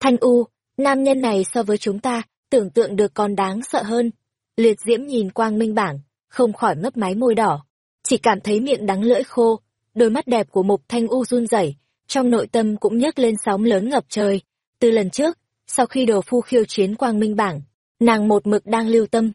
Thanh U, nam nhân này so với chúng ta, tưởng tượng được còn đáng sợ hơn. Liệt diễm nhìn quang minh bảng, không khỏi ngấp máy môi đỏ. Chỉ cảm thấy miệng đắng lưỡi khô, đôi mắt đẹp của Mục Thanh U run rẩy, trong nội tâm cũng nhấc lên sóng lớn ngập trời. Từ lần trước, sau khi đồ phu khiêu chiến quang minh bảng, nàng một mực đang lưu tâm.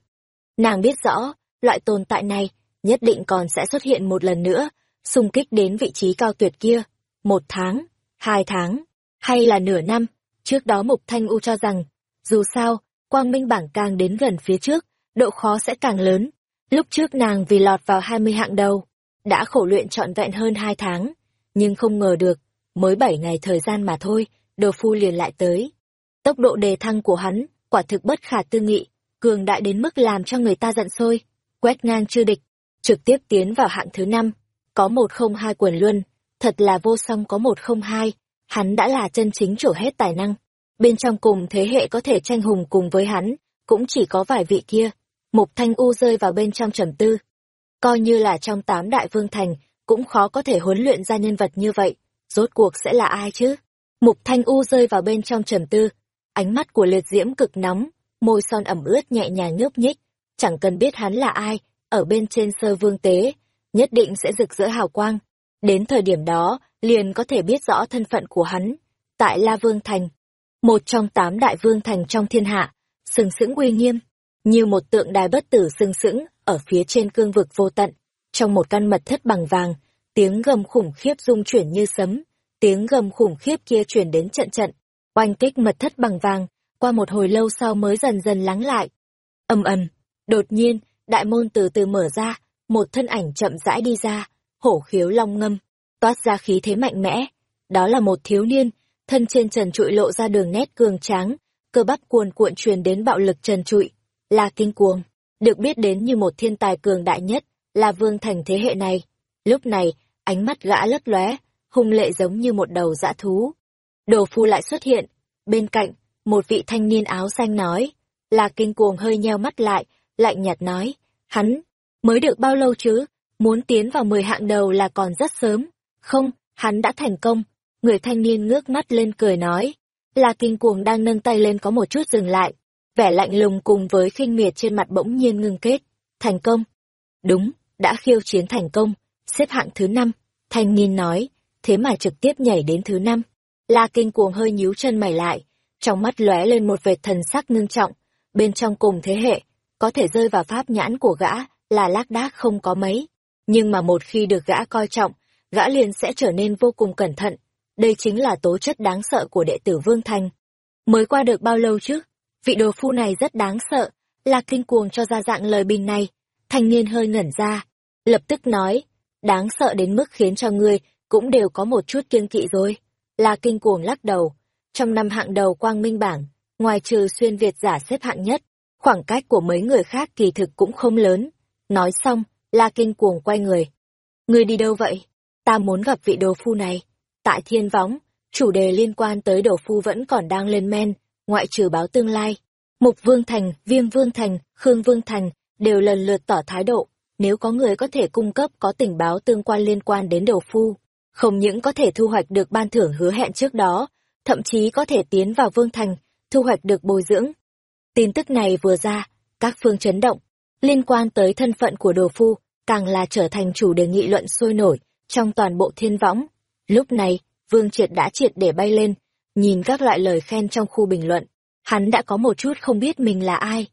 Nàng biết rõ, loại tồn tại này nhất định còn sẽ xuất hiện một lần nữa, xung kích đến vị trí cao tuyệt kia. Một tháng, hai tháng, hay là nửa năm, trước đó Mục Thanh U cho rằng, dù sao, quang minh bảng càng đến gần phía trước, độ khó sẽ càng lớn. Lúc trước nàng vì lọt vào 20 hạng đầu, đã khổ luyện trọn vẹn hơn hai tháng, nhưng không ngờ được, mới bảy ngày thời gian mà thôi, đồ phu liền lại tới. Tốc độ đề thăng của hắn, quả thực bất khả tư nghị, cường đại đến mức làm cho người ta giận sôi, quét ngang chư địch, trực tiếp tiến vào hạng thứ năm có một không hai quần luân, thật là vô song có một không hai, hắn đã là chân chính chủ hết tài năng. Bên trong cùng thế hệ có thể tranh hùng cùng với hắn, cũng chỉ có vài vị kia. Mục Thanh U rơi vào bên trong trầm tư. Coi như là trong tám đại vương thành, cũng khó có thể huấn luyện ra nhân vật như vậy. Rốt cuộc sẽ là ai chứ? Mục Thanh U rơi vào bên trong trầm tư. Ánh mắt của liệt diễm cực nóng, môi son ẩm ướt nhẹ nhàng nhớp nhích. Chẳng cần biết hắn là ai, ở bên trên sơ vương tế, nhất định sẽ rực rỡ hào quang. Đến thời điểm đó, liền có thể biết rõ thân phận của hắn. Tại La Vương Thành, một trong tám đại vương thành trong thiên hạ, sừng sững uy nghiêm, như một tượng đài bất tử sừng sững ở phía trên cương vực vô tận. Trong một căn mật thất bằng vàng, tiếng gầm khủng khiếp rung chuyển như sấm, tiếng gầm khủng khiếp kia chuyển đến trận trận, oanh kích mật thất bằng vàng, qua một hồi lâu sau mới dần dần lắng lại. Ầm ầm, đột nhiên, đại môn từ từ mở ra, một thân ảnh chậm rãi đi ra, hổ khiếu long ngâm, toát ra khí thế mạnh mẽ. Đó là một thiếu niên, thân trên trần trụi lộ ra đường nét cường tráng, cơ bắp cuồn cuộn truyền đến bạo lực trần trụi, là kinh cuồng, được biết đến như một thiên tài cường đại nhất, là vương thành thế hệ này. Lúc này, ánh mắt gã lấp lóe, hung lệ giống như một đầu dã thú. Đồ phu lại xuất hiện, bên cạnh, một vị thanh niên áo xanh nói, là kinh cuồng hơi nheo mắt lại, lạnh nhạt nói, hắn, mới được bao lâu chứ, muốn tiến vào mười hạng đầu là còn rất sớm. Không, hắn đã thành công. Người thanh niên ngước mắt lên cười nói. Là kinh cuồng đang nâng tay lên có một chút dừng lại. Vẻ lạnh lùng cùng với khinh miệt trên mặt bỗng nhiên ngưng kết. Thành công. Đúng, đã khiêu chiến thành công. Xếp hạng thứ năm. Thanh niên nói, thế mà trực tiếp nhảy đến thứ năm. La kinh cuồng hơi nhíu chân mày lại. Trong mắt lóe lên một vệt thần sắc ngưng trọng. Bên trong cùng thế hệ, có thể rơi vào pháp nhãn của gã là lác đác không có mấy. Nhưng mà một khi được gã coi trọng, gã liền sẽ trở nên vô cùng cẩn thận. Đây chính là tố chất đáng sợ của đệ tử Vương Thành. Mới qua được bao lâu chứ? Vị đồ phu này rất đáng sợ, là kinh cuồng cho ra dạng lời bình này. Thanh niên hơi ngẩn ra, lập tức nói, đáng sợ đến mức khiến cho ngươi cũng đều có một chút kiêng kỵ rồi. Là kinh cuồng lắc đầu, trong năm hạng đầu quang minh bảng, ngoài trừ xuyên Việt giả xếp hạng nhất, khoảng cách của mấy người khác kỳ thực cũng không lớn. Nói xong, La Kinh cuồng quay người. Người đi đâu vậy? Ta muốn gặp vị đồ phu này. Tại thiên võng, chủ đề liên quan tới đồ phu vẫn còn đang lên men, ngoại trừ báo tương lai. Mục Vương Thành, Viêm Vương Thành, Khương Vương Thành đều lần lượt tỏ thái độ, nếu có người có thể cung cấp có tình báo tương quan liên quan đến đồ phu, không những có thể thu hoạch được ban thưởng hứa hẹn trước đó, thậm chí có thể tiến vào Vương Thành, thu hoạch được bồi dưỡng. Tin tức này vừa ra, các phương chấn động, liên quan tới thân phận của đồ phu, càng là trở thành chủ đề nghị luận sôi nổi trong toàn bộ thiên võng. Lúc này, Vương Triệt đã triệt để bay lên, nhìn các loại lời khen trong khu bình luận. Hắn đã có một chút không biết mình là ai.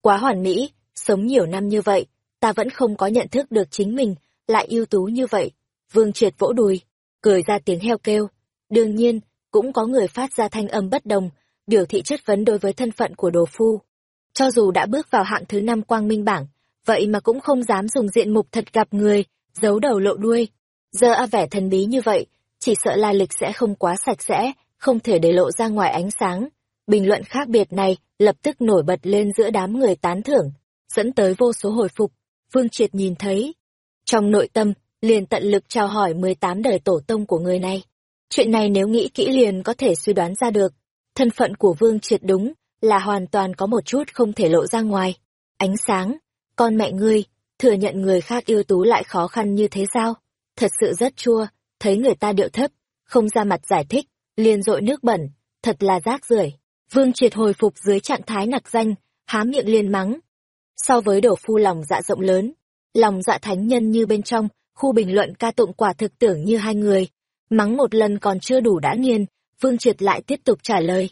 Quá hoàn mỹ, sống nhiều năm như vậy, ta vẫn không có nhận thức được chính mình, lại ưu tú như vậy. Vương Triệt vỗ đùi, cười ra tiếng heo kêu. Đương nhiên, cũng có người phát ra thanh âm bất đồng, biểu thị chất vấn đối với thân phận của đồ phu. Cho dù đã bước vào hạng thứ năm quang minh bảng, vậy mà cũng không dám dùng diện mục thật gặp người, giấu đầu lộ đuôi. Giờ a vẻ thần bí như vậy, chỉ sợ lai lịch sẽ không quá sạch sẽ, không thể để lộ ra ngoài ánh sáng. Bình luận khác biệt này lập tức nổi bật lên giữa đám người tán thưởng, dẫn tới vô số hồi phục. Vương Triệt nhìn thấy. Trong nội tâm, liền tận lực trao hỏi 18 đời tổ tông của người này. Chuyện này nếu nghĩ kỹ liền có thể suy đoán ra được. Thân phận của Vương Triệt đúng là hoàn toàn có một chút không thể lộ ra ngoài. Ánh sáng, con mẹ ngươi, thừa nhận người khác yêu tú lại khó khăn như thế sao? Thật sự rất chua, thấy người ta điệu thấp, không ra mặt giải thích, liền dội nước bẩn, thật là rác rưởi. Vương Triệt hồi phục dưới trạng thái nặc danh, há miệng liền mắng. So với đổ phu lòng dạ rộng lớn, lòng dạ thánh nhân như bên trong, khu bình luận ca tụng quả thực tưởng như hai người. Mắng một lần còn chưa đủ đã nghiền, Vương Triệt lại tiếp tục trả lời.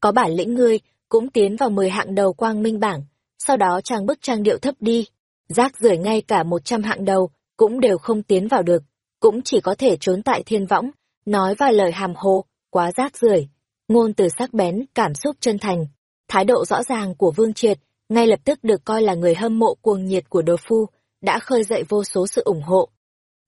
Có bản lĩnh ngươi, cũng tiến vào mười hạng đầu quang minh bảng, sau đó trang bức trang điệu thấp đi. Rác rưởi ngay cả một trăm hạng đầu, cũng đều không tiến vào được, cũng chỉ có thể trốn tại thiên võng, nói vài lời hàm hồ, quá rác rưởi ngôn từ sắc bén, cảm xúc chân thành. Thái độ rõ ràng của Vương Triệt, ngay lập tức được coi là người hâm mộ cuồng nhiệt của đồ phu, đã khơi dậy vô số sự ủng hộ.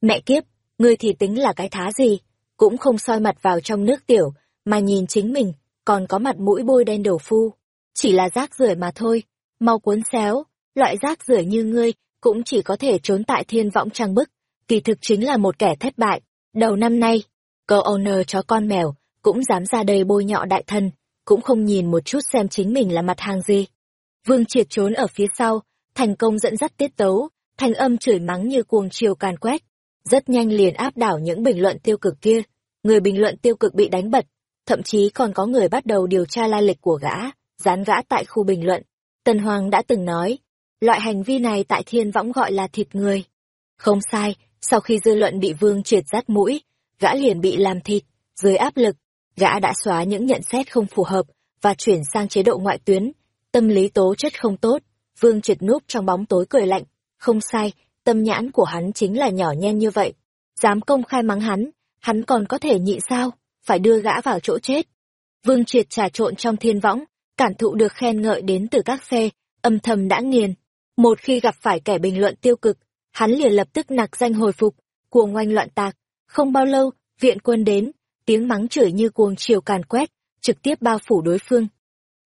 Mẹ kiếp, ngươi thì tính là cái thá gì, cũng không soi mặt vào trong nước tiểu, mà nhìn chính mình, còn có mặt mũi bôi đen đồ phu. Chỉ là rác rưởi mà thôi, mau cuốn xéo, loại rác rưởi như ngươi, cũng chỉ có thể trốn tại thiên võng trang bức, kỳ thực chính là một kẻ thất bại. Đầu năm nay, cậu owner chó con mèo, cũng dám ra đây bôi nhọ đại thân, cũng không nhìn một chút xem chính mình là mặt hàng gì. Vương triệt trốn ở phía sau, thành công dẫn dắt tiết tấu, thành âm chửi mắng như cuồng chiều càn quét. Rất nhanh liền áp đảo những bình luận tiêu cực kia, người bình luận tiêu cực bị đánh bật, thậm chí còn có người bắt đầu điều tra lai lịch của gã, dán gã tại khu bình luận. Tần Hoàng đã từng nói, loại hành vi này tại thiên võng gọi là thịt người. Không sai, sau khi dư luận bị vương triệt rát mũi, gã liền bị làm thịt, dưới áp lực, gã đã xóa những nhận xét không phù hợp và chuyển sang chế độ ngoại tuyến, tâm lý tố chất không tốt, vương triệt núp trong bóng tối cười lạnh, không sai, tâm nhãn của hắn chính là nhỏ nhen như vậy. Dám công khai mắng hắn, hắn còn có thể nhị sao, phải đưa gã vào chỗ chết. Vương triệt trà trộn trong thiên võng, cản thụ được khen ngợi đến từ các phe, âm thầm đã nghiền. Một khi gặp phải kẻ bình luận tiêu cực, hắn liền lập tức nạc danh hồi phục, cuồng oanh loạn tạc. Không bao lâu, viện quân đến, tiếng mắng chửi như cuồng chiều càn quét, trực tiếp bao phủ đối phương.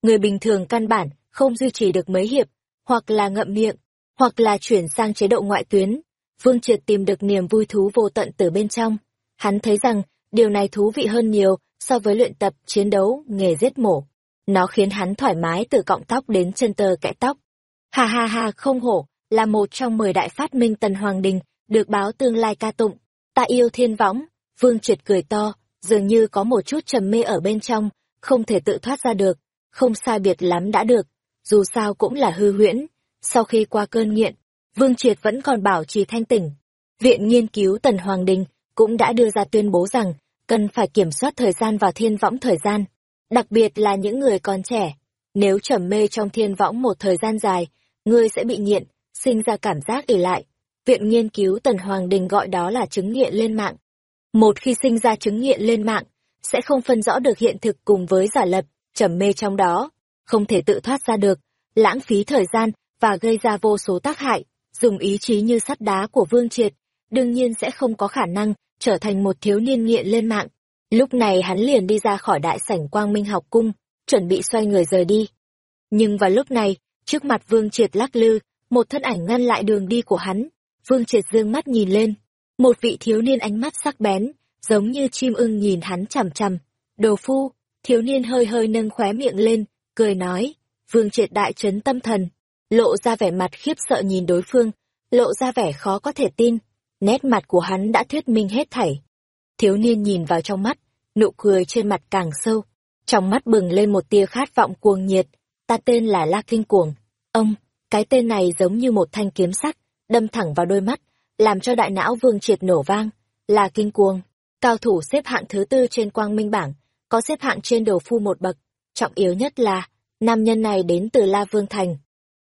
Người bình thường căn bản không duy trì được mấy hiệp, hoặc là ngậm miệng, hoặc là chuyển sang chế độ ngoại tuyến. Vương Triệt tìm được niềm vui thú vô tận từ bên trong. Hắn thấy rằng, điều này thú vị hơn nhiều so với luyện tập, chiến đấu, nghề giết mổ. Nó khiến hắn thoải mái từ cọng tóc đến chân tơ kẽ tóc. Ha ha ha không hổ, là một trong mười đại phát minh tần hoàng đình, được báo tương lai ca tụng. Ta yêu thiên võng, vương triệt cười to, dường như có một chút trầm mê ở bên trong, không thể tự thoát ra được, không sai biệt lắm đã được, dù sao cũng là hư huyễn. Sau khi qua cơn nghiện, Vương Triệt vẫn còn bảo trì thanh tỉnh. Viện nghiên cứu Tần Hoàng Đình cũng đã đưa ra tuyên bố rằng cần phải kiểm soát thời gian và thiên võng thời gian, đặc biệt là những người còn trẻ. Nếu trầm mê trong thiên võng một thời gian dài, ngươi sẽ bị nghiện, sinh ra cảm giác ỉ lại. Viện nghiên cứu Tần Hoàng Đình gọi đó là chứng nghiện lên mạng. Một khi sinh ra chứng nghiện lên mạng, sẽ không phân rõ được hiện thực cùng với giả lập, trầm mê trong đó, không thể tự thoát ra được, lãng phí thời gian và gây ra vô số tác hại, dùng ý chí như sắt đá của Vương Triệt, đương nhiên sẽ không có khả năng trở thành một thiếu niên nghiện lên mạng. Lúc này hắn liền đi ra khỏi đại sảnh quang minh học cung, chuẩn bị xoay người rời đi. Nhưng vào lúc này, trước mặt Vương Triệt lắc lư, một thân ảnh ngăn lại đường đi của hắn. Vương Triệt dương mắt nhìn lên, một vị thiếu niên ánh mắt sắc bén, giống như chim ưng nhìn hắn chằm chằm. Đồ phu, thiếu niên hơi hơi nâng khóe miệng lên, cười nói, Vương Triệt đại chấn tâm thần, lộ ra vẻ mặt khiếp sợ nhìn đối phương, lộ ra vẻ khó có thể tin, nét mặt của hắn đã thuyết minh hết thảy. Thiếu niên nhìn vào trong mắt, nụ cười trên mặt càng sâu, trong mắt bừng lên một tia khát vọng cuồng nhiệt, ta tên là La Kinh Cuồng. Ông, cái tên này giống như một thanh kiếm sắt đâm thẳng vào đôi mắt, làm cho đại não Vương Triệt nổ vang, là Kinh Cuồng, cao thủ xếp hạng thứ tư trên quang minh bảng, có xếp hạng trên đồ phu một bậc, trọng yếu nhất là, nam nhân này đến từ La Vương Thành,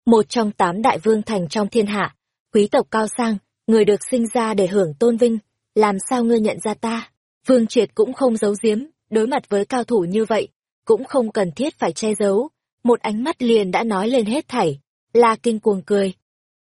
một trong tám đại vương thành trong thiên hạ, quý tộc cao sang, người được sinh ra để hưởng tôn vinh, làm sao ngươi nhận ra ta? Vương Triệt cũng không giấu giếm, đối mặt với cao thủ như vậy, cũng không cần thiết phải che giấu, một ánh mắt liền đã nói lên hết thảy, La Kinh cuồng cười.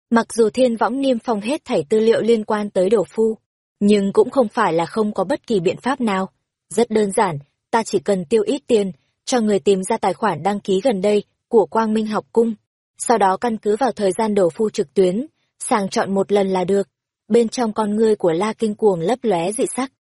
Mặc dù thiên võng niêm phong hết thảy tư liệu liên quan tới đổ phu, nhưng cũng không phải là không có bất kỳ biện pháp nào. Rất đơn giản, ta chỉ cần tiêu ít tiền, cho người tìm ra tài khoản đăng ký gần đây của Quang Minh học cung. Sau đó căn cứ vào thời gian đổ phu trực tuyến, sàng chọn một lần là được. Bên trong con ngươi của La Kinh Cuồng lấp lóe dị sắc.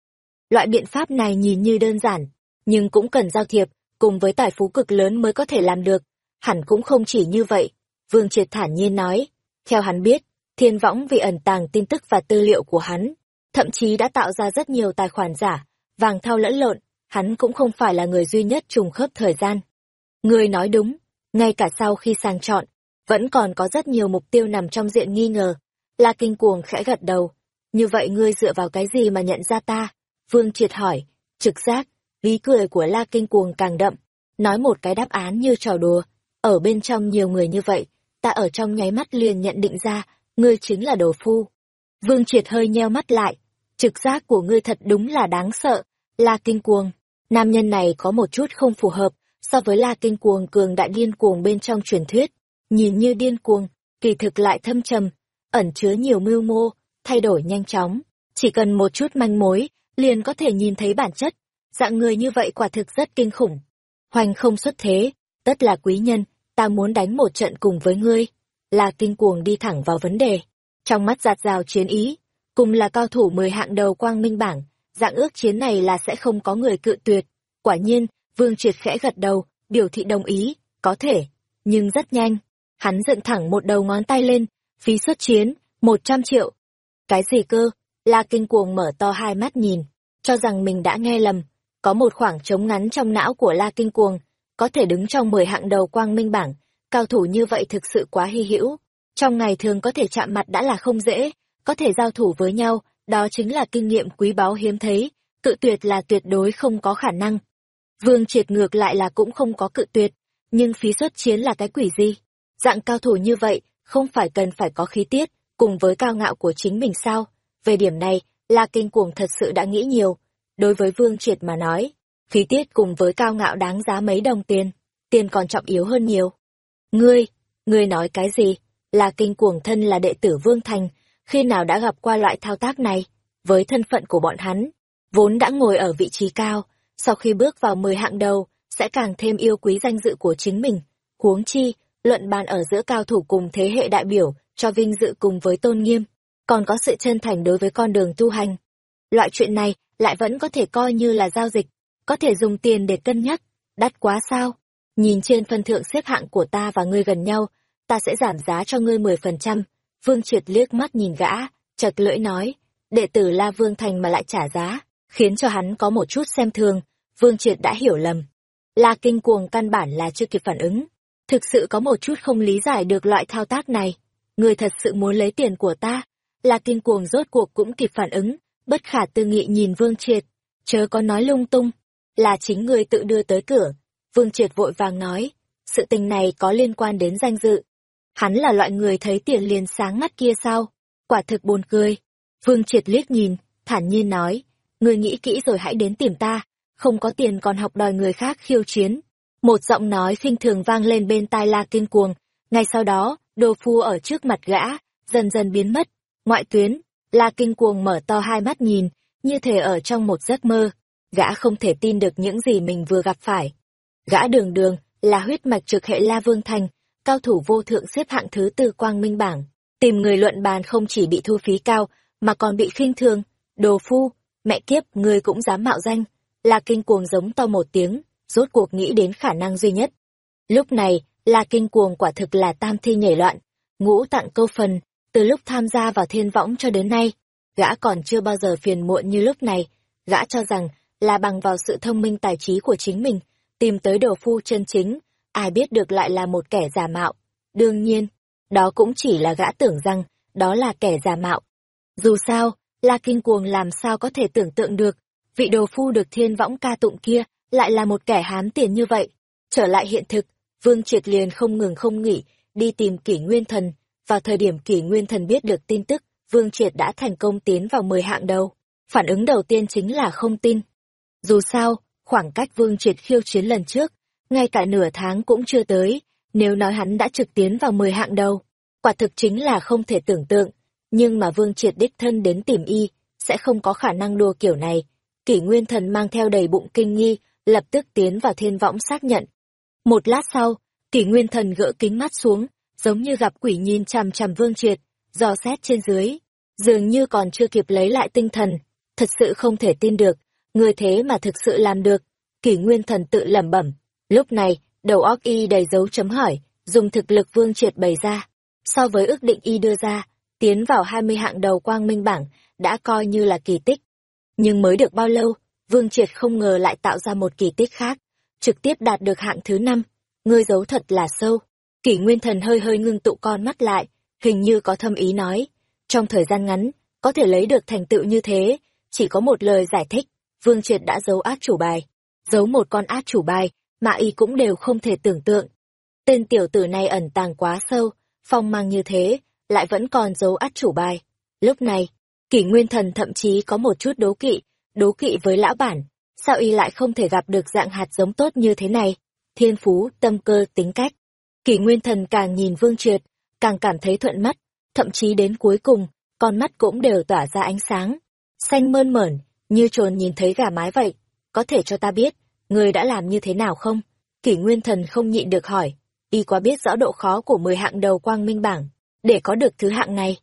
Loại biện pháp này nhìn như đơn giản, nhưng cũng cần giao thiệp, cùng với tài phú cực lớn mới có thể làm được. Hẳn cũng không chỉ như vậy. Vương Triệt thản nhiên nói. Theo hắn biết, thiên võng vì ẩn tàng tin tức và tư liệu của hắn, thậm chí đã tạo ra rất nhiều tài khoản giả, vàng thao lẫn lộn, hắn cũng không phải là người duy nhất trùng khớp thời gian. Người nói đúng, ngay cả sau khi sang chọn, vẫn còn có rất nhiều mục tiêu nằm trong diện nghi ngờ. La Kinh Cuồng khẽ gật đầu. Như vậy ngươi dựa vào cái gì mà nhận ra ta? Vương Triệt hỏi. Trực giác, lý cười của La Kinh Cuồng càng đậm. Nói một cái đáp án như trò đùa. Ở bên trong nhiều người như vậy, ta ở trong nháy mắt liền nhận định ra, ngươi chính là đồ phu. Vương Triệt hơi nheo mắt lại. Trực giác của ngươi thật đúng là đáng sợ. La Kinh Cuồng, nam nhân này có một chút không phù hợp so với La Kinh Cuồng cường đại điên cuồng bên trong truyền thuyết nhìn như điên cuồng, kỳ thực lại thâm trầm, ẩn chứa nhiều mưu mô, thay đổi nhanh chóng, chỉ cần một chút manh mối, liền có thể nhìn thấy bản chất, dạng người như vậy quả thực rất kinh khủng. Hoành không xuất thế, tất là quý nhân, ta muốn đánh một trận cùng với ngươi. Là kinh cuồng đi thẳng vào vấn đề, trong mắt giạt rào chiến ý, cùng là cao thủ mười hạng đầu quang minh bảng, dạng ước chiến này là sẽ không có người cự tuyệt. Quả nhiên, Vương Triệt khẽ gật đầu, biểu thị đồng ý, có thể, nhưng rất nhanh, Hắn dựng thẳng một đầu ngón tay lên, phí xuất chiến, một trăm triệu. Cái gì cơ? La Kinh Cuồng mở to hai mắt nhìn, cho rằng mình đã nghe lầm. Có một khoảng trống ngắn trong não của La Kinh Cuồng, có thể đứng trong mười hạng đầu quang minh bảng, cao thủ như vậy thực sự quá hy hữu. Trong ngày thường có thể chạm mặt đã là không dễ, có thể giao thủ với nhau, đó chính là kinh nghiệm quý báu hiếm thấy, cự tuyệt là tuyệt đối không có khả năng. Vương triệt ngược lại là cũng không có cự tuyệt, nhưng phí xuất chiến là cái quỷ gì? Dạng cao thủ như vậy, không phải cần phải có khí tiết, cùng với cao ngạo của chính mình sao? Về điểm này, La Kinh Cuồng thật sự đã nghĩ nhiều. Đối với Vương Triệt mà nói, khí tiết cùng với cao ngạo đáng giá mấy đồng tiền, tiền còn trọng yếu hơn nhiều. Ngươi, ngươi nói cái gì? là Kinh Cuồng thân là đệ tử Vương Thành, khi nào đã gặp qua loại thao tác này? Với thân phận của bọn hắn, vốn đã ngồi ở vị trí cao, sau khi bước vào mười hạng đầu, sẽ càng thêm yêu quý danh dự của chính mình. Huống chi, luận bàn ở giữa cao thủ cùng thế hệ đại biểu, cho vinh dự cùng với tôn nghiêm, còn có sự chân thành đối với con đường tu hành. Loại chuyện này lại vẫn có thể coi như là giao dịch, có thể dùng tiền để cân nhắc, đắt quá sao? Nhìn trên phân thượng xếp hạng của ta và ngươi gần nhau, ta sẽ giảm giá cho ngươi 10%. Vương Triệt liếc mắt nhìn gã, chật lưỡi nói, đệ tử La Vương Thành mà lại trả giá, khiến cho hắn có một chút xem thường, Vương Triệt đã hiểu lầm. La Kinh Cuồng căn bản là chưa kịp phản ứng, Thực sự có một chút không lý giải được loại thao tác này. Người thật sự muốn lấy tiền của ta. La kinh cuồng rốt cuộc cũng kịp phản ứng, bất khả tư nghị nhìn Vương Triệt. Chớ có nói lung tung, là chính người tự đưa tới cửa. Vương Triệt vội vàng nói, sự tình này có liên quan đến danh dự. Hắn là loại người thấy tiền liền sáng mắt kia sao? Quả thực buồn cười. Vương Triệt liếc nhìn, thản nhiên nói, người nghĩ kỹ rồi hãy đến tìm ta, không có tiền còn học đòi người khác khiêu chiến. Một giọng nói khinh thường vang lên bên tai La Kinh Cuồng, ngay sau đó, đồ phu ở trước mặt gã, dần dần biến mất. Ngoại tuyến, La Kinh Cuồng mở to hai mắt nhìn, như thể ở trong một giấc mơ. Gã không thể tin được những gì mình vừa gặp phải. Gã đường đường, là huyết mạch trực hệ La Vương Thành, cao thủ vô thượng xếp hạng thứ tư quang minh bảng. Tìm người luận bàn không chỉ bị thu phí cao, mà còn bị khinh thường. Đồ phu, mẹ kiếp, người cũng dám mạo danh. La Kinh Cuồng giống to một tiếng, rốt cuộc nghĩ đến khả năng duy nhất. Lúc này, La Kinh Cuồng quả thực là tam thi nhảy loạn, ngũ tặng câu phần, từ lúc tham gia vào thiên võng cho đến nay, gã còn chưa bao giờ phiền muộn như lúc này, gã cho rằng là bằng vào sự thông minh tài trí của chính mình, tìm tới đồ phu chân chính, ai biết được lại là một kẻ giả mạo. Đương nhiên, đó cũng chỉ là gã tưởng rằng, đó là kẻ giả mạo. Dù sao, La Kinh Cuồng làm sao có thể tưởng tượng được, vị đồ phu được thiên võng ca tụng kia lại là một kẻ hám tiền như vậy. Trở lại hiện thực, Vương Triệt liền không ngừng không nghỉ, đi tìm kỷ nguyên thần. Vào thời điểm kỷ nguyên thần biết được tin tức, Vương Triệt đã thành công tiến vào 10 hạng đầu. Phản ứng đầu tiên chính là không tin. Dù sao, khoảng cách Vương Triệt khiêu chiến lần trước, ngay cả nửa tháng cũng chưa tới, nếu nói hắn đã trực tiến vào 10 hạng đầu, quả thực chính là không thể tưởng tượng. Nhưng mà Vương Triệt đích thân đến tìm y, sẽ không có khả năng đua kiểu này. Kỷ Nguyên Thần mang theo đầy bụng kinh nghi, lập tức tiến vào thiên võng xác nhận. Một lát sau, kỷ nguyên thần gỡ kính mắt xuống, giống như gặp quỷ nhìn chằm chằm vương triệt, dò xét trên dưới, dường như còn chưa kịp lấy lại tinh thần, thật sự không thể tin được, người thế mà thực sự làm được, kỷ nguyên thần tự lẩm bẩm, lúc này, đầu óc y đầy dấu chấm hỏi, dùng thực lực vương triệt bày ra, so với ước định y đưa ra, tiến vào hai mươi hạng đầu quang minh bảng, đã coi như là kỳ tích. Nhưng mới được bao lâu, Vương Triệt không ngờ lại tạo ra một kỳ tích khác, trực tiếp đạt được hạng thứ năm. Ngươi giấu thật là sâu. Kỷ Nguyên Thần hơi hơi ngưng tụ con mắt lại, hình như có thâm ý nói. Trong thời gian ngắn, có thể lấy được thành tựu như thế, chỉ có một lời giải thích. Vương Triệt đã giấu át chủ bài. Giấu một con át chủ bài, mà y cũng đều không thể tưởng tượng. Tên tiểu tử này ẩn tàng quá sâu, phong mang như thế, lại vẫn còn giấu át chủ bài. Lúc này, kỷ nguyên thần thậm chí có một chút đố kỵ, đố kỵ với lão bản. Sao y lại không thể gặp được dạng hạt giống tốt như thế này? Thiên phú, tâm cơ, tính cách. Kỷ nguyên thần càng nhìn vương triệt, càng cảm thấy thuận mắt, thậm chí đến cuối cùng, con mắt cũng đều tỏa ra ánh sáng. Xanh mơn mởn, như trồn nhìn thấy gà mái vậy. Có thể cho ta biết, người đã làm như thế nào không? Kỷ nguyên thần không nhịn được hỏi, y quá biết rõ độ khó của mười hạng đầu quang minh bảng, để có được thứ hạng này.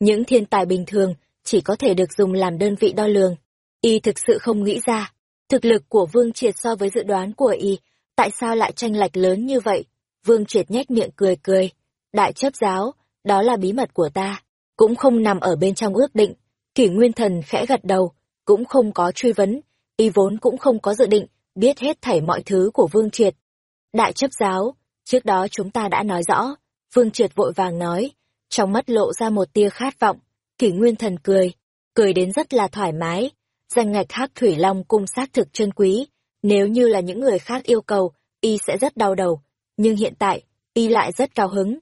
Những thiên tài bình thường chỉ có thể được dùng làm đơn vị đo lường. Y thực sự không nghĩ ra, thực lực của Vương Triệt so với dự đoán của Y, tại sao lại tranh lệch lớn như vậy? Vương Triệt nhếch miệng cười cười, đại chấp giáo, đó là bí mật của ta, cũng không nằm ở bên trong ước định. Kỷ Nguyên Thần khẽ gật đầu, cũng không có truy vấn, y vốn cũng không có dự định, biết hết thảy mọi thứ của Vương Triệt. Đại chấp giáo, trước đó chúng ta đã nói rõ, Vương Triệt vội vàng nói, trong mắt lộ ra một tia khát vọng, kỷ nguyên thần cười, cười đến rất là thoải mái, danh ngạch hắc thủy long cung xác thực chân quý, nếu như là những người khác yêu cầu, y sẽ rất đau đầu, nhưng hiện tại, y lại rất cao hứng.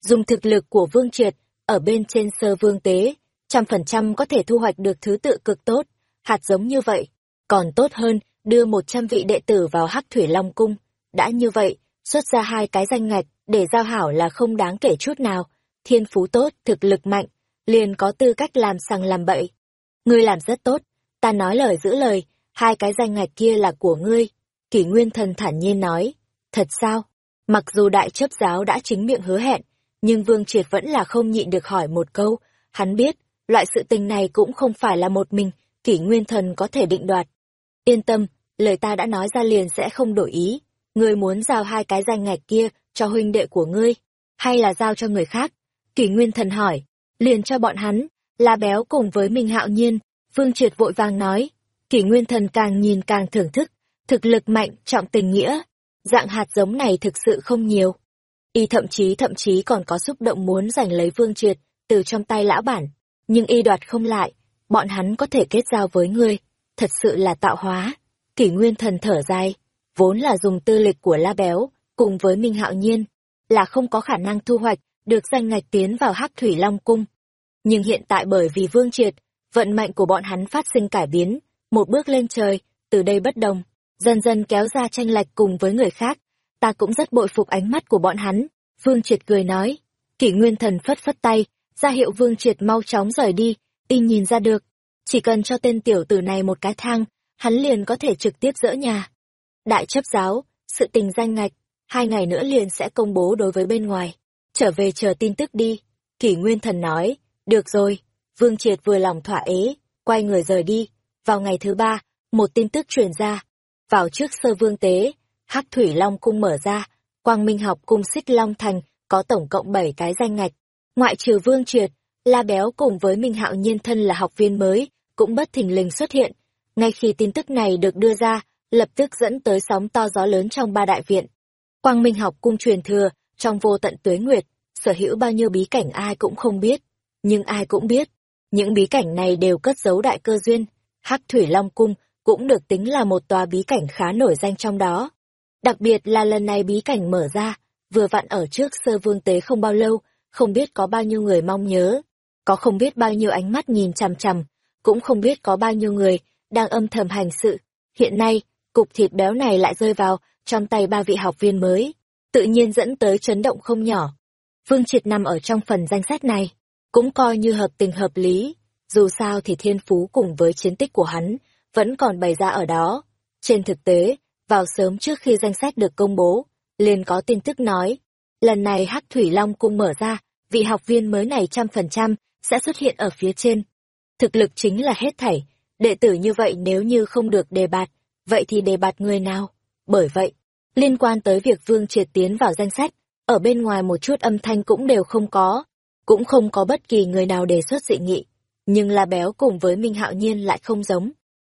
Dùng thực lực của Vương Triệt, ở bên trên sơ vương tế, trăm phần trăm có thể thu hoạch được thứ tự cực tốt, hạt giống như vậy, còn tốt hơn đưa một trăm vị đệ tử vào hắc thủy long cung, đã như vậy, xuất ra hai cái danh ngạch để giao hảo là không đáng kể chút nào, thiên phú tốt, thực lực mạnh, liền có tư cách làm sằng làm bậy. Ngươi làm rất tốt, ta nói lời giữ lời, hai cái danh ngạch kia là của ngươi. Kỷ Nguyên Thần thản nhiên nói, thật sao? Mặc dù đại chấp giáo đã chính miệng hứa hẹn, nhưng Vương Triệt vẫn là không nhịn được hỏi một câu, hắn biết, loại sự tình này cũng không phải là một mình, Kỷ Nguyên Thần có thể định đoạt. Yên tâm, lời ta đã nói ra liền sẽ không đổi ý. Ngươi muốn giao hai cái danh ngạch kia cho huynh đệ của ngươi, hay là giao cho người khác? Kỷ Nguyên Thần hỏi, liền cho bọn hắn, La Béo cùng với Minh Hạo Nhiên, Vương Triệt vội vàng nói. Kỷ Nguyên Thần càng nhìn càng thưởng thức, thực lực mạnh, trọng tình nghĩa. Dạng hạt giống này thực sự không nhiều. Y thậm chí thậm chí còn có xúc động muốn giành lấy Vương Triệt từ trong tay lão bản, nhưng y đoạt không lại, bọn hắn có thể kết giao với ngươi, thật sự là tạo hóa. Kỷ Nguyên Thần thở dài, vốn là dùng tư lịch của La Béo, cùng với Minh Hạo Nhiên, là không có khả năng thu hoạch được danh ngạch tiến vào Hắc Thủy Long Cung. Nhưng hiện tại bởi vì Vương Triệt, vận mệnh của bọn hắn phát sinh cải biến, một bước lên trời, từ đây bất đồng, dần dần kéo ra tranh lệch cùng với người khác. Ta cũng rất bội phục ánh mắt của bọn hắn. Vương Triệt cười nói, kỷ nguyên thần phất phất tay, ra hiệu Vương Triệt mau chóng rời đi, y nhìn ra được. Chỉ cần cho tên tiểu tử này một cái thang, hắn liền có thể trực tiếp dỡ nhà. Đại chấp giáo, sự tình danh ngạch, hai ngày nữa liền sẽ công bố đối với bên ngoài. Trở về chờ tin tức đi. Kỷ Nguyên Thần nói, được rồi. Vương Triệt vừa lòng thỏa ế, quay người rời đi. Vào ngày thứ ba, một tin tức truyền ra. Vào trước sơ vương tế, Hắc Thủy Long Cung mở ra, Quang Minh học cung xích Long Thành có tổng cộng 7 cái danh ngạch. Ngoại trừ Vương Triệt, La Béo cùng với Minh Hạo Nhiên thân là học viên mới, cũng bất thình lình xuất hiện. Ngay khi tin tức này được đưa ra, lập tức dẫn tới sóng to gió lớn trong ba đại viện. Quang Minh học cung truyền thừa, trong vô tận tuế nguyệt, sở hữu bao nhiêu bí cảnh ai cũng không biết, nhưng ai cũng biết, những bí cảnh này đều cất giấu đại cơ duyên, Hắc Thủy Long cung cũng được tính là một tòa bí cảnh khá nổi danh trong đó. Đặc biệt là lần này bí cảnh mở ra, vừa vặn ở trước sơ vương tế không bao lâu, không biết có bao nhiêu người mong nhớ, có không biết bao nhiêu ánh mắt nhìn chằm chằm, cũng không biết có bao nhiêu người đang âm thầm hành sự. Hiện nay, cục thịt béo này lại rơi vào trong tay ba vị học viên mới, tự nhiên dẫn tới chấn động không nhỏ. Vương Triệt nằm ở trong phần danh sách này, cũng coi như hợp tình hợp lý, dù sao thì thiên phú cùng với chiến tích của hắn, vẫn còn bày ra ở đó. Trên thực tế, vào sớm trước khi danh sách được công bố, liền có tin tức nói, lần này Hắc Thủy Long cung mở ra, vị học viên mới này trăm phần trăm sẽ xuất hiện ở phía trên. Thực lực chính là hết thảy, đệ tử như vậy nếu như không được đề bạt, vậy thì đề bạt người nào? Bởi vậy, liên quan tới việc Vương Triệt tiến vào danh sách, ở bên ngoài một chút âm thanh cũng đều không có, cũng không có bất kỳ người nào đề xuất dị nghị. Nhưng là Béo cùng với Minh Hạo Nhiên lại không giống.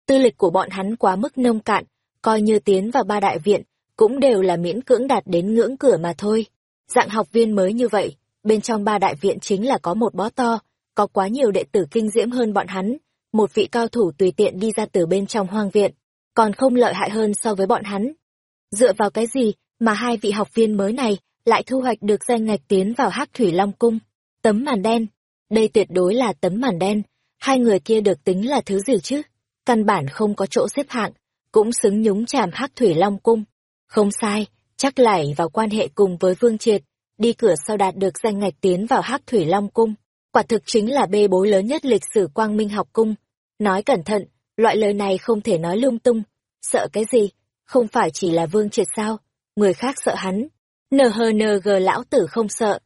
Tư lịch của bọn hắn quá mức nông cạn, coi như tiến vào ba đại viện, cũng đều là miễn cưỡng đạt đến ngưỡng cửa mà thôi. Dạng học viên mới như vậy, bên trong ba đại viện chính là có một bó to, có quá nhiều đệ tử kinh diễm hơn bọn hắn, một vị cao thủ tùy tiện đi ra từ bên trong hoang viện, còn không lợi hại hơn so với bọn hắn. Dựa vào cái gì mà hai vị học viên mới này lại thu hoạch được danh ngạch tiến vào hắc thủy long cung? Tấm màn đen. Đây tuyệt đối là tấm màn đen. Hai người kia được tính là thứ gì chứ? Căn bản không có chỗ xếp hạng, cũng xứng nhúng chàm hắc thủy long cung. Không sai, chắc lảy vào quan hệ cùng với Vương Triệt, đi cửa sau đạt được danh ngạch tiến vào hắc thủy long cung. Quả thực chính là bê bối lớn nhất lịch sử quang minh học cung. Nói cẩn thận, loại lời này không thể nói lung tung. Sợ cái gì? Không phải chỉ là Vương Triệt sao? Người khác sợ hắn. NHNG lão tử không sợ.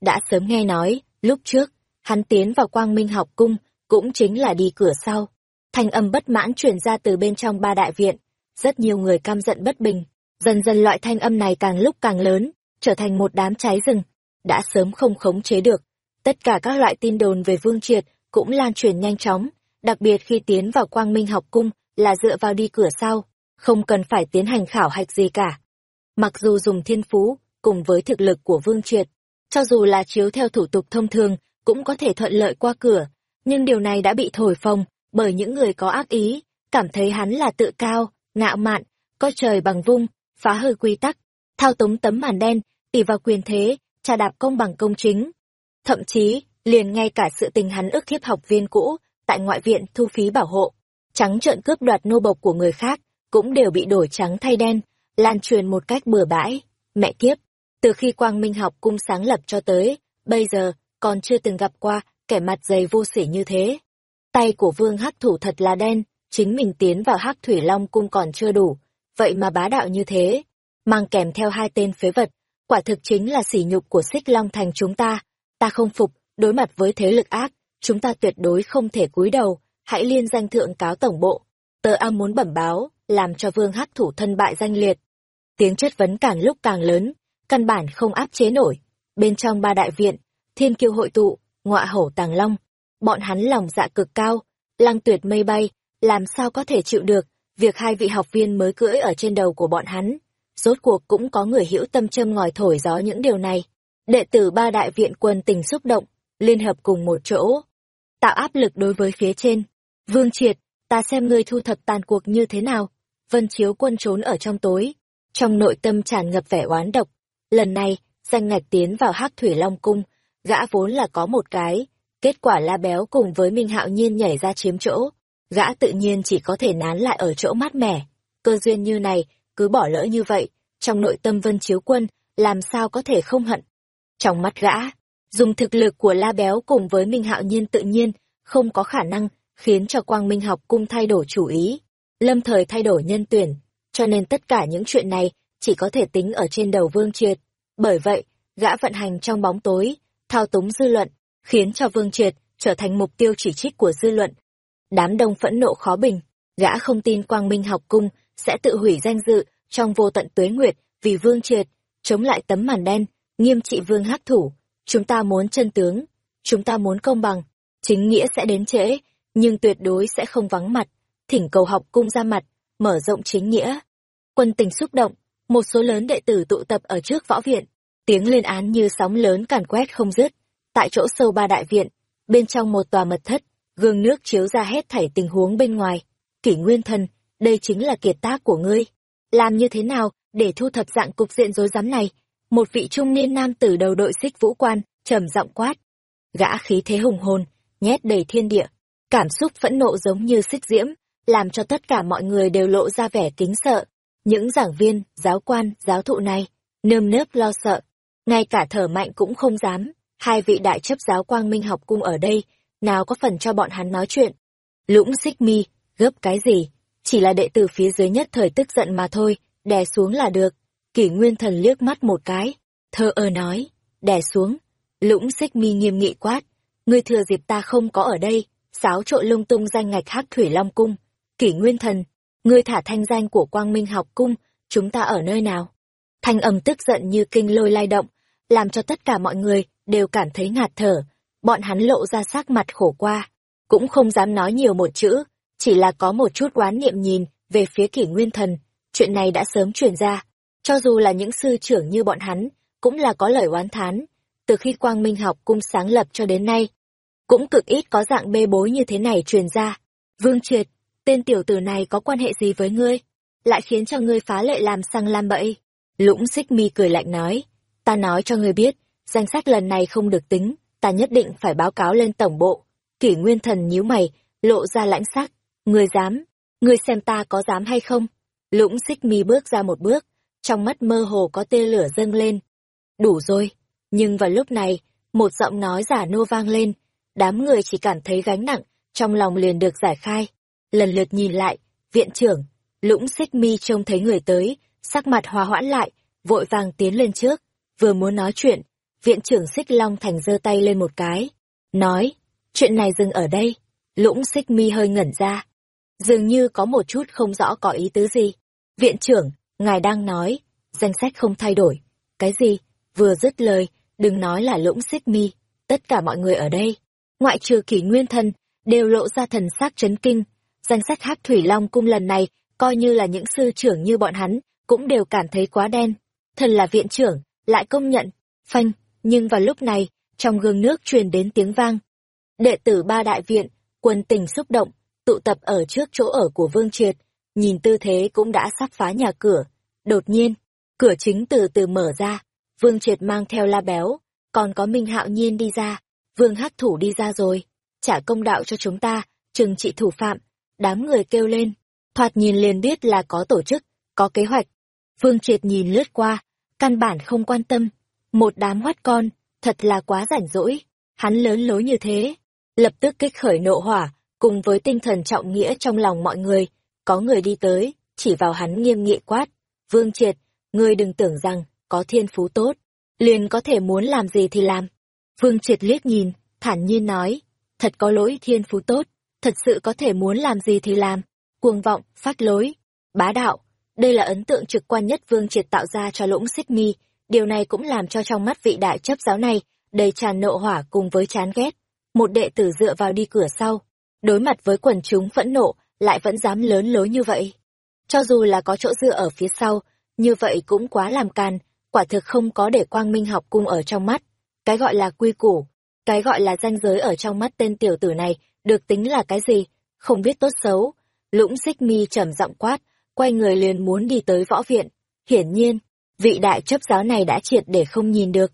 Đã sớm nghe nói, lúc trước, hắn tiến vào quang minh học cung, cũng chính là đi cửa sau. Thanh âm bất mãn truyền ra từ bên trong ba đại viện. Rất nhiều người căm giận bất bình. Dần dần loại thanh âm này càng lúc càng lớn, trở thành một đám cháy rừng. Đã sớm không khống chế được. Tất cả các loại tin đồn về Vương Triệt cũng lan truyền nhanh chóng, đặc biệt khi tiến vào quang minh học cung là dựa vào đi cửa sau, không cần phải tiến hành khảo hạch gì cả. Mặc dù dùng thiên phú, cùng với thực lực của Vương Triệt, cho dù là chiếu theo thủ tục thông thường, cũng có thể thuận lợi qua cửa, nhưng điều này đã bị thổi phồng bởi những người có ác ý, cảm thấy hắn là tự cao, ngạo mạn, coi trời bằng vung, phá hư quy tắc, thao túng tấm màn đen, tỉ vào quyền thế, trà đạp công bằng công chính. Thậm chí, liền ngay cả sự tình hắn ức hiếp học viên cũ, tại ngoại viện thu phí bảo hộ, trắng trợn cướp đoạt nô bộc của người khác, cũng đều bị đổi trắng thay đen, lan truyền một cách bừa bãi. Mẹ kiếp, từ khi Quang Minh học cung sáng lập cho tới, bây giờ, còn chưa từng gặp qua kẻ mặt dày vô sỉ như thế. Tay của vương hắc thủ thật là đen, chính mình tiến vào hắc thủy long cung còn chưa đủ, vậy mà bá đạo như thế, mang kèm theo hai tên phế vật, quả thực chính là sỉ nhục của xích long thành chúng ta, ta không phục, đối mặt với thế lực ác, chúng ta tuyệt đối không thể cúi đầu, hãy liên danh thượng cáo tổng bộ. Tờ a muốn bẩm báo, làm cho vương hắc thủ thân bại danh liệt. Tiếng chất vấn càng lúc càng lớn, căn bản không áp chế nổi. Bên trong ba đại viện, thiên kiêu hội tụ, ngọa hổ tàng long, bọn hắn lòng dạ cực cao, lăng tuyệt mây bay, làm sao có thể chịu được, việc hai vị học viên mới cưỡi ở trên đầu của bọn hắn. Rốt cuộc cũng có người hữu tâm châm ngòi thổi gió những điều này. Đệ tử ba đại viện quân tình xúc động, liên hợp cùng một chỗ, tạo áp lực đối với phía trên. Vương Triệt, ta xem ngươi thu thập tàn cuộc như thế nào. Vân Chiếu quân trốn ở trong tối, trong nội tâm tràn ngập vẻ oán độc. Lần này, danh ngạch tiến vào hắc thủy long cung, gã vốn là có một cái, kết quả la béo cùng với Minh Hạo Nhiên nhảy ra chiếm chỗ, gã tự nhiên chỉ có thể nán lại ở chỗ mát mẻ. Cơ duyên như này, cứ bỏ lỡ như vậy, trong nội tâm Vân Chiếu quân, làm sao có thể không hận. Trong mắt gã, dùng thực lực của la béo cùng với Minh Hạo Nhiên tự nhiên, không có khả năng khiến cho Quang Minh học cung thay đổi chủ ý, lâm thời thay đổi nhân tuyển, cho nên tất cả những chuyện này chỉ có thể tính ở trên đầu Vương Triệt. Bởi vậy, gã vận hành trong bóng tối, thao túng dư luận, khiến cho Vương Triệt trở thành mục tiêu chỉ trích của dư luận. Đám đông phẫn nộ khó bình, gã không tin Quang Minh học cung sẽ tự hủy danh dự trong vô tận tuế nguyệt vì Vương Triệt, chống lại tấm màn đen, nghiêm trị Vương hắc thủ. Chúng ta muốn chân tướng, chúng ta muốn công bằng, chính nghĩa sẽ đến trễ, nhưng tuyệt đối sẽ không vắng mặt. Thỉnh cầu học cung ra mặt, mở rộng chính nghĩa. Quân tình xúc động, một số lớn đệ tử tụ tập ở trước võ viện, tiếng lên án như sóng lớn càn quét không dứt. Tại chỗ sâu ba đại viện, bên trong một tòa mật thất, gương nước chiếu ra hết thảy tình huống bên ngoài. Kỷ Nguyên Thần, đây chính là kiệt tác của ngươi. Làm như thế nào để thu thập dạng cục diện rối rắm này? Một vị trung niên nam tử đầu đội xích vũ quan, trầm giọng quát. Gã khí thế hùng hồn, nhét đầy thiên địa. Cảm xúc phẫn nộ giống như xích diễm, làm cho tất cả mọi người đều lộ ra vẻ kính sợ. Những giảng viên, giáo quan, giáo thụ này, nơm nớp lo sợ, ngay cả thở mạnh cũng không dám. Hai vị đại chấp giáo quang minh học cung ở đây, nào có phần cho bọn hắn nói chuyện. Lũng xích mi, gấp cái gì? Chỉ là đệ tử phía dưới nhất thời tức giận mà thôi, đè xuống là được. Kỷ nguyên thần liếc mắt một cái, thơ ơ nói, đè xuống. Lũng xích mi nghiêm nghị quát, ngươi thừa dịp ta không có ở đây, xáo trộn lung tung danh ngạch hắc thủy long cung. Kỷ nguyên thần, ngươi thả thanh danh của quang minh học cung, chúng ta ở nơi nào? Thanh âm tức giận như kinh lôi lai động, làm cho tất cả mọi người đều cảm thấy ngạt thở. Bọn hắn lộ ra sắc mặt khổ qua, cũng không dám nói nhiều một chữ, chỉ là có một chút oán niệm nhìn về phía kỷ nguyên thần. Chuyện này đã sớm truyền ra. Cho dù là những sư trưởng như bọn hắn, cũng là có lời oán thán. Từ khi Quang Minh học cung sáng lập cho đến nay, cũng cực ít có dạng bê bối như thế này truyền ra. Vương Triệt, tên tiểu tử này có quan hệ gì với ngươi? Lại khiến cho ngươi phá lệ làm sang lam bậy. Lũng xích mi cười lạnh nói, ta nói cho ngươi biết, danh sách lần này không được tính, ta nhất định phải báo cáo lên tổng bộ. Kỷ nguyên thần nhíu mày, lộ ra lãnh sắc, ngươi dám, ngươi xem ta có dám hay không? Lũng xích mi bước ra một bước, trong mắt mơ hồ có tia lửa dâng lên. Đủ rồi, nhưng vào lúc này, một giọng nói giả nô vang lên, đám người chỉ cảm thấy gánh nặng, trong lòng liền được giải khai. Lần lượt nhìn lại, viện trưởng, lũng xích mi trông thấy người tới, sắc mặt hòa hoãn lại, vội vàng tiến lên trước, vừa muốn nói chuyện, viện trưởng xích long thành giơ tay lên một cái, nói, chuyện này dừng ở đây, lũng xích mi hơi ngẩn ra, dường như có một chút không rõ có ý tứ gì. Viện trưởng, ngài đang nói, danh sách không thay đổi, cái gì, vừa dứt lời, đừng nói là lũng xích mi, tất cả mọi người ở đây, ngoại trừ kỷ nguyên thân, đều lộ ra thần sắc chấn kinh, danh sách hắc thủy long cung lần này, coi như là những sư trưởng như bọn hắn, cũng đều cảm thấy quá đen. Thần là viện trưởng, lại công nhận, phanh, nhưng vào lúc này, trong gương nước truyền đến tiếng vang. Đệ tử ba đại viện, quân tình xúc động, tụ tập ở trước chỗ ở của Vương Triệt, nhìn tư thế cũng đã sắp phá nhà cửa. Đột nhiên, cửa chính từ từ mở ra, Vương Triệt mang theo la béo, còn có Minh Hạo Nhiên đi ra, Vương Hắc Thủ đi ra rồi, trả công đạo cho chúng ta, trừng trị thủ phạm, đám người kêu lên, thoạt nhìn liền biết là có tổ chức, có kế hoạch. Vương Triệt nhìn lướt qua, căn bản không quan tâm, một đám hoắt con, thật là quá rảnh rỗi, hắn lớn lối như thế, lập tức kích khởi nộ hỏa, cùng với tinh thần trọng nghĩa trong lòng mọi người, có người đi tới, chỉ vào hắn nghiêm nghị quát, Vương Triệt, ngươi đừng tưởng rằng, có thiên phú tốt, liền có thể muốn làm gì thì làm. Vương Triệt liếc nhìn, thản nhiên nói, thật có lỗi thiên phú tốt, thật sự có thể muốn làm gì thì làm, cuồng vọng, phát lối, bá đạo. Đây là ấn tượng trực quan nhất Vương Triệt tạo ra cho lũng xích mi, điều này cũng làm cho trong mắt vị đại chấp giáo này đầy tràn nộ hỏa cùng với chán ghét. Một đệ tử dựa vào đi cửa sau, đối mặt với quần chúng phẫn nộ, lại vẫn dám lớn lối như vậy. Cho dù là có chỗ dựa ở phía sau, như vậy cũng quá làm can, quả thực không có để quang minh học cung ở trong mắt. Cái gọi là quy củ, cái gọi là danh giới ở trong mắt tên tiểu tử này, được tính là cái gì, không biết tốt xấu. Lũng xích mi trầm giọng quát, quay người liền muốn đi tới võ viện. Hiển nhiên, vị đại chấp giáo này đã triệt để không nhìn được.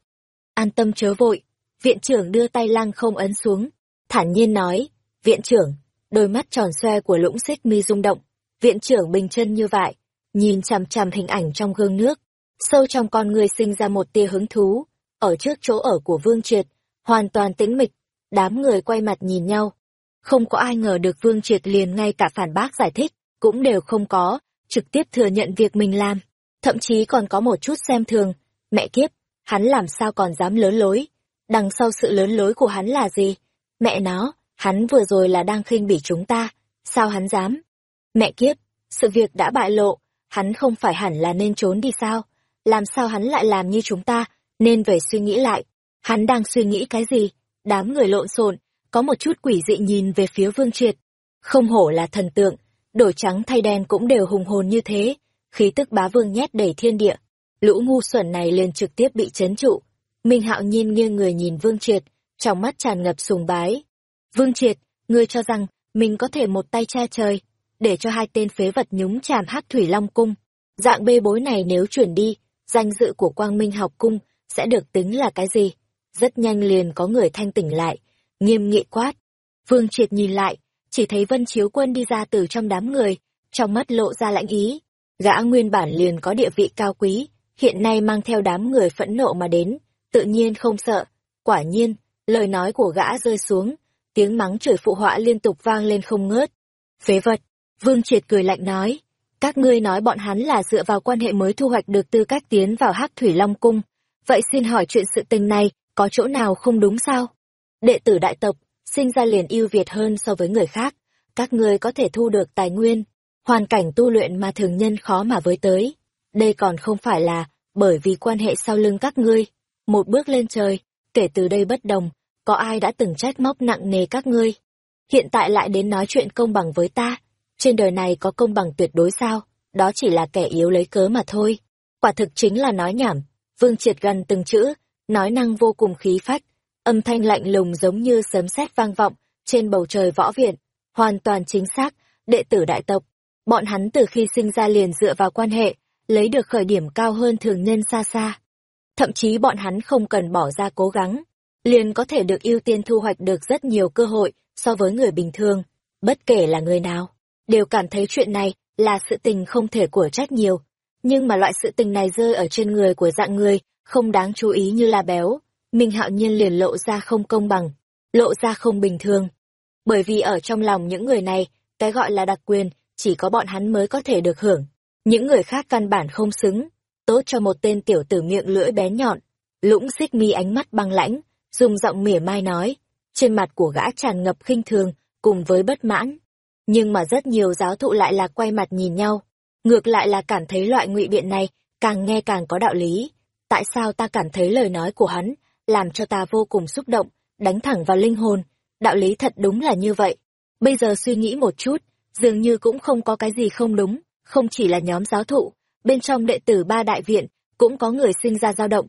An tâm chớ vội, viện trưởng đưa tay lăng không ấn xuống, thản nhiên nói, viện trưởng, đôi mắt tròn xoe của lũng xích mi rung động, viện trưởng bình chân như vậy, nhìn chằm chằm hình ảnh trong gương nước, sâu trong con người sinh ra một tia hứng thú, ở trước chỗ ở của Vương Triệt, hoàn toàn tĩnh mịch, đám người quay mặt nhìn nhau. Không có ai ngờ được Vương Triệt liền ngay cả phản bác giải thích, cũng đều không có, trực tiếp thừa nhận việc mình làm, thậm chí còn có một chút xem thường, mẹ kiếp, hắn làm sao còn dám lớn lối, đằng sau sự lớn lối của hắn là gì? Mẹ nó, hắn vừa rồi là đang khinh bỉ chúng ta, sao hắn dám? Mẹ kiếp, sự việc đã bại lộ, hắn không phải hẳn là nên trốn đi sao? Làm sao hắn lại làm như chúng ta, nên về suy nghĩ lại. Hắn đang suy nghĩ cái gì? Đám người lộn xộn, có một chút quỷ dị nhìn về phía Vương Triệt. Không hổ là thần tượng, đổi trắng thay đen cũng đều hùng hồn như thế, khí tức bá vương nhét đầy thiên địa. Lũ ngu xuẩn này liền trực tiếp bị chấn trụ. Minh Hạo Nhiên nghiêng người nhìn Vương Triệt, trong mắt tràn ngập sùng bái. Vương Triệt, ngươi cho rằng mình có thể một tay che trời, để cho hai tên phế vật nhúng chàm hắc thủy long cung. Dạng bê bối này nếu chuyển đi, danh dự của Quang Minh học cung sẽ được tính là cái gì? Rất nhanh liền có người thanh tỉnh lại, nghiêm nghị quát. Vương Triệt nhìn lại, chỉ thấy Vân Chiếu Quân đi ra từ trong đám người, trong mắt lộ ra lãnh ý. Gã nguyên bản liền có địa vị cao quý, hiện nay mang theo đám người phẫn nộ mà đến, tự nhiên không sợ. Quả nhiên, lời nói của gã rơi xuống, tiếng mắng chửi phụ họa liên tục vang lên không ngớt. Phế vật, Vương Triệt cười lạnh nói, các ngươi nói bọn hắn là dựa vào quan hệ mới thu hoạch được tư cách tiến vào hắc thủy long cung. Vậy xin hỏi chuyện sự tình này có chỗ nào không đúng sao? Đệ tử đại tộc sinh ra liền ưu việt hơn so với người khác. Các ngươi có thể thu được tài nguyên hoàn cảnh tu luyện mà thường nhân khó mà với tới. Đây còn không phải là bởi vì quan hệ sau lưng các ngươi. Một bước lên trời kể từ đây bất đồng có ai đã từng trách móc nặng nề các ngươi hiện tại lại đến nói chuyện công bằng với ta. Trên đời này có công bằng tuyệt đối sao? Đó chỉ là kẻ yếu lấy cớ mà thôi. Quả thực chính là nói nhảm. Vương Triệt gần từng chữ, nói năng vô cùng khí phách, âm thanh lạnh lùng giống như sấm sét vang vọng trên bầu trời võ viện, hoàn toàn chính xác, đệ tử đại tộc. Bọn hắn từ khi sinh ra liền dựa vào quan hệ, lấy được khởi điểm cao hơn thường nhân xa xa. Thậm chí bọn hắn không cần bỏ ra cố gắng, liền có thể được ưu tiên thu hoạch được rất nhiều cơ hội so với người bình thường, bất kể là người nào, đều cảm thấy chuyện này là sự tình không thể của trách nhiều. Nhưng mà loại sự tình này rơi ở trên người của dạng người, không đáng chú ý như là béo, Minh Hạo Nhiên liền lộ ra không công bằng, lộ ra không bình thường. Bởi vì ở trong lòng những người này, cái gọi là đặc quyền, chỉ có bọn hắn mới có thể được hưởng. Những người khác căn bản không xứng, tốt cho một tên tiểu tử miệng lưỡi bé nhọn. Lũng xích mi ánh mắt băng lãnh, dùng giọng mỉa mai nói, trên mặt của gã tràn ngập khinh thường, cùng với bất mãn. Nhưng mà rất nhiều giáo thụ lại là quay mặt nhìn nhau, ngược lại là cảm thấy loại ngụy biện này càng nghe càng có đạo lý. Tại sao ta cảm thấy lời nói của hắn làm cho ta vô cùng xúc động, đánh thẳng vào linh hồn, đạo lý thật đúng là như vậy. Bây giờ suy nghĩ một chút, dường như cũng không có cái gì không đúng, không chỉ là nhóm giáo thụ, bên trong đệ tử ba đại viện, cũng có người sinh ra dao động.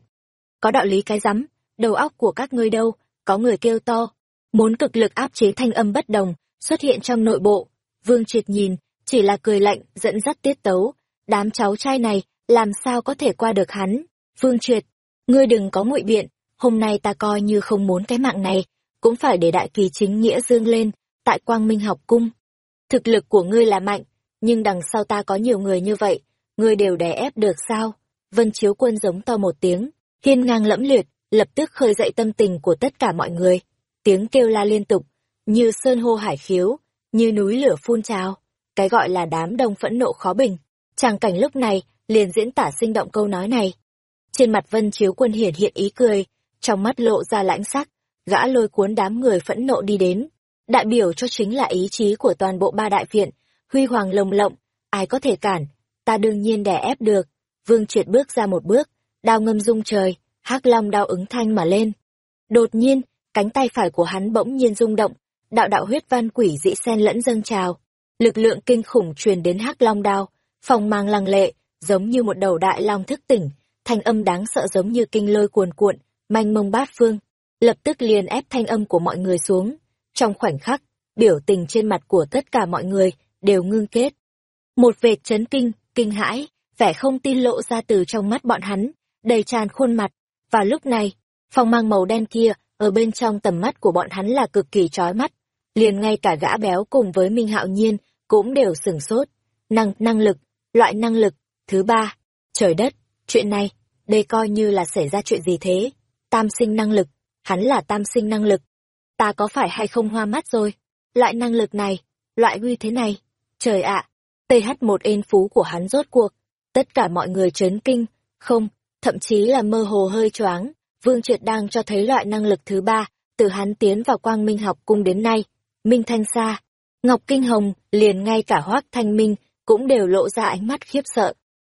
Có đạo lý cái rắm, đầu óc của các ngươi đâu, có người kêu to, muốn cực lực áp chế thanh âm bất đồng, xuất hiện trong nội bộ. Vương Triệt nhìn, chỉ là cười lạnh, dẫn dắt tiết tấu, đám cháu trai này, làm sao có thể qua được hắn. Vương Triệt, ngươi đừng có ngụy biện, hôm nay ta coi như không muốn cái mạng này, cũng phải để đại kỳ chính nghĩa dương lên, tại quang minh học cung. Thực lực của ngươi là mạnh, nhưng đằng sau ta có nhiều người như vậy, ngươi đều đè ép được sao? Vân Chiếu Quân giống to một tiếng, hiên ngang lẫm liệt, lập tức khơi dậy tâm tình của tất cả mọi người. Tiếng kêu la liên tục, như sơn hô hải khiếu, như núi lửa phun trào, cái gọi là đám đông phẫn nộ khó bình. Tràng cảnh lúc này liền diễn tả sinh động câu nói này. Trên mặt Vân Chiếu Quân hiển hiện ý cười, trong mắt lộ ra lãnh sắc, gã lôi cuốn đám người phẫn nộ đi đến. Đại biểu cho chính là ý chí của toàn bộ ba đại viện, huy hoàng lồng lộng, ai có thể cản, ta đương nhiên đè ép được. Vương triệt bước ra một bước, đao ngâm rung trời, hắc long đao ứng thanh mà lên. Đột nhiên, cánh tay phải của hắn bỗng nhiên rung động, đạo đạo huyết văn quỷ dị xen lẫn dâng trào. Lực lượng kinh khủng truyền đến hắc long đao, phòng mang lăng lệ, giống như một đầu đại long thức tỉnh, thanh âm đáng sợ giống như kinh lôi cuồn cuộn, manh mông bát phương, lập tức liền ép thanh âm của mọi người xuống. Trong khoảnh khắc, biểu tình trên mặt của tất cả mọi người đều ngưng kết. Một vệt chấn kinh, kinh hãi, vẻ không tin lộ ra từ trong mắt bọn hắn, đầy tràn khuôn mặt. Và lúc này, phong mang màu đen kia, ở bên trong tầm mắt của bọn hắn là cực kỳ chói mắt. Liền ngay cả gã béo cùng với Minh Hạo Nhiên cũng đều sửng sốt. Năng, năng lực, loại năng lực, thứ ba, trời đất, chuyện này, đây coi như là xảy ra chuyện gì thế? tam sinh năng lực, hắn là tam sinh năng lực. Ta có phải hay không hoa mắt rồi? Loại năng lực này, loại uy thế này, trời ạ, TH một ên phú của hắn rốt cuộc. Tất cả mọi người chấn kinh, không, thậm chí là mơ hồ hơi choáng. Vương Triệt đang cho thấy loại năng lực thứ ba, từ hắn tiến vào quang minh học cung đến nay. Minh Thanh Sa, Ngọc Kinh Hồng, liền ngay cả Hoác Thanh Minh, cũng đều lộ ra ánh mắt khiếp sợ.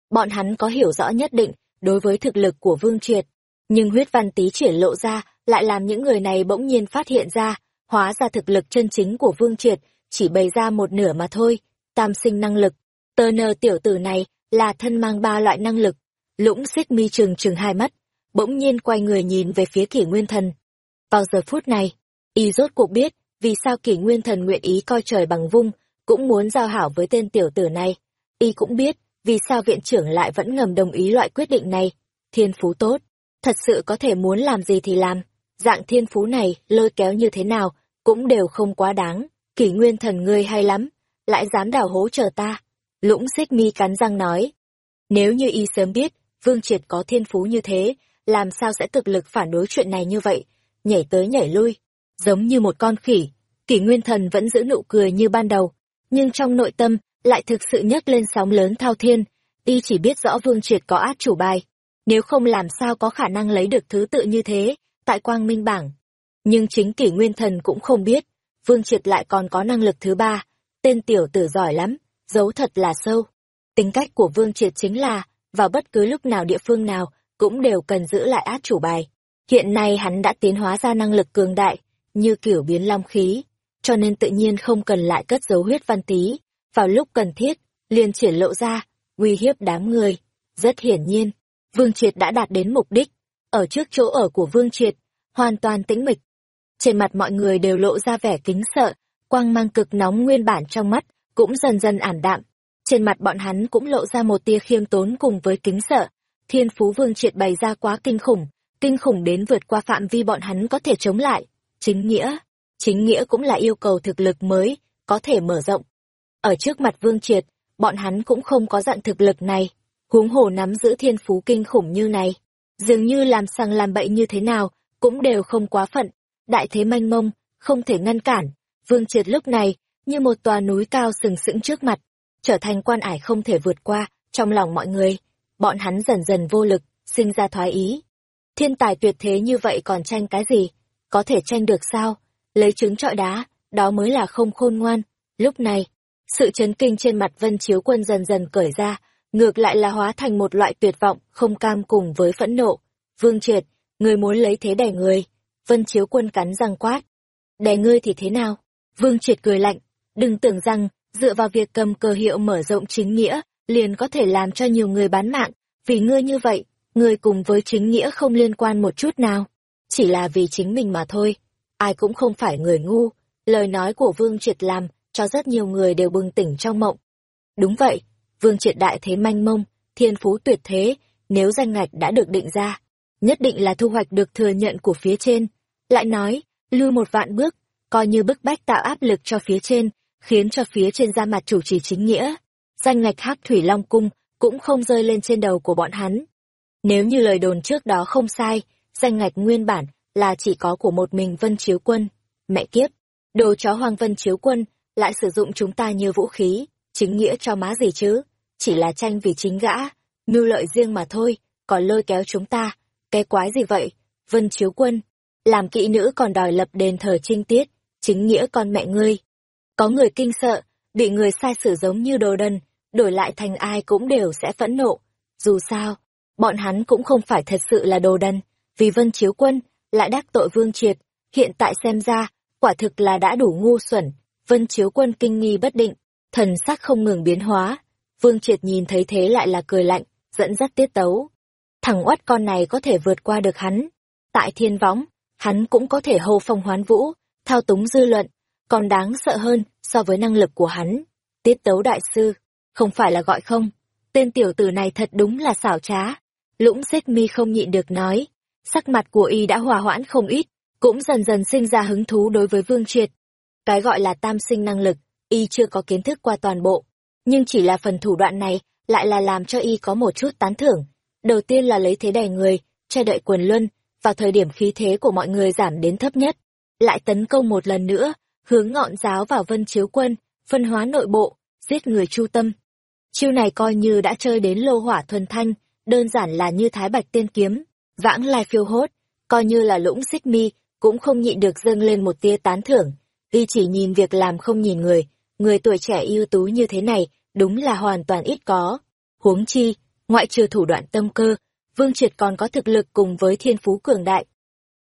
Bọn hắn có hiểu rõ nhất định đối với thực lực của Vương Triệt, nhưng huyết văn tý triển lộ ra, lại làm những người này bỗng nhiên phát hiện ra, hóa ra thực lực chân chính của Vương Triệt, chỉ bày ra một nửa mà thôi, tam sinh năng lực. Tờ nờ tiểu tử này, là thân mang ba loại năng lực. Lũng xích mi trừng trừng hai mắt, bỗng nhiên quay người nhìn về phía kỷ nguyên thần. Vào giờ phút này, y rốt cuộc biết, vì sao kỷ nguyên thần nguyện ý coi trời bằng vung, cũng muốn giao hảo với tên tiểu tử này. Y cũng biết, vì sao viện trưởng lại vẫn ngầm đồng ý loại quyết định này. Thiên phú tốt, thật sự có thể muốn làm gì thì làm, dạng thiên phú này lôi kéo như thế nào cũng đều không quá đáng, kỷ nguyên thần ngươi hay lắm, lại dám đào hố chờ ta. Lũng xích mi cắn răng nói, nếu như y sớm biết, Vương Triệt có thiên phú như thế, làm sao sẽ cực lực phản đối chuyện này như vậy, nhảy tới nhảy lui, giống như một con khỉ, kỷ nguyên thần vẫn giữ nụ cười như ban đầu, nhưng trong nội tâm lại thực sự nhấc lên sóng lớn thao thiên, y chỉ biết rõ Vương Triệt có át chủ bài, nếu không làm sao có khả năng lấy được thứ tự như thế, tại quang minh bảng. Nhưng chính kỷ nguyên thần cũng không biết, Vương Triệt lại còn có năng lực thứ ba, tên tiểu tử giỏi lắm, giấu thật là sâu. Tính cách của Vương Triệt chính là, vào bất cứ lúc nào địa phương nào, cũng đều cần giữ lại át chủ bài. Hiện nay hắn đã tiến hóa ra năng lực cường đại, như kiểu biến long khí. cho nên tự nhiên không cần lại cất dấu huyết văn tí. Vào lúc cần thiết, liền triển lộ ra, uy hiếp đám người. Rất hiển nhiên, Vương Triệt đã đạt đến mục đích. Ở trước chỗ ở của Vương Triệt, hoàn toàn tĩnh mịch. Trên mặt mọi người đều lộ ra vẻ kính sợ, quang mang cực nóng nguyên bản trong mắt, cũng dần dần ảm đạm. Trên mặt bọn hắn cũng lộ ra một tia khiêm tốn cùng với kính sợ. Thiên Phú Vương Triệt bày ra quá kinh khủng, kinh khủng đến vượt qua phạm vi bọn hắn có thể chống lại. Chính nghĩa, chính nghĩa cũng là yêu cầu thực lực mới, có thể mở rộng. Ở trước mặt Vương Triệt, bọn hắn cũng không có dặn thực lực này, huống hồ nắm giữ thiên phú kinh khủng như này. Dường như làm sang làm bậy như thế nào, cũng đều không quá phận, đại thế manh mông, không thể ngăn cản. Vương Triệt lúc này, như một tòa núi cao sừng sững trước mặt, trở thành quan ải không thể vượt qua, trong lòng mọi người. Bọn hắn dần dần vô lực, sinh ra thoái ý. Thiên tài tuyệt thế như vậy còn tranh cái gì? Có thể tranh được sao? Lấy trứng trọi đá, đó mới là không khôn ngoan. Lúc này, sự chấn kinh trên mặt vân chiếu quân dần dần cởi ra, ngược lại là hóa thành một loại tuyệt vọng, không cam cùng với phẫn nộ. Vương triệt, người muốn lấy thế đè người. Vân chiếu quân cắn răng quát. Đè ngươi thì thế nào? Vương triệt cười lạnh. Đừng tưởng rằng, dựa vào việc cầm cờ hiệu mở rộng chính nghĩa, liền có thể làm cho nhiều người bán mạng. Vì ngươi như vậy, ngươi cùng với chính nghĩa không liên quan một chút nào. Chỉ là vì chính mình mà thôi. Ai cũng không phải người ngu. Lời nói của Vương Triệt làm cho rất nhiều người đều bừng tỉnh trong mộng. Đúng vậy, Vương Triệt đại thế manh mông, thiên phú tuyệt thế, nếu danh ngạch đã được định ra, nhất định là thu hoạch được thừa nhận của phía trên. Lại nói, lưu một vạn bước, coi như bức bách tạo áp lực cho phía trên, khiến cho phía trên ra mặt chủ trì chính nghĩa. Danh ngạch hắc thủy long cung cũng không rơi lên trên đầu của bọn hắn. Nếu như lời đồn trước đó không sai, danh ngạch nguyên bản là chỉ có của một mình Vân Chiếu Quân. Mẹ kiếp, đồ chó Hoàng Vân Chiếu Quân lại sử dụng chúng ta như vũ khí, chính nghĩa cho má gì chứ? Chỉ là tranh vì chính gã, mưu lợi riêng mà thôi, còn lôi kéo chúng ta. Cái quái gì vậy? Vân Chiếu Quân, làm kỵ nữ còn đòi lập đền thờ trinh tiết, chính nghĩa con mẹ ngươi. Có người kinh sợ, bị người sai sử giống như đồ đần, đổi lại thành ai cũng đều sẽ phẫn nộ. Dù sao, bọn hắn cũng không phải thật sự là đồ đần, vì Vân Chiếu Quân lại đắc tội Vương Triệt, hiện tại xem ra, quả thực là đã đủ ngu xuẩn. Vân Chiếu Quân kinh nghi bất định, thần sắc không ngừng biến hóa. Vương Triệt nhìn thấy thế lại là cười lạnh, dẫn dắt tiết tấu. Thằng oắt con này có thể vượt qua được hắn. Tại thiên võng, hắn cũng có thể hô phong hoán vũ, thao túng dư luận, còn đáng sợ hơn so với năng lực của hắn. Tiết tấu đại sư, không phải là gọi không. Tên tiểu tử này thật đúng là xảo trá. Lũng xích mi không nhịn được nói. Sắc mặt của y đã hòa hoãn không ít, cũng dần dần sinh ra hứng thú đối với Vương Triệt. Cái gọi là tam sinh năng lực, y chưa có kiến thức qua toàn bộ, nhưng chỉ là phần thủ đoạn này lại là làm cho y có một chút tán thưởng. Đầu tiên là lấy thế đẩy người, che đợi quần luân, vào thời điểm khí thế của mọi người giảm đến thấp nhất, lại tấn công một lần nữa, hướng ngọn giáo vào vân chiếu quân, phân hóa nội bộ, giết người chu tâm. Chiêu này coi như đã chơi đến lô hỏa thuần thanh, đơn giản là như thái bạch tiên kiếm, vãng lai phiêu hốt, coi như là lũng xích mi, cũng không nhịn được dâng lên một tia tán thưởng, y chỉ nhìn việc làm không nhìn người, người tuổi trẻ ưu tú như thế này, đúng là hoàn toàn ít có. Huống chi, ngoại trừ thủ đoạn tâm cơ, Vương Triệt còn có thực lực cùng với thiên phú cường đại.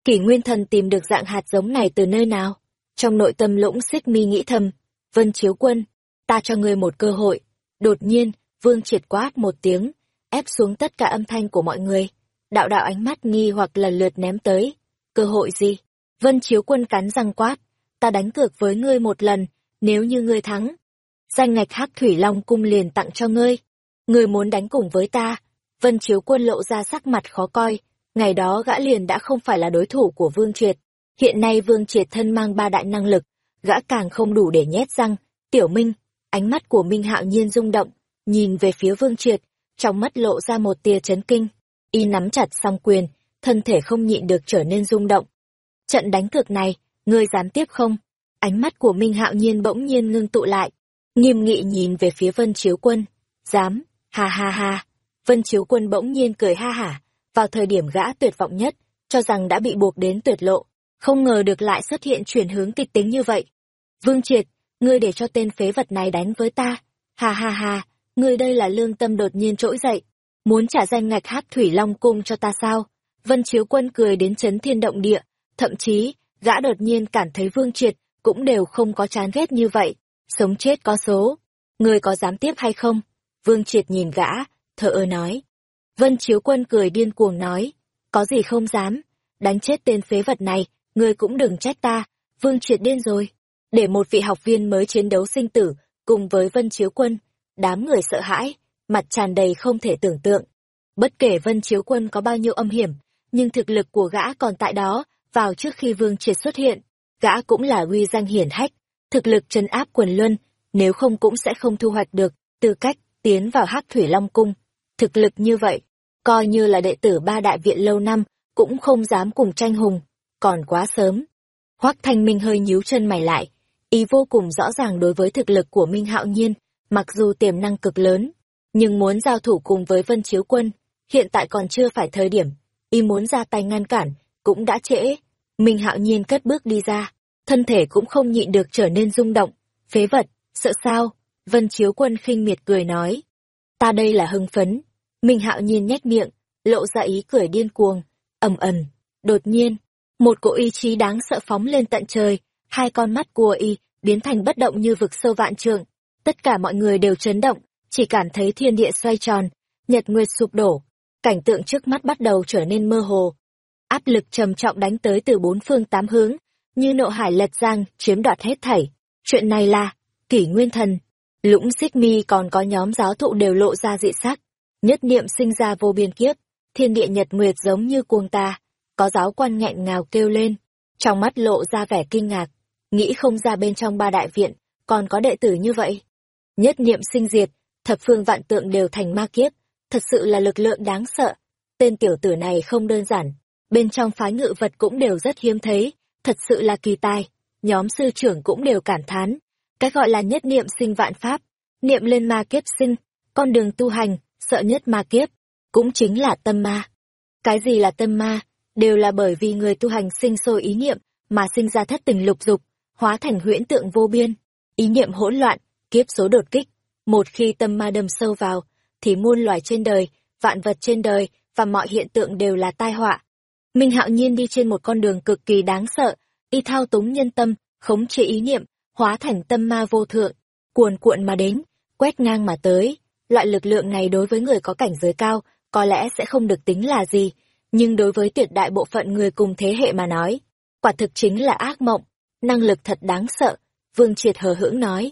Kỷ Nguyên Thần tìm được dạng hạt giống này từ nơi nào? Trong nội tâm lũng xích mi nghĩ thầm, Vân Chiếu Quân, ta cho ngươi một cơ hội. Đột nhiên, Vương Triệt quát một tiếng, ép xuống tất cả âm thanh của mọi người. Đạo đạo ánh mắt nghi hoặc lần lượt ném tới. Cơ hội gì? Vân Chiếu Quân cắn răng quát, ta đánh cược với ngươi một lần, nếu như ngươi thắng. Danh ngạch hắc thủy long cung liền tặng cho ngươi. Ngươi muốn đánh cùng với ta. Vân Chiếu Quân lộ ra sắc mặt khó coi, ngày đó gã liền đã không phải là đối thủ của Vương Triệt. Hiện nay Vương Triệt thân mang ba đại năng lực, gã càng không đủ để nhét răng. Tiểu Minh, ánh mắt của Minh hạo nhiên rung động, nhìn về phía Vương Triệt, trong mắt lộ ra một tia chấn kinh. Y nắm chặt song quyền, thân thể không nhịn được trở nên rung động. Trận đánh cược này, ngươi dám tiếp không? Ánh mắt của Minh hạo nhiên bỗng nhiên ngưng tụ lại, nghiêm nghị nhìn về phía Vân Chiếu Quân. Dám, ha ha ha. Vân Chiếu Quân bỗng nhiên cười ha hả, vào thời điểm gã tuyệt vọng nhất, cho rằng đã bị buộc đến tuyệt lộ, không ngờ được lại xuất hiện chuyển hướng kịch tính như vậy. Vương Triệt, ngươi để cho tên phế vật này đánh với ta. Ha ha ha, ngươi đây là lương tâm đột nhiên trỗi dậy. Muốn trả danh ngạch hát thủy long cung cho ta sao? Vân Chiếu Quân cười đến chấn thiên động địa, thậm chí, gã đột nhiên cảm thấy Vương Triệt cũng đều không có chán ghét như vậy, sống chết có số. ngươi có dám tiếp hay không? Vương Triệt nhìn gã, thở ơ nói. Vân Chiếu Quân cười điên cuồng nói, có gì không dám, đánh chết tên phế vật này, ngươi cũng đừng trách ta, Vương Triệt điên rồi. Để một vị học viên mới chiến đấu sinh tử, cùng với Vân Chiếu Quân, đám người sợ hãi, mặt tràn đầy không thể tưởng tượng. Bất kể Vân Chiếu Quân có bao nhiêu âm hiểm, nhưng thực lực của gã còn tại đó, vào trước khi Vương Triệt xuất hiện, gã cũng là uy danh hiển hách, thực lực trấn áp quần luân, nếu không cũng sẽ không thu hoạch được tư cách tiến vào Hắc Thủy Long cung. Thực lực như vậy, coi như là đệ tử ba đại viện lâu năm, cũng không dám cùng tranh hùng, còn quá sớm. Hoắc Thanh Minh hơi nhíu chân mày lại, ý vô cùng rõ ràng đối với thực lực của Minh Hạo Nhiên, mặc dù tiềm năng cực lớn, nhưng muốn giao thủ cùng với Vân Chiếu Quân, hiện tại còn chưa phải thời điểm, y muốn ra tay ngăn cản, cũng đã trễ. Minh Hạo Nhiên cất bước đi ra, thân thể cũng không nhịn được trở nên rung động, phế vật, sợ sao? Vân Chiếu Quân khinh miệt cười nói, ta đây là hưng phấn. Minh Hạo Nhiên nhếch miệng, lộ ra ý cười điên cuồng, ầm ầm, đột nhiên, một cỗ ý chí đáng sợ phóng lên tận trời, hai con mắt của y biến thành bất động như vực sâu vạn trượng. Tất cả mọi người đều chấn động, chỉ cảm thấy thiên địa xoay tròn, nhật nguyệt sụp đổ, cảnh tượng trước mắt bắt đầu trở nên mơ hồ. Áp lực trầm trọng đánh tới từ bốn phương tám hướng, như nộ hải lật giang, chiếm đoạt hết thảy. Chuyện này là, kỷ nguyên thần, lũng xích mi còn có nhóm giáo thụ đều lộ ra dị sắc. Nhất niệm sinh ra vô biên kiếp, thiên địa nhật nguyệt giống như cuồng ta, có giáo quan nghẹn ngào kêu lên, trong mắt lộ ra vẻ kinh ngạc, nghĩ không ra bên trong ba đại viện, còn có đệ tử như vậy. Nhất niệm sinh diệt, thập phương vạn tượng đều thành ma kiếp, thật sự là lực lượng đáng sợ. Tên tiểu tử này không đơn giản, bên trong phái ngự vật cũng đều rất hiếm thấy, thật sự là kỳ tài. Nhóm sư trưởng cũng đều cảm thán, cái gọi là nhất niệm sinh vạn pháp, niệm lên ma kiếp sinh, con đường tu hành, sợ nhất ma kiếp, cũng chính là tâm ma. Cái gì là tâm ma? Đều là bởi vì người tu hành sinh sôi ý niệm, mà sinh ra thất tình lục dục, hóa thành huyễn tượng vô biên. Ý niệm hỗn loạn, kiếp số đột kích. Một khi tâm ma đâm sâu vào, thì muôn loài trên đời, vạn vật trên đời, và mọi hiện tượng đều là tai họa. Minh hạo nhiên đi trên một con đường cực kỳ đáng sợ, y thao túng nhân tâm, khống chế ý niệm, hóa thành tâm ma vô thượng, cuồn cuộn mà đến, quét ngang mà tới. Loại lực lượng này đối với người có cảnh giới cao, có lẽ sẽ không được tính là gì, nhưng đối với tuyệt đại bộ phận người cùng thế hệ mà nói, quả thực chính là ác mộng, năng lực thật đáng sợ, Vương Triệt hờ hững nói.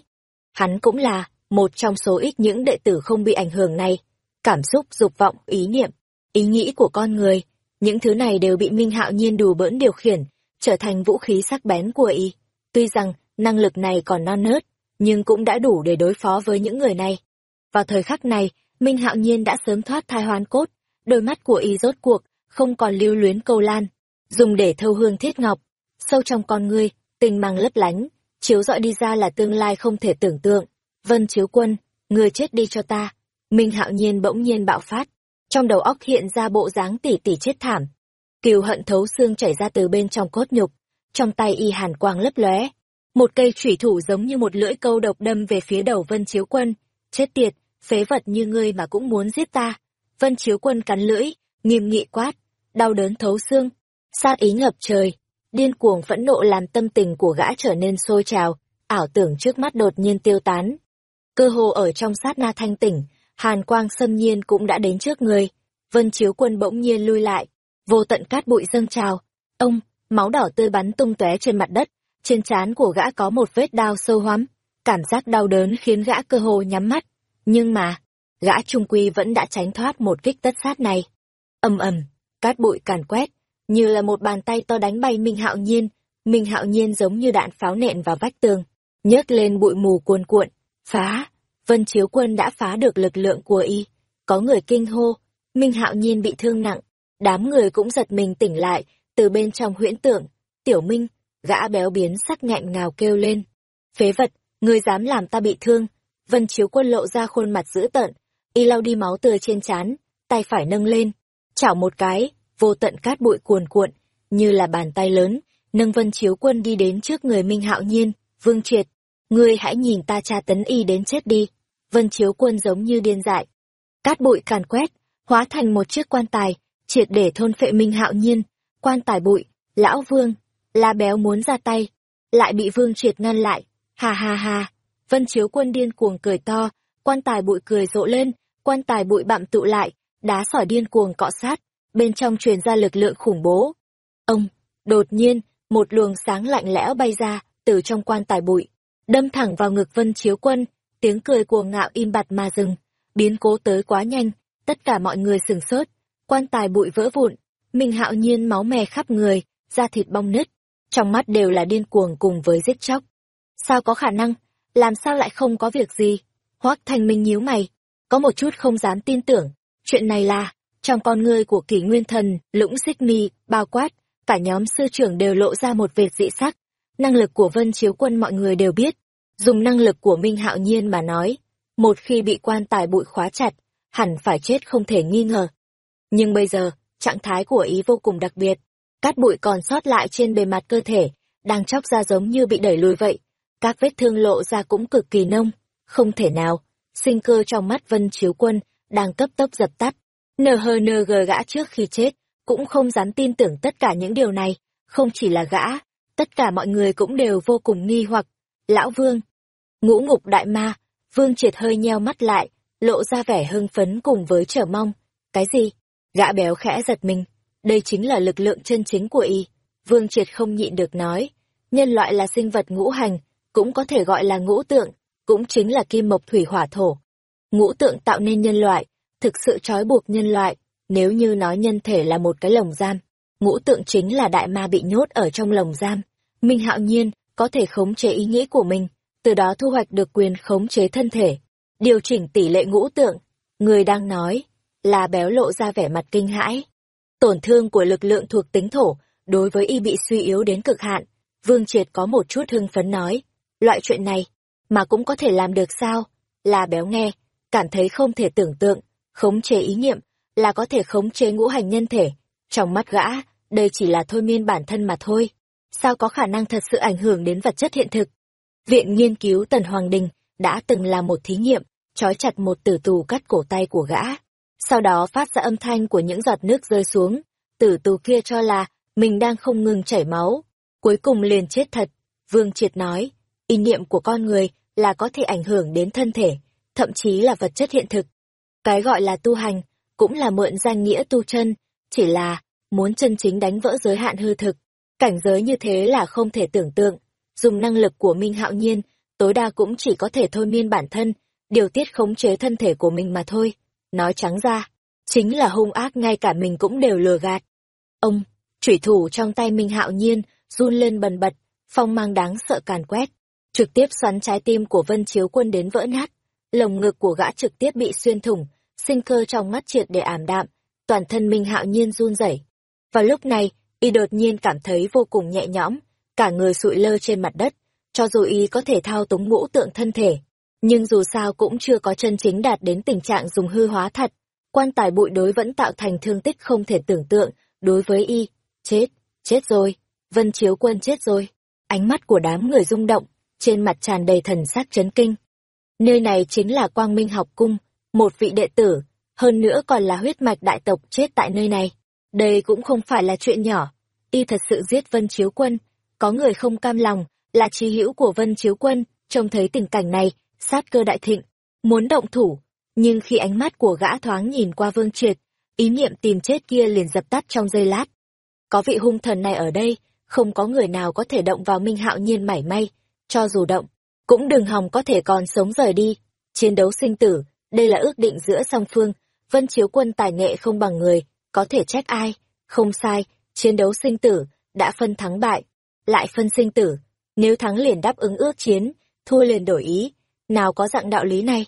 Hắn cũng là một trong số ít những đệ tử không bị ảnh hưởng này. Cảm xúc, dục vọng, ý niệm, ý nghĩ của con người, những thứ này đều bị Minh Hạo Nhiên đủ bỡn điều khiển, trở thành vũ khí sắc bén của y. Tuy rằng, năng lực này còn non nớt, nhưng cũng đã đủ để đối phó với những người này. Vào thời khắc này, Minh Hạo Nhiên đã sớm thoát thai hoán cốt, đôi mắt của y rốt cuộc, không còn lưu luyến câu lan, dùng để thâu hương thiết ngọc. Sâu trong con ngươi, tình mang lấp lánh, chiếu dọi đi ra là tương lai không thể tưởng tượng. Vân Chiếu Quân, người chết đi cho ta. Minh Hạo Nhiên bỗng nhiên bạo phát, trong đầu óc hiện ra bộ dáng tỉ tỉ chết thảm. Kiều hận thấu xương chảy ra từ bên trong cốt nhục, trong tay y hàn quang lấp lóe, một cây thủy thủ giống như một lưỡi câu độc đâm về phía đầu Vân Chiếu Quân. Chết tiệt, phế vật như ngươi mà cũng muốn giết ta. Vân Chiếu Quân cắn lưỡi, nghiêm nghị quát, đau đớn thấu xương, sát ý ngập trời, điên cuồng phẫn nộ làm tâm tình của gã trở nên sôi trào, ảo tưởng trước mắt đột nhiên tiêu tán. Cơ hồ ở trong sát na thanh tỉnh, hàn quang xâm nhiên cũng đã đến trước người, vân chiếu quân bỗng nhiên lui lại, vô tận cát bụi dâng trào, ông, máu đỏ tươi bắn tung tóe trên mặt đất, trên trán của gã có một vết đao sâu hoắm, cảm giác đau đớn khiến gã cơ hồ nhắm mắt, nhưng mà, gã trung quy vẫn đã tránh thoát một kích tất sát này. ầm ầm, cát bụi càn quét, như là một bàn tay to đánh bay Minh Hạo Nhiên, Minh Hạo Nhiên giống như đạn pháo nện vào vách tường, nhấc lên bụi mù cuồn cuộn, phá, Vân Chiếu Quân đã phá được lực lượng của y, có người kinh hô, Minh Hạo Nhiên bị thương nặng, đám người cũng giật mình tỉnh lại, từ bên trong huyễn tưởng, Tiểu Minh, gã béo biến sắc nghẹn ngào kêu lên, phế vật, ngươi dám làm ta bị thương, Vân Chiếu Quân lộ ra khuôn mặt dữ tợn, y lau đi máu tươi trên trán, tay phải nâng lên, chảo một cái, vô tận cát bụi cuồn cuộn, như là bàn tay lớn, nâng vân chiếu quân đi đến trước người Minh Hạo Nhiên, Vương Triệt, ngươi hãy nhìn ta tra tấn y đến chết đi. Vân chiếu quân giống như điên dại. Cát bụi càn quét, hóa thành một chiếc quan tài, triệt để thôn phệ Minh Hạo Nhiên, quan tài bụi, lão vương, la béo muốn ra tay, lại bị Vương Triệt ngăn lại. Ha ha ha, Vân Chiếu Quân điên cuồng cười to, quan tài bụi cười rộ lên, quan tài bụi bặm tụ lại, đá sỏi điên cuồng cọ sát, bên trong truyền ra lực lượng khủng bố. Ông, đột nhiên, một luồng sáng lạnh lẽo bay ra, từ trong quan tài bụi, đâm thẳng vào ngực Vân Chiếu Quân, tiếng cười cuồng ngạo im bặt mà dừng, biến cố tới quá nhanh, tất cả mọi người sừng sốt, quan tài bụi vỡ vụn, Minh Hạo Nhiên máu mè khắp người, da thịt bong nứt, trong mắt đều là điên cuồng cùng với giết chóc. Sao có khả năng, làm sao lại không có việc gì? Hoác Thanh Minh nhíu mày, có một chút không dám tin tưởng, chuyện này là, trong con ngươi của kỷ nguyên thần, lũng xích mi, bao quát, cả nhóm sư trưởng đều lộ ra một vệt dị sắc. Năng lực của Vân Chiếu Quân mọi người đều biết, dùng năng lực của Minh Hạo Nhiên mà nói, một khi bị quan tài bụi khóa chặt, hẳn phải chết không thể nghi ngờ. Nhưng bây giờ, trạng thái của ý vô cùng đặc biệt, cát bụi còn sót lại trên bề mặt cơ thể, đang chóc ra giống như bị đẩy lùi vậy. Các vết thương lộ ra cũng cực kỳ nông, không thể nào, sinh cơ trong mắt Vân Chiếu Quân đang cấp tốc dập tắt. NHNG gã trước khi chết, cũng không dám tin tưởng tất cả những điều này, không chỉ là gã, tất cả mọi người cũng đều vô cùng nghi hoặc. Lão Vương, ngũ ngục đại ma, Vương triệt hơi nheo mắt lại, lộ ra vẻ hưng phấn cùng với trở mong. Cái gì? Gã béo khẽ giật mình, đây chính là lực lượng chân chính của y. Vương triệt không nhịn được nói, nhân loại là sinh vật ngũ hành, cũng có thể gọi là ngũ tượng, cũng chính là kim mộc thủy hỏa thổ. Ngũ tượng tạo nên nhân loại, thực sự trói buộc nhân loại, nếu như nói nhân thể là một cái lồng giam, ngũ tượng chính là đại ma bị nhốt ở trong lồng giam. Minh hạo nhiên có thể khống chế ý nghĩ của mình, từ đó thu hoạch được quyền khống chế thân thể, điều chỉnh tỷ lệ ngũ tượng. Người đang nói, là béo lộ ra vẻ mặt kinh hãi. Tổn thương của lực lượng thuộc tính thổ, đối với y bị suy yếu đến cực hạn. Vương Triệt có một chút hưng phấn nói, loại chuyện này, mà cũng có thể làm được sao? Là béo nghe, cảm thấy không thể tưởng tượng, khống chế ý niệm, là có thể khống chế ngũ hành nhân thể. Trong mắt gã, đây chỉ là thôi miên bản thân mà thôi. Sao có khả năng thật sự ảnh hưởng đến vật chất hiện thực? Viện nghiên cứu Tần Hoàng Đình đã từng làm một thí nghiệm, trói chặt một tử tù cắt cổ tay của gã. Sau đó phát ra âm thanh của những giọt nước rơi xuống. Tử tù kia cho là mình đang không ngừng chảy máu. Cuối cùng liền chết thật. Vương Triệt nói, ý niệm của con người là có thể ảnh hưởng đến thân thể, thậm chí là vật chất hiện thực. Cái gọi là tu hành, cũng là mượn danh nghĩa tu chân, chỉ là muốn chân chính đánh vỡ giới hạn hư thực. Cảnh giới như thế là không thể tưởng tượng. Dùng năng lực của Minh Hạo Nhiên, tối đa cũng chỉ có thể thôi miên bản thân, điều tiết khống chế thân thể của mình mà thôi. Nói trắng ra, chính là hung ác ngay cả mình cũng đều lừa gạt. Ông, chủy thủ trong tay Minh Hạo Nhiên, run lên bần bật, phong mang đáng sợ càn quét, trực tiếp xoắn trái tim của Vân Chiếu Quân đến vỡ nát. Lồng ngực của gã trực tiếp bị xuyên thủng, sinh cơ trong mắt triệt để ảm đạm, toàn thân Minh Hạo Nhiên run rẩy. Vào lúc này, y đột nhiên cảm thấy vô cùng nhẹ nhõm, cả người sụi lơ trên mặt đất, cho dù y có thể thao túng ngũ tượng thân thể, nhưng dù sao cũng chưa có chân chính đạt đến tình trạng dùng hư hóa thật. Quan tài bụi đối vẫn tạo thành thương tích không thể tưởng tượng, đối với y, chết, chết rồi, vân chiếu quân chết rồi. Ánh mắt của đám người rung động, trên mặt tràn đầy thần sắc chấn kinh. Nơi này chính là quang minh học cung, một vị đệ tử, hơn nữa còn là huyết mạch đại tộc chết tại nơi này. Đây cũng không phải là chuyện nhỏ. Y thật sự giết Vân Chiếu Quân. Có người không cam lòng, là trí hữu của Vân Chiếu Quân, trông thấy tình cảnh này, sát cơ đại thịnh, muốn động thủ. Nhưng khi ánh mắt của gã thoáng nhìn qua Vương Triệt, ý niệm tìm chết kia liền dập tắt trong giây lát. Có vị hung thần này ở đây, không có người nào có thể động vào Minh Hạo Nhiên mảy may, cho dù động, cũng đừng hòng có thể còn sống rời đi. Chiến đấu sinh tử, đây là ước định giữa song phương, Vân Chiếu Quân tài nghệ không bằng người, có thể trách ai, không sai, chiến đấu sinh tử, đã phân thắng bại, lại phân sinh tử, nếu thắng liền đáp ứng ước chiến, thua liền đổi ý, nào có dạng đạo lý này.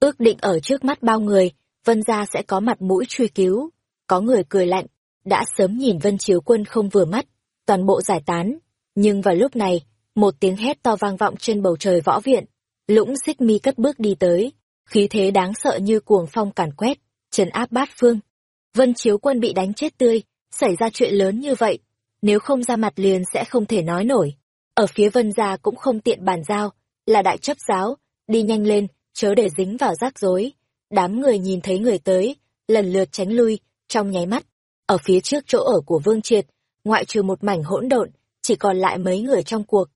Ước định ở trước mắt bao người, Vân gia sẽ có mặt mũi truy cứu, có người cười lạnh, đã sớm nhìn Vân Chiếu Quân không vừa mắt, toàn bộ giải tán, nhưng vào lúc này, một tiếng hét to vang vọng trên bầu trời võ viện, lũng xích mi cất bước đi tới, khí thế đáng sợ như cuồng phong càn quét, trấn áp bát phương. Vân Chiếu Quân bị đánh chết tươi, xảy ra chuyện lớn như vậy, nếu không ra mặt liền sẽ không thể nói nổi. Ở phía Vân gia cũng không tiện bàn giao, là đại chấp giáo, đi nhanh lên, chớ để dính vào rắc rối. Đám người nhìn thấy người tới, lần lượt tránh lui, trong nháy mắt. Ở phía trước chỗ ở của Vương Triệt, ngoại trừ một mảnh hỗn độn, chỉ còn lại mấy người trong cuộc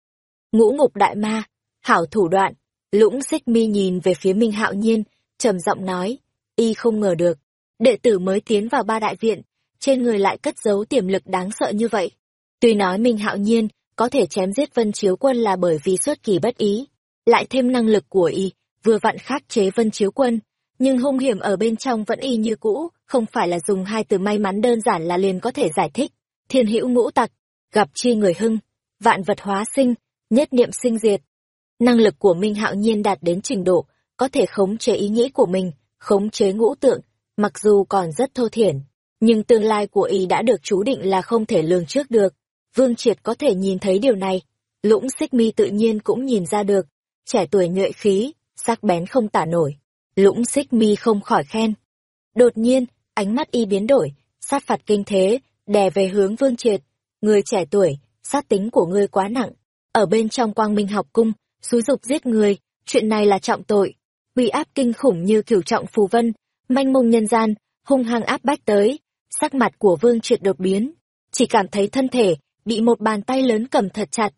ngũ ngục đại ma, hảo thủ đoạn. Lũng xích mi nhìn về phía Minh Hạo Nhiên, trầm giọng nói, y không ngờ được, đệ tử mới tiến vào ba đại viện, trên người lại cất giấu tiềm lực đáng sợ như vậy. Tuy nói Minh Hạo Nhiên có thể chém giết Vân Chiếu Quân là bởi vì xuất kỳ bất ý, lại thêm năng lực của y, vừa vặn khắc chế Vân Chiếu Quân, nhưng hung hiểm ở bên trong vẫn y như cũ, không phải là dùng hai từ may mắn đơn giản là liền có thể giải thích. Thiên hữu ngũ tặc, gặp chi người hưng, vạn vật hóa sinh, nhất niệm sinh diệt. Năng lực của Minh Hạo Nhiên đạt đến trình độ, có thể khống chế ý nghĩ của mình, khống chế ngũ tượng, mặc dù còn rất thô thiển, nhưng tương lai của y đã được chú định là không thể lường trước được. Vương Triệt có thể nhìn thấy điều này, Lũng Xích Mi tự nhiên cũng nhìn ra được, trẻ tuổi nhuệ khí, sắc bén không tả nổi. Lũng Xích Mi không khỏi khen. Đột nhiên, ánh mắt y biến đổi, sát phạt kinh thế, đè về hướng Vương Triệt. Người trẻ tuổi, sát tính của ngươi quá nặng, ở bên trong quang minh học cung, xúi dục giết người, chuyện này là trọng tội. Uy áp kinh khủng như cửu trọng phù vân, manh mông nhân gian, hung hăng áp bách tới, sắc mặt của Vương Triệt đột biến, chỉ cảm thấy thân thể bị một bàn tay lớn cầm thật chặt.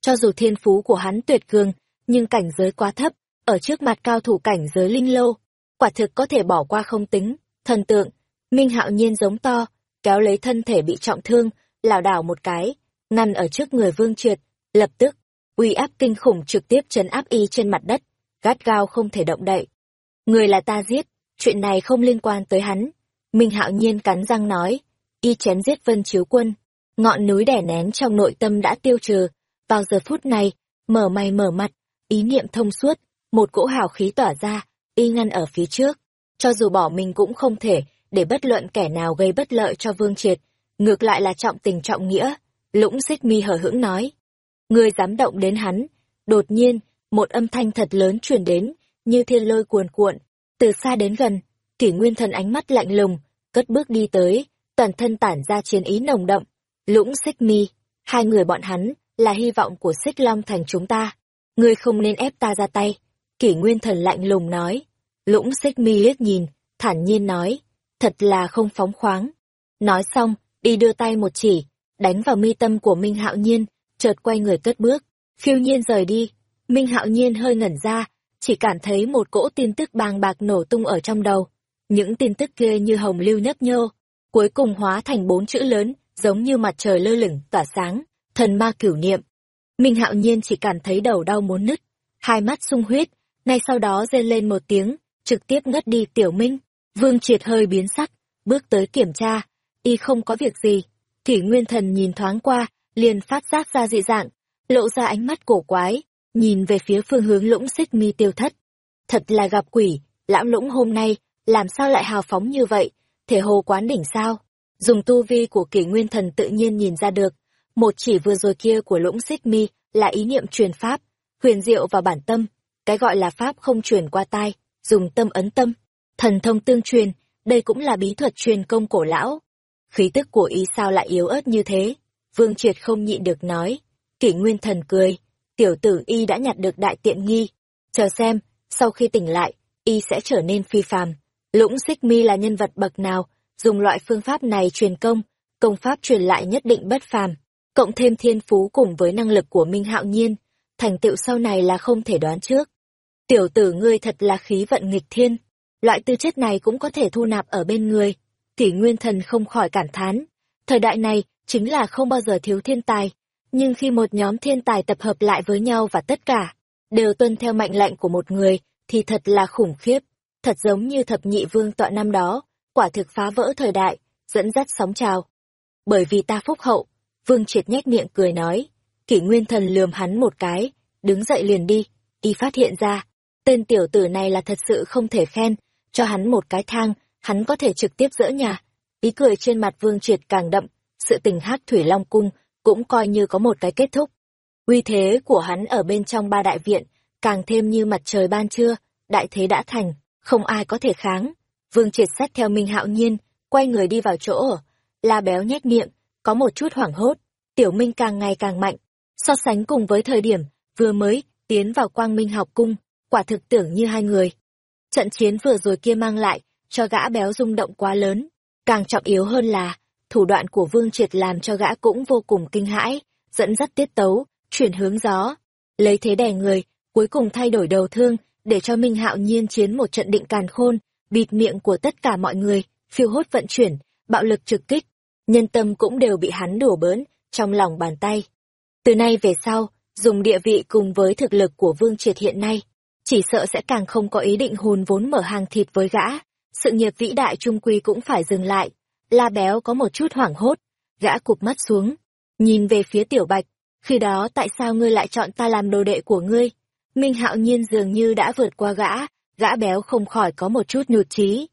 Cho dù thiên phú của hắn tuyệt cường, nhưng cảnh giới quá thấp, ở trước mặt cao thủ cảnh giới linh lô, quả thực có thể bỏ qua không tính, thần tượng, Minh Hạo Nhiên giống to, kéo lấy thân thể bị trọng thương, lảo đảo một cái, ngăn ở trước người Vương Triệt, lập tức, uy áp kinh khủng trực tiếp chấn áp y trên mặt đất, gắt gao không thể động đậy. Người là ta giết, chuyện này không liên quan tới hắn. Minh Hạo Nhiên cắn răng nói, y chém giết Vân Chiếu Quân, ngọn núi đè nén trong nội tâm đã tiêu trừ, vào giờ phút này, mở mày mở mặt, ý niệm thông suốt, một cỗ hào khí tỏa ra, y ngăn ở phía trước, cho dù bỏ mình cũng không thể để bất luận kẻ nào gây bất lợi cho Vương Triệt, ngược lại là trọng tình trọng nghĩa. Lũng xích mi hở hững nói. Người dám động đến hắn. Đột nhiên, một âm thanh thật lớn truyền đến, như thiên lôi cuồn cuộn. Từ xa đến gần, kỷ nguyên thần ánh mắt lạnh lùng, cất bước đi tới, toàn thân tản ra chiến ý nồng đậm. Lũng xích mi, hai người bọn hắn, là hy vọng của xích long thành chúng ta. Ngươi không nên ép ta ra tay. Kỷ nguyên thần lạnh lùng nói. Lũng xích mi liếc nhìn, thản nhiên nói. Thật là không phóng khoáng. Nói xong, đi đưa tay một chỉ, đánh vào mi tâm của Minh Hạo Nhiên, chợt quay người cất bước, phiêu nhiên rời đi. Minh Hạo Nhiên hơi ngẩn ra, chỉ cảm thấy một cỗ tin tức bàng bạc nổ tung ở trong đầu. Những tin tức kia như hồng lưu nhấp nhô, cuối cùng hóa thành bốn chữ lớn, giống như mặt trời lơ lửng, tỏa sáng, thần ma cửu niệm. Minh Hạo Nhiên chỉ cảm thấy đầu đau muốn nứt, hai mắt sung huyết, ngay sau đó rên lên một tiếng, trực tiếp ngất đi tiểu minh. Vương Triệt hơi biến sắc, bước tới kiểm tra, y không có việc gì. thủy Nguyên Thần nhìn thoáng qua, liền phát giác ra dị dạng, lộ ra ánh mắt cổ quái, nhìn về phía phương hướng lũng xích mi tiêu thất. Thật là gặp quỷ, lão lũng hôm nay, làm sao lại hào phóng như vậy, thể hồ quán đỉnh sao? Dùng tu vi của kỷ nguyên thần tự nhiên nhìn ra được, một chỉ vừa rồi kia của lũng xích mi là ý niệm truyền pháp, huyền diệu vào bản tâm, cái gọi là pháp không truyền qua tai, dùng tâm ấn tâm, thần thông tương truyền, đây cũng là bí thuật truyền công cổ lão. Khí tức của y sao lại yếu ớt như thế? Vương Triệt không nhịn được nói. Kỷ Nguyên Thần cười, tiểu tử y đã nhặt được đại tiện nghi. Chờ xem, sau khi tỉnh lại, y sẽ trở nên phi phàm. Lũng Xích Mi là nhân vật bậc nào, dùng loại phương pháp này truyền công, công pháp truyền lại nhất định bất phàm, cộng thêm thiên phú cùng với năng lực của Minh Hạo Nhiên, thành tựu sau này là không thể đoán trước. Tiểu tử ngươi thật là khí vận nghịch thiên, loại tư chất này cũng có thể thu nạp ở bên người. Kỷ Nguyên Thần không khỏi cảm thán, thời đại này chính là không bao giờ thiếu thiên tài, nhưng khi một nhóm thiên tài tập hợp lại với nhau và tất cả đều tuân theo mệnh lệnh của một người thì thật là khủng khiếp, thật giống như thập nhị vương tọa năm đó, quả thực phá vỡ thời đại, dẫn dắt sóng trào. Bởi vì ta phúc hậu, vương triệt nhếch miệng cười nói, kỷ nguyên thần lườm hắn một cái, đứng dậy liền đi, y phát hiện ra, tên tiểu tử này là thật sự không thể khen, cho hắn một cái thang, hắn có thể trực tiếp dỡ nhà. Ý cười trên mặt vương triệt càng đậm, sự tình hát thủy long cung cũng coi như có một cái kết thúc. Uy thế của hắn ở bên trong ba đại viện, càng thêm như mặt trời ban trưa, đại thế đã thành, không ai có thể kháng. Vương triệt sách theo Minh Hạo Nhiên, quay người đi vào chỗ ở, la béo nhếch miệng, có một chút hoảng hốt, tiểu minh càng ngày càng mạnh, so sánh cùng với thời điểm vừa mới tiến vào quang minh học cung, quả thực tưởng như hai người. Trận chiến vừa rồi kia mang lại, cho gã béo rung động quá lớn, càng trọng yếu hơn là, thủ đoạn của Vương Triệt làm cho gã cũng vô cùng kinh hãi, dẫn dắt tiết tấu, chuyển hướng gió, lấy thế đè người, cuối cùng thay đổi đầu thương, để cho Minh Hạo Nhiên chiến một trận định càn khôn, bịt miệng của tất cả mọi người, phiêu hốt vận chuyển, bạo lực trực kích, nhân tâm cũng đều bị hắn đổ bỡn trong lòng bàn tay. Từ nay về sau, dùng địa vị cùng với thực lực của Vương Triệt hiện nay, chỉ sợ sẽ càng không có ý định hùn vốn mở hàng thịt với gã, sự nghiệp vĩ đại trung quy cũng phải dừng lại. La Béo có một chút hoảng hốt, gã cụp mắt xuống, nhìn về phía Tiểu Bạch, khi đó tại sao ngươi lại chọn ta làm đồ đệ của ngươi? Minh Hạo Nhiên dường như đã vượt qua gã, gã béo không khỏi có một chút nhụt chí.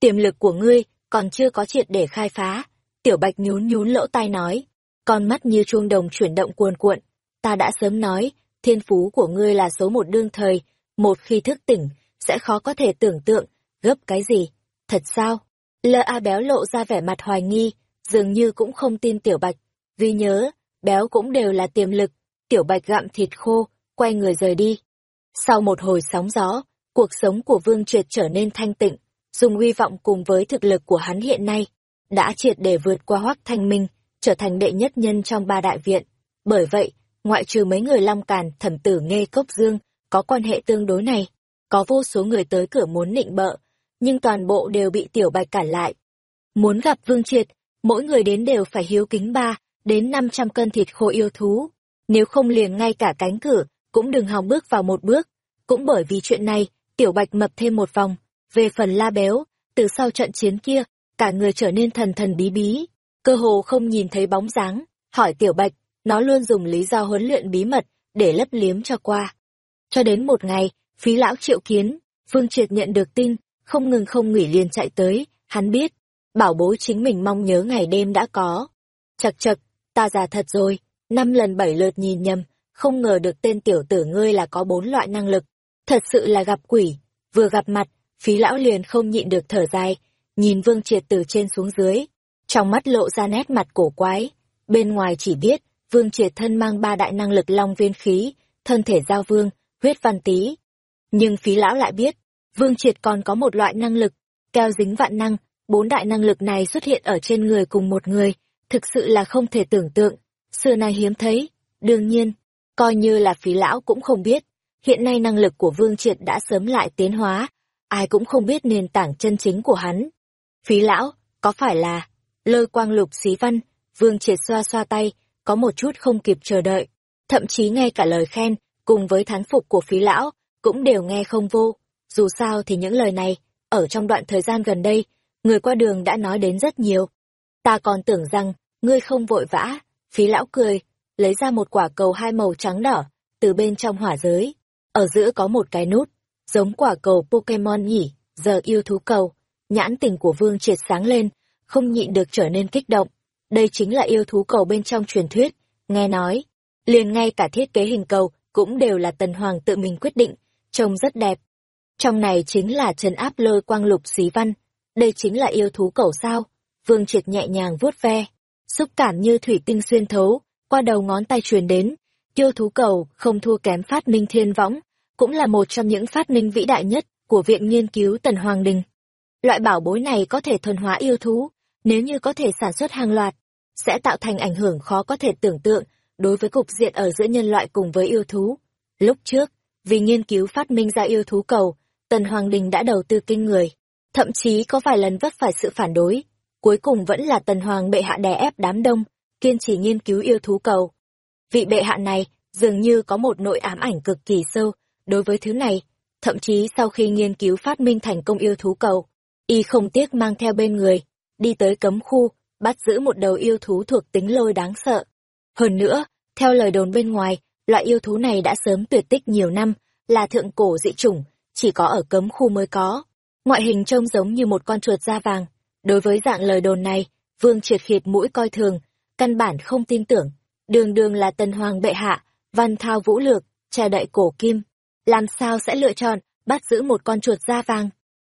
Tiềm lực của ngươi còn chưa có triệt để khai phá. Tiểu Bạch nhún nhún lỗ tai nói, con mắt như chuông đồng chuyển động cuồn cuộn. Ta đã sớm nói, thiên phú của ngươi là số một đương thời, một khi thức tỉnh, sẽ khó có thể tưởng tượng, gấp cái gì. Thật sao? Lơ A béo lộ ra vẻ mặt hoài nghi, dường như cũng không tin Tiểu Bạch. Vì nhớ, béo cũng đều là tiềm lực. Tiểu Bạch gặm thịt khô, quay người rời đi. Sau một hồi sóng gió, cuộc sống của Vương Triệt trở nên thanh tịnh, dùng uy vọng cùng với thực lực của hắn hiện nay, đã triệt để vượt qua Hoắc Thanh Minh, trở thành đệ nhất nhân trong ba đại viện. Bởi vậy, ngoại trừ mấy người Long Càn, Thẩm Tử Nghê Cốc Dương, có quan hệ tương đối này, có vô số người tới cửa muốn nịnh bợ, nhưng toàn bộ đều bị Tiểu Bạch cản lại. Muốn gặp Vương Triệt, mỗi người đến đều phải hiếu kính ba đến năm trăm cân thịt khô yêu thú, nếu không liền ngay cả cánh cửa cũng đừng hòng bước vào một bước. Cũng bởi vì chuyện này, Tiểu Bạch mập thêm một vòng. Về phần la béo, từ sau trận chiến kia, cả người trở nên thần thần bí bí. Cơ hồ không nhìn thấy bóng dáng, hỏi Tiểu Bạch, nó luôn dùng lý do huấn luyện bí mật để lấp liếm cho qua. Cho đến một ngày, phí lão triệu kiến, Phương Triệt nhận được tin, không ngừng không nghỉ liền chạy tới, hắn biết, bảo bối chính mình mong nhớ ngày đêm đã có. Chật chật, ta già thật rồi, năm lần bảy lượt nhìn nhầm, không ngờ được tên tiểu tử ngươi là có bốn loại năng lực. Thật sự là gặp quỷ, vừa gặp mặt, phí lão liền không nhịn được thở dài, nhìn Vương Triệt từ trên xuống dưới. Trong mắt lộ ra nét mặt cổ quái, bên ngoài chỉ biết, Vương Triệt thân mang ba đại năng lực long viên khí, thân thể giao vương, huyết văn tý. Nhưng phí lão lại biết, Vương Triệt còn có một loại năng lực, keo dính vạn năng, bốn đại năng lực này xuất hiện ở trên người cùng một người, thực sự là không thể tưởng tượng, xưa nay hiếm thấy. Đương nhiên, Coi như là phí lão cũng không biết, hiện nay năng lực của Vương Triệt đã sớm lại tiến hóa, ai cũng không biết nền tảng chân chính của hắn. Phí lão, có phải là, lôi quang lục xí văn, Vương Triệt xoa xoa tay, có một chút không kịp chờ đợi, thậm chí ngay cả lời khen, cùng với thán phục của phí lão, cũng đều nghe không vô. Dù sao thì những lời này, ở trong đoạn thời gian gần đây, người qua đường đã nói đến rất nhiều. Ta còn tưởng rằng, ngươi không vội vã, phí lão cười, lấy ra một quả cầu hai màu trắng đỏ, từ bên trong hỏa giới. Ở giữa có một cái nút, giống quả cầu Pokemon nhỉ, giờ yêu thú cầu. Nhãn tình của Vương triệt sáng lên, không nhịn được trở nên kích động. Đây chính là yêu thú cầu bên trong truyền thuyết, nghe nói. Liền ngay cả thiết kế hình cầu cũng đều là Tần Hoàng tự mình quyết định, trông rất đẹp. Trong này chính là trần áp lôi quang lục xí văn. Đây chính là yêu thú cầu sao. Vương triệt nhẹ nhàng vuốt ve, xúc cảm như thủy tinh xuyên thấu, qua đầu ngón tay truyền đến, yêu thú cầu không thua kém phát minh thiên võng, cũng là một trong những phát minh vĩ đại nhất của Viện Nghiên cứu Tần Hoàng Đình. Loại bảo bối này có thể thuần hóa yêu thú, nếu như có thể sản xuất hàng loạt, sẽ tạo thành ảnh hưởng khó có thể tưởng tượng đối với cục diện ở giữa nhân loại cùng với yêu thú. Lúc trước, vì nghiên cứu phát minh ra yêu thú cầu, Tần Hoàng Đình đã đầu tư kinh người, thậm chí có vài lần vấp phải sự phản đối. Cuối cùng vẫn là Tần Hoàng bệ hạ đè ép đám đông, kiên trì nghiên cứu yêu thú cầu. Vị bệ hạ này dường như có một nội ám ảnh cực kỳ sâu đối với thứ này, thậm chí sau khi nghiên cứu phát minh thành công yêu thú cầu, y không tiếc mang theo bên người, đi tới cấm khu, bắt giữ một đầu yêu thú thuộc tính lôi đáng sợ. Hơn nữa, theo lời đồn bên ngoài, loại yêu thú này đã sớm tuyệt tích nhiều năm, là thượng cổ dị chủng, chỉ có ở cấm khu mới có. Ngoại hình trông giống như một con chuột da vàng. Đối với dạng lời đồn này, Vương Triệt Khiệt mũi coi thường, căn bản không tin tưởng, đường đường là tần hoàng bệ hạ, văn thao vũ lược, che đậy cổ kim, làm sao sẽ lựa chọn bắt giữ một con chuột da vàng.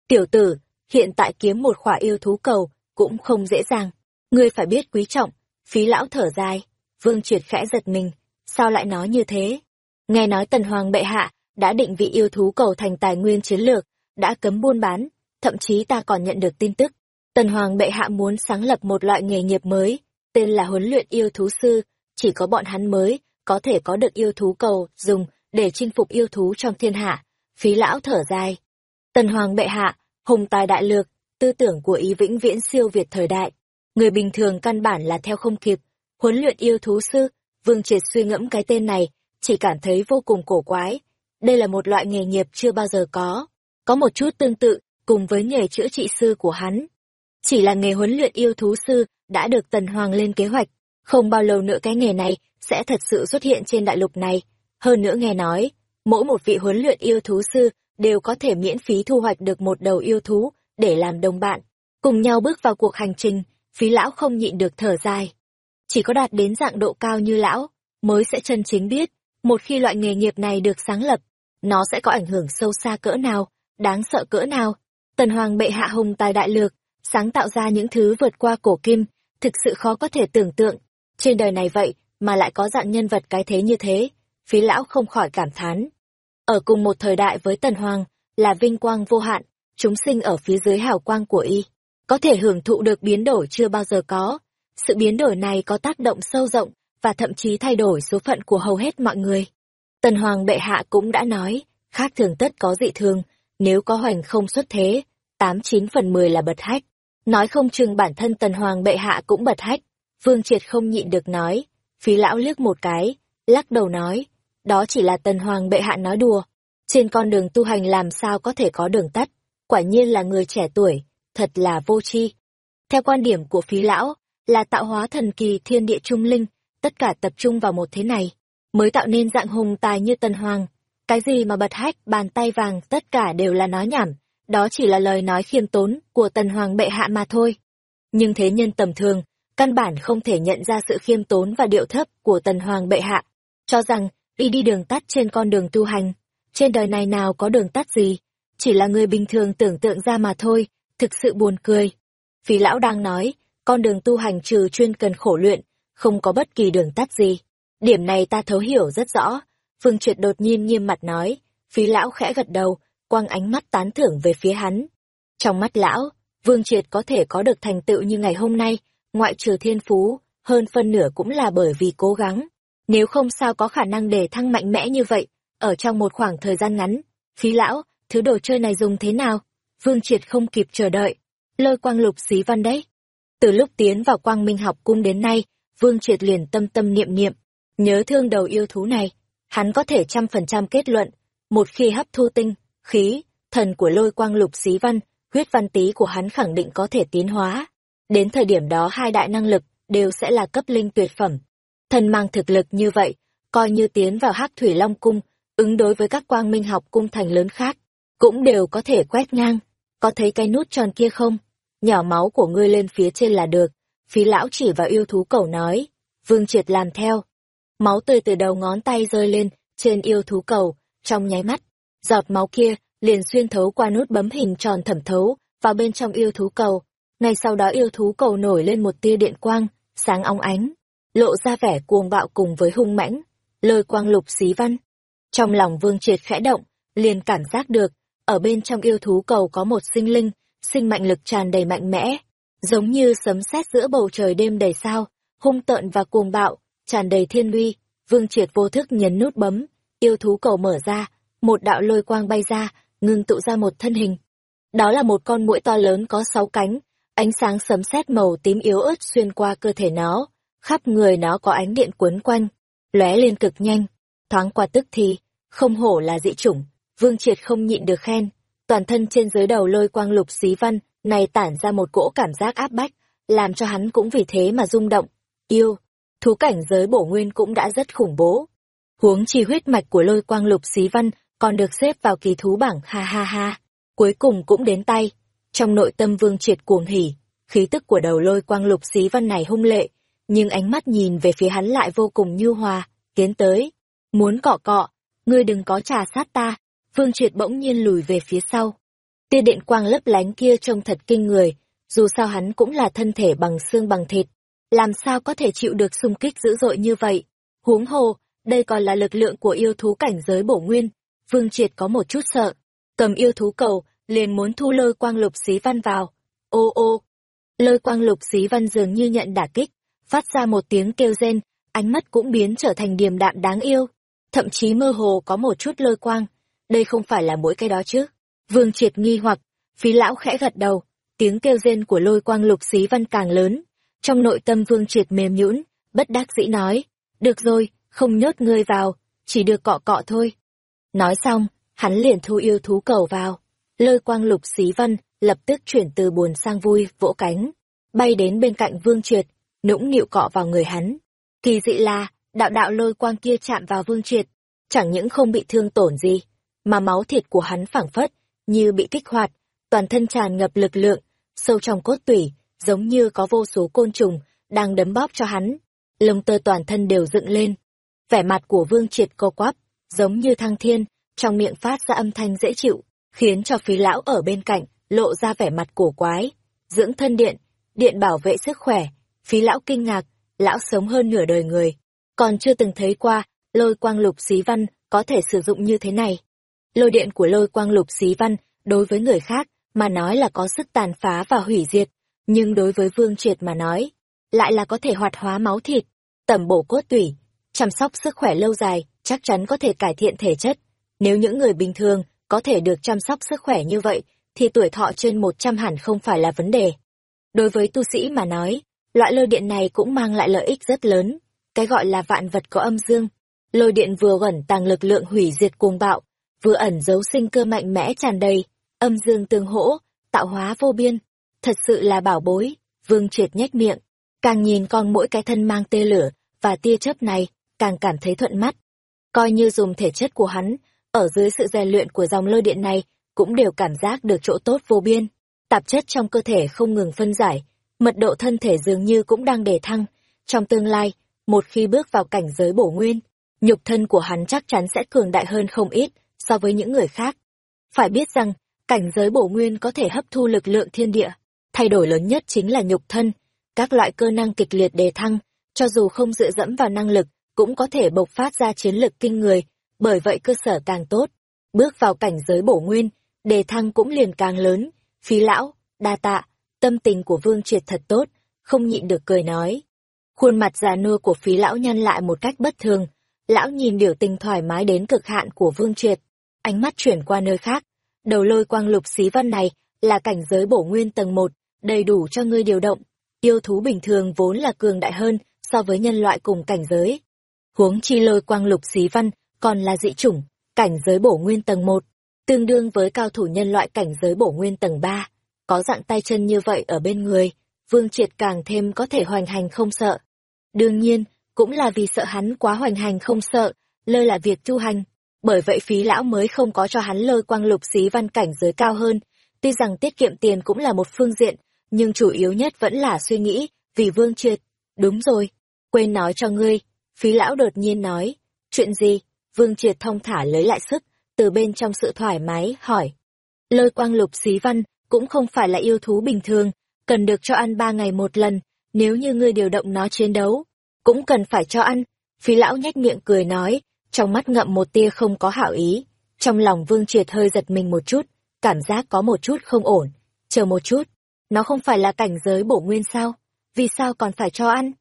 Tiểu tử, hiện tại kiếm một khỏa yêu thú cầu cũng không dễ dàng, ngươi phải biết quý trọng, phí lão thở dài, vương triệt khẽ giật mình, sao lại nói như thế? Nghe nói tần hoàng bệ hạ đã định vị yêu thú cầu thành tài nguyên chiến lược, đã cấm buôn bán, thậm chí ta còn nhận được tin tức. Tần Hoàng bệ hạ muốn sáng lập một loại nghề nghiệp mới, tên là huấn luyện yêu thú sư, chỉ có bọn hắn mới có thể có được yêu thú cầu dùng để chinh phục yêu thú trong thiên hạ. Phí lão thở dài. Tần Hoàng bệ hạ, hùng tài đại lược, tư tưởng của ý vĩnh viễn siêu việt thời đại. Người bình thường căn bản là theo không kịp. Huấn luyện yêu thú sư, Vương Triệt suy ngẫm cái tên này, chỉ cảm thấy vô cùng cổ quái. Đây là một loại nghề nghiệp chưa bao giờ có. Có một chút tương tự, cùng với nghề chữa trị sư của hắn. Chỉ là nghề huấn luyện yêu thú sư đã được Tần Hoàng lên kế hoạch. Không bao lâu nữa cái nghề này sẽ thật sự xuất hiện trên đại lục này. Hơn nữa nghe nói, mỗi một vị huấn luyện yêu thú sư đều có thể miễn phí thu hoạch được một đầu yêu thú để làm đồng bạn. Cùng nhau bước vào cuộc hành trình, phí lão không nhịn được thở dài. Chỉ có đạt đến dạng độ cao như lão, mới sẽ chân chính biết, một khi loại nghề nghiệp này được sáng lập, nó sẽ có ảnh hưởng sâu xa cỡ nào, đáng sợ cỡ nào. Tần Hoàng bệ hạ hùng tài đại lược, sáng tạo ra những thứ vượt qua cổ kim, thực sự khó có thể tưởng tượng. Trên đời này vậy, mà lại có dạng nhân vật cái thế như thế, phí lão không khỏi cảm thán. Ở cùng một thời đại với Tần Hoàng, là vinh quang vô hạn, chúng sinh ở phía dưới hào quang của y, có thể hưởng thụ được biến đổi chưa bao giờ có. Sự biến đổi này có tác động sâu rộng, và thậm chí thay đổi số phận của hầu hết mọi người. Tần Hoàng bệ hạ cũng đã nói, khác thường tất có dị thường, nếu có hoành không xuất thế, tám chín phần mười là bật hách. Nói không chừng bản thân Tần Hoàng bệ hạ cũng bật hách. Vương Triệt không nhịn được nói, phí lão liếc một cái, lắc đầu nói, đó chỉ là Tần Hoàng bệ hạ nói đùa. Trên con đường tu hành làm sao có thể có đường tắt, quả nhiên là người trẻ tuổi, thật là vô tri. Theo quan điểm của phí lão, là tạo hóa thần kỳ thiên địa trung linh, tất cả tập trung vào một thế này, mới tạo nên dạng hùng tài như Tần Hoàng. Cái gì mà bật hách, bàn tay vàng, tất cả đều là nói nhảm, đó chỉ là lời nói khiêm tốn của Tần Hoàng bệ hạ mà thôi. Nhưng thế nhân tầm thường, căn bản không thể nhận ra sự khiêm tốn và điệu thấp của Tần Hoàng bệ hạ, cho rằng y đi đường tắt trên con đường tu hành. Trên đời này nào có đường tắt gì, chỉ là người bình thường tưởng tượng ra mà thôi, thực sự buồn cười. Phí lão đang nói, con đường tu hành trừ chuyên cần khổ luyện, không có bất kỳ đường tắt gì. Điểm này ta thấu hiểu rất rõ. Phương Triệt đột nhiên nghiêm mặt nói, phí lão khẽ gật đầu, quăng ánh mắt tán thưởng về phía hắn. Trong mắt lão, Vương Triệt có thể có được thành tựu như ngày hôm nay, ngoại trừ thiên phú, hơn phân nửa cũng là bởi vì cố gắng. Nếu không sao có khả năng để thăng mạnh mẽ như vậy, ở trong một khoảng thời gian ngắn. Phí lão, thứ đồ chơi này dùng thế nào? Vương Triệt không kịp chờ đợi. Lôi quang lục xí văn đấy. Từ lúc tiến vào quang minh học cung đến nay, Vương Triệt liền tâm tâm niệm niệm, nhớ thương đầu yêu thú này. Hắn có thể trăm phần trăm kết luận, một khi hấp thu tinh, khí, thần của lôi quang lục xí văn, huyết văn tý của hắn khẳng định có thể tiến hóa. Đến thời điểm đó hai đại năng lực đều sẽ là cấp linh tuyệt phẩm. Thần mang thực lực như vậy, coi như tiến vào hắc thủy long cung, ứng đối với các quang minh học cung thành lớn khác, cũng đều có thể quét ngang. Có thấy cái nút tròn kia không? Nhỏ máu của ngươi lên phía trên là được. Phí lão chỉ vào yêu thú cầu nói. Vương triệt làm theo. Máu tươi từ đầu ngón tay rơi lên, trên yêu thú cầu, trong nháy mắt. Giọt máu kia, liền xuyên thấu qua nút bấm hình tròn thẩm thấu, vào bên trong yêu thú cầu. Ngay sau đó yêu thú cầu nổi lên một tia điện quang, sáng óng ánh, lộ ra vẻ cuồng bạo cùng với hung mãnh, lôi quang lục xí văn. Trong lòng vương triệt khẽ động, liền cảm giác được, ở bên trong yêu thú cầu có một sinh linh, sinh mạnh lực tràn đầy mạnh mẽ, giống như sấm sét giữa bầu trời đêm đầy sao, hung tợn và cuồng bạo, tràn đầy thiên uy. Vương Triệt vô thức nhấn nút bấm, yêu thú cầu mở ra, một đạo lôi quang bay ra, ngưng tụ ra một thân hình. Đó là một con muỗi to lớn có sáu cánh, ánh sáng sấm sét màu tím yếu ớt xuyên qua cơ thể nó, khắp người nó có ánh điện quấn quanh, lóe lên cực nhanh, thoáng qua tức thì, không hổ là dị chủng, Vương Triệt không nhịn được khen, toàn thân trên dưới đầu lôi quang lục xí văn, này tản ra một cỗ cảm giác áp bách, làm cho hắn cũng vì thế mà rung động. Yêu, thú cảnh giới bổ nguyên cũng đã rất khủng bố. Huống chi huyết mạch của lôi quang lục xí văn còn được xếp vào kỳ thú bảng ha ha ha. Cuối cùng cũng đến tay. Trong nội tâm vương triệt cuồng hỉ, khí tức của đầu lôi quang lục xí văn này hung lệ, nhưng ánh mắt nhìn về phía hắn lại vô cùng nhu hòa, tiến tới. Muốn cọ cọ, ngươi đừng có trà sát ta. Vương triệt bỗng nhiên lùi về phía sau. Tia điện quang lấp lánh kia trông thật kinh người, dù sao hắn cũng là thân thể bằng xương bằng thịt, làm sao có thể chịu được xung kích dữ dội như vậy. Huống hồ, đây còn là lực lượng của yêu thú cảnh giới bổ nguyên. Vương Triệt có một chút sợ, cầm yêu thú cầu, liền muốn thu lôi quang lục xí văn vào. Ô ô, lôi quang lục xí văn dường như nhận đả kích, phát ra một tiếng kêu rên, ánh mắt cũng biến trở thành điềm đạm đáng yêu, thậm chí mơ hồ có một chút lôi quang. Đây không phải là mỗi cái đó chứ. Vương triệt nghi hoặc, phí lão khẽ gật đầu, tiếng kêu rên của lôi quang lục xí văn càng lớn. Trong nội tâm vương triệt mềm nhũn, bất đắc dĩ nói, được rồi, không nhốt ngươi vào, chỉ được cọ cọ thôi. Nói xong, hắn liền thu yêu thú cầu vào. Lôi quang lục xí văn, lập tức chuyển từ buồn sang vui, vỗ cánh, bay đến bên cạnh vương triệt, nũng nịu cọ vào người hắn. Kỳ dị là, đạo đạo lôi quang kia chạm vào vương triệt, chẳng những không bị thương tổn gì, mà máu thịt của hắn phảng phất, như bị kích hoạt, toàn thân tràn ngập lực lượng, sâu trong cốt tủy, giống như có vô số côn trùng, đang đấm bóp cho hắn. Lông tơ toàn thân đều dựng lên. Vẻ mặt của vương triệt co quắp, giống như thăng thiên, trong miệng phát ra âm thanh dễ chịu, khiến cho phí lão ở bên cạnh, lộ ra vẻ mặt cổ quái. Dưỡng thân điện, điện bảo vệ sức khỏe, phí lão kinh ngạc, lão sống hơn nửa đời người, còn chưa từng thấy qua, lôi quang lục xí văn có thể sử dụng như thế này. Lôi điện của lôi quang lục xí văn, đối với người khác, mà nói là có sức tàn phá và hủy diệt, nhưng đối với vương triệt mà nói, lại là có thể hoạt hóa máu thịt, tẩm bổ cốt tủy, chăm sóc sức khỏe lâu dài, chắc chắn có thể cải thiện thể chất. Nếu những người bình thường có thể được chăm sóc sức khỏe như vậy, thì tuổi thọ trên 100 hẳn không phải là vấn đề. Đối với tu sĩ mà nói, loại lôi điện này cũng mang lại lợi ích rất lớn. Cái gọi là vạn vật có âm dương. Lôi điện vừa ẩn tàng lực lượng hủy diệt cuồng bạo, vừa ẩn giấu sinh cơ mạnh mẽ tràn đầy, âm dương tương hỗ, tạo hóa vô biên. Thật sự là bảo bối, vương triệt nhếch miệng. Càng nhìn con mỗi cái thân mang tê lửa và tia chớp này, càng cảm thấy thuận mắt. Coi như dùng thể chất của hắn, ở dưới sự rèn luyện của dòng lôi điện này, cũng đều cảm giác được chỗ tốt vô biên. Tạp chất trong cơ thể không ngừng phân giải, mật độ thân thể dường như cũng đang đề thăng. Trong tương lai, một khi bước vào cảnh giới bổ nguyên, nhục thân của hắn chắc chắn sẽ cường đại hơn không ít so với những người khác. Phải biết rằng, cảnh giới bổ nguyên có thể hấp thu lực lượng thiên địa. Thay đổi lớn nhất chính là nhục thân. Các loại cơ năng kịch liệt đề thăng, cho dù không dựa dẫm vào năng lực, cũng có thể bộc phát ra chiến lực kinh người, bởi vậy cơ sở càng tốt. Bước vào cảnh giới bổ nguyên, đề thăng cũng liền càng lớn. Phí lão, đa tạ, tâm tình của Vương Triệt thật tốt, không nhịn được cười nói. Khuôn mặt già nua của phí lão nhăn lại một cách bất thường, lão nhìn biểu tình thoải mái đến cực hạn của Vương Triệt, ánh mắt chuyển qua nơi khác. Đầu lôi quang lục xí văn này là cảnh giới bổ nguyên tầng 1, đầy đủ cho ngươi điều động. Yêu thú bình thường vốn là cường đại hơn so với nhân loại cùng cảnh giới. Huống chi lôi quang lục xí văn còn là dị chủng, cảnh giới bổ nguyên tầng 1, tương đương với cao thủ nhân loại cảnh giới bổ nguyên tầng 3 có dạng tay chân như vậy ở bên người, Vương Triệt càng thêm có thể hoành hành không sợ. Đương nhiên, cũng là vì sợ hắn quá hoành hành không sợ, lơ là việc tu hành. Bởi vậy phí lão mới không có cho hắn lôi quang lục xí văn cảnh giới cao hơn. Tuy rằng tiết kiệm tiền cũng là một phương diện, nhưng chủ yếu nhất vẫn là suy nghĩ, vì Vương Triệt. Đúng rồi, quên nói cho ngươi. Phí lão đột nhiên nói. Chuyện gì? Vương Triệt thông thả lấy lại sức, từ bên trong sự thoải mái, hỏi. Lôi quang lục xí văn cũng không phải là yêu thú bình thường, cần được cho ăn ba ngày một lần, nếu như ngươi điều động nó chiến đấu, cũng cần phải cho ăn. Phí lão nhếch miệng cười nói, trong mắt ngậm một tia không có hảo ý. Trong lòng Vương Triệt hơi giật mình một chút, cảm giác có một chút không ổn. Chờ một chút, nó không phải là cảnh giới bổ nguyên sao? Vì sao còn phải cho ăn?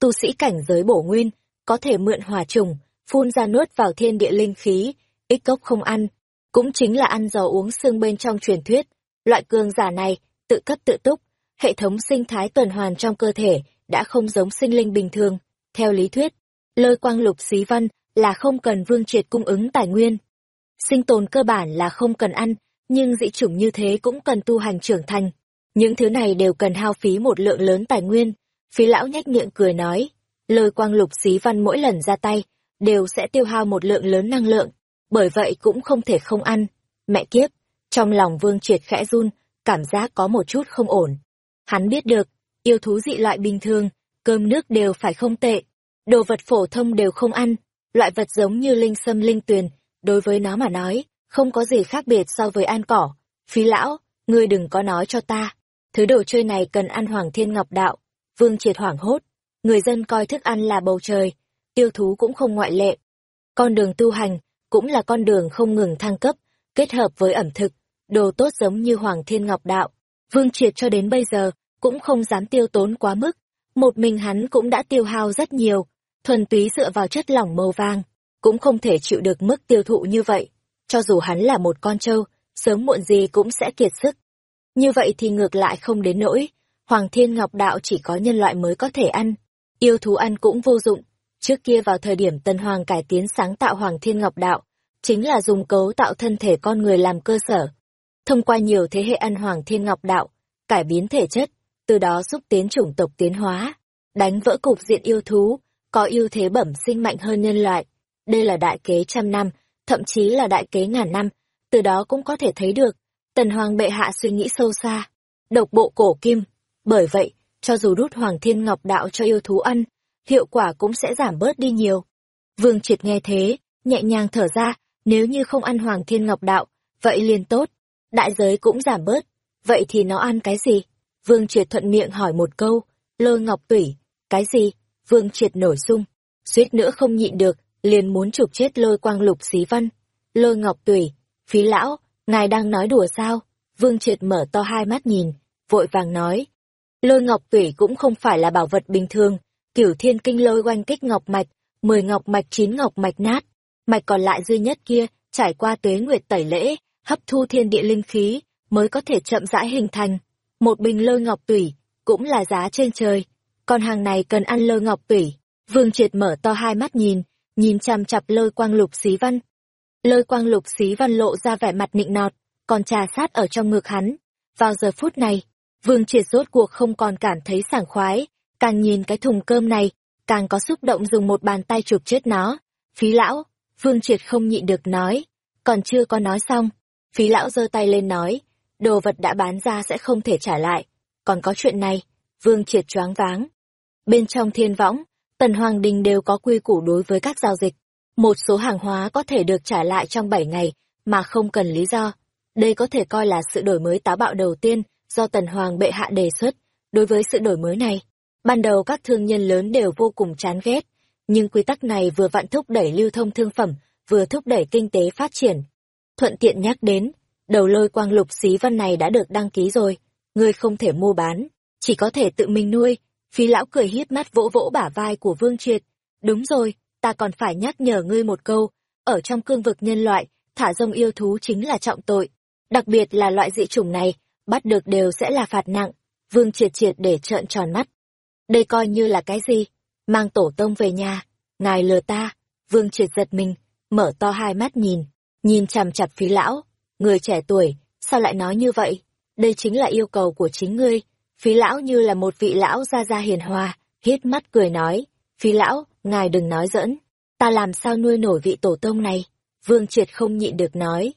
Tu sĩ cảnh giới bổ nguyên, có thể mượn hỏa trùng, phun ra nuốt vào thiên địa linh khí, ít cốc không ăn, cũng chính là ăn dầu uống xương bên trong truyền thuyết, Loại cường giả này, tự cấp tự túc, hệ thống sinh thái tuần hoàn trong cơ thể đã không giống sinh linh bình thường. Theo lý thuyết, lôi quang lục xí văn là không cần vương triệt cung ứng tài nguyên. Sinh tồn cơ bản là không cần ăn, nhưng dị chủng như thế cũng cần tu hành trưởng thành. Những thứ này đều cần hao phí một lượng lớn tài nguyên. Phí lão nhếch miệng cười nói, lôi quang lục xí văn mỗi lần ra tay, đều sẽ tiêu hao một lượng lớn năng lượng, bởi vậy cũng không thể không ăn. Mẹ kiếp, trong lòng Vương Triệt khẽ run, cảm giác có một chút không ổn. Hắn biết được, yêu thú dị loại bình thường, cơm nước đều phải không tệ, đồ vật phổ thông đều không ăn, loại vật giống như linh sâm linh tuyền, đối với nó mà nói, không có gì khác biệt so với ăn cỏ. Phí lão, ngươi đừng có nói cho ta, thứ đồ chơi này cần ăn hoàng thiên ngọc đạo. Vương Triệt hoảng hốt, người dân coi thức ăn là bầu trời, tiêu thú cũng không ngoại lệ. Con đường tu hành, cũng là con đường không ngừng thăng cấp, kết hợp với ẩm thực, đồ tốt giống như Hoàng Thiên Ngọc Đạo. Vương Triệt cho đến bây giờ, cũng không dám tiêu tốn quá mức. Một mình hắn cũng đã tiêu hao rất nhiều. thuần túy dựa vào chất lỏng màu vàng, cũng không thể chịu được mức tiêu thụ như vậy. Cho dù hắn là một con trâu, sớm muộn gì cũng sẽ kiệt sức. Như vậy thì ngược lại không đến nỗi, Hoàng Thiên Ngọc Đạo chỉ có nhân loại mới có thể ăn, yêu thú ăn cũng vô dụng. Trước kia vào thời điểm Tân Hoàng cải tiến sáng tạo Hoàng Thiên Ngọc Đạo, chính là dùng cấu tạo thân thể con người làm cơ sở. Thông qua nhiều thế hệ ăn Hoàng Thiên Ngọc Đạo, cải biến thể chất, từ đó giúp tiến chủng tộc tiến hóa, đánh vỡ cục diện yêu thú, có ưu thế bẩm sinh mạnh hơn nhân loại. Đây là đại kế trăm năm, thậm chí là đại kế ngàn năm, từ đó cũng có thể thấy được, Tần Hoàng bệ hạ suy nghĩ sâu xa, độc bộ cổ kim. Bởi vậy, cho dù đút Hoàng Thiên Ngọc đạo cho yêu thú ăn, hiệu quả cũng sẽ giảm bớt đi nhiều. Vương Triệt nghe thế, nhẹ nhàng thở ra, nếu như không ăn Hoàng Thiên Ngọc đạo, vậy liền tốt, đại giới cũng giảm bớt, vậy thì nó ăn cái gì? Vương Triệt thuận miệng hỏi một câu, lôi ngọc tủy, cái gì? Vương Triệt nổi sung, suýt nữa không nhịn được, liền muốn chụp chết lôi quang lục xí văn. Lôi ngọc tủy, phí lão, ngài đang nói đùa sao? Vương Triệt mở to hai mắt nhìn, vội vàng nói. Lôi ngọc tủy cũng không phải là bảo vật bình thường, cửu thiên kinh lôi oanh kích ngọc mạch, mười ngọc mạch chín ngọc mạch nát, mạch còn lại duy nhất kia, trải qua tuế nguyệt tẩy lễ, hấp thu thiên địa linh khí, mới có thể chậm rãi hình thành. Một bình lôi ngọc tủy, cũng là giá trên trời, còn hàng này cần ăn lôi ngọc tủy. Vương Triệt mở to hai mắt nhìn, nhìn chằm chặp lôi quang lục xí văn. Lôi quang lục xí văn lộ ra vẻ mặt nịnh nọt, còn trà sát ở trong ngực hắn. Vào giờ phút này, Vương Triệt rốt cuộc không còn cảm thấy sảng khoái, càng nhìn cái thùng cơm này, càng có xúc động dùng một bàn tay chụp chết nó. Phí lão, Vương Triệt không nhịn được nói, còn chưa có nói xong. Phí lão giơ tay lên nói, đồ vật đã bán ra sẽ không thể trả lại. Còn có chuyện này, Vương Triệt choáng váng. Bên trong thiên võng, Tần Hoàng Đình đều có quy củ đối với các giao dịch. Một số hàng hóa có thể được trả lại trong 7 ngày, mà không cần lý do. Đây có thể coi là sự đổi mới táo bạo đầu tiên do Tần Hoàng bệ hạ đề xuất. Đối với sự đổi mới này, ban đầu các thương nhân lớn đều vô cùng chán ghét, nhưng quy tắc này vừa vặn thúc đẩy lưu thông thương phẩm, vừa thúc đẩy kinh tế phát triển. Thuận tiện nhắc đến, đầu lôi quang lục xí văn này đã được đăng ký rồi, ngươi không thể mua bán, chỉ có thể tự mình nuôi. Phí lão cười hiếp mắt vỗ vỗ bả vai của Vương Triệt. Đúng rồi, ta còn phải nhắc nhở ngươi một câu, ở trong cương vực nhân loại, thả rông yêu thú chính là trọng tội. Đặc biệt là loại dị chủng này, bắt được đều sẽ là phạt nặng. Vương Triệt Triệt để trợn tròn mắt. Đây coi như là cái gì? Mang tổ tông về nhà, ngài lừa ta. Vương Triệt giật mình, mở to hai mắt nhìn, nhìn chằm chặp phí lão. Người trẻ tuổi, sao lại nói như vậy? Đây chính là yêu cầu của chính ngươi. Phí lão như là một vị lão gia gia hiền hòa, hít mắt cười nói. Phí lão, ngài đừng nói giỡn. Ta làm sao nuôi nổi vị tổ tông này? Vương Triệt không nhịn được nói.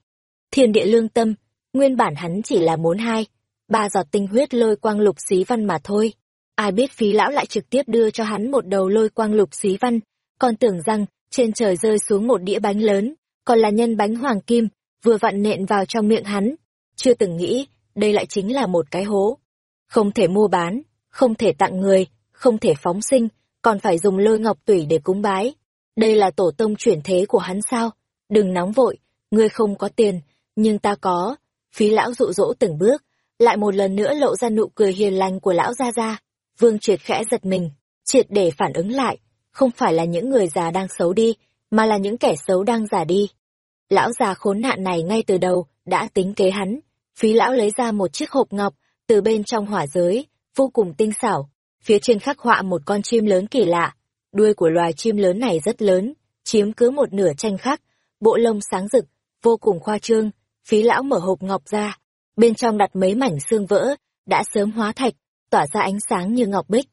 Thiên địa lương tâm, nguyên bản hắn chỉ là muốn hai, ba giọt tinh huyết lôi quang lục xí văn mà thôi. Ai biết phí lão lại trực tiếp đưa cho hắn một đầu lôi quang lục xí văn, còn tưởng rằng trên trời rơi xuống một đĩa bánh lớn, còn là nhân bánh hoàng kim, vừa vặn nện vào trong miệng hắn. Chưa từng nghĩ, đây lại chính là một cái hố. Không thể mua bán, không thể tặng người, không thể phóng sinh, còn phải dùng lôi ngọc tủy để cúng bái. Đây là tổ tông chuyển thế của hắn sao? Đừng nóng vội, ngươi không có tiền, nhưng ta có. Phí lão dụ dỗ từng bước, lại một lần nữa lộ ra nụ cười hiền lành của lão gia gia. Vương triệt khẽ giật mình, triệt để phản ứng lại, không phải là những người già đang xấu đi, mà là những kẻ xấu đang giả đi. Lão già khốn nạn này ngay từ đầu, đã tính kế hắn. Phí lão lấy ra một chiếc hộp ngọc, từ bên trong hỏa giới, vô cùng tinh xảo. Phía trên khắc họa một con chim lớn kỳ lạ. Đuôi của loài chim lớn này rất lớn, chiếm cứ một nửa tranh khắc, bộ lông sáng rực, vô cùng khoa trương. Phí lão mở hộp ngọc ra, bên trong đặt mấy mảnh xương vỡ, đã sớm hóa thạch, tỏa ra ánh sáng như ngọc bích.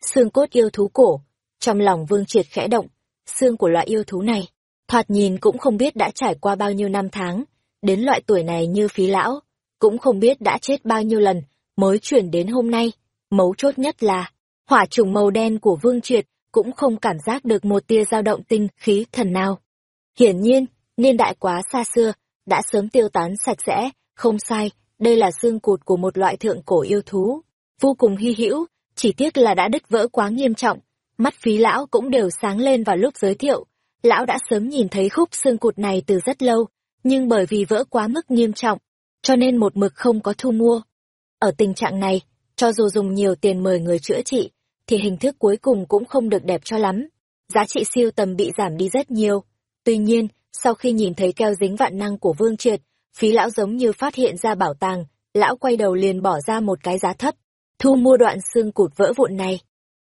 Xương cốt yêu thú cổ, trong lòng vương triệt khẽ động, xương của loại yêu thú này, thoạt nhìn cũng không biết đã trải qua bao nhiêu năm tháng, đến loại tuổi này như phí lão, cũng không biết đã chết bao nhiêu lần, mới chuyển đến hôm nay. Mấu chốt nhất là, hỏa trùng màu đen của vương triệt cũng không cảm giác được một tia dao động tinh khí thần nào. Hiển nhiên, niên đại quá xa xưa, đã sớm tiêu tán sạch sẽ, không sai, đây là xương cụt của một loại thượng cổ yêu thú, vô cùng hy hữu, chỉ tiếc là đã đứt vỡ quá nghiêm trọng, mắt phí lão cũng đều sáng lên vào lúc giới thiệu. Lão đã sớm nhìn thấy khúc xương cụt này từ rất lâu, nhưng bởi vì vỡ quá mức nghiêm trọng, cho nên một mực không có thu mua. Ở tình trạng này, cho dù dùng nhiều tiền mời người chữa trị, thì hình thức cuối cùng cũng không được đẹp cho lắm. giá trị siêu tầm bị giảm đi rất nhiều. Tuy nhiên, sau khi nhìn thấy keo dính vạn năng của Vương Triệt, phí lão giống như phát hiện ra bảo tàng, lão quay đầu liền bỏ ra một cái giá thấp, thu mua đoạn xương cụt vỡ vụn này.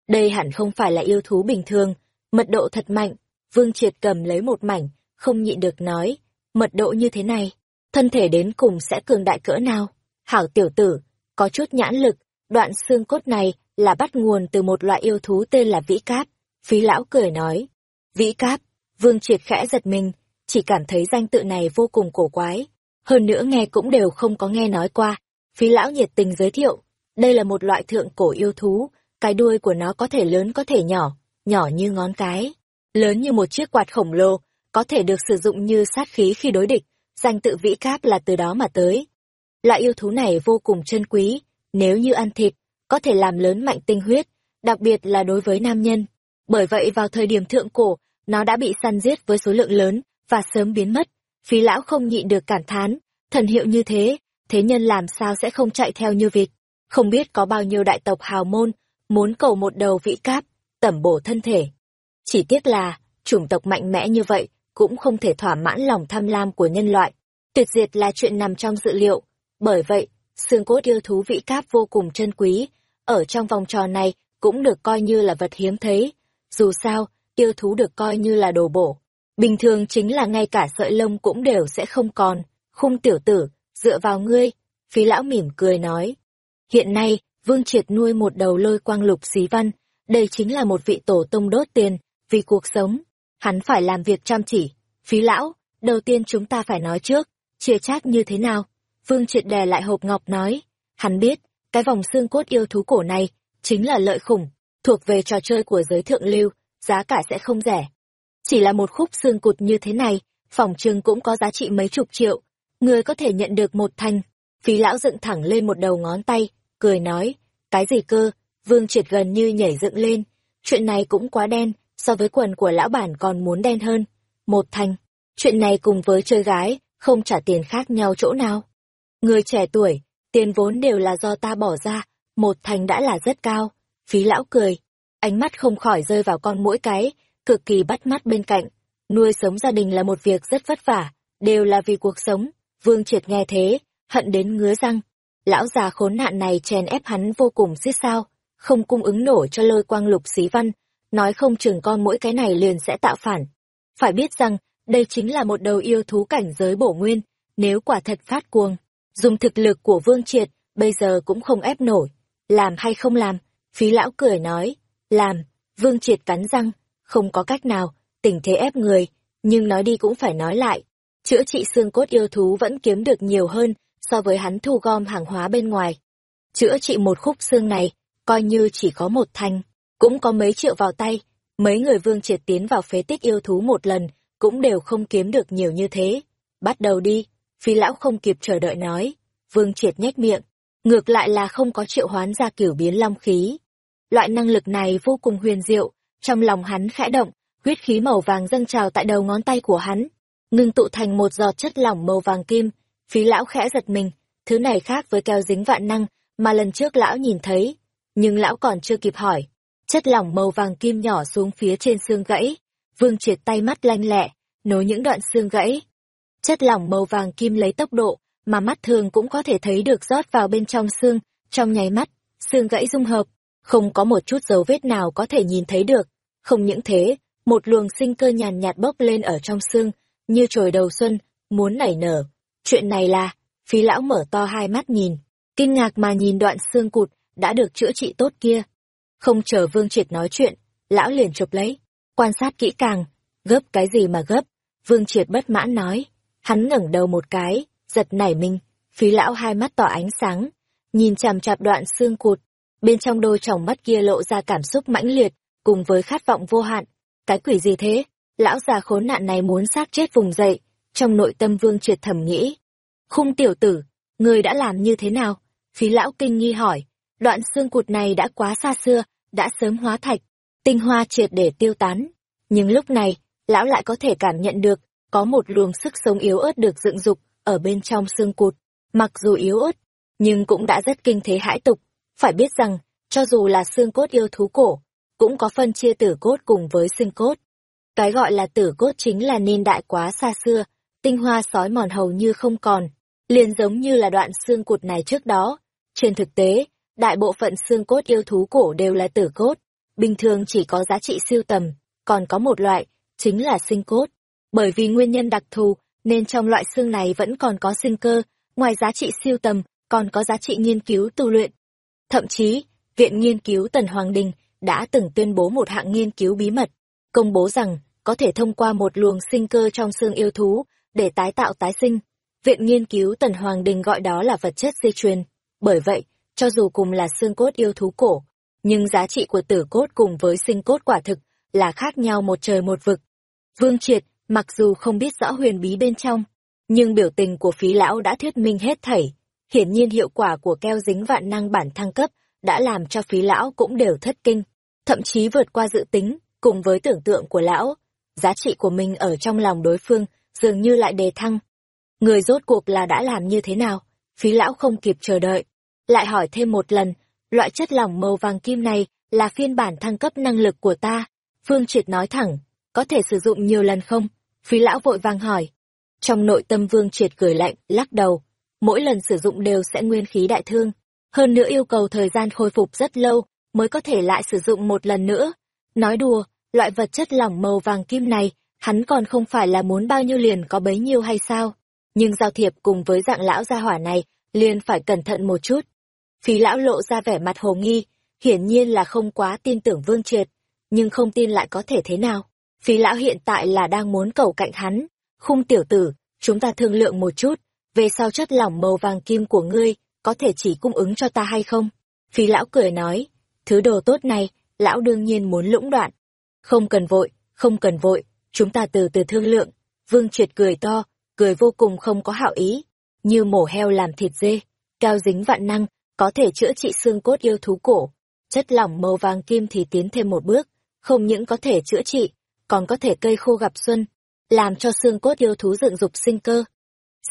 Đây hẳn không phải là yêu thú bình thường, mật độ thật mạnh, Vương Triệt cầm lấy một mảnh, không nhịn được nói, mật độ như thế này, thân thể đến cùng sẽ cường đại cỡ nào? Hảo tiểu tử, có chút nhãn lực, đoạn xương cốt này là bắt nguồn từ một loại yêu thú tên là vĩ cáp. Phí lão cười nói, vĩ cáp, Vương Triệt khẽ giật mình, chỉ cảm thấy danh tự này vô cùng cổ quái. Hơn nữa nghe cũng đều không có nghe nói qua. Phí lão nhiệt tình giới thiệu, đây là một loại thượng cổ yêu thú, cái đuôi của nó có thể lớn có thể nhỏ, nhỏ như ngón cái, lớn như một chiếc quạt khổng lồ, có thể được sử dụng như sát khí khi đối địch, danh tự vĩ cáp là từ đó mà tới. Loại yêu thú này vô cùng chân quý, nếu như ăn thịt, có thể làm lớn mạnh tinh huyết, đặc biệt là đối với nam nhân. Bởi vậy vào thời điểm thượng cổ, nó đã bị săn giết với số lượng lớn và sớm biến mất. Phí lão không nhịn được cảm thán, thần hiệu như thế, thế nhân làm sao sẽ không chạy theo như vịt. Không biết có bao nhiêu đại tộc hào môn, muốn cầu một đầu vĩ cáp, tẩm bổ thân thể. Chỉ tiếc là, chủng tộc mạnh mẽ như vậy, cũng không thể thỏa mãn lòng tham lam của nhân loại. Tuyệt diệt là chuyện nằm trong dự liệu. Bởi vậy, xương cốt yêu thú vị cáp vô cùng chân quý, ở trong vòng tròn này cũng được coi như là vật hiếm thấy. Dù sao, yêu thú được coi như là đồ bổ. Bình thường chính là ngay cả sợi lông cũng đều sẽ không còn. Khung tiểu tử, dựa vào ngươi, phí lão mỉm cười nói. Hiện nay, Vương Triệt nuôi một đầu lôi quang lục xí văn, đây chính là một vị tổ tông đốt tiền, vì cuộc sống. Hắn phải làm việc chăm chỉ. Phí lão, đầu tiên chúng ta phải nói trước, chia chác như thế nào? Vương Triệt đè lại hộp ngọc nói. Hắn biết, cái vòng xương cốt yêu thú cổ này, chính là lợi khủng, thuộc về trò chơi của giới thượng lưu, giá cả sẽ không rẻ. Chỉ là một khúc xương cụt như thế này, phòng trưng cũng có giá trị mấy chục triệu. Người có thể nhận được một thành. Phí lão dựng thẳng lên một đầu ngón tay, cười nói, cái gì cơ, vương triệt gần như nhảy dựng lên. Chuyện này cũng quá đen, so với quần của lão bản còn muốn đen hơn. Một thành, chuyện này cùng với chơi gái, không trả tiền khác nhau chỗ nào. Người trẻ tuổi, tiền vốn đều là do ta bỏ ra, một thành đã là rất cao. Phí lão cười, ánh mắt không khỏi rơi vào con mỗi cái, cực kỳ bắt mắt bên cạnh. Nuôi sống gia đình là một việc rất vất vả, đều là vì cuộc sống. Vương Triệt nghe thế, hận đến ngứa răng. Lão già khốn nạn này chèn ép hắn vô cùng xiết sao, không cung ứng nổi cho lôi quang lục xí văn, nói không chừng con mỗi cái này liền sẽ tạo phản. Phải biết rằng, đây chính là một đầu yêu thú cảnh giới bổ nguyên, nếu quả thật phát cuồng, dùng thực lực của Vương Triệt, bây giờ cũng không ép nổi. Làm hay không làm? Phí lão cười nói, làm, Vương Triệt cắn răng, không có cách nào, tình thế ép người, nhưng nói đi cũng phải nói lại. Chữa trị xương cốt yêu thú vẫn kiếm được nhiều hơn so với hắn thu gom hàng hóa bên ngoài. Chữa trị một khúc xương này, coi như chỉ có một thanh, cũng có mấy triệu vào tay. Mấy người vương triệt tiến vào phế tích yêu thú một lần, cũng đều không kiếm được nhiều như thế. Bắt đầu đi, phi lão không kịp chờ đợi nói. Vương triệt nhếch miệng, ngược lại là không có triệu hoán ra kiểu biến long khí. Loại năng lực này vô cùng huyền diệu, trong lòng hắn khẽ động, huyết khí màu vàng dâng trào tại đầu ngón tay của hắn, ngưng tụ thành một giọt chất lỏng màu vàng kim, phí lão khẽ giật mình, thứ này khác với keo dính vạn năng mà lần trước lão nhìn thấy, nhưng lão còn chưa kịp hỏi. Chất lỏng màu vàng kim nhỏ xuống phía trên xương gãy, vương triệt tay mắt lanh lẹ, nối những đoạn xương gãy. Chất lỏng màu vàng kim lấy tốc độ mà mắt thường cũng có thể thấy được rót vào bên trong xương, trong nháy mắt, xương gãy dung hợp, không có một chút dấu vết nào có thể nhìn thấy được. Không những thế, một luồng sinh cơ nhàn nhạt bốc lên ở trong xương, như trồi đầu xuân, muốn nảy nở. Chuyện này là, phí lão mở to hai mắt nhìn, kinh ngạc mà nhìn đoạn xương cụt, đã được chữa trị tốt kia. Không chờ Vương Triệt nói chuyện, lão liền chụp lấy, quan sát kỹ càng, gấp cái gì mà gấp, Vương Triệt bất mãn nói, hắn ngẩng đầu một cái, giật nảy mình, phí lão hai mắt tỏ ánh sáng, nhìn chằm chạp đoạn xương cụt, bên trong đôi tròng mắt kia lộ ra cảm xúc mãnh liệt, cùng với khát vọng vô hạn. Cái quỷ gì thế? Lão già khốn nạn này muốn xác chết vùng dậy, trong nội tâm vương triệt thầm nghĩ. Khung tiểu tử, người đã làm như thế nào? Phí lão kinh nghi hỏi, đoạn xương cụt này đã quá xa xưa, đã sớm hóa thạch, tinh hoa triệt để tiêu tán. Nhưng lúc này, lão lại có thể cảm nhận được, có một luồng sức sống yếu ớt được dựng dục ở bên trong xương cụt. Mặc dù yếu ớt, nhưng cũng đã rất kinh thế hãi tục. Phải biết rằng, cho dù là xương cốt yêu thú cổ, cũng có phân chia tử cốt cùng với sinh cốt. Cái gọi là tử cốt chính là niên đại quá xa xưa, tinh hoa sói mòn hầu như không còn, liền giống như là đoạn xương cụt này trước đó. Trên thực tế, đại bộ phận xương cốt yêu thú cổ đều là tử cốt, bình thường chỉ có giá trị siêu tầm, còn có một loại, chính là sinh cốt. Bởi vì nguyên nhân đặc thù, nên trong loại xương này vẫn còn có sinh cơ, ngoài giá trị siêu tầm, còn có giá trị nghiên cứu tu luyện. Thậm chí, Viện Nghiên cứu Tần Hoàng Đình đã từng tuyên bố một hạng nghiên cứu bí mật, công bố rằng có thể thông qua một luồng sinh cơ trong xương yêu thú để tái tạo tái sinh. Viện Nghiên cứu Tần Hoàng Đình gọi đó là vật chất di truyền. Bởi vậy, cho dù cùng là xương cốt yêu thú cổ, nhưng giá trị của tử cốt cùng với sinh cốt quả thực là khác nhau một trời một vực. Vương Triệt, mặc dù không biết rõ huyền bí bên trong, nhưng biểu tình của phí lão đã thuyết minh hết thảy. Hiển nhiên hiệu quả của keo dính vạn năng bản thăng cấp đã làm cho phí lão cũng đều thất kinh, thậm chí vượt qua dự tính, cùng với tưởng tượng của lão. Giá trị của mình ở trong lòng đối phương dường như lại đề thăng. Người rốt cuộc là đã làm như thế nào? Phí lão không kịp chờ đợi. Lại hỏi thêm một lần, loại chất lỏng màu vàng kim này là phiên bản thăng cấp năng lực của ta. Phương Triệt nói thẳng, có thể sử dụng nhiều lần không? Phí lão vội vàng hỏi. Trong nội tâm Vương Triệt cười lạnh, lắc đầu. Mỗi lần sử dụng đều sẽ nguyên khí đại thương. Hơn nữa yêu cầu thời gian khôi phục rất lâu, mới có thể lại sử dụng một lần nữa. Nói đùa, loại vật chất lỏng màu vàng kim này, hắn còn không phải là muốn bao nhiêu liền có bấy nhiêu hay sao? Nhưng giao thiệp cùng với dạng lão gia hỏa này, liền phải cẩn thận một chút. Phí lão lộ ra vẻ mặt hồ nghi, hiển nhiên là không quá tin tưởng Vương Triệt, nhưng không tin lại có thể thế nào. Phí lão hiện tại là đang muốn cầu cạnh hắn. Khung tiểu tử, chúng ta thương lượng một chút, về sau chất lỏng màu vàng kim của ngươi, có thể chỉ cung ứng cho ta hay không? Phí lão cười nói, thứ đồ tốt này, lão đương nhiên muốn lũng đoạn. Không cần vội, không cần vội, chúng ta từ từ thương lượng. Vương triệt cười to, cười vô cùng không có hảo ý, như mổ heo làm thịt dê, cao dính vạn năng, có thể chữa trị xương cốt yêu thú cổ. Chất lỏng màu vàng kim thì tiến thêm một bước, không những có thể chữa trị, còn có thể cây khô gặp xuân, làm cho xương cốt yêu thú dựng dục sinh cơ.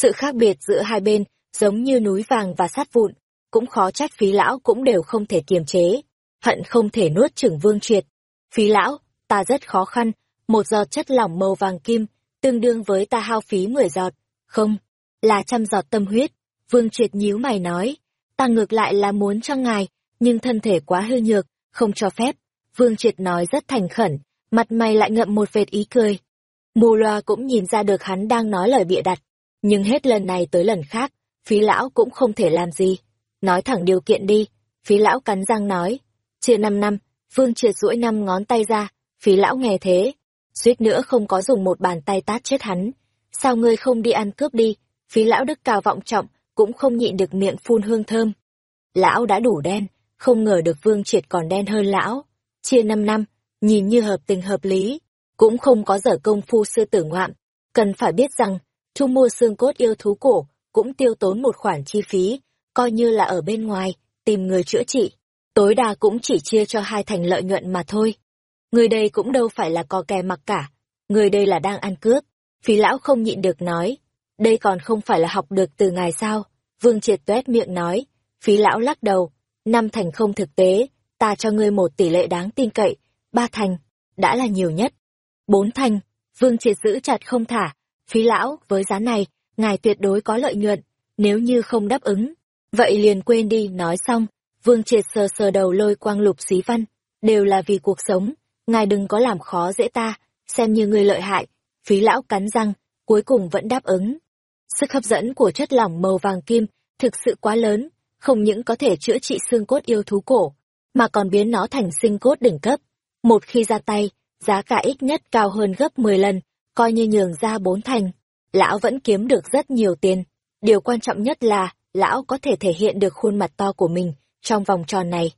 Sự khác biệt giữa hai bên, giống như núi vàng và sát vụn, cũng khó trách phí lão cũng đều không thể kiềm chế, hận không thể nuốt chửng vương triệt. Phí lão, ta rất khó khăn, một giọt chất lỏng màu vàng kim, tương đương với ta hao phí mười giọt, không, là trăm giọt tâm huyết. Vương triệt nhíu mày nói, ta ngược lại là muốn cho ngài, nhưng thân thể quá hư nhược, không cho phép. Vương triệt nói rất thành khẩn, mặt mày lại ngậm một vệt ý cười. Mù loa cũng nhìn ra được hắn đang nói lời bịa đặt, nhưng hết lần này tới lần khác, phí lão cũng không thể làm gì. Nói thẳng điều kiện đi, phí lão cắn răng nói. Chia năm năm, Vương triệt duỗi năm ngón tay ra, phí lão nghe thế. Suýt nữa không có dùng một bàn tay tát chết hắn. Sao ngươi không đi ăn cướp đi, phí lão đức cao vọng trọng, cũng không nhịn được miệng phun hương thơm. Lão đã đủ đen, không ngờ được Vương triệt còn đen hơn lão. Chia năm năm, nhìn như hợp tình hợp lý, cũng không có dở công phu sư tử ngoạm. Cần phải biết rằng, thu mua xương cốt yêu thú cổ cũng tiêu tốn một khoản chi phí, coi như là ở bên ngoài, tìm người chữa trị. Tối đa cũng chỉ chia cho hai thành lợi nhuận mà thôi. Người đây cũng đâu phải là co kè mặc cả, người đây là đang ăn cướp. Phí lão không nhịn được nói, đây còn không phải là học được từ ngài sao. Vương triệt tuét miệng nói, phí lão lắc đầu, năm thành không thực tế, ta cho ngươi một tỷ lệ đáng tin cậy, ba thành, đã là nhiều nhất. Bốn thành, vương triệt giữ chặt không thả, phí lão, với giá này, ngài tuyệt đối có lợi nhuận, nếu như không đáp ứng. Vậy liền quên đi, nói xong, vương triệt sờ sờ đầu lôi quang lục xí văn, đều là vì cuộc sống, ngài đừng có làm khó dễ ta, xem như người lợi hại, phí lão cắn răng, cuối cùng vẫn đáp ứng. Sức hấp dẫn của chất lỏng màu vàng kim thực sự quá lớn, không những có thể chữa trị xương cốt yêu thú cổ, mà còn biến nó thành sinh cốt đỉnh cấp. Một khi ra tay, giá cả ít nhất cao hơn gấp 10 lần, coi như nhường ra bốn thành. Lão vẫn kiếm được rất nhiều tiền. Điều quan trọng nhất là, lão có thể thể hiện được khuôn mặt to của mình trong vòng tròn này.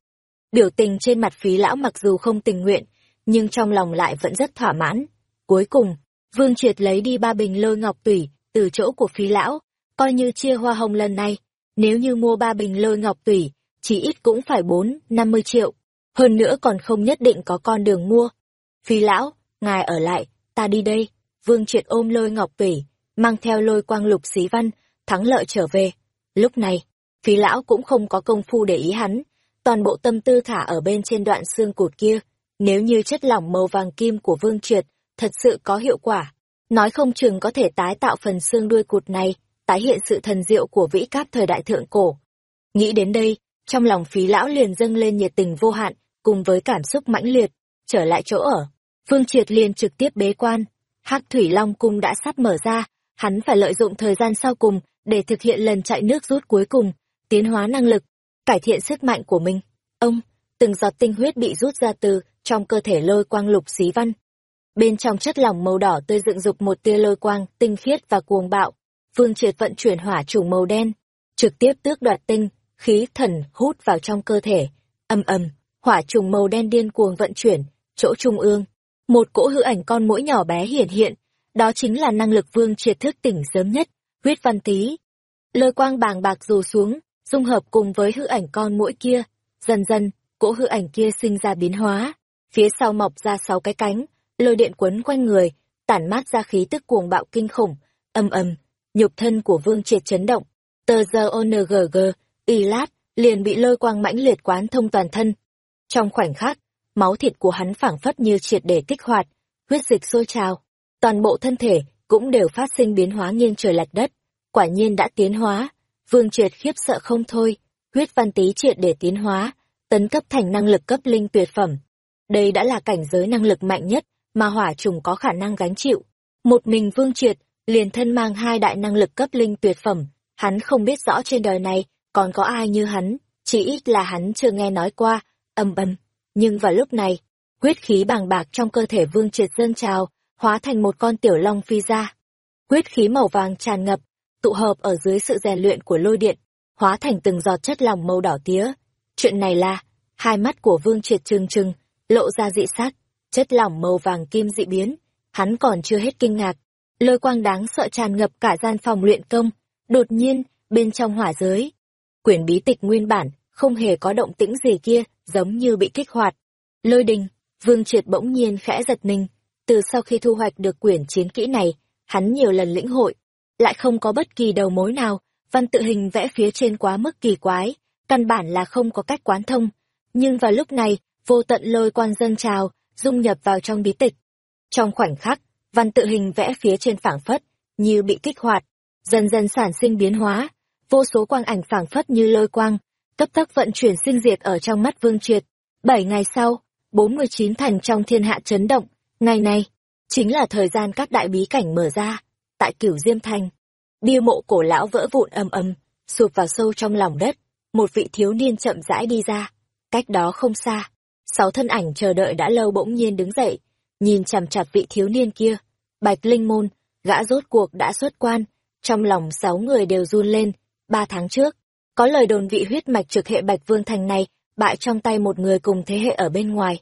Biểu tình trên mặt phí lão mặc dù không tình nguyện, nhưng trong lòng lại vẫn rất thỏa mãn. Cuối cùng, Vương Triệt lấy đi ba bình lôi ngọc tủy từ chỗ của phí lão, coi như chia hoa hồng lần này. Nếu như mua ba bình lôi ngọc tủy, chỉ ít cũng phải bốn, năm mươi triệu. Hơn nữa còn không nhất định có con đường mua. Phí lão, ngài ở lại, ta đi đây. Vương Triệt ôm lôi ngọc vỉ, mang theo lôi quang lục xí văn, thắng lợi trở về. Lúc này, phí lão cũng không có công phu để ý hắn, toàn bộ tâm tư thả ở bên trên đoạn xương cụt kia. Nếu như chất lỏng màu vàng kim của Vương Triệt thật sự có hiệu quả, nói không chừng có thể tái tạo phần xương đuôi cụt này, tái hiện sự thần diệu của vĩ cáp thời đại thượng cổ. Nghĩ đến đây, trong lòng phí lão liền dâng lên nhiệt tình vô hạn, cùng với cảm xúc mãnh liệt, trở lại chỗ ở. Vương Triệt liền trực tiếp bế quan, Hắc Thủy Long cung đã sắp mở ra, hắn phải lợi dụng thời gian sau cùng để thực hiện lần chạy nước rút cuối cùng, tiến hóa năng lực, cải thiện sức mạnh của mình. Ông, từng giọt tinh huyết bị rút ra từ trong cơ thể lôi quang lục xí văn. Bên trong chất lỏng màu đỏ tươi dựng dục một tia lôi quang, tinh khiết và cuồng bạo. Vương Triệt vận chuyển hỏa trùng màu đen, trực tiếp tước đoạt tinh, khí thần hút vào trong cơ thể. Âm ầm, hỏa trùng màu đen điên cuồng vận chuyển, chỗ trung ương, một cỗ hư ảnh con mỗi nhỏ bé hiển hiện, đó chính là năng lực Vương Triệt thức tỉnh sớm nhất, huyết văn tý. Lôi quang bàng bạc rủ xuống, dung hợp cùng với hư ảnh con mỗi kia, dần dần, cỗ hư ảnh kia sinh ra biến hóa, phía sau mọc ra sáu cái cánh, lôi điện quấn quanh người, tản mát ra khí tức cuồng bạo kinh khủng, âm ầm, nhục thân của Vương Triệt chấn động, tờ giờ ONGG, y lát, liền bị lôi quang mãnh liệt quán thông toàn thân. Trong khoảnh khắc, máu thịt của hắn phảng phất như triệt để kích hoạt, huyết dịch sôi trào, toàn bộ thân thể cũng đều phát sinh biến hóa nghiêng trời lệch đất, quả nhiên đã tiến hóa, Vương Triệt khiếp sợ không thôi, huyết văn tý triệt để tiến hóa, tấn cấp thành năng lực cấp linh tuyệt phẩm. Đây đã là cảnh giới năng lực mạnh nhất mà hỏa trùng có khả năng gánh chịu. Một mình Vương Triệt, liền thân mang hai đại năng lực cấp linh tuyệt phẩm, hắn không biết rõ trên đời này còn có ai như hắn, chỉ ít là hắn chưa nghe nói qua, âm ầm. Nhưng vào lúc này, huyết khí bàng bạc trong cơ thể Vương Triệt dâng trào, hóa thành một con tiểu long phi ra. Huyết khí màu vàng tràn ngập, tụ hợp ở dưới sự rèn luyện của lôi điện, hóa thành từng giọt chất lỏng màu đỏ tía. Chuyện này là, hai mắt của Vương Triệt trừng trừng, lộ ra dị sắc, chất lỏng màu vàng kim dị biến, hắn còn chưa hết kinh ngạc. Lôi quang đáng sợ tràn ngập cả gian phòng luyện công, đột nhiên, bên trong hỏa giới. Quyển bí tịch nguyên bản, không hề có động tĩnh gì kia, giống như bị kích hoạt. Lôi đình, Vương Triệt bỗng nhiên khẽ giật mình, từ sau khi thu hoạch được quyển chiến kỹ này, hắn nhiều lần lĩnh hội, lại không có bất kỳ đầu mối nào, văn tự hình vẽ phía trên quá mức kỳ quái, căn bản là không có cách quán thông. Nhưng vào lúc này, vô tận lôi quan dân trào, dung nhập vào trong bí tịch. Trong khoảnh khắc, văn tự hình vẽ phía trên phảng phất, như bị kích hoạt, dần dần sản sinh biến hóa, vô số quang ảnh phảng phất như lôi quang, cấp tốc vận chuyển sinh diệt ở trong mắt Vương Triệt. Bảy ngày sau, bốn mươi chín thành trong thiên hạ chấn động, ngày này, chính là thời gian các đại bí cảnh mở ra, tại cửu Diêm Thành. Bia mộ cổ lão vỡ vụn âm âm, sụp vào sâu trong lòng đất, một vị thiếu niên chậm rãi đi ra. Cách đó không xa, sáu thân ảnh chờ đợi đã lâu bỗng nhiên đứng dậy, nhìn chằm chặp vị thiếu niên kia. Bạch Linh Môn, gã rốt cuộc đã xuất quan, trong lòng sáu người đều run lên, ba tháng trước, có lời đồn vị huyết mạch trực hệ Bạch Vương Thành này bại trong tay một người cùng thế hệ ở bên ngoài.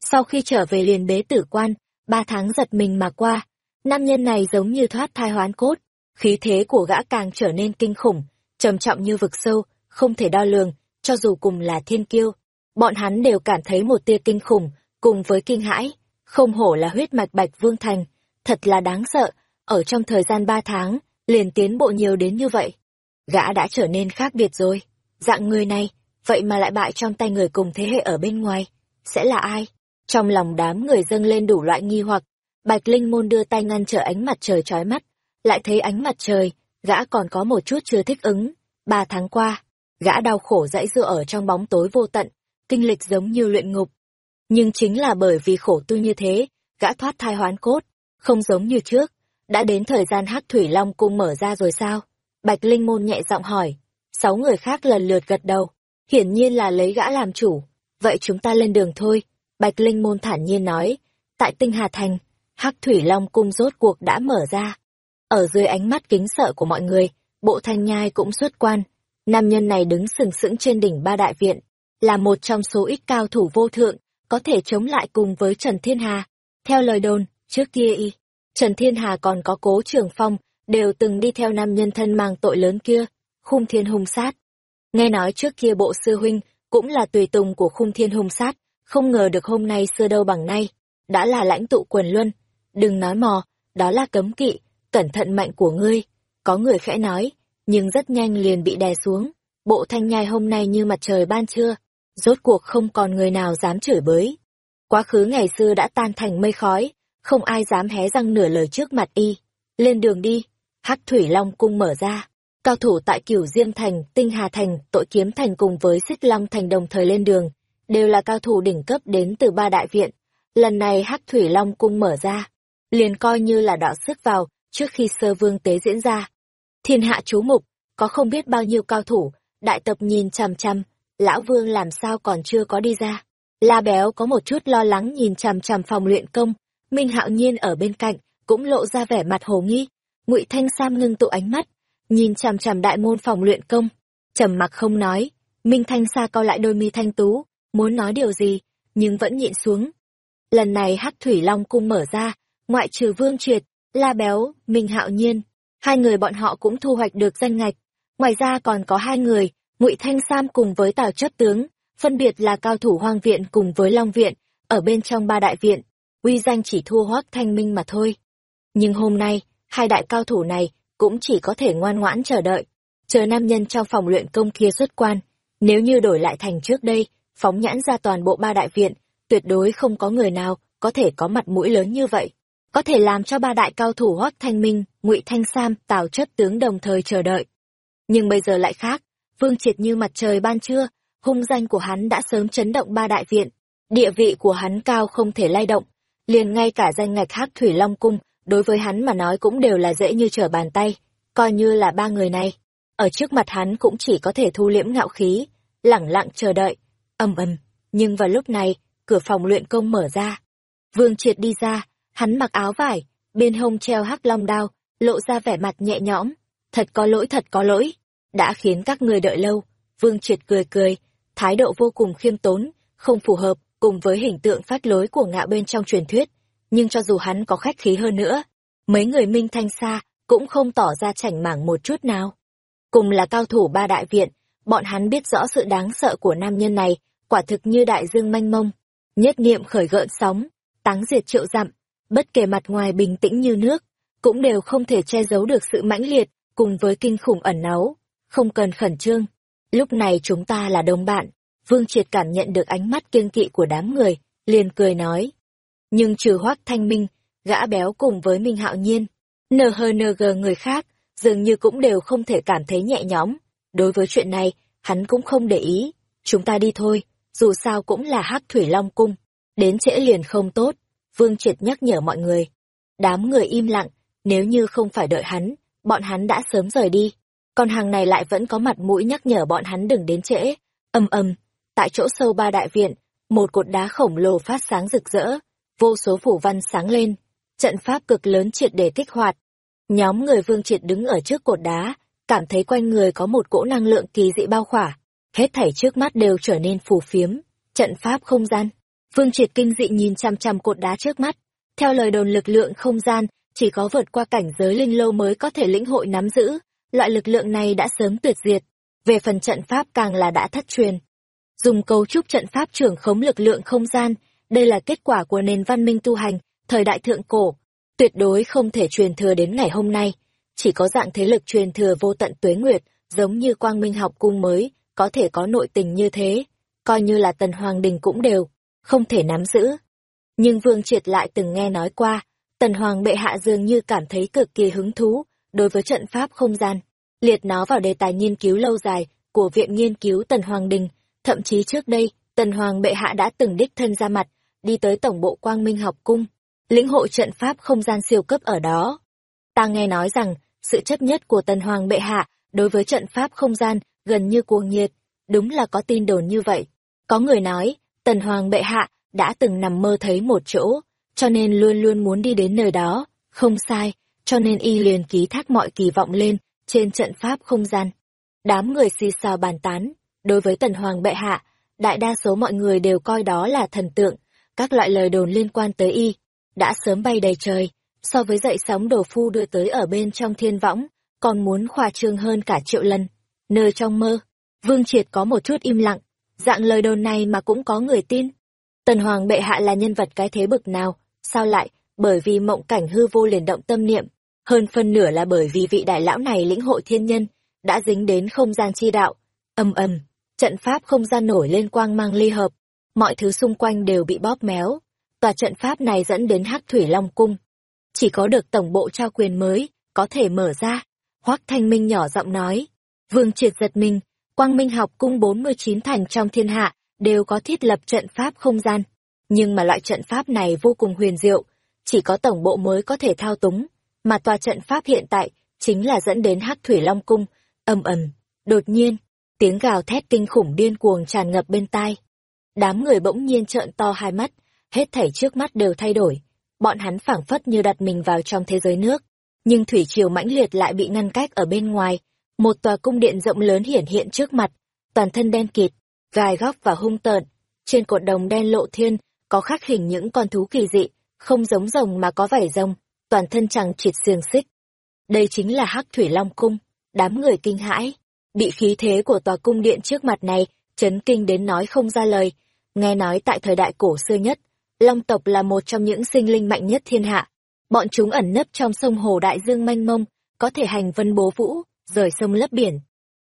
Sau khi trở về liền bế tử quan, ba tháng giật mình mà qua, nam nhân này giống như thoát thai hoán cốt, khí thế của gã càng trở nên kinh khủng, trầm trọng như vực sâu, không thể đo lường, cho dù cùng là thiên kiêu. Bọn hắn đều cảm thấy một tia kinh khủng, cùng với kinh hãi, không hổ là huyết mạch Bạch Vương Thành, thật là đáng sợ, ở trong thời gian ba tháng, liền tiến bộ nhiều đến như vậy gã đã trở nên khác biệt rồi. Dạng người này, vậy mà lại bại trong tay người cùng thế hệ ở bên ngoài, sẽ là ai? Trong lòng đám người dâng lên đủ loại nghi hoặc, Bạch Linh Môn đưa tay ngăn trở ánh mặt trời chói mắt, lại thấy ánh mặt trời, gã còn có một chút chưa thích ứng. Ba tháng qua, gã đau khổ dãy dựa ở trong bóng tối vô tận, kinh lịch giống như luyện ngục. Nhưng chính là bởi vì khổ tu như thế, gã thoát thai hoán cốt, không giống như trước, đã đến thời gian hắc thủy long cung mở ra rồi sao? Bạch Linh Môn nhẹ giọng hỏi. Sáu người khác lần lượt gật đầu. Hiển nhiên là lấy gã làm chủ. Vậy chúng ta lên đường thôi. Bạch Linh Môn thản nhiên nói. Tại Tinh Hà Thành, Hắc Thủy Long Cung rốt cuộc đã mở ra. Ở dưới ánh mắt kính sợ của mọi người, bộ thanh nhai cũng xuất quan. Nam nhân này đứng sừng sững trên đỉnh ba đại viện, là một trong số ít cao thủ vô thượng, có thể chống lại cùng với Trần Thiên Hà. Theo lời đồn, trước kia y, Trần Thiên Hà còn có cố trường phong, đều từng đi theo nam nhân thân mang tội lớn kia, khung thiên hung sát. Nghe nói trước kia bộ sư huynh cũng là tùy tùng của khung thiên hung sát, không ngờ được hôm nay xưa đâu bằng nay, đã là lãnh tụ quần luân. Đừng nói mò, đó là cấm kỵ, cẩn thận mạnh của ngươi. Có người khẽ nói, nhưng rất nhanh liền bị đè xuống. Bộ thanh nhai hôm nay như mặt trời ban trưa, rốt cuộc không còn người nào dám chửi bới. Quá khứ ngày xưa đã tan thành mây khói, không ai dám hé răng nửa lời trước mặt y. Lên đường đi, Hắc Thủy Long cung mở ra. Cao thủ tại Cửu Diêm Thành, Tinh Hà Thành, Tội Kiếm Thành cùng với Xích Long Thành đồng thời lên đường, đều là cao thủ đỉnh cấp đến từ ba đại viện. Lần này Hắc Thủy Long cung mở ra, liền coi như là đọ sức vào trước khi sơ vương tế diễn ra. Thiên hạ chú mục, có không biết bao nhiêu cao thủ, đại tập nhìn chằm chằm, lão vương làm sao còn chưa có đi ra. La Béo có một chút lo lắng nhìn chằm chằm phòng luyện công, Minh Hạo Nhiên ở bên cạnh, cũng lộ ra vẻ mặt hồ nghi. Ngụy Thanh Sam ngưng tụ ánh mắt, nhìn chằm chằm đại môn phòng luyện công, trầm mặc không nói. Minh Thanh Sa co lại đôi mi thanh tú, muốn nói điều gì, nhưng vẫn nhịn xuống. Lần này Hắc Thủy Long cung mở ra, ngoại trừ Vương Triệt, La Béo, Minh Hạo Nhiên, hai người bọn họ cũng thu hoạch được danh ngạch. Ngoài ra còn có hai người, Ngụy Thanh Sam cùng với Tào Chấp Tướng, phân biệt là cao thủ Hoang Viện cùng với Long Viện, ở bên trong ba đại viện, uy danh chỉ thua Hoác Thanh Minh mà thôi. Nhưng hôm nay, hai đại cao thủ này cũng chỉ có thể ngoan ngoãn chờ đợi, chờ nam nhân trong phòng luyện công kia xuất quan. Nếu như đổi lại thành trước đây, phóng nhãn ra toàn bộ ba đại viện, tuyệt đối không có người nào có thể có mặt mũi lớn như vậy. Có thể làm cho ba đại cao thủ Hoắc Thanh Minh, ngụy Thanh Sam, Tào Chất Tướng đồng thời chờ đợi. Nhưng bây giờ lại khác, Vương Triệt như mặt trời ban trưa, hung danh của hắn đã sớm chấn động ba đại viện. Địa vị của hắn cao không thể lay động, liền ngay cả danh ngạch hắc thủy long cung đối với hắn mà nói cũng đều là dễ như trở bàn tay coi như là ba người này. Ở trước mặt hắn cũng chỉ có thể thu liễm ngạo khí lẳng lặng chờ đợi. Ầm ầm nhưng vào lúc này cửa phòng luyện công mở ra. Vương triệt đi ra hắn mặc áo vải bên hông treo hắc long đao lộ ra vẻ mặt nhẹ nhõm. Thật có lỗi thật có lỗi. Đã khiến các người đợi lâu vương triệt cười cười thái độ vô cùng khiêm tốn không phù hợp cùng với hình tượng phát lối của ngạo bên trong truyền thuyết, nhưng cho dù hắn có khách khí hơn nữa, mấy người Minh Thanh Sa cũng không tỏ ra chảnh mảng một chút nào. Cùng là cao thủ ba đại viện, bọn hắn biết rõ sự đáng sợ của nam nhân này, quả thực như đại dương manh mông, nhất niệm khởi gợn sóng, táng diệt triệu dặm, bất kể mặt ngoài bình tĩnh như nước, cũng đều không thể che giấu được sự mãnh liệt cùng với kinh khủng ẩn náu, không cần khẩn trương. Lúc này chúng ta là đồng bạn, Vương Triệt cảm nhận được ánh mắt kiêng kỵ của đám người, liền cười nói. Nhưng trừ hoác thanh minh, gã béo cùng với Minh Hạo Nhiên, NHNG người khác, dường như cũng đều không thể cảm thấy nhẹ nhõm. Đối với chuyện này, hắn cũng không để ý. Chúng ta đi thôi, dù sao cũng là hắc thủy long cung. Đến trễ liền không tốt, Vương Triệt nhắc nhở mọi người. Đám người im lặng, nếu như không phải đợi hắn, bọn hắn đã sớm rời đi. Còn hàng này lại vẫn có mặt mũi nhắc nhở bọn hắn đừng đến trễ. Âm âm, tại chỗ sâu ba đại viện, một cột đá khổng lồ phát sáng rực rỡ, vô số phủ văn sáng lên, trận pháp cực lớn triệt để kích hoạt. Nhóm người vương triệt đứng ở trước cột đá, cảm thấy quanh người có một cỗ năng lượng kỳ dị bao khỏa, hết thảy trước mắt đều trở nên phù phiếm, trận pháp không gian. Vương triệt kinh dị nhìn chăm chăm cột đá trước mắt, theo lời đồn lực lượng không gian, chỉ có vượt qua cảnh giới linh lâu mới có thể lĩnh hội nắm giữ, loại lực lượng này đã sớm tuyệt diệt. Về phần trận pháp càng là đã thất truyền, dùng cấu trúc trận pháp trưởng khống lực lượng không gian, đây là kết quả của nền văn minh tu hành, thời đại thượng cổ, tuyệt đối không thể truyền thừa đến ngày hôm nay. Chỉ có dạng thế lực truyền thừa vô tận tuế nguyệt, giống như quang minh học cung mới, có thể có nội tình như thế, coi như là tần hoàng đình cũng đều, không thể nắm giữ. Nhưng Vương Triệt lại từng nghe nói qua, tần hoàng bệ hạ dường như cảm thấy cực kỳ hứng thú đối với trận pháp không gian, liệt nó vào đề tài nghiên cứu lâu dài của Viện Nghiên cứu Tần Hoàng Đình, Thậm chí trước đây, Tần Hoàng bệ hạ đã từng đích thân ra mặt, đi tới tổng bộ Quang Minh học cung, lĩnh hội trận pháp không gian siêu cấp ở đó. Ta nghe nói rằng, sự chấp nhất của Tần Hoàng bệ hạ đối với trận pháp không gian gần như cuồng nhiệt, đúng là có tin đồn như vậy. Có người nói, Tần Hoàng bệ hạ đã từng nằm mơ thấy một chỗ, cho nên luôn luôn muốn đi đến nơi đó, không sai, cho nên y liền ký thác mọi kỳ vọng lên trên trận pháp không gian. Đám người xì xào bàn tán, Đối với tần hoàng bệ hạ, đại đa số mọi người đều coi đó là thần tượng, các loại lời đồn liên quan tới y, đã sớm bay đầy trời, so với dậy sóng đồ phu đưa tới ở bên trong thiên võng, còn muốn khoa trương hơn cả triệu lần. Nơi trong mơ, Vương Triệt có một chút im lặng, dạng lời đồn này mà cũng có người tin. Tần Hoàng bệ hạ là nhân vật cái thế bực nào, sao lại, bởi vì mộng cảnh hư vô liền động tâm niệm, hơn phân nửa là bởi vì vị đại lão này lĩnh hội thiên nhân, đã dính đến không gian chi đạo, âm ầm trận pháp không gian nổi lên quang mang ly hợp, mọi thứ xung quanh đều bị bóp méo, tòa trận pháp này dẫn đến Hắc Thủy Long cung. Chỉ có được tổng bộ trao quyền mới có thể mở ra. Hoắc Thanh Minh nhỏ giọng nói. Vương Triệt giật mình, Quang Minh học cung 49 thành trong thiên hạ đều có thiết lập trận pháp không gian. Nhưng mà loại trận pháp này vô cùng huyền diệu, chỉ có tổng bộ mới có thể thao túng, mà tòa trận pháp hiện tại chính là dẫn đến Hắc Thủy Long cung, ầm ầm, đột nhiên, tiếng gào thét kinh khủng điên cuồng tràn ngập bên tai. Đám người bỗng nhiên trợn to hai mắt, hết thảy trước mắt đều thay đổi, bọn hắn phảng phất như đặt mình vào trong thế giới nước, nhưng thủy triều mãnh liệt lại bị ngăn cách ở bên ngoài, một tòa cung điện rộng lớn hiển hiện trước mặt, toàn thân đen kịt, gai góc và hung tợn, trên cột đồng đen lộ thiên có khắc hình những con thú kỳ dị, không giống rồng mà có vảy rồng, toàn thân chẳng chịt xiềng xích. Đây chính là Hắc Thủy Long cung, đám người kinh hãi, bị khí thế của tòa cung điện trước mặt này chấn kinh đến nói không ra lời. Nghe nói tại thời đại cổ xưa nhất, Long tộc là một trong những sinh linh mạnh nhất thiên hạ. Bọn chúng ẩn nấp trong sông hồ đại dương mênh mông, có thể hành vân bố vũ, rời sông lấp biển.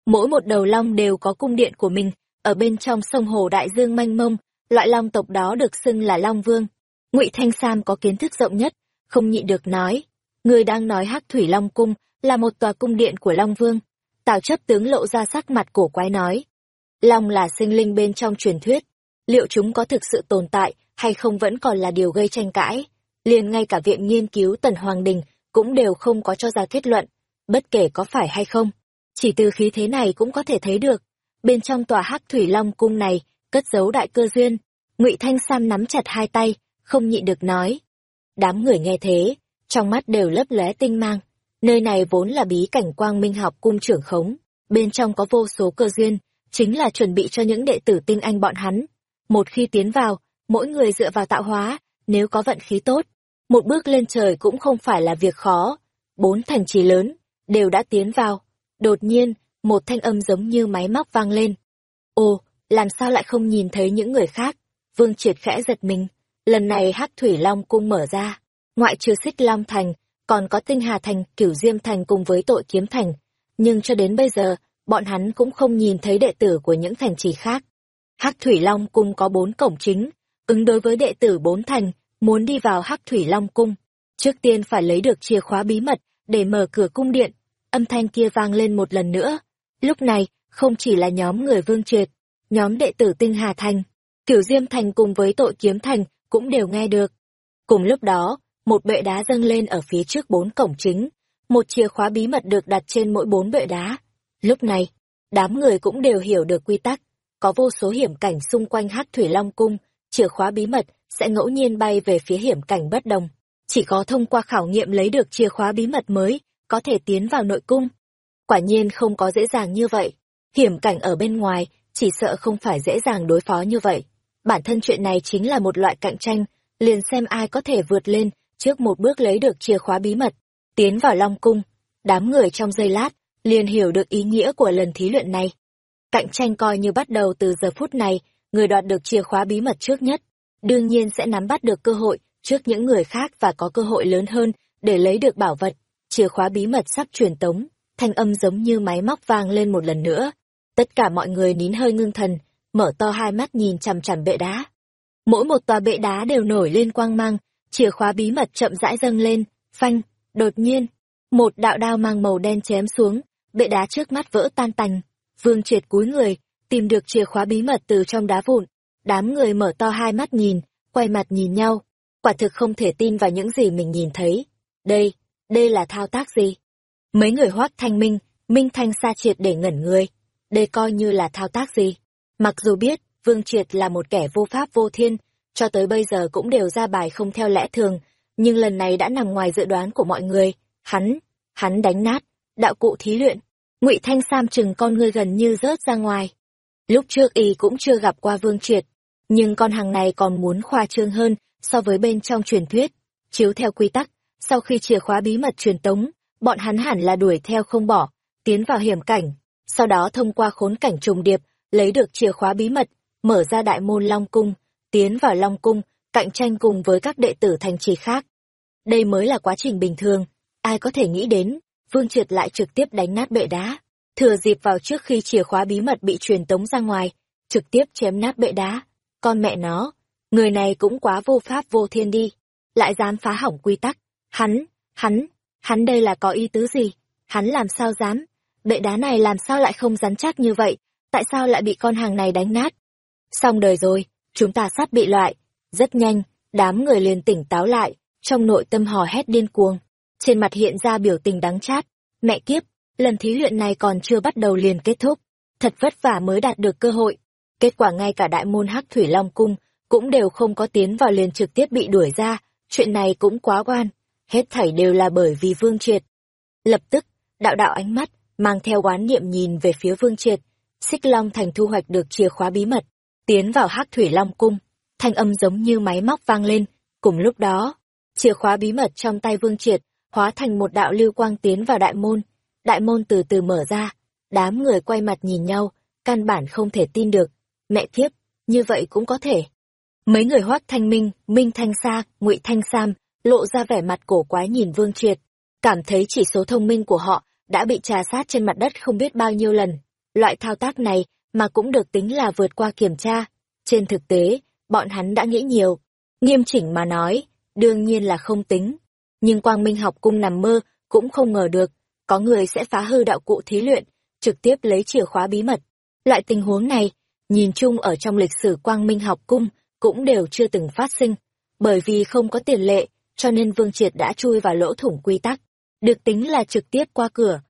Mỗi một đầu long đều có cung điện của mình, ở bên trong sông hồ đại dương mênh mông, loại long tộc đó được xưng là Long Vương. Ngụy Thanh Sam có kiến thức rộng nhất, không nhịn được nói. Người đang nói Hắc Thủy Long Cung là một tòa cung điện của Long Vương. Tào chấp tướng lộ ra sắc mặt cổ quái nói. Long là sinh linh bên trong truyền thuyết. Liệu chúng có thực sự tồn tại hay không vẫn còn là điều gây tranh cãi? liền ngay cả viện nghiên cứu Tần Hoàng Đình cũng đều không có cho ra kết luận, bất kể có phải hay không. Chỉ từ khí thế này cũng có thể thấy được, bên trong tòa hắc thủy long cung này, cất giấu đại cơ duyên. ngụy Thanh Sam nắm chặt hai tay, không nhịn được nói. Đám người nghe thế, trong mắt đều lấp lóe tinh mang. Nơi này vốn là bí cảnh quang minh học cung trưởng khống, bên trong có vô số cơ duyên, chính là chuẩn bị cho những đệ tử tinh anh bọn hắn. Một khi tiến vào, mỗi người dựa vào tạo hóa, nếu có vận khí tốt, một bước lên trời cũng không phải là việc khó. Bốn thành trì lớn, đều đã tiến vào. Đột nhiên, một thanh âm giống như máy móc vang lên. Ồ, làm sao lại không nhìn thấy những người khác? Vương triệt khẽ giật mình. Lần này hắc thủy long cung mở ra. Ngoại trừ xích long thành, còn có tinh hà thành, cửu diêm thành cùng với tội kiếm thành. Nhưng cho đến bây giờ, bọn hắn cũng không nhìn thấy đệ tử của những thành trì khác. Hắc thủy long cung có bốn cổng chính, ứng đối với đệ tử bốn thành, muốn đi vào hắc thủy long cung. Trước tiên phải lấy được chìa khóa bí mật để mở cửa cung điện. Âm thanh kia vang lên một lần nữa. Lúc này, không chỉ là nhóm người vương triệt, nhóm đệ tử tinh hà thành, cửu diêm thành cùng với tội kiếm thành cũng đều nghe được. Cùng lúc đó, một bệ đá dâng lên ở phía trước bốn cổng chính, một chìa khóa bí mật được đặt trên mỗi bốn bệ đá. Lúc này, đám người cũng đều hiểu được quy tắc, có vô số hiểm cảnh xung quanh hắc thủy long cung, chìa khóa bí mật sẽ ngẫu nhiên bay về phía hiểm cảnh bất đồng. Chỉ có thông qua khảo nghiệm lấy được chìa khóa bí mật mới, có thể tiến vào nội cung. Quả nhiên không có dễ dàng như vậy. Hiểm cảnh ở bên ngoài, chỉ sợ không phải dễ dàng đối phó như vậy. Bản thân chuyện này chính là một loại cạnh tranh, liền xem ai có thể vượt lên, trước một bước lấy được chìa khóa bí mật, tiến vào Long Cung. Đám người trong giây lát, liền hiểu được ý nghĩa của lần thí luyện này. Cạnh tranh coi như bắt đầu từ giờ phút này, người đoạt được chìa khóa bí mật trước nhất, đương nhiên sẽ nắm bắt được cơ hội trước những người khác và có cơ hội lớn hơn để lấy được bảo vật. Chìa khóa bí mật sắp truyền tống, thanh âm giống như máy móc vang lên một lần nữa. Tất cả mọi người nín hơi ngưng thần, mở to hai mắt nhìn chằm chằm bệ đá. Mỗi một tòa bệ đá đều nổi lên quang mang, chìa khóa bí mật chậm rãi dâng lên, phanh, đột nhiên, một đạo đao mang màu đen chém xuống, bệ đá trước mắt vỡ tan tành. Vương triệt cúi người, tìm được chìa khóa bí mật từ trong đá vụn. Đám người mở to hai mắt nhìn, quay mặt nhìn nhau. Quả thực không thể tin vào những gì mình nhìn thấy. Đây, đây là thao tác gì? Mấy người hoác thanh minh, minh thanh xa triệt để ngẩn người. Đây coi như là thao tác gì? Mặc dù biết, Vương Triệt là một kẻ vô pháp vô thiên, cho tới bây giờ cũng đều ra bài không theo lẽ thường, nhưng lần này đã nằm ngoài dự đoán của mọi người. Hắn, hắn đánh nát, đạo cụ thí luyện ngụy Thanh Sam chừng con ngươi gần như rớt ra ngoài. Lúc trước y cũng chưa gặp qua Vương Triệt, nhưng con hàng này còn muốn khoa trương hơn so với bên trong truyền thuyết. Chiếu theo quy tắc, sau khi chìa khóa bí mật truyền tống, bọn hắn hẳn là đuổi theo không bỏ, tiến vào hiểm cảnh, sau đó thông qua khốn cảnh trùng điệp, lấy được chìa khóa bí mật, mở ra đại môn Long Cung, tiến vào Long Cung, cạnh tranh cùng với các đệ tử thành trì khác. Đây mới là quá trình bình thường, ai có thể nghĩ đến, Vương Triệt lại trực tiếp đánh nát bệ đá, thừa dịp vào trước khi chìa khóa bí mật bị truyền tống ra ngoài, trực tiếp chém nát bệ đá. Con mẹ nó, Người này cũng quá vô pháp vô thiên đi, lại dám phá hỏng quy tắc. Hắn, hắn, hắn đây là có ý tứ gì? Hắn làm sao dám? Bệ đá này làm sao lại không rắn chắc như vậy? Tại sao lại bị con hàng này đánh nát? Xong đời rồi, chúng ta sắp bị loại. Rất nhanh, đám người liền tỉnh táo lại, trong nội tâm hò hét điên cuồng. Trên mặt hiện ra biểu tình đắng chát. Mẹ kiếp, lần thí luyện này còn chưa bắt đầu liền kết thúc. Thật vất vả mới đạt được cơ hội. Kết quả ngay cả đại môn hắc thủy long cung cũng đều không có tiến vào liền trực tiếp bị đuổi ra. Chuyện này cũng quá oan. Hết thảy đều là bởi vì Vương Triệt. Lập tức, đạo đạo ánh mắt, mang theo oán niệm nhìn về phía Vương Triệt. Xích Long Thành thu hoạch được chìa khóa bí mật, tiến vào hắc thủy long cung. Thanh âm giống như máy móc vang lên. Cùng lúc đó, chìa khóa bí mật trong tay Vương Triệt hóa thành một đạo lưu quang tiến vào đại môn. Đại môn từ từ mở ra, đám người quay mặt nhìn nhau, căn bản không thể tin được. Mẹ kiếp, như vậy cũng có thể. Mấy người hoác thanh minh, minh thanh sa, ngụy thanh sam, lộ ra vẻ mặt cổ quái nhìn Vương Triệt, cảm thấy chỉ số thông minh của họ đã bị trà sát trên mặt đất không biết bao nhiêu lần. Loại thao tác này mà cũng được tính là vượt qua kiểm tra. Trên thực tế, bọn hắn đã nghĩ nhiều. Nghiêm chỉnh mà nói, đương nhiên là không tính. Nhưng Quang Minh học cung nằm mơ, cũng không ngờ được, có người sẽ phá hư đạo cụ thí luyện, trực tiếp lấy chìa khóa bí mật. Loại tình huống này, nhìn chung ở trong lịch sử Quang Minh học cung, cũng đều chưa từng phát sinh. Bởi vì không có tiền lệ, cho nên Vương Triệt đã chui vào lỗ thủng quy tắc, được tính là trực tiếp qua cửa.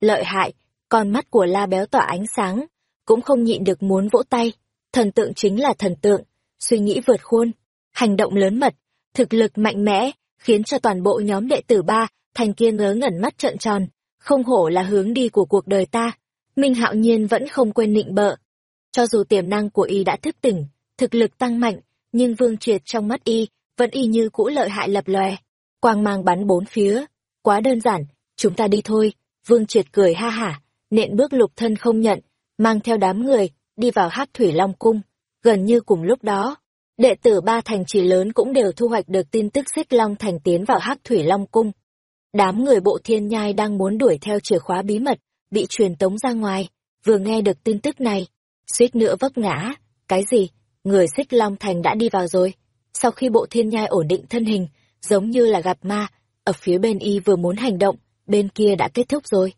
Lợi hại, con mắt của la béo tỏa ánh sáng, cũng không nhịn được muốn vỗ tay. Thần tượng chính là thần tượng, suy nghĩ vượt khuôn, hành động lớn mật, thực lực mạnh mẽ, khiến cho toàn bộ nhóm đệ tử ba thành kia ngớ ngẩn mắt trợn tròn, không hổ là hướng đi của cuộc đời ta. Minh Hạo Nhiên vẫn không quên nịnh bợ. Cho dù tiềm năng của y đã thức tỉnh, thực lực tăng mạnh, nhưng Vương Triệt trong mắt y vẫn y như cũ lợi hại lập lòe. Quang mang bắn bốn phía. Quá đơn giản, chúng ta đi thôi. Vương Triệt cười ha hả, nện bước lục thân không nhận, mang theo đám người, đi vào hát thủy long cung. Gần như cùng lúc đó, đệ tử ba thành trì lớn cũng đều thu hoạch được tin tức xích long thành tiến vào hắc thủy long cung. Đám người bộ thiên nhai đang muốn đuổi theo chìa khóa bí mật, bị truyền tống ra ngoài, vừa nghe được tin tức này, suýt nữa vấp ngã. Cái gì? Người xích long thành đã đi vào rồi sau khi bộ thiên nhai ổn định thân hình, giống như là gặp ma, ở phía bên y vừa muốn hành động, bên kia đã kết thúc rồi.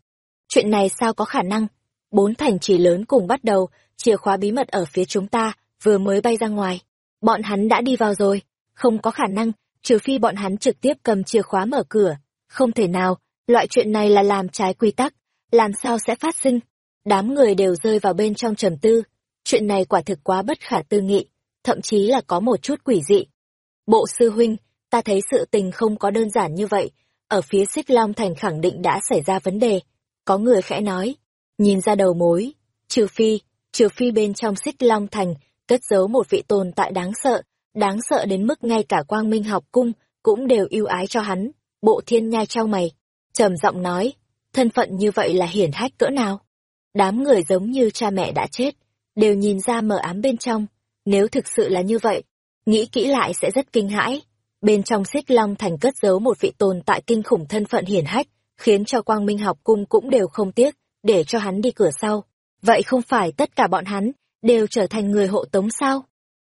Chuyện này sao có khả năng? Bốn thành trì lớn cùng bắt đầu, chìa khóa bí mật ở phía chúng ta, vừa mới bay ra ngoài. Bọn hắn đã đi vào rồi, không có khả năng, trừ phi bọn hắn trực tiếp cầm chìa khóa mở cửa. Không thể nào, loại chuyện này là làm trái quy tắc, làm sao sẽ phát sinh? Đám người đều rơi vào bên trong trầm tư. Chuyện này quả thực quá bất khả tư nghị thậm chí là có một chút quỷ dị. Bộ sư huynh, ta thấy sự tình không có đơn giản như vậy, ở phía xích Long Thành khẳng định đã xảy ra vấn đề. Có người khẽ nói, nhìn ra đầu mối, trừ phi, trừ phi bên trong xích Long Thành cất giấu một vị tồn tại đáng sợ, đáng sợ đến mức ngay cả quang minh học cung cũng đều yêu ái cho hắn. Bộ thiên nhai trao mày, trầm giọng nói, thân phận như vậy là hiển hách cỡ nào? Đám người giống như cha mẹ đã chết, đều nhìn ra mờ ám bên trong, nếu thực sự là như vậy, nghĩ kỹ lại sẽ rất kinh hãi. Bên trong xích long thành cất giấu một vị tồn tại kinh khủng thân phận hiển hách, khiến cho quang minh học cung cũng đều không tiếc, để cho hắn đi cửa sau. Vậy không phải tất cả bọn hắn, đều trở thành người hộ tống sao?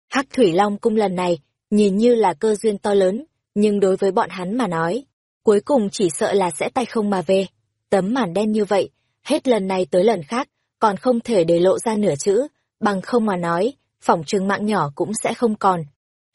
Hắc Thủy Long cung lần này, nhìn như là cơ duyên to lớn, nhưng đối với bọn hắn mà nói, cuối cùng chỉ sợ là sẽ tay không mà về. Tấm màn đen như vậy, hết lần này tới lần khác, còn không thể để lộ ra nửa chữ, bằng không mà nói, phỏng trường mạng nhỏ cũng sẽ không còn.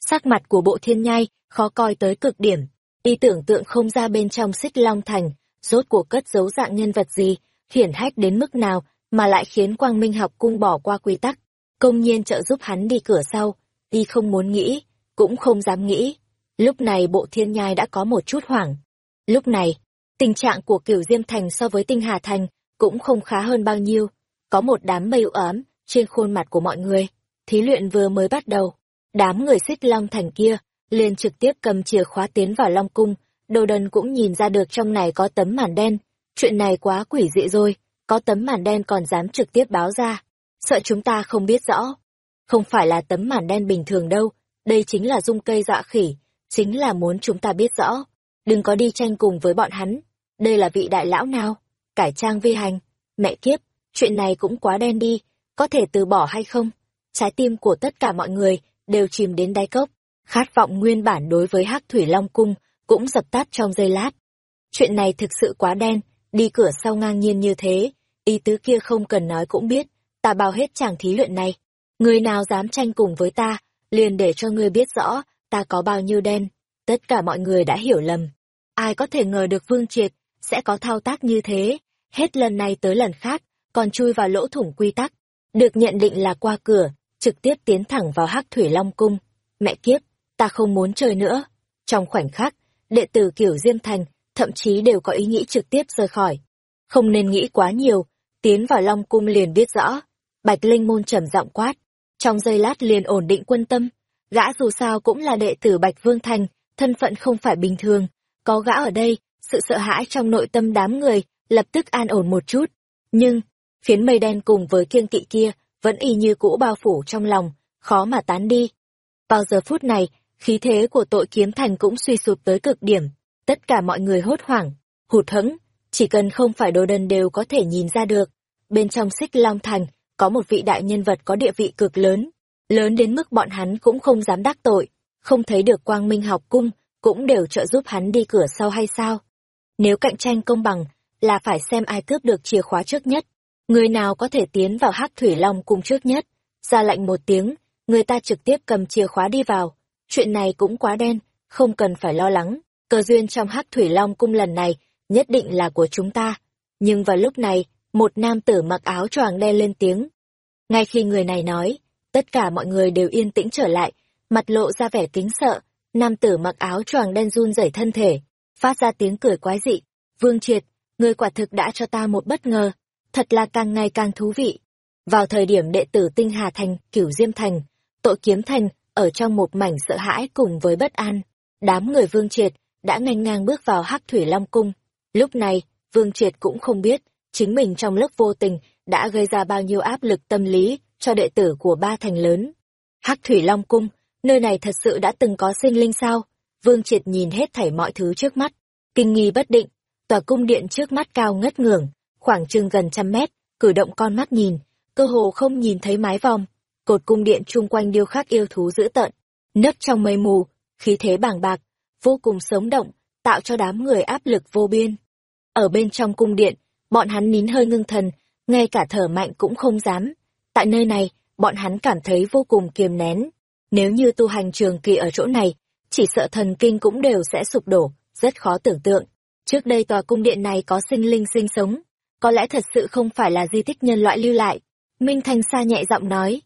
Sắc mặt của bộ thiên nhai, khó coi tới cực điểm. Y tưởng tượng không ra bên trong xích long thành, rốt cuộc cất giấu dạng nhân vật gì, hiển hách đến mức nào, mà lại khiến quang minh học cung bỏ qua quy tắc. Công nhiên trợ giúp hắn đi cửa sau, y không muốn nghĩ, cũng không dám nghĩ. Lúc này bộ thiên nhai đã có một chút hoảng. Lúc này, tình trạng của kiểu diêm thành so với tinh hà thành cũng không khá hơn bao nhiêu. Có một đám mây ấm trên khuôn mặt của mọi người thí luyện vừa mới bắt đầu, đám người xích long thành kia, liền trực tiếp cầm chìa khóa tiến vào long cung, đồ đần cũng nhìn ra được trong này có tấm màn đen, chuyện này quá quỷ dị rồi, có tấm màn đen còn dám trực tiếp báo ra, sợ chúng ta không biết rõ. Không phải là tấm màn đen bình thường đâu, đây chính là dung cây dọa khỉ, chính là muốn chúng ta biết rõ, đừng có đi tranh cùng với bọn hắn, đây là vị đại lão nào, cải trang vi hành, mẹ kiếp, chuyện này cũng quá đen đi, có thể từ bỏ hay không? trái tim của tất cả mọi người đều chìm đến đáy cốc. Khát vọng nguyên bản đối với hắc thủy long cung cũng dập tắt trong giây lát. Chuyện này thực sự quá đen, đi cửa sau ngang nhiên như thế, ý tứ kia không cần nói cũng biết, ta bao hết chàng thí luyện này. Người nào dám tranh cùng với ta, liền để cho ngươi biết rõ, ta có bao nhiêu đen. Tất cả mọi người đã hiểu lầm. Ai có thể ngờ được Vương Triệt, sẽ có thao tác như thế, hết lần này tới lần khác, còn chui vào lỗ thủng quy tắc. Được nhận định là qua cửa, trực tiếp tiến thẳng vào hắc thủy long cung. Mẹ kiếp, ta không muốn chơi nữa. Trong khoảnh khắc, đệ tử kiểu Diêm Thành, thậm chí đều có ý nghĩ trực tiếp rời khỏi. Không nên nghĩ quá nhiều, tiến vào long cung liền biết rõ. Bạch Linh Môn trầm giọng quát, trong giây lát liền ổn định quân tâm. Gã dù sao cũng là đệ tử Bạch Vương Thành, thân phận không phải bình thường. Có gã ở đây, sự sợ hãi trong nội tâm đám người, lập tức an ổn một chút. Nhưng, phiến mây đen cùng với kiêng kỵ kia, vẫn y như cũ bao phủ trong lòng, khó mà tán đi. Vào giờ phút này, khí thế của tội kiếm thành cũng suy sụp tới cực điểm. Tất cả mọi người hốt hoảng, hụt hẫng, chỉ cần không phải đồ đần đều có thể nhìn ra được. Bên trong xích long thành, có một vị đại nhân vật có địa vị cực lớn, lớn đến mức bọn hắn cũng không dám đắc tội, không thấy được quang minh học cung, cũng đều trợ giúp hắn đi cửa sau hay sao. Nếu cạnh tranh công bằng, là phải xem ai cướp được chìa khóa trước nhất. Người nào có thể tiến vào hắc thủy long cung trước nhất, ra lệnh một tiếng, người ta trực tiếp cầm chìa khóa đi vào. Chuyện này cũng quá đen, không cần phải lo lắng, cơ duyên trong hắc thủy long cung lần này nhất định là của chúng ta. Nhưng vào lúc này, một nam tử mặc áo choàng đen lên tiếng. Ngay khi người này nói, tất cả mọi người đều yên tĩnh trở lại, mặt lộ ra vẻ kính sợ, nam tử mặc áo choàng đen run rẩy thân thể, phát ra tiếng cười quái dị. Vương Triệt, người quả thực đã cho ta một bất ngờ, thật là càng ngày càng thú vị. Vào thời điểm đệ tử Tinh Hà Thành, Cửu Diêm Thành, Tội Kiếm Thành, ở trong một mảnh sợ hãi cùng với bất an, đám người Vương Triệt đã ngang ngang bước vào Hắc Thủy Long Cung. Lúc này, Vương Triệt cũng không biết, chính mình trong lớp vô tình đã gây ra bao nhiêu áp lực tâm lý cho đệ tử của ba thành lớn. Hắc Thủy Long Cung, nơi này thật sự đã từng có sinh linh sao? Vương Triệt nhìn hết thảy mọi thứ trước mắt, kinh nghi bất định, tòa cung điện trước mắt cao ngất ngưỡng, khoảng chừng gần trăm mét, cử động con mắt nhìn, cơ hồ không nhìn thấy mái vòm, cột cung điện chung quanh điêu khắc yêu thú dữ tợn, nấp trong mây mù, khí thế bàng bạc, vô cùng sống động, tạo cho đám người áp lực vô biên. Ở bên trong cung điện, bọn hắn nín hơi ngưng thần, ngay cả thở mạnh cũng không dám. Tại nơi này, bọn hắn cảm thấy vô cùng kiềm nén. Nếu như tu hành trường kỳ ở chỗ này, chỉ sợ thần kinh cũng đều sẽ sụp đổ, rất khó tưởng tượng. Trước đây tòa cung điện này có sinh linh sinh sống, có lẽ thật sự không phải là di tích nhân loại lưu lại. Minh Thanh Sa nhẹ giọng nói.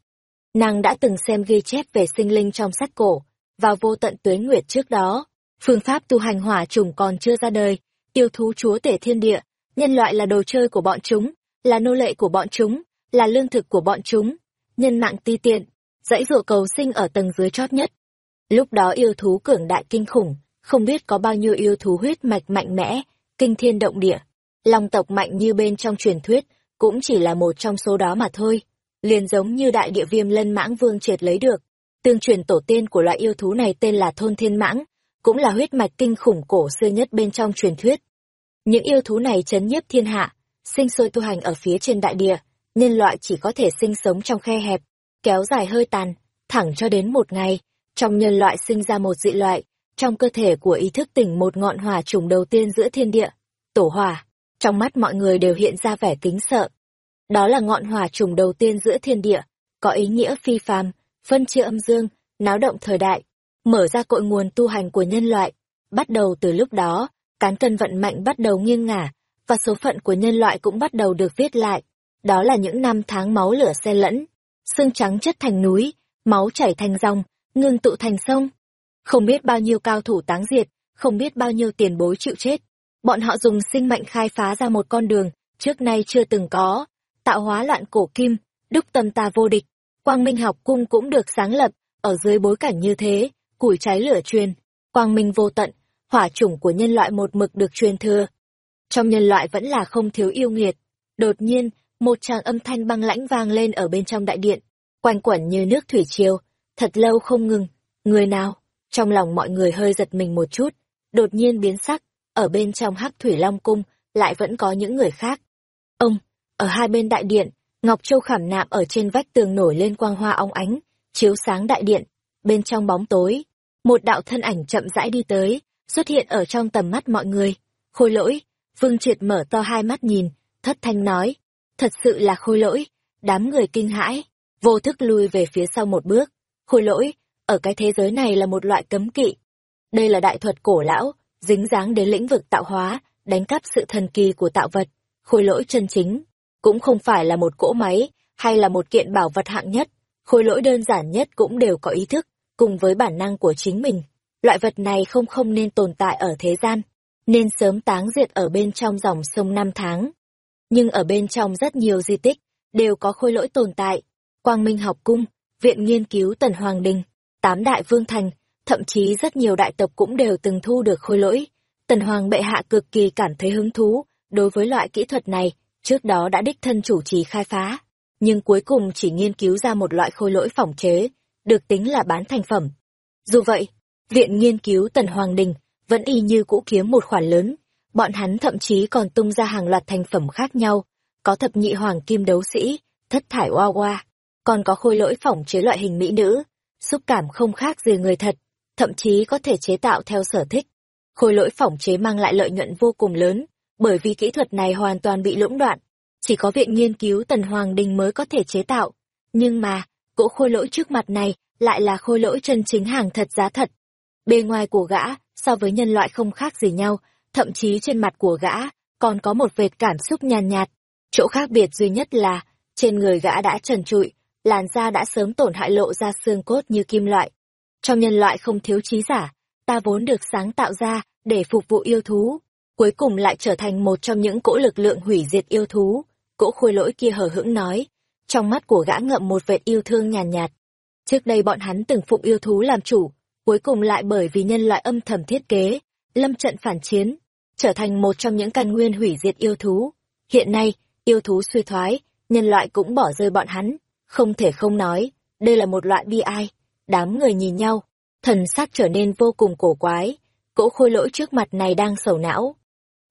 Nàng đã từng xem ghi chép về sinh linh trong sách cổ, vào vô tận tuế nguyệt trước đó. Phương pháp tu hành hỏa trùng còn chưa ra đời, tiêu thú chúa tể thiên địa, nhân loại là đồ chơi của bọn chúng, là nô lệ của bọn chúng, là lương thực của bọn chúng, nhân mạng ti tiện, dãy rùa cầu sinh ở tầng dưới chót nhất. Lúc đó yêu thú cường đại kinh khủng, không biết có bao nhiêu yêu thú huyết mạch mạnh mẽ, kinh thiên động địa. Long tộc mạnh như bên trong truyền thuyết, cũng chỉ là một trong số đó mà thôi. Liền giống như đại địa viêm lân mãng vương triệt lấy được. Tương truyền tổ tiên của loại yêu thú này tên là thôn thiên mãng, cũng là huyết mạch kinh khủng cổ xưa nhất bên trong truyền thuyết. Những yêu thú này chấn nhiếp thiên hạ, sinh sôi tu hành ở phía trên đại địa, nhân loại chỉ có thể sinh sống trong khe hẹp, kéo dài hơi tàn, thẳng cho đến một ngày, trong nhân loại sinh ra một dị loại, trong cơ thể của ý thức tỉnh một ngọn hỏa trùng đầu tiên giữa thiên địa, tổ hỏa, trong mắt mọi người đều hiện ra vẻ kính sợ. Đó là ngọn hỏa trùng đầu tiên giữa thiên địa, có ý nghĩa phi phàm, phân chia âm dương, náo động thời đại, mở ra cội nguồn tu hành của nhân loại. Bắt đầu từ lúc đó, cán cân vận mạnh bắt đầu nghiêng ngả, và số phận của nhân loại cũng bắt đầu được viết lại. Đó là những năm tháng máu lửa xe lẫn, xương trắng chất thành núi, máu chảy thành dòng, ngưng tụ thành sông. Không biết bao nhiêu cao thủ táng diệt, không biết bao nhiêu tiền bối chịu chết. Bọn họ dùng sinh mệnh khai phá ra một con đường, trước nay chưa từng có, tạo hóa loạn cổ kim, đúc tâm ta vô địch. Quang Minh học cung cũng được sáng lập, ở dưới bối cảnh như thế, củi cháy lửa truyền, quang minh vô tận, hỏa chủng của nhân loại một mực được truyền thừa. Trong nhân loại vẫn là không thiếu yêu nghiệt. Đột nhiên, một tràng âm thanh băng lãnh vang lên ở bên trong đại điện, quanh quẩn như nước thủy triều, thật lâu không ngừng. Người nào? Trong lòng mọi người hơi giật mình một chút, đột nhiên biến sắc, ở bên trong hắc thủy long cung, lại vẫn có những người khác. Ông, ở hai bên đại điện, Ngọc Châu khảm nạm ở trên vách tường nổi lên quang hoa óng ánh, chiếu sáng đại điện. bên trong bóng tối, một đạo thân ảnh chậm rãi đi tới, xuất hiện ở trong tầm mắt mọi người. Khôi lỗi, Vương Triệt mở to hai mắt nhìn, thất thanh nói, thật sự là khôi lỗi, đám người kinh hãi, vô thức lui về phía sau một bước. Khôi lỗi, ở cái thế giới này là một loại cấm kỵ. Đây là đại thuật cổ lão, dính dáng đến lĩnh vực tạo hóa, đánh cắp sự thần kỳ của tạo vật. Khôi lỗi chân chính, cũng không phải là một cỗ máy, hay là một kiện bảo vật hạng nhất. Khôi lỗi đơn giản nhất cũng đều có ý thức, cùng với bản năng của chính mình. Loại vật này không không nên tồn tại ở thế gian, nên sớm táng diệt ở bên trong dòng sông năm tháng. Nhưng ở bên trong rất nhiều di tích, đều có khôi lỗi tồn tại. Quang Minh học cung, Viện Nghiên cứu Tần Hoàng Đình, Tám Đại Vương Thành, thậm chí rất nhiều đại tộc cũng đều từng thu được khôi lỗi. Tần Hoàng bệ hạ cực kỳ cảm thấy hứng thú đối với loại kỹ thuật này, trước đó đã đích thân chủ trì khai phá, nhưng cuối cùng chỉ nghiên cứu ra một loại khôi lỗi phỏng chế, được tính là bán thành phẩm. Dù vậy, Viện Nghiên cứu Tần Hoàng Đình vẫn y như cũ kiếm một khoản lớn, bọn hắn thậm chí còn tung ra hàng loạt thành phẩm khác nhau, có thập nhị hoàng kim đấu sĩ, thất thải oa oa, còn có khôi lỗi phỏng chế loại hình mỹ nữ, xúc cảm không khác gì người thật, thậm chí có thể chế tạo theo sở thích. Khôi lỗi phỏng chế mang lại lợi nhuận vô cùng lớn, bởi vì kỹ thuật này hoàn toàn bị lũng đoạn, chỉ có viện nghiên cứu Tần Hoàng Đình mới có thể chế tạo. Nhưng mà, cỗ khôi lỗi trước mặt này lại là khôi lỗi chân chính hàng thật giá thật. Bề ngoài của gã, so với nhân loại không khác gì nhau, thậm chí trên mặt của gã còn có một vệt cảm xúc nhàn nhạt, Chỗ khác biệt duy nhất là, trên người gã đã trần trụi, làn da đã sớm tổn hại lộ ra xương cốt như kim loại. Trong nhân loại không thiếu trí giả, ta vốn được sáng tạo ra để phục vụ yêu thú, cuối cùng lại trở thành một trong những cỗ lực lượng hủy diệt yêu thú. Cỗ khôi lỗi kia hờ hững nói, trong mắt của gã ngậm một vệt yêu thương nhàn nhạt, nhạt. Trước đây bọn hắn từng phụng yêu thú làm chủ, cuối cùng lại bởi vì nhân loại âm thầm thiết kế, lâm trận phản chiến, trở thành một trong những căn nguyên hủy diệt yêu thú. Hiện nay, yêu thú suy thoái, nhân loại cũng bỏ rơi bọn hắn, không thể không nói, đây là một loại bi ai. Đám người nhìn nhau, thần sắc trở nên vô cùng cổ quái, cỗ khôi lỗi trước mặt này đang sầu não.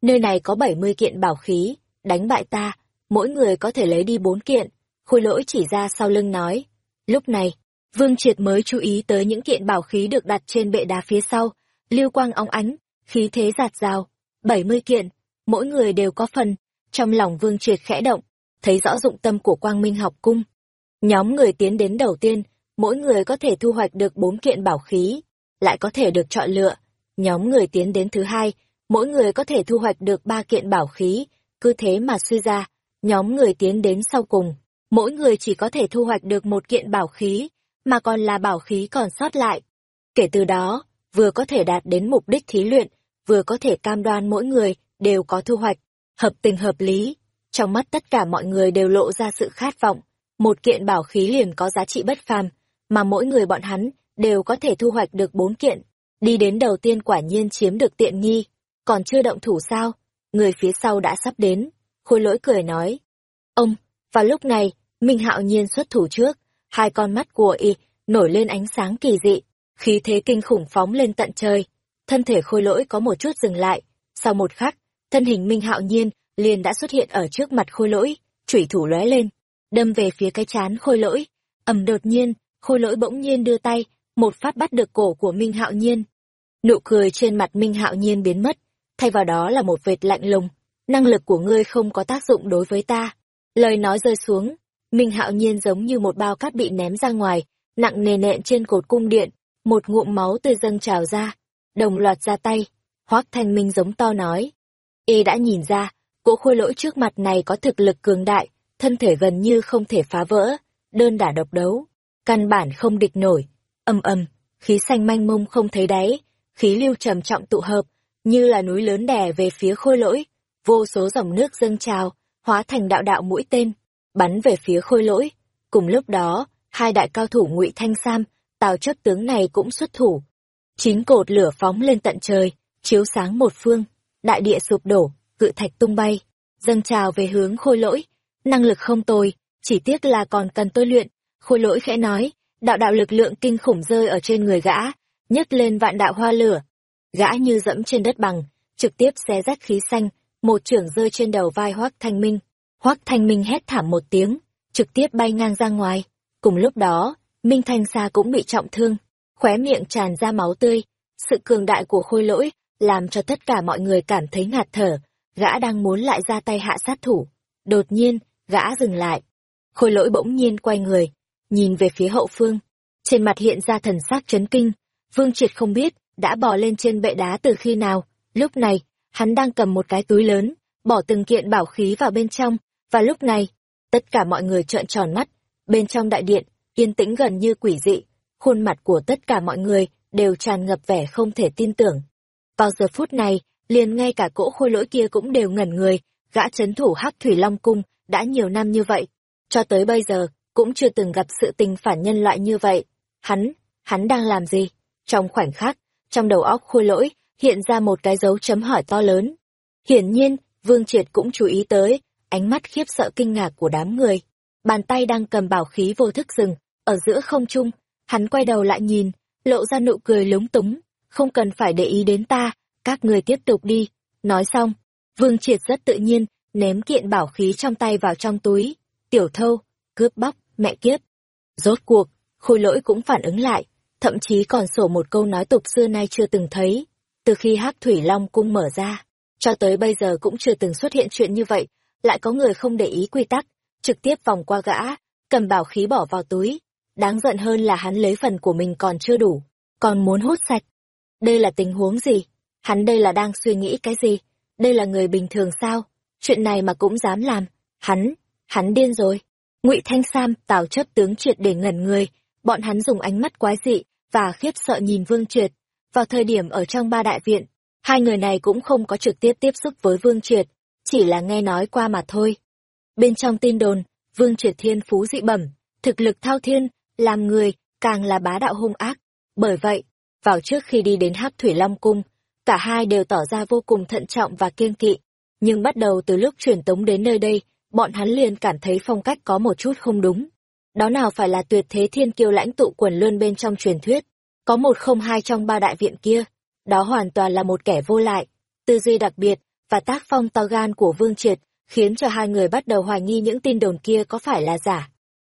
Nơi này có 70 kiện bảo khí, đánh bại ta, mỗi người có thể lấy đi bốn kiện, khôi lỗi chỉ ra sau lưng nói. Lúc này, Vương Triệt mới chú ý tới những kiện bảo khí được đặt trên bệ đá phía sau, lưu quang óng ánh, khí thế giạt rào, 70 kiện, mỗi người đều có phần, trong lòng Vương Triệt khẽ động, thấy rõ dụng tâm của Quang Minh học cung. Nhóm người tiến đến đầu tiên, mỗi người có thể thu hoạch được bốn kiện bảo khí, lại có thể được chọn lựa. Nhóm người tiến đến thứ hai, mỗi người có thể thu hoạch được ba kiện bảo khí, cứ thế mà suy ra, nhóm người tiến đến sau cùng, mỗi người chỉ có thể thu hoạch được một kiện bảo khí, mà còn là bảo khí còn sót lại. Kể từ đó, vừa có thể đạt đến mục đích thí luyện, vừa có thể cam đoan mỗi người đều có thu hoạch hợp tình hợp lý. Trong mắt tất cả mọi người đều lộ ra sự khát vọng, một kiện bảo khí liền có giá trị bất phàm, mà mỗi người bọn hắn đều có thể thu hoạch được bốn kiện. Đi đến đầu tiên quả nhiên chiếm được tiện nghi, còn chưa động thủ sao? Người phía sau đã sắp đến, khôi lỗi cười nói. Ông, vào lúc này, Minh Hạo Nhiên xuất thủ trước, hai con mắt của y nổi lên ánh sáng kỳ dị, khí thế kinh khủng phóng lên tận trời. Thân thể khôi lỗi có một chút dừng lại, sau một khắc, thân hình Minh Hạo Nhiên liền đã xuất hiện ở trước mặt khôi lỗi, chủy thủ lóe lên, đâm về phía cái chán khôi lỗi. ầm đột nhiên, khôi lỗi bỗng nhiên đưa tay, một phát bắt được cổ của Minh Hạo Nhiên. Nụ cười trên mặt Minh Hạo Nhiên biến mất, thay vào đó là một vệt lạnh lùng. Năng lực của ngươi không có tác dụng đối với ta. Lời nói rơi xuống, Minh Hạo Nhiên giống như một bao cát bị ném ra ngoài, nặng nề nện trên cột cung điện, một ngụm máu tươi dâng trào ra, đồng loạt ra tay. Hoác Thanh Minh giống to nói, Y đã nhìn ra, cỗ khôi lỗi trước mặt này có thực lực cường đại, thân thể gần như không thể phá vỡ, đơn đả độc đấu, căn bản không địch nổi. Âm âm, khí xanh manh mông không thấy đáy, khí lưu trầm trọng tụ hợp, như là núi lớn đè về phía khôi lỗi, vô số dòng nước dâng trào, hóa thành đạo đạo mũi tên, bắn về phía khôi lỗi. Cùng lúc đó, hai đại cao thủ Ngụy Thanh Sam, Tào chấp tướng này cũng xuất thủ. Chín cột lửa phóng lên tận trời, chiếu sáng một phương đại địa sụp đổ, cự thạch tung bay, dâng trào về hướng khôi lỗi. Năng lực không tồi, chỉ tiếc là còn cần tôi luyện. Khôi lỗi khẽ nói, đạo đạo lực lượng kinh khủng rơi ở trên người gã, nhấc lên vạn đạo hoa lửa. Gã như dẫm trên đất bằng, trực tiếp xé rách khí xanh, một trưởng rơi trên đầu vai Hoác Thanh Minh. Hoác Thanh Minh hét thảm một tiếng, trực tiếp bay ngang ra ngoài. Cùng lúc đó, Minh Thanh Sa cũng bị trọng thương, khóe miệng tràn ra máu tươi. Sự cường đại của khôi lỗi làm cho tất cả mọi người cảm thấy ngạt thở, gã đang muốn lại ra tay hạ sát thủ. Đột nhiên, gã dừng lại. Khôi lỗi bỗng nhiên quay người, nhìn về phía hậu phương. Trên mặt hiện ra thần sắc chấn kinh. Vương Triệt không biết, đã bỏ lên trên bệ đá từ khi nào. Lúc này, hắn đang cầm một cái túi lớn, bỏ từng kiện bảo khí vào bên trong. Và lúc này, tất cả mọi người trợn tròn mắt. Bên trong đại điện, yên tĩnh gần như quỷ dị. Khuôn mặt của tất cả mọi người đều tràn ngập vẻ không thể tin tưởng. Vào giờ phút này, liền ngay cả cỗ khôi lỗi kia cũng đều ngẩn người, gã chấn thủ hắc thủy long cung đã nhiều năm như vậy cho tới bây giờ cũng chưa từng gặp sự tình phản nhân loại như vậy hắn hắn đang làm gì trong khoảnh khắc trong đầu óc khôi lỗi hiện ra một cái dấu chấm hỏi to lớn hiển nhiên vương triệt cũng chú ý tới ánh mắt khiếp sợ kinh ngạc của đám người bàn tay đang cầm bảo khí vô thức dừng ở giữa không trung hắn quay đầu lại nhìn lộ ra nụ cười lúng túng không cần phải để ý đến ta các người tiếp tục đi nói xong vương triệt rất tự nhiên ném kiện bảo khí trong tay vào trong túi. Tiểu thâu, cướp bóc, mẹ kiếp. Rốt cuộc, khôi lỗi cũng phản ứng lại, thậm chí còn sổ một câu nói tục xưa nay chưa từng thấy. Từ khi hắc thủy long cung mở ra, cho tới bây giờ cũng chưa từng xuất hiện chuyện như vậy, lại có người không để ý quy tắc, trực tiếp vòng qua gã, cầm bảo khí bỏ vào túi. Đáng giận hơn là hắn lấy phần của mình còn chưa đủ, còn muốn hút sạch. Đây là tình huống gì? Hắn đây là đang suy nghĩ cái gì? Đây là người bình thường sao? chuyện này mà cũng dám làm hắn hắn điên rồi ngụy thanh sam tào chấp tướng triệt để ngẩn người bọn hắn dùng ánh mắt quái dị và khiếp sợ nhìn vương triệt vào thời điểm ở trong ba đại viện hai người này cũng không có trực tiếp tiếp xúc với vương triệt chỉ là nghe nói qua mà thôi. Bên trong tin đồn vương triệt thiên phú dị bẩm thực lực thao thiên làm người càng là bá đạo hung ác. Bởi vậy vào trước khi đi đến hắc thủy long cung cả hai đều tỏ ra vô cùng thận trọng và kiên kỵ. Nhưng bắt đầu từ lúc truyền tống đến nơi đây, bọn hắn liền cảm thấy phong cách có một chút không đúng. Đó nào phải là tuyệt thế thiên kiêu lãnh tụ quần lươn bên trong truyền thuyết, có một không hai trong ba đại viện kia, đó hoàn toàn là một kẻ vô lại, tư duy đặc biệt và tác phong to gan của Vương Triệt, khiến cho hai người bắt đầu hoài nghi những tin đồn kia có phải là giả.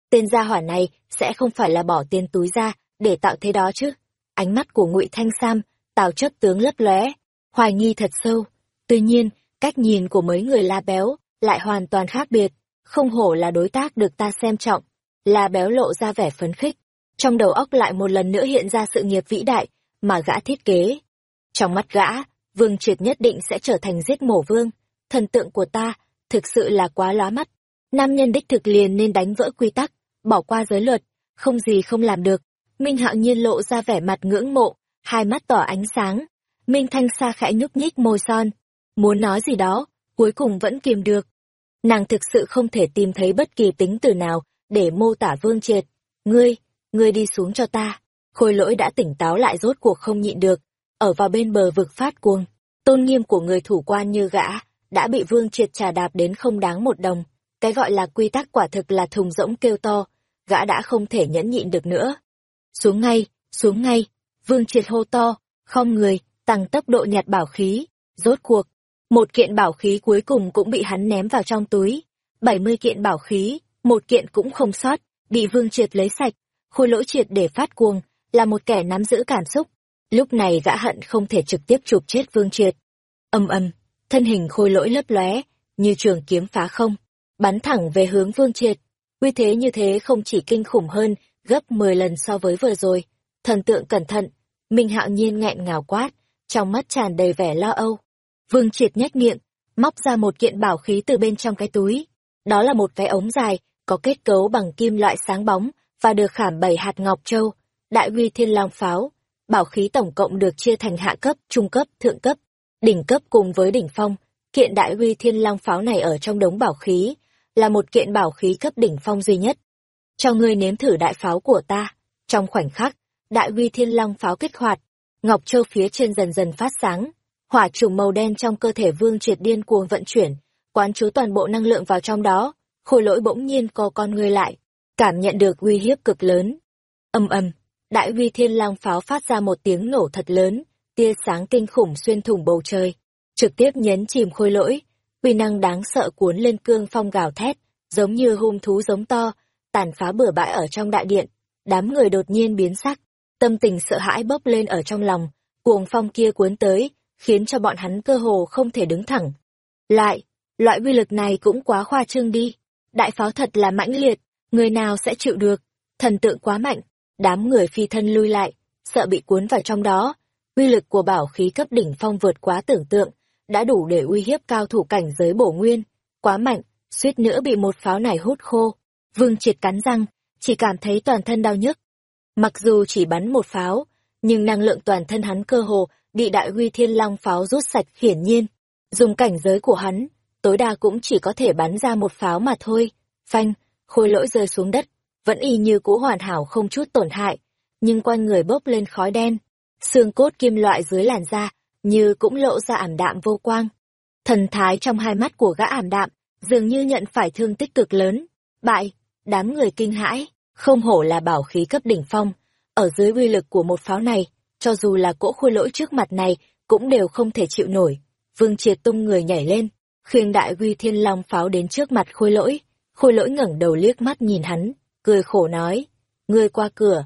Tên gia hỏa này sẽ không phải là bỏ tiền túi ra để tạo thế đó chứ. Ánh mắt của Ngụy Thanh Sam, tào chấp tướng lấp lóe, hoài nghi thật sâu. Tuy nhiên, Cách nhìn của mấy người La Béo lại hoàn toàn khác biệt, không hổ là đối tác được ta xem trọng. La Béo lộ ra vẻ phấn khích, trong đầu óc lại một lần nữa hiện ra sự nghiệp vĩ đại mà gã thiết kế. Trong mắt gã, Vương Triệt nhất định sẽ trở thành giết mổ vương, thần tượng của ta, thực sự là quá lóa mắt. Nam nhân đích thực liền nên đánh vỡ quy tắc, bỏ qua giới luật, không gì không làm được. Minh Hạo Nhiên lộ ra vẻ mặt ngưỡng mộ, hai mắt tỏ ánh sáng. Minh Thanh Sa khẽ nhúc nhích môi son, muốn nói gì đó, cuối cùng vẫn kìm được. Nàng thực sự không thể tìm thấy bất kỳ tính từ nào để mô tả Vương Triệt. Ngươi, ngươi đi xuống cho ta. Khôi lỗi đã tỉnh táo lại rốt cuộc không nhịn được, ở vào bên bờ vực phát cuồng. Tôn nghiêm của người thủ quan như gã, đã bị Vương Triệt trà đạp đến không đáng một đồng. Cái gọi là quy tắc quả thực là thùng rỗng kêu to, gã đã không thể nhẫn nhịn được nữa. Xuống ngay, xuống ngay, Vương Triệt hô to, không người, tăng tốc độ nhặt bảo khí. Rốt cuộc, một kiện bảo khí cuối cùng cũng bị hắn ném vào trong túi. 70 kiện bảo khí, một kiện cũng không sót, bị Vương Triệt lấy sạch. Khôi lỗi triệt để phát cuồng, là một kẻ nắm giữ cảm xúc. Lúc này gã hận không thể trực tiếp chụp chết Vương Triệt. Âm âm, thân hình khôi lỗi lấp lóe, như trường kiếm phá không, bắn thẳng về hướng Vương Triệt. Uy thế như thế không chỉ kinh khủng hơn, gấp 10 lần so với vừa rồi. Thần tượng cẩn thận, Minh Hạo Nhiên nghẹn ngào quát, trong mắt tràn đầy vẻ lo âu. Vương Triệt nhếch miệng, móc ra một kiện bảo khí từ bên trong cái túi. Đó là một cái ống dài, có kết cấu bằng kim loại sáng bóng và được khảm bảy hạt ngọc châu, đại uy thiên long pháo. Bảo khí tổng cộng được chia thành hạ cấp, trung cấp, thượng cấp, đỉnh cấp cùng với đỉnh phong. Kiện đại uy thiên long pháo này ở trong đống bảo khí, là một kiện bảo khí cấp đỉnh phong duy nhất. Cho ngươi nếm thử đại pháo của ta. Trong khoảnh khắc, đại uy thiên long pháo kích hoạt, ngọc châu phía trên dần dần phát sáng, hỏa trùng màu đen trong cơ thể vương triệt điên cuồng vận chuyển quán chú toàn bộ năng lượng vào trong đó khôi lỗi bỗng nhiên co con người lại cảm nhận được uy hiếp cực lớn ầm ầm đại uy thiên lang pháo phát ra một tiếng nổ thật lớn tia sáng kinh khủng xuyên thủng bầu trời trực tiếp nhấn chìm khôi lỗi uy năng đáng sợ cuốn lên cương phong gào thét giống như hung thú giống to tàn phá bừa bãi ở trong đại điện đám người đột nhiên biến sắc tâm tình sợ hãi bốc lên ở trong lòng, cuồng phong kia cuốn tới, khiến cho bọn hắn cơ hồ không thể đứng thẳng. Lại, loại uy lực này cũng quá khoa trương đi. Đại pháo thật là mãnh liệt, người nào sẽ chịu được, thần tượng quá mạnh, đám người phi thân lui lại, sợ bị cuốn vào trong đó. Uy lực của bảo khí cấp đỉnh phong vượt quá tưởng tượng, đã đủ để uy hiếp cao thủ cảnh giới bổ nguyên, quá mạnh, suýt nữa bị một pháo này hút khô. Vương triệt cắn răng, chỉ cảm thấy toàn thân đau nhức. Mặc dù chỉ bắn một pháo, nhưng năng lượng toàn thân hắn cơ hồ bị đại huy thiên long pháo rút sạch hiển nhiên. Dùng cảnh giới của hắn, tối đa cũng chỉ có thể bắn ra một pháo mà thôi. Phanh, khôi lỗi rơi xuống đất, vẫn y như cũ hoàn hảo không chút tổn hại, nhưng quanh người bốc lên khói đen. Xương cốt kim loại dưới làn da, như cũng lộ ra ảm đạm vô quang. Thần thái trong hai mắt của gã ảm đạm, dường như nhận phải thương tích cực lớn. Bại, đám người kinh hãi, không hổ là bảo khí cấp đỉnh phong. Ở dưới uy lực của một pháo này, cho dù là cỗ khôi lỗi trước mặt này, cũng đều không thể chịu nổi. Vương Triệt tung người nhảy lên, khuyên đại uy thiên long pháo đến trước mặt khôi lỗi. Khôi lỗi ngẩng đầu liếc mắt nhìn hắn, cười khổ nói, ngươi qua cửa.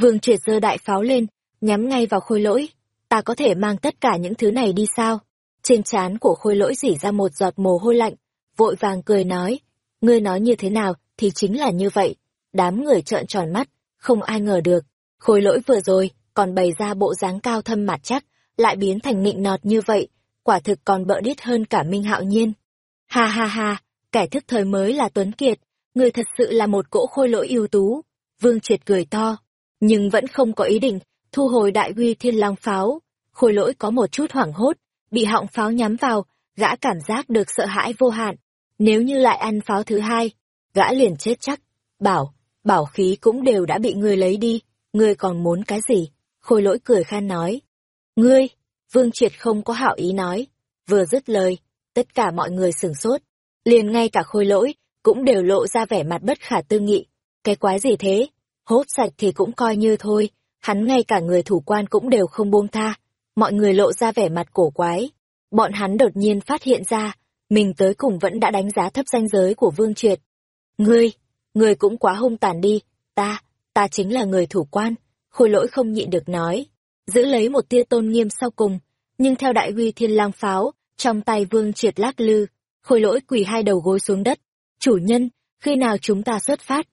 Vương Triệt giơ đại pháo lên, nhắm ngay vào khôi lỗi. Ta có thể mang tất cả những thứ này đi sao? Trên trán của khôi lỗi dỉ ra một giọt mồ hôi lạnh, vội vàng cười nói, ngươi nói như thế nào thì chính là như vậy. Đám người trợn tròn mắt, không ai ngờ được. Khôi lỗi vừa rồi, còn bày ra bộ dáng cao thâm mặt chắc, lại biến thành nịnh nọt như vậy, quả thực còn bợ đít hơn cả Minh Hạo Nhiên. Ha ha ha, kẻ thức thời mới là Tuấn Kiệt, người thật sự là một cỗ khôi lỗi ưu tú. Vương Triệt cười to, nhưng vẫn không có ý định thu hồi đại uy thiên long pháo. Khôi lỗi có một chút hoảng hốt, bị họng pháo nhắm vào, gã cảm giác được sợ hãi vô hạn. Nếu như lại ăn pháo thứ hai, gã liền chết chắc. Bảo, bảo khí cũng đều đã bị ngươi lấy đi, ngươi còn muốn cái gì? Khôi lỗi cười khan nói. Ngươi, Vương Triệt không có hảo ý nói. Vừa dứt lời, tất cả mọi người sửng sốt. Liền ngay cả khôi lỗi, cũng đều lộ ra vẻ mặt bất khả tư nghị. Cái quái gì thế? Hốt sạch thì cũng coi như thôi, hắn ngay cả người thủ quan cũng đều không buông tha. Mọi người lộ ra vẻ mặt cổ quái. Bọn hắn đột nhiên phát hiện ra, mình tới cùng vẫn đã đánh giá thấp danh giới của Vương Triệt. Ngươi, ngươi cũng quá hung tàn đi, ta, ta chính là người thủ quan, khôi lỗi không nhịn được nói, giữ lấy một tia tôn nghiêm sau cùng, nhưng theo đại huy thiên lang pháo, trong tay vương triệt lắc lư, khôi lỗi quỳ hai đầu gối xuống đất, chủ nhân, khi nào chúng ta xuất phát?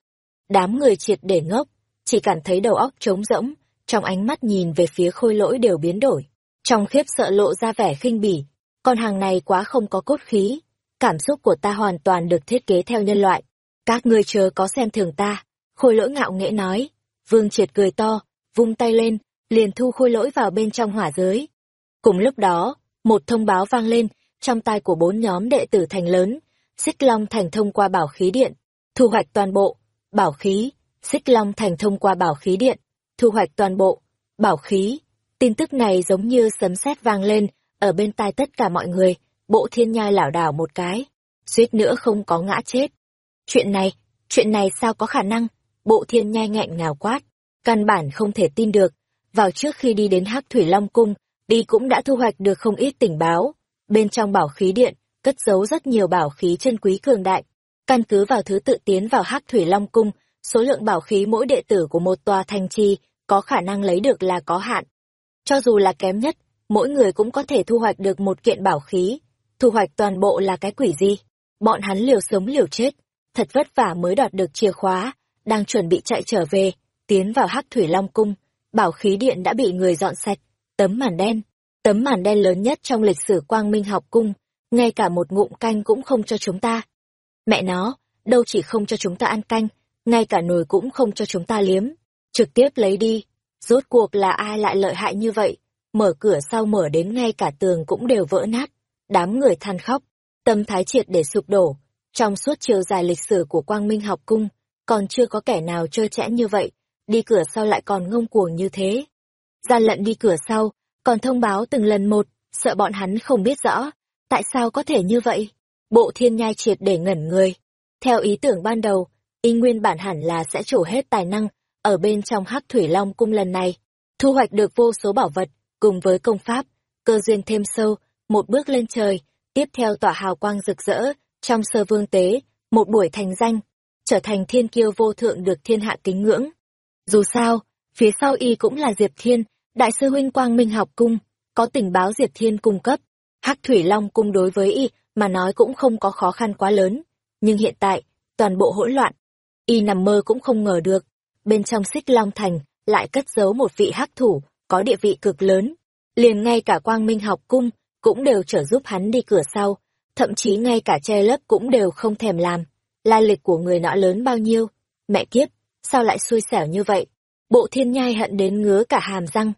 Đám người triệt để ngốc, chỉ cảm thấy đầu óc trống rỗng, trong ánh mắt nhìn về phía khôi lỗi đều biến đổi, trong khiếp sợ lộ ra vẻ khinh bỉ, con hàng này quá không có cốt khí, cảm xúc của ta hoàn toàn được thiết kế theo nhân loại, các ngươi chờ có xem thường ta, khôi lỗi ngạo nghễ nói, vương triệt cười to, vung tay lên, liền thu khôi lỗi vào bên trong hỏa giới. Cùng lúc đó, một thông báo vang lên, trong tay của bốn nhóm đệ tử thành lớn, Xích Long Thành thông qua bảo khí điện, thu hoạch toàn bộ, bảo khí, Xích Long Thành thông qua bảo khí điện, thu hoạch toàn bộ, bảo khí. Tin tức này giống như sấm sét vang lên, ở bên tai tất cả mọi người, bộ thiên nhai lảo đảo một cái, suýt nữa không có ngã chết. Chuyện này, chuyện này sao có khả năng? Bộ thiên nhai nghẹn ngào quát, căn bản không thể tin được. Vào trước khi đi đến hắc Thủy Long Cung, đi cũng đã thu hoạch được không ít tình báo. Bên trong bảo khí điện, cất giấu rất nhiều bảo khí chân quý cường đại. Căn cứ vào thứ tự tiến vào hắc Thủy Long Cung, số lượng bảo khí mỗi đệ tử của một tòa thành trì có khả năng lấy được là có hạn. Cho dù là kém nhất, mỗi người cũng có thể thu hoạch được một kiện bảo khí. Thu hoạch toàn bộ là cái quỷ gì? Bọn hắn liều sống liều chết, thật vất vả mới đoạt được chìa khóa, đang chuẩn bị chạy trở về, tiến vào hắc thủy long cung, bảo khí điện đã bị người dọn sạch, tấm màn đen, tấm màn đen lớn nhất trong lịch sử quang minh học cung, ngay cả một ngụm canh cũng không cho chúng ta. Mẹ nó, đâu chỉ không cho chúng ta ăn canh, ngay cả nồi cũng không cho chúng ta liếm, trực tiếp lấy đi. Rốt cuộc là ai lại lợi hại như vậy? Mở cửa sau mở đến ngay cả tường cũng đều vỡ nát. Đám người than khóc, tâm thái triệt để sụp đổ. Trong suốt chiều dài lịch sử của Quang Minh học cung, còn chưa có kẻ nào chơi chẽ như vậy, đi cửa sau lại còn ngông cuồng như thế. Gian lận đi cửa sau, còn thông báo từng lần một, sợ bọn hắn không biết rõ, tại sao có thể như vậy. Bộ thiên nhai triệt để ngẩn người. Theo ý tưởng ban đầu, y nguyên bản hẳn là sẽ trổ hết tài năng, ở bên trong hắc thủy long cung lần này, thu hoạch được vô số bảo vật, cùng với công pháp, cơ duyên thêm sâu, một bước lên trời, tiếp theo tỏa hào quang rực rỡ, trong sơ vương tế, một buổi thành danh, trở thành thiên kiêu vô thượng được thiên hạ kính ngưỡng. Dù sao, phía sau y cũng là Diệp Thiên, đại sư huynh Quang Minh học cung, có tình báo Diệp Thiên cung cấp. Hắc Thủy Long cung đối với y mà nói cũng không có khó khăn quá lớn, nhưng hiện tại, toàn bộ hỗn loạn. Y nằm mơ cũng không ngờ được, bên trong Xích Long thành lại cất giấu một vị hắc thủ có địa vị cực lớn, liền ngay cả Quang Minh học cung cũng đều trở giúp hắn đi cửa sau, thậm chí ngay cả che Lớp cũng đều không thèm làm. Lai lịch của người nọ lớn bao nhiêu? Mẹ kiếp, sao lại xui xẻo như vậy? Bộ thiên nhai hận đến ngứa cả hàm răng.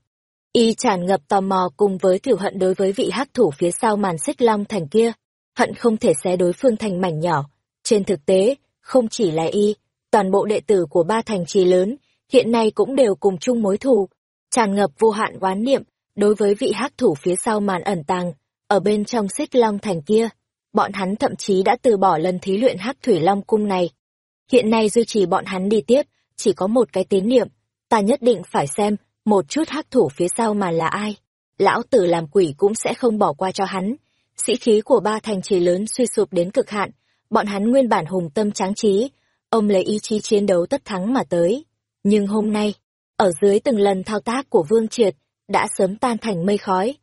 Y tràn ngập tò mò cùng với tiểu hận đối với vị hắc thủ phía sau màn xích long thành kia. Hận không thể xé đối phương thành mảnh nhỏ. Trên thực tế, không chỉ là Y, toàn bộ đệ tử của ba thành trì lớn, hiện nay cũng đều cùng chung mối thù. Tràn ngập vô hạn oán niệm, đối với vị hắc thủ phía sau màn ẩn tàng, ở bên trong xích long thành kia bọn hắn thậm chí đã từ bỏ lần thí luyện hắc thủy long cung này. Hiện nay duy trì bọn hắn đi tiếp, chỉ có một cái tín niệm, ta nhất định phải xem một chút hắc thủ phía sau mà là ai. Lão tử làm quỷ cũng sẽ không bỏ qua cho hắn. Sĩ khí của ba thành trì lớn suy sụp đến cực hạn, bọn hắn nguyên bản hùng tâm tráng trí, ông lấy ý chí chiến đấu tất thắng mà tới. Nhưng hôm nay, ở dưới từng lần thao tác của Vương Triệt, đã sớm tan thành mây khói.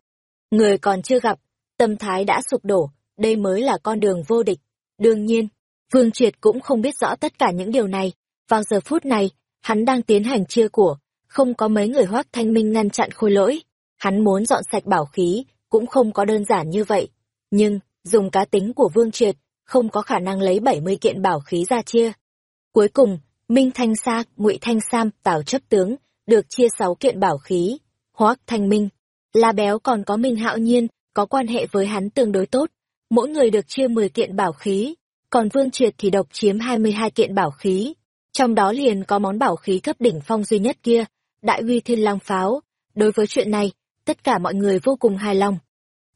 Người còn chưa gặp, tâm thái đã sụp đổ, đây mới là con đường vô địch. Đương nhiên, Vương Triệt cũng không biết rõ tất cả những điều này. Vào giờ phút này, hắn đang tiến hành chia của, không có mấy người hoác thanh minh ngăn chặn khôi lỗi. Hắn muốn dọn sạch bảo khí, cũng không có đơn giản như vậy. Nhưng, dùng cá tính của Vương Triệt, không có khả năng lấy 70 kiện bảo khí ra chia. Cuối cùng, Minh Thanh Sa, Ngụy Thanh Sam, Tào chấp tướng, được chia 6 kiện bảo khí. Hoác Thanh Minh, La Béo còn có Minh Hạo Nhiên, có quan hệ với hắn tương đối tốt, mỗi người được chia 10 kiện bảo khí, còn Vương Triệt thì độc chiếm 22 kiện bảo khí. Trong đó liền có món bảo khí cấp đỉnh phong duy nhất kia, Đại uy Thiên Long Pháo. Đối với chuyện này, tất cả mọi người vô cùng hài lòng.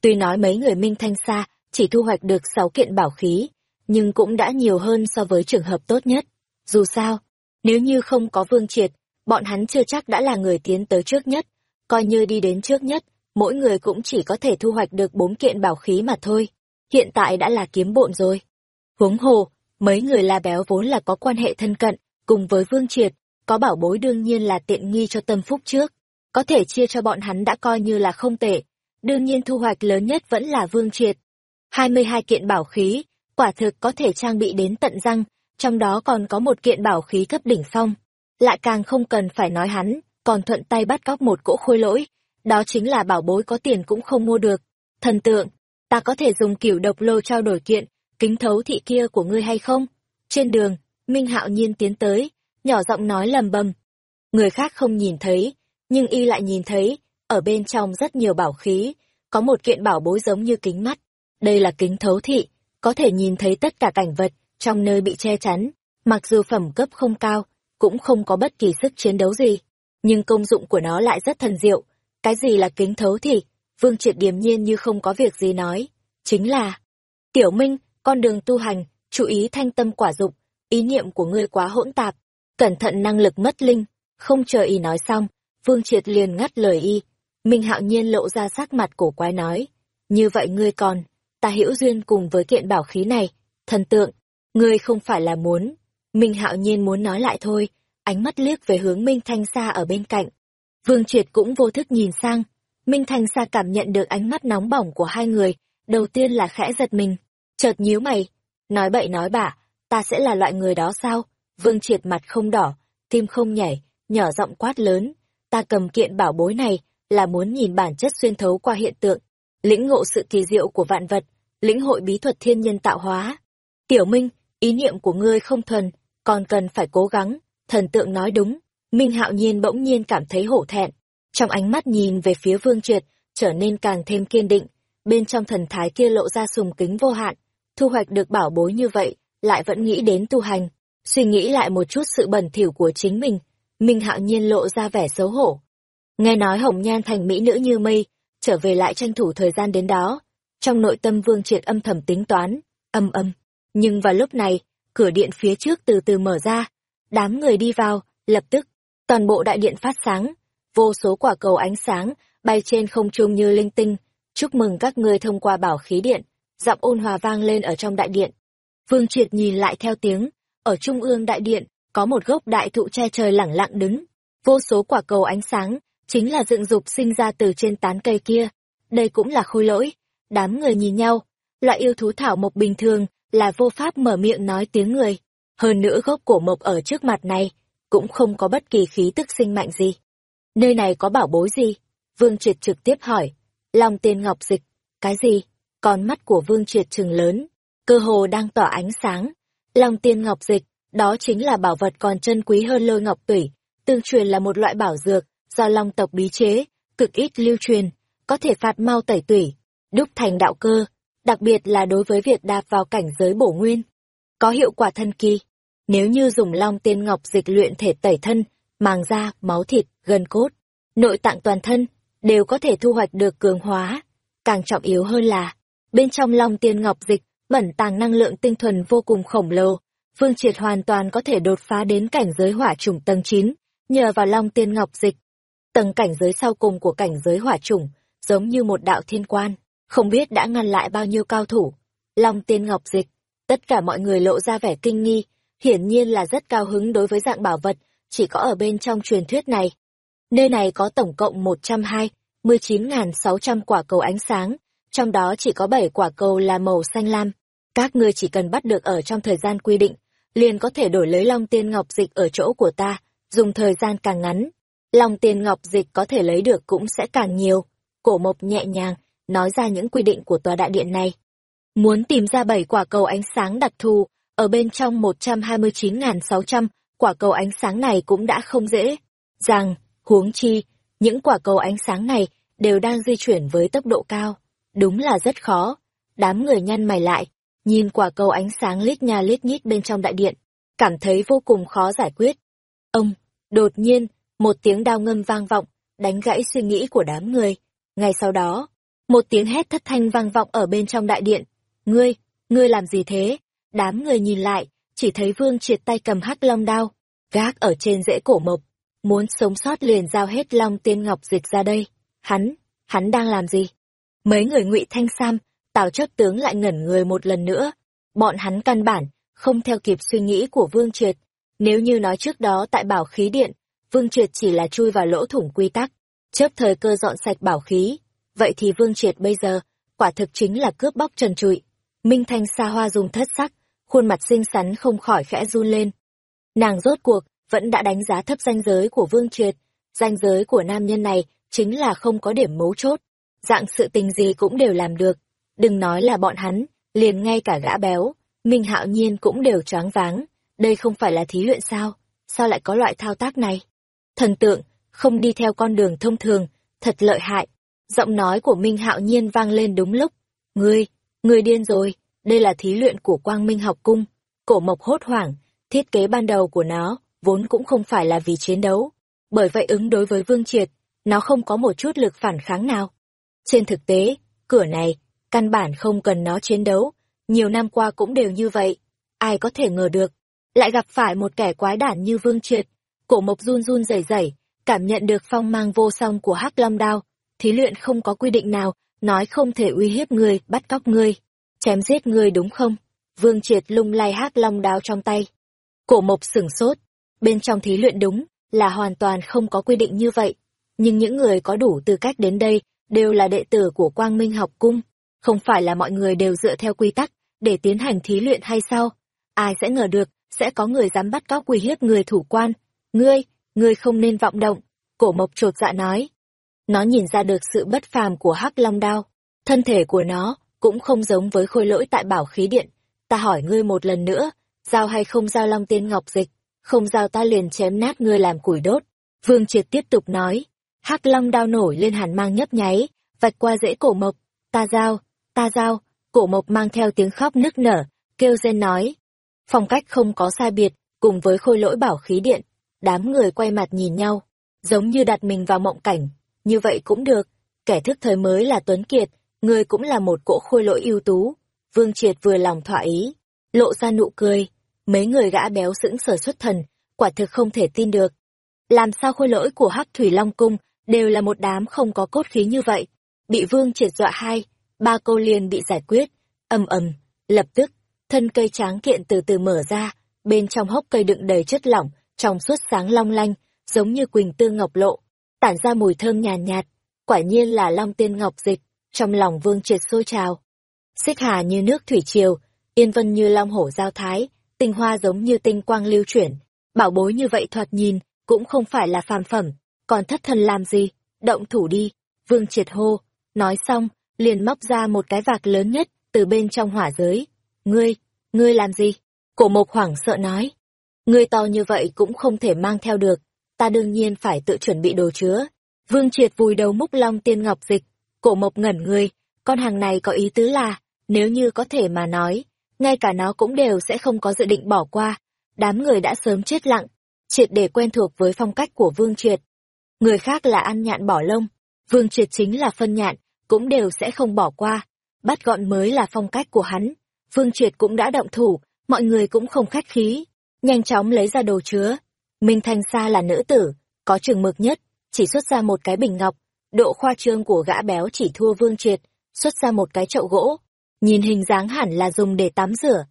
Tuy nói mấy người Minh Thanh Sa chỉ thu hoạch được sáu kiện bảo khí, nhưng cũng đã nhiều hơn so với trường hợp tốt nhất. Dù sao, nếu như không có Vương Triệt, bọn hắn chưa chắc đã là người tiến tới trước nhất, coi như đi đến trước nhất, mỗi người cũng chỉ có thể thu hoạch được bốn kiện bảo khí mà thôi hiện tại đã là kiếm bộn rồi. Huống hồ, mấy người la béo vốn là có quan hệ thân cận, cùng với Vương Triệt, có bảo bối đương nhiên là tiện nghi cho tâm phúc trước. Có thể chia cho bọn hắn đã coi như là không tệ. Đương nhiên thu hoạch lớn nhất vẫn là Vương Triệt. 22 kiện bảo khí, quả thực có thể trang bị đến tận răng, trong đó còn có một kiện bảo khí cấp đỉnh phong. Lại càng không cần phải nói hắn, còn thuận tay bắt cóc một cỗ khôi lỗi. Đó chính là bảo bối có tiền cũng không mua được. Thần tượng, ta có thể dùng kiểu độc lô trao đổi kiện, kính thấu thị kia của ngươi hay không? Trên đường, Minh Hạo Nhiên tiến tới, nhỏ giọng nói lầm bầm. Người khác không nhìn thấy, nhưng y lại nhìn thấy, ở bên trong rất nhiều bảo khí, có một kiện bảo bối giống như kính mắt. Đây là kính thấu thị, có thể nhìn thấy tất cả cảnh vật trong nơi bị che chắn, mặc dù phẩm cấp không cao, cũng không có bất kỳ sức chiến đấu gì, nhưng công dụng của nó lại rất thần diệu. Cái gì là kính thấu thị? Vương Triệt điềm nhiên như không có việc gì nói, chính là Tiểu Minh, con đường tu hành, chú ý thanh tâm quả dụng, ý niệm của ngươi quá hỗn tạp, cẩn thận năng lực mất linh, không chờ y nói xong, Vương Triệt liền ngắt lời y, Minh Hạo Nhiên lộ ra sắc mặt cổ quái nói, như vậy ngươi còn, ta hữu duyên cùng với kiện bảo khí này, thần tượng, ngươi không phải là muốn, Minh Hạo Nhiên muốn nói lại thôi, ánh mắt liếc về hướng Minh Thanh Sa ở bên cạnh. Vương Triệt cũng vô thức nhìn sang, Minh thanh Sa cảm nhận được ánh mắt nóng bỏng của hai người, đầu tiên là khẽ giật mình, chợt nhíu mày, nói bậy nói bạ, ta sẽ là loại người đó sao? Vương Triệt mặt không đỏ, tim không nhảy, nhỏ giọng quát lớn, ta cầm kiện bảo bối này là muốn nhìn bản chất xuyên thấu qua hiện tượng, lĩnh ngộ sự kỳ diệu của vạn vật, lĩnh hội bí thuật thiên nhân tạo hóa. Tiểu Minh, ý niệm của ngươi không thuần, còn cần phải cố gắng, thần tượng nói đúng. Minh Hạo Nhiên bỗng nhiên cảm thấy hổ thẹn, trong ánh mắt nhìn về phía Vương Triệt, trở nên càng thêm kiên định, bên trong thần thái kia lộ ra sùng kính vô hạn, thu hoạch được bảo bối như vậy, lại vẫn nghĩ đến tu hành, suy nghĩ lại một chút sự bẩn thỉu của chính mình, Minh Hạo Nhiên lộ ra vẻ xấu hổ. Nghe nói Hồng Nhan thành mỹ nữ như mây, trở về lại tranh thủ thời gian đến đó, trong nội tâm Vương Triệt âm thầm tính toán, âm âm, nhưng vào lúc này, cửa điện phía trước từ từ mở ra, đám người đi vào, lập tức, toàn bộ đại điện phát sáng, vô số quả cầu ánh sáng bay trên không trung như linh tinh. Chúc mừng các ngươi thông qua bảo khí điện. Giọng ôn hòa vang lên ở trong đại điện. Vương triệt nhìn lại theo tiếng ở trung ương đại điện có một gốc đại thụ che trời lẳng lặng đứng Vô số quả cầu ánh sáng, chính là dựng dục sinh ra từ trên tán cây kia. Đây cũng là khôi lỗi. Đám người nhìn nhau, loại yêu thú thảo mộc bình thường là vô pháp mở miệng nói tiếng người. Hơn nữa gốc cổ mộc ở trước mặt này, cũng không có bất kỳ khí tức sinh mạnh gì. Nơi này có bảo bối gì? Vương Triệt trực tiếp hỏi. Long tiên ngọc dịch. Cái gì? Con mắt của Vương Triệt trừng lớn. Cơ hồ đang tỏa ánh sáng. Long tiên ngọc dịch, đó chính là bảo vật còn chân quý hơn lôi ngọc tủy. Tương truyền là một loại bảo dược, do long tộc bí chế, cực ít lưu truyền, có thể phạt mau tẩy tủy, đúc thành đạo cơ, đặc biệt là đối với việc đạp vào cảnh giới bổ nguyên. Có hiệu quả thân kỳ. Nếu như dùng long tiên ngọc dịch luyện thể tẩy thân, màng da, máu thịt, gân cốt, nội tạng toàn thân, đều có thể thu hoạch được cường hóa. Càng trọng yếu hơn là, bên trong long tiên ngọc dịch, bẩn tàng năng lượng tinh thuần vô cùng khổng lồ. Vương Triệt hoàn toàn có thể đột phá đến cảnh giới hỏa chủng tầng 9, nhờ vào long tiên ngọc dịch. Tầng cảnh giới sau cùng của cảnh giới hỏa chủng, giống như một đạo thiên quan, không biết đã ngăn lại bao nhiêu cao thủ. Long tiên ngọc dịch, tất cả mọi người lộ ra vẻ kinh nghi, hiển nhiên là rất cao hứng đối với dạng bảo vật, chỉ có ở bên trong truyền thuyết này. Nơi này có tổng cộng 102, 19.600 quả cầu ánh sáng, trong đó chỉ có bảy quả cầu là màu xanh lam. Các ngươi chỉ cần bắt được ở trong thời gian quy định, liền có thể đổi lấy long tiên ngọc dịch ở chỗ của ta, dùng thời gian càng ngắn. Long tiên ngọc dịch có thể lấy được cũng sẽ càng nhiều. Cổ mộc nhẹ nhàng, nói ra những quy định của tòa đại điện này. Muốn tìm ra bảy quả cầu ánh sáng đặc thù, ở bên trong 129.600 quả cầu ánh sáng này cũng đã không dễ. Rằng, huống chi, những quả cầu ánh sáng này đều đang di chuyển với tốc độ cao. Đúng là rất khó. Đám người nhăn mày lại, nhìn quả cầu ánh sáng lít nha lít nhít bên trong đại điện, cảm thấy vô cùng khó giải quyết. Ông, đột nhiên, một tiếng đao ngâm vang vọng, đánh gãy suy nghĩ của đám người. Ngay sau đó, một tiếng hét thất thanh vang vọng ở bên trong đại điện. Ngươi, ngươi làm gì thế? Đám người nhìn lại, chỉ thấy vương triệt tay cầm hắc long đao, gác ở trên rễ cổ mộc. Muốn sống sót liền giao hết long tiên ngọc dịch ra đây. Hắn, hắn đang làm gì? Mấy người ngụy Thanh Sam, Tào chấp tướng lại ngẩn người một lần nữa. Bọn hắn căn bản, không theo kịp suy nghĩ của Vương Triệt. Nếu như nói trước đó tại bảo khí điện, Vương Triệt chỉ là chui vào lỗ thủng quy tắc, chớp thời cơ dọn sạch bảo khí. Vậy thì Vương Triệt bây giờ, quả thực chính là cướp bóc trần trụi. Minh Thanh xa hoa dùng thất sắc, khuôn mặt xinh xắn không khỏi khẽ run lên. Nàng rốt cuộc, vẫn đã đánh giá thấp danh giới của Vương Triệt. Danh giới của nam nhân này chính là không có điểm mấu chốt. Dạng sự tình gì cũng đều làm được. Đừng nói là bọn hắn, liền ngay cả gã béo, Minh Hạo Nhiên cũng đều choáng váng. Đây không phải là thí luyện sao? Sao lại có loại thao tác này? Thần tượng, không đi theo con đường thông thường, thật lợi hại. Giọng nói của Minh Hạo Nhiên vang lên đúng lúc. Ngươi, ngươi điên rồi, đây là thí luyện của Quang Minh học cung. Cổ mộc hốt hoảng, thiết kế ban đầu của nó, vốn cũng không phải là vì chiến đấu. Bởi vậy ứng đối với Vương Triệt, nó không có một chút lực phản kháng nào. Trên thực tế, cửa này, căn bản không cần nó chiến đấu, nhiều năm qua cũng đều như vậy. Ai có thể ngờ được, lại gặp phải một kẻ quái đản như Vương Triệt. Cổ mộc run run rẩy rẩy, cảm nhận được phong mang vô song của hắc long đao. Thí luyện không có quy định nào, nói không thể uy hiếp người, bắt cóc người, chém giết người đúng không? Vương Triệt lung lay hắc long đao trong tay. Cổ mộc sửng sốt, bên trong thí luyện đúng là hoàn toàn không có quy định như vậy. Nhưng những người có đủ tư cách đến đây đều là đệ tử của Quang Minh học cung, không phải là mọi người đều dựa theo quy tắc để tiến hành thí luyện hay sao? Ai sẽ ngờ được, sẽ có người dám bắt cóc uy hiếp người thủ quan. Ngươi, ngươi không nên vọng động, cổ mộc trột dạ nói. Nó nhìn ra được sự bất phàm của hắc long đao. Thân thể của nó cũng không giống với khôi lỗi tại bảo khí điện. Ta hỏi ngươi một lần nữa, giao hay không giao long tiên ngọc dịch, không giao ta liền chém nát ngươi làm củi đốt. Vương Triệt tiếp tục nói, hắc long đao nổi lên hàn mang nhấp nháy, vạch qua rễ cổ mộc, ta giao, ta giao, cổ mộc mang theo tiếng khóc nức nở, kêu rên nói. Phong cách không có sai biệt, cùng với khôi lỗi bảo khí điện, đám người quay mặt nhìn nhau, giống như đặt mình vào mộng cảnh, như vậy cũng được, kẻ thức thời mới là Tuấn Kiệt, người cũng là một cỗ khôi lỗi ưu tú. Vương Triệt vừa lòng thỏa ý, lộ ra nụ cười, mấy người gã béo sững sở xuất thần, quả thực không thể tin được. Làm sao khôi lỗi của Hắc Thủy Long Cung đều là một đám không có cốt khí như vậy? Bị Vương triệt dọa hai, ba câu liền bị giải quyết, ầm ầm, lập tức, thân cây tráng kiện từ từ mở ra, bên trong hốc cây đựng đầy chất lỏng, trong suốt sáng long lanh, giống như quỳnh tương ngọc lộ, tản ra mùi thơm nhàn nhạt, nhạt, quả nhiên là long tiên ngọc dịch, trong lòng vương triệt sôi trào. Xích hà như nước thủy triều, yên vân như long hổ giao thái, tinh hoa giống như tinh quang lưu chuyển, bảo bối như vậy thoạt nhìn, cũng không phải là phàm phẩm, còn thất thần làm gì, động thủ đi, vương triệt hô, nói xong, liền móc ra một cái vạc lớn nhất từ bên trong hỏa giới. Ngươi, ngươi làm gì? Cổ mộc hoảng sợ nói. Ngươi to như vậy cũng không thể mang theo được, ta đương nhiên phải tự chuẩn bị đồ chứa. Vương triệt vùi đầu múc long tiên ngọc dịch, cổ mộc ngẩn người, con hàng này có ý tứ là, nếu như có thể mà nói, ngay cả nó cũng đều sẽ không có dự định bỏ qua. Đám người đã sớm chết lặng, triệt để quen thuộc với phong cách của Vương Triệt. Người khác là ăn nhạn bỏ lông, Vương Triệt chính là phân nhạn, cũng đều sẽ không bỏ qua. Bắt gọn mới là phong cách của hắn. Vương Triệt cũng đã động thủ, mọi người cũng không khách khí. Nhanh chóng lấy ra đồ chứa. Minh Thanh Sa là nữ tử, có trường mực nhất, chỉ xuất ra một cái bình ngọc. Độ khoa trương của gã béo chỉ thua Vương Triệt, xuất ra một cái chậu gỗ. Nhìn hình dáng hẳn là dùng để tắm rửa.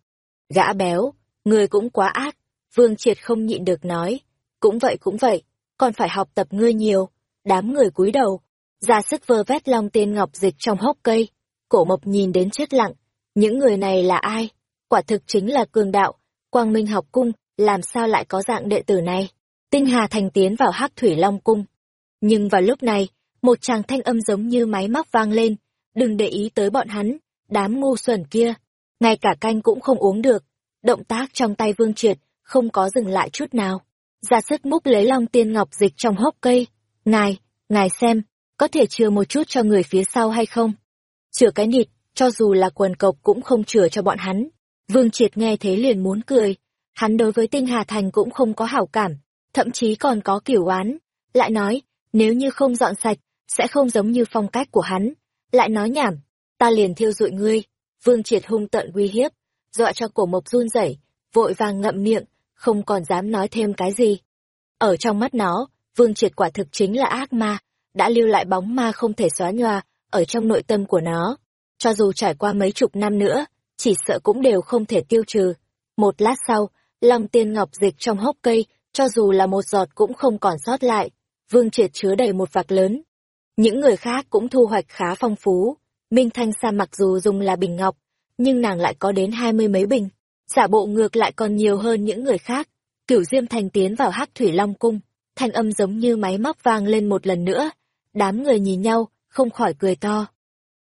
Gã béo, người cũng quá ác. Vương Triệt không nhịn được nói. Cũng vậy cũng vậy, còn phải học tập ngươi nhiều. Đám người cúi đầu, ra sức vơ vét long tiên ngọc dịch trong hốc cây. Cổ mộc nhìn đến chết lặng. Những người này là ai? Quả thực chính là cường đạo. Quang Minh học cung, làm sao lại có dạng đệ tử này? Tinh Hà thành tiến vào hắc thủy long cung. Nhưng vào lúc này, một tràng thanh âm giống như máy móc vang lên. Đừng để ý tới bọn hắn, đám ngu xuẩn kia. Ngay cả canh cũng không uống được. Động tác trong tay vương triệt, không có dừng lại chút nào. Ra sức múc lấy long tiên ngọc dịch trong hốc cây. Ngài, ngài xem, có thể chừa một chút cho người phía sau hay không? Chừa cái nịt, cho dù là quần cộc cũng không chừa cho bọn hắn. Vương Triệt nghe thế liền muốn cười. Hắn đối với Tinh Hà Thành cũng không có hảo cảm, thậm chí còn có kiểu oán. Lại nói, nếu như không dọn sạch, sẽ không giống như phong cách của hắn. Lại nói nhảm, ta liền thiêu dụi ngươi. Vương Triệt hung tận uy hiếp, dọa cho cổ mộc run rẩy, vội vàng ngậm miệng, không còn dám nói thêm cái gì. Ở trong mắt nó, Vương Triệt quả thực chính là ác ma, đã lưu lại bóng ma không thể xóa nhòa ở trong nội tâm của nó. Cho dù trải qua mấy chục năm nữa, chỉ sợ cũng đều không thể tiêu trừ. Một lát sau, Long Tiên Ngọc dịch trong hốc cây, cho dù là một giọt cũng không còn sót lại. Vương Triệt chứa đầy một vạc lớn. Những người khác cũng thu hoạch khá phong phú. Minh Thanh Sa mặc dù dùng là bình ngọc, nhưng nàng lại có đến hai mươi mấy bình. Giả bộ ngược lại còn nhiều hơn những người khác. Cửu Diêm Thành tiến vào hắc thủy Long Cung, thanh âm giống như máy móc vang lên một lần nữa, đám người nhìn nhau, không khỏi cười to.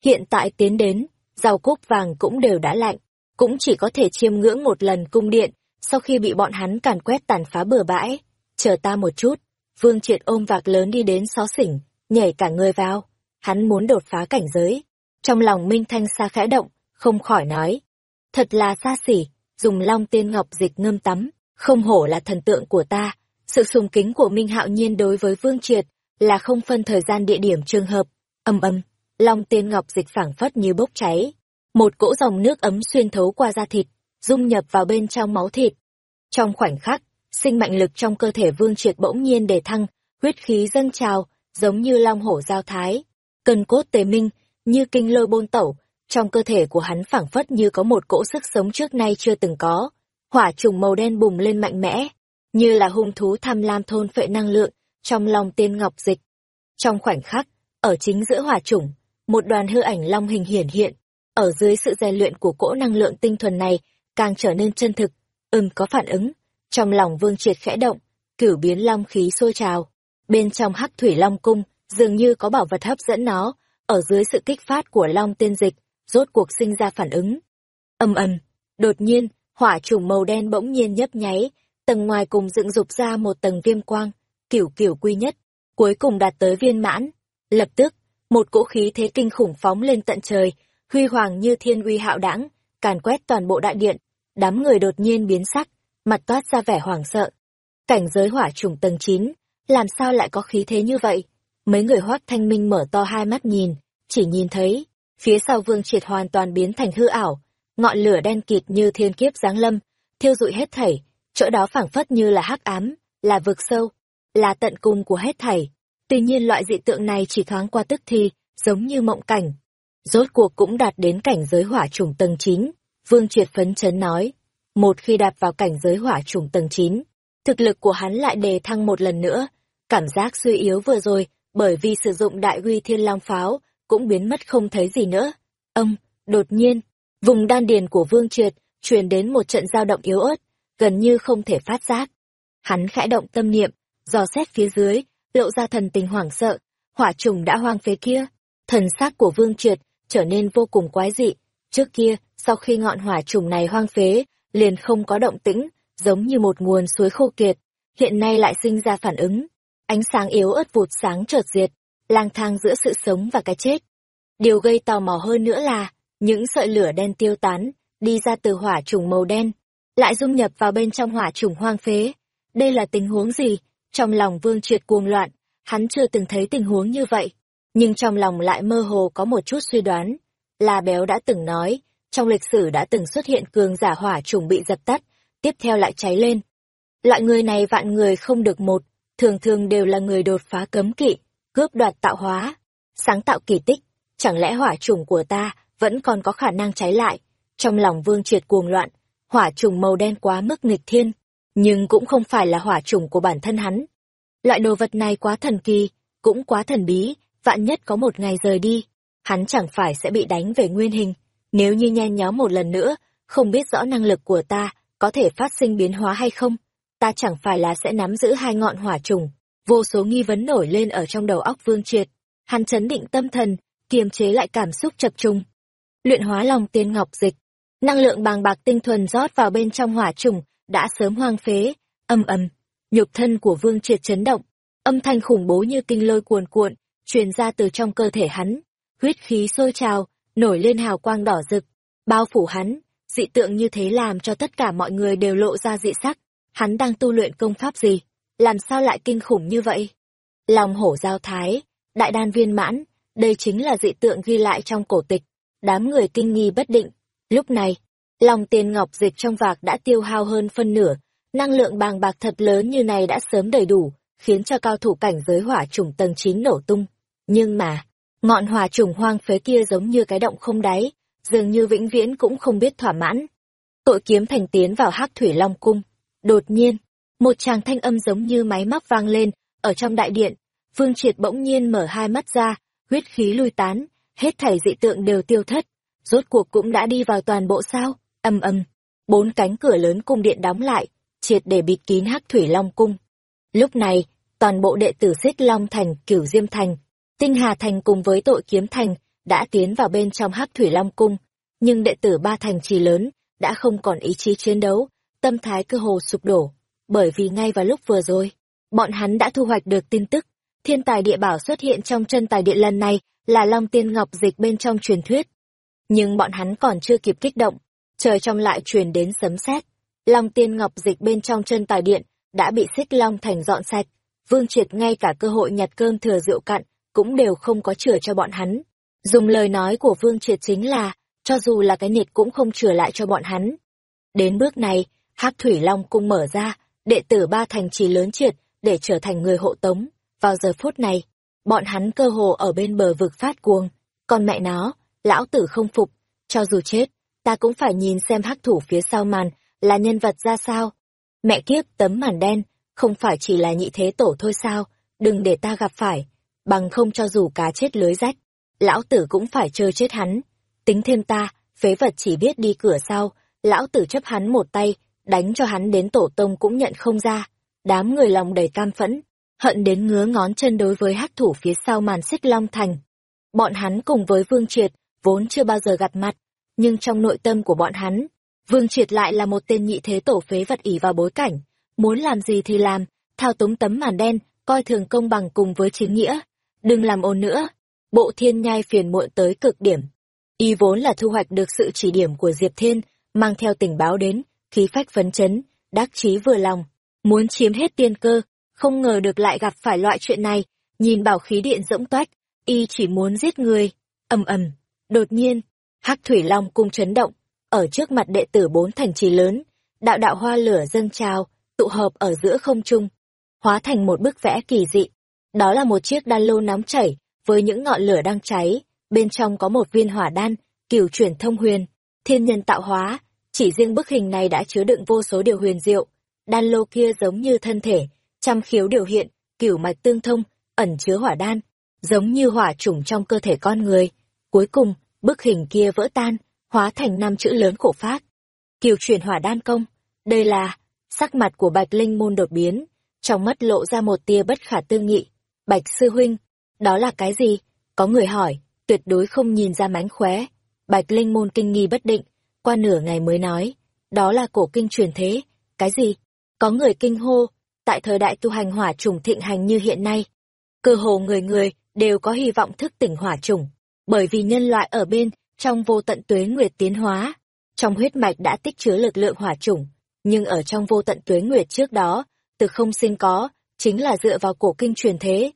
Hiện tại tiến đến, rau cúc vàng cũng đều đã lạnh, cũng chỉ có thể chiêm ngưỡng một lần cung điện, sau khi bị bọn hắn càn quét tàn phá bừa bãi. Chờ ta một chút, Vương Triệt ôm vạc lớn đi đến xó xỉnh, nhảy cả người vào, hắn muốn đột phá cảnh giới. Trong lòng Minh Thanh xa khẽ động, không khỏi nói. Thật là xa xỉ, dùng long tiên ngọc dịch ngâm tắm, không hổ là thần tượng của ta. Sự sùng kính của Minh Hạo Nhiên đối với Vương Triệt là không phân thời gian địa điểm trường hợp. Âm âm, long tiên ngọc dịch phảng phất như bốc cháy. Một cỗ dòng nước ấm xuyên thấu qua da thịt, dung nhập vào bên trong máu thịt. Trong khoảnh khắc, sinh mệnh lực trong cơ thể vương triệt bỗng nhiên đề thăng, huyết khí dâng trào, giống như long hổ giao thái. Cân cốt tề minh, như kinh lôi bôn tẩu, trong cơ thể của hắn phảng phất như có một cỗ sức sống trước nay chưa từng có. Hỏa trùng màu đen bùng lên mạnh mẽ, như là hung thú tham lam thôn phệ năng lượng, trong lòng tiên ngọc dịch. Trong khoảnh khắc, ở chính giữa hỏa trùng một đoàn hư ảnh long hình hiển hiện, ở dưới sự rèn luyện của cỗ năng lượng tinh thuần này, càng trở nên chân thực, ừm có phản ứng. Trong lòng vương triệt khẽ động, cửu biến long khí sôi trào. Bên trong hắc thủy long cung, dường như có bảo vật hấp dẫn nó, ở dưới sự kích phát của long tiên dịch, rốt cuộc sinh ra phản ứng. Âm ầm, đột nhiên, hỏa trùng màu đen bỗng nhiên nhấp nháy, tầng ngoài cùng dựng dục ra một tầng viêm quang, kiểu kiểu quy nhất, cuối cùng đạt tới viên mãn. Lập tức, một cỗ khí thế kinh khủng phóng lên tận trời, huy hoàng như thiên uy hạo đãng, càn quét toàn bộ đại điện, đám người đột nhiên biến sắc, mặt toát ra vẻ hoảng sợ. Cảnh giới hỏa trùng tầng 9, làm sao lại có khí thế như vậy? Mấy người hoác thanh minh mở to hai mắt nhìn, chỉ nhìn thấy, phía sau vương triệt hoàn toàn biến thành hư ảo, ngọn lửa đen kịt như thiên kiếp giáng lâm, thiêu dụi hết thảy, chỗ đó phảng phất như là hắc ám, là vực sâu, là tận cùng của hết thảy. Tuy nhiên loại dị tượng này chỉ thoáng qua tức thì, giống như mộng cảnh. Rốt cuộc cũng đạt đến cảnh giới hỏa trùng tầng chín Vương Triệt phấn chấn nói. Một khi đạp vào cảnh giới hỏa trùng tầng chín thực lực của hắn lại đề thăng một lần nữa, Cảm giác suy yếu vừa rồi, bởi vì sử dụng đại uy thiên long pháo, cũng biến mất không thấy gì nữa. Ông, đột nhiên, vùng đan điền của Vương Triệt truyền đến một trận dao động yếu ớt, gần như không thể phát giác. Hắn khẽ động tâm niệm, dò xét phía dưới, lộ ra thần tình hoảng sợ, hỏa trùng đã hoang phế kia. Thần xác của Vương Triệt trở nên vô cùng quái dị. Trước kia, sau khi ngọn hỏa trùng này hoang phế, liền không có động tĩnh, giống như một nguồn suối khô kiệt. Hiện nay lại sinh ra phản ứng. Ánh sáng yếu ớt vụt sáng chợt diệt, lang thang giữa sự sống và cái chết. Điều gây tò mò hơn nữa là, những sợi lửa đen tiêu tán, đi ra từ hỏa trùng màu đen, lại dung nhập vào bên trong hỏa trùng hoang phế. Đây là tình huống gì? Trong lòng Vương Triệt cuồng loạn, hắn chưa từng thấy tình huống như vậy. Nhưng trong lòng lại mơ hồ có một chút suy đoán. La Béo đã từng nói, trong lịch sử đã từng xuất hiện cường giả hỏa trùng bị dập tắt, tiếp theo lại cháy lên. Loại người này vạn người không được một, thường thường đều là người đột phá cấm kỵ, cướp đoạt tạo hóa, sáng tạo kỳ tích. Chẳng lẽ hỏa trùng của ta vẫn còn có khả năng cháy lại? Trong lòng Vương Triệt cuồng loạn, hỏa trùng màu đen quá mức nghịch thiên, nhưng cũng không phải là hỏa trùng của bản thân hắn. Loại đồ vật này quá thần kỳ, cũng quá thần bí, vạn nhất có một ngày rời đi, hắn chẳng phải sẽ bị đánh về nguyên hình. Nếu như nhen nhóm một lần nữa, không biết rõ năng lực của ta có thể phát sinh biến hóa hay không, ta chẳng phải là sẽ nắm giữ hai ngọn hỏa trùng. Vô số nghi vấn nổi lên ở trong đầu óc Vương Triệt. Hắn chấn định tâm thần, kiềm chế lại cảm xúc chập trung. Luyện hóa lòng tiên ngọc dịch, năng lượng bàng bạc tinh thuần rót vào bên trong hỏa trùng, đã sớm hoang phế, âm ầm, nhục thân của Vương Triệt chấn động, âm thanh khủng bố như kinh lôi cuồn cuộn, truyền ra từ trong cơ thể hắn, huyết khí sôi trào, nổi lên hào quang đỏ rực, bao phủ hắn, dị tượng như thế làm cho tất cả mọi người đều lộ ra dị sắc, hắn đang tu luyện công pháp gì, làm sao lại kinh khủng như vậy? Lòng hổ giao thái, đại đan viên mãn, đây chính là dị tượng ghi lại trong cổ tịch, đám người kinh nghi bất định. Lúc này, lòng tiền ngọc dịch trong vạc đã tiêu hao hơn phân nửa, năng lượng bàng bạc thật lớn như này đã sớm đầy đủ, khiến cho cao thủ cảnh giới hỏa trùng tầng 9 nổ tung. Nhưng mà, ngọn hỏa trùng hoang phế kia giống như cái động không đáy, dường như vĩnh viễn cũng không biết thỏa mãn. Tội kiếm thành tiến vào hắc thủy long cung. Đột nhiên, một tràng thanh âm giống như máy móc vang lên, ở trong đại điện, Vương Triệt bỗng nhiên mở hai mắt ra, huyết khí lui tán, hết thảy dị tượng đều tiêu thất, rốt cuộc cũng đã đi vào toàn bộ sao, âm âm, bốn cánh cửa lớn cung điện đóng lại, triệt để bịt kín hắc thủy long cung. Lúc này, toàn bộ đệ tử xích long thành, cửu diêm thành, tinh hà thành cùng với tội kiếm thành, đã tiến vào bên trong hắc thủy long cung, nhưng đệ tử ba thành trì lớn, đã không còn ý chí chiến đấu, tâm thái cơ hồ sụp đổ, bởi vì ngay vào lúc vừa rồi, bọn hắn đã thu hoạch được tin tức, thiên tài địa bảo xuất hiện trong chân tài điện lần này là Long Tiên Ngọc Dịch bên trong truyền thuyết. Nhưng bọn hắn còn chưa kịp kích động, trời trong lại truyền đến sấm sét. Long Tiên Ngọc Dịch bên trong chân tài điện đã bị xích long thành dọn sạch, Vương Triệt ngay cả cơ hội nhặt cơm thừa rượu cặn cũng đều không có chừa cho bọn hắn. Dùng lời nói của Vương Triệt chính là, cho dù là cái nịt cũng không chừa lại cho bọn hắn. Đến bước này, Hắc Thủy Long cung mở ra, đệ tử ba thành trì lớn triệt để trở thành người hộ tống. Vào giờ phút này, bọn hắn cơ hồ ở bên bờ vực phát cuồng. Còn mẹ nó, lão tử không phục, cho dù chết, ta cũng phải nhìn xem hắc thủ phía sau màn là nhân vật ra sao. Mẹ kiếp tấm màn đen, không phải chỉ là nhị thế tổ thôi sao, đừng để ta gặp phải, bằng không cho dù cá chết lưới rách, lão tử cũng phải chơi chết hắn. Tính thêm ta, phế vật chỉ biết đi cửa sau, lão tử chấp hắn một tay, đánh cho hắn đến tổ tông cũng nhận không ra. Đám người lòng đầy cam phẫn, hận đến ngứa ngón chân đối với hắc thủ phía sau màn xích long thành. Bọn hắn cùng với Vương Triệt, vốn chưa bao giờ gặp mặt, nhưng trong nội tâm của bọn hắn, Vương Triệt lại là một tên nhị thế tổ phế vật ỉ vào bối cảnh, muốn làm gì thì làm, thao túng tấm màn đen, coi thường công bằng cùng với chính nghĩa. Đừng làm ồn nữa, bộ thiên nhai phiền muộn tới cực điểm. Y vốn là thu hoạch được sự chỉ điểm của Diệp Thiên, mang theo tình báo đến, khí phách phấn chấn, đắc chí vừa lòng, muốn chiếm hết tiên cơ, không ngờ được lại gặp phải loại chuyện này, nhìn bảo khí điện rỗng toách, y chỉ muốn giết người, ầm ầm, đột nhiên, hắc thủy long cung chấn động, ở trước mặt đệ tử bốn thành trì lớn, đạo đạo hoa lửa dâng trào, tụ hợp ở giữa không trung, hóa thành một bức vẽ kỳ dị. Đó là một chiếc đan lô nóng chảy, với những ngọn lửa đang cháy, bên trong có một viên hỏa đan, cửu chuyển thông huyền, thiên nhân tạo hóa, chỉ riêng bức hình này đã chứa đựng vô số điều huyền diệu. Đan lô kia giống như thân thể, trăm khiếu điều hiện, cửu mạch tương thông, ẩn chứa hỏa đan, giống như hỏa chủng trong cơ thể con người. Cuối cùng, bức hình kia vỡ tan, hóa thành năm chữ lớn khổ phát. Kiều chuyển hỏa đan công, đây là, sắc mặt của Bạch Linh môn đột biến, trong mắt lộ ra một tia bất khả tư nghị. Bạch sư huynh, đó là cái gì? Có người hỏi, tuyệt đối không nhìn ra mánh khóe. Bạch Linh môn kinh nghi bất định, qua nửa ngày mới nói, đó là cổ kinh truyền thế. Cái gì? Có người kinh hô, tại thời đại tu hành hỏa trùng thịnh hành như hiện nay, cơ hồ người người đều có hy vọng thức tỉnh hỏa trùng, bởi vì nhân loại ở bên trong vô tận tuế nguyệt tiến hóa, trong huyết mạch đã tích chứa lực lượng hỏa trùng, nhưng ở trong vô tận tuế nguyệt trước đó, từ không sinh có, chính là dựa vào cổ kinh truyền thế.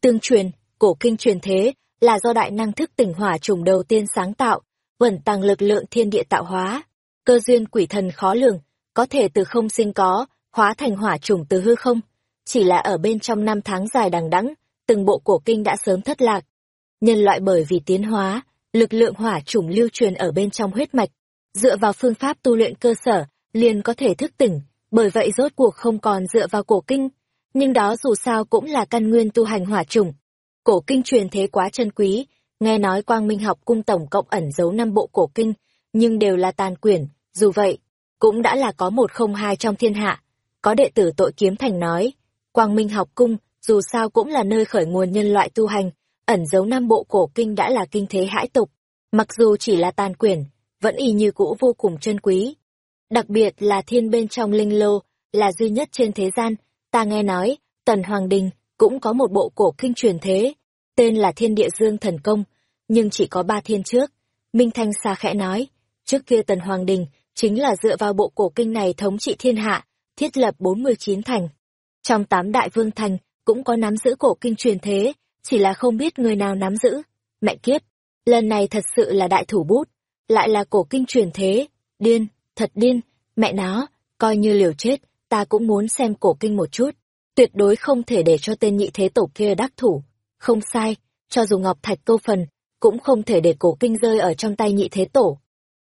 Tương truyền, cổ kinh truyền thế là do đại năng thức tỉnh hỏa trùng đầu tiên sáng tạo, vẩn tăng lực lượng thiên địa tạo hóa, cơ duyên quỷ thần khó lường, có thể từ không sinh có, hóa thành hỏa trùng từ hư không. Chỉ là ở bên trong năm tháng dài đằng đẵng, từng bộ cổ kinh đã sớm thất lạc. Nhân loại bởi vì tiến hóa, lực lượng hỏa trùng lưu truyền ở bên trong huyết mạch, dựa vào phương pháp tu luyện cơ sở, liền có thể thức tỉnh, bởi vậy rốt cuộc không còn dựa vào cổ kinh, nhưng đó dù sao cũng là căn nguyên tu hành hỏa trùng. Cổ kinh truyền thế quá chân quý, nghe nói Quang Minh học cung tổng cộng ẩn giấu năm bộ cổ kinh, nhưng đều là tàn quyển, dù vậy, cũng đã là có một không hai trong thiên hạ. Có đệ tử tội kiếm thành nói, Quang Minh học cung, dù sao cũng là nơi khởi nguồn nhân loại tu hành, ẩn giấu năm bộ cổ kinh đã là kinh thế hãi tục. Mặc dù chỉ là tàn quyển, vẫn y như cũ vô cùng chân quý. Đặc biệt là thiên bên trong linh lô, là duy nhất trên thế gian, ta nghe nói, Tần Hoàng Đình cũng có một bộ cổ kinh truyền thế, tên là Thiên Địa Dương Thần Công, nhưng chỉ có ba thiên trước. Minh Thanh xa khẽ nói, trước kia Tần Hoàng Đình chính là dựa vào bộ cổ kinh này thống trị thiên hạ, thiết lập 49 thành. Trong tám đại vương thành cũng có nắm giữ cổ kinh truyền thế, chỉ là không biết người nào nắm giữ. Mẹ kiếp, lần này thật sự là đại thủ bút, lại là cổ kinh truyền thế, điên, thật điên, mẹ nó, coi như liều chết, ta cũng muốn xem cổ kinh một chút, tuyệt đối không thể để cho tên nhị thế tổ kia đắc thủ. Không sai, cho dù Ngọc Thạch câu phần, cũng không thể để cổ kinh rơi ở trong tay nhị thế tổ.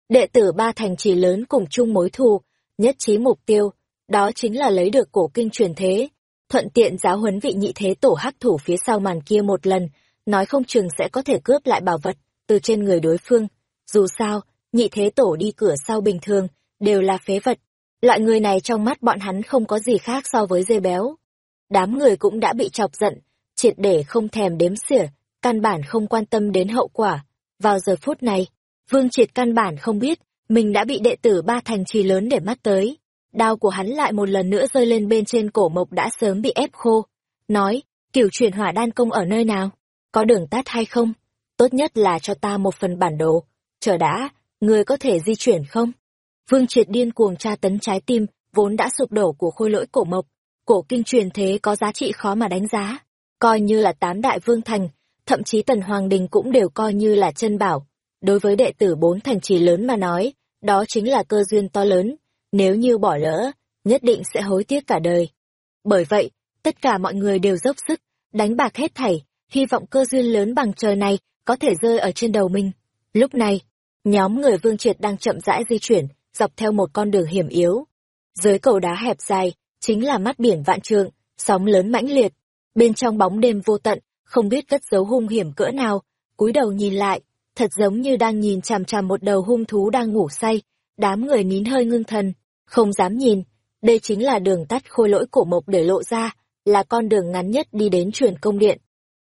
Đệ tử ba thành trì lớn cùng chung mối thù, nhất trí mục tiêu, đó chính là lấy được cổ kinh truyền thế, thuận tiện giáo huấn vị nhị thế tổ hắc thủ phía sau màn kia một lần, nói không chừng sẽ có thể cướp lại bảo vật từ trên người đối phương. Dù sao, nhị thế tổ đi cửa sau bình thường, đều là phế vật. Loại người này trong mắt bọn hắn không có gì khác so với dê béo. Đám người cũng đã bị chọc giận, triệt để không thèm đếm xỉa, căn bản không quan tâm đến hậu quả. Vào giờ phút này, Vương Triệt căn bản không biết, mình đã bị đệ tử ba thành trì lớn để mắt tới. Đao của hắn lại một lần nữa rơi lên bên trên cổ mộc đã sớm bị ép khô. Nói, kiểu chuyển hỏa đan công ở nơi nào? Có đường tắt hay không? Tốt nhất là cho ta một phần bản đồ. Chờ đã, người có thể di chuyển không? Vương Triệt điên cuồng tra tấn trái tim, vốn đã sụp đổ của khôi lỗi cổ mộc. Cổ kinh truyền thế có giá trị khó mà đánh giá. Coi như là tám đại vương thành, thậm chí tần hoàng đình cũng đều coi như là chân bảo. Đối với đệ tử bốn thành trì lớn mà nói, đó chính là cơ duyên to lớn. Nếu như bỏ lỡ, nhất định sẽ hối tiếc cả đời. Bởi vậy, tất cả mọi người đều dốc sức, đánh bạc hết thảy, hy vọng cơ duyên lớn bằng trời này có thể rơi ở trên đầu mình. Lúc này, nhóm người Vương Triệt đang chậm rãi di chuyển, dọc theo một con đường hiểm yếu. Dưới cầu đá hẹp dài, chính là mắt biển vạn trượng, sóng lớn mãnh liệt. Bên trong bóng đêm vô tận, không biết cất giấu hung hiểm cỡ nào, cúi đầu nhìn lại, thật giống như đang nhìn chằm chằm một đầu hung thú đang ngủ say, đám người nín hơi ngưng thần, không dám nhìn. Đây chính là đường tắt khôi lỗi cổ mộc để lộ ra, là con đường ngắn nhất đi đến truyền công điện.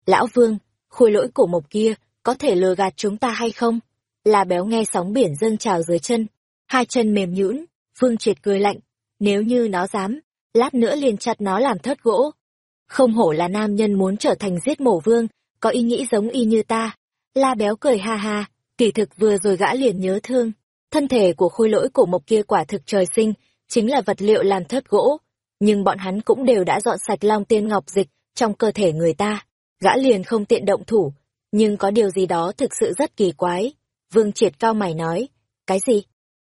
Lão Vương, khôi lỗi cổ mộc kia, có thể lừa gạt chúng ta hay không? Là béo nghe sóng biển dâng trào dưới chân, hai chân mềm nhũn, Vương triệt cười lạnh, nếu như nó dám, lát nữa liền chặt nó làm thớt gỗ. Không hổ là nam nhân muốn trở thành giết mổ vương, có ý nghĩ giống y như ta. La béo cười ha ha, kỳ thực vừa rồi gã liền nhớ thương. Thân thể của khôi lỗi cổ mộc kia quả thực trời sinh, chính là vật liệu làm thớt gỗ. Nhưng bọn hắn cũng đều đã dọn sạch long tiên ngọc dịch trong cơ thể người ta. Gã liền không tiện động thủ, nhưng có điều gì đó thực sự rất kỳ quái. Vương triệt cao mày nói, cái gì?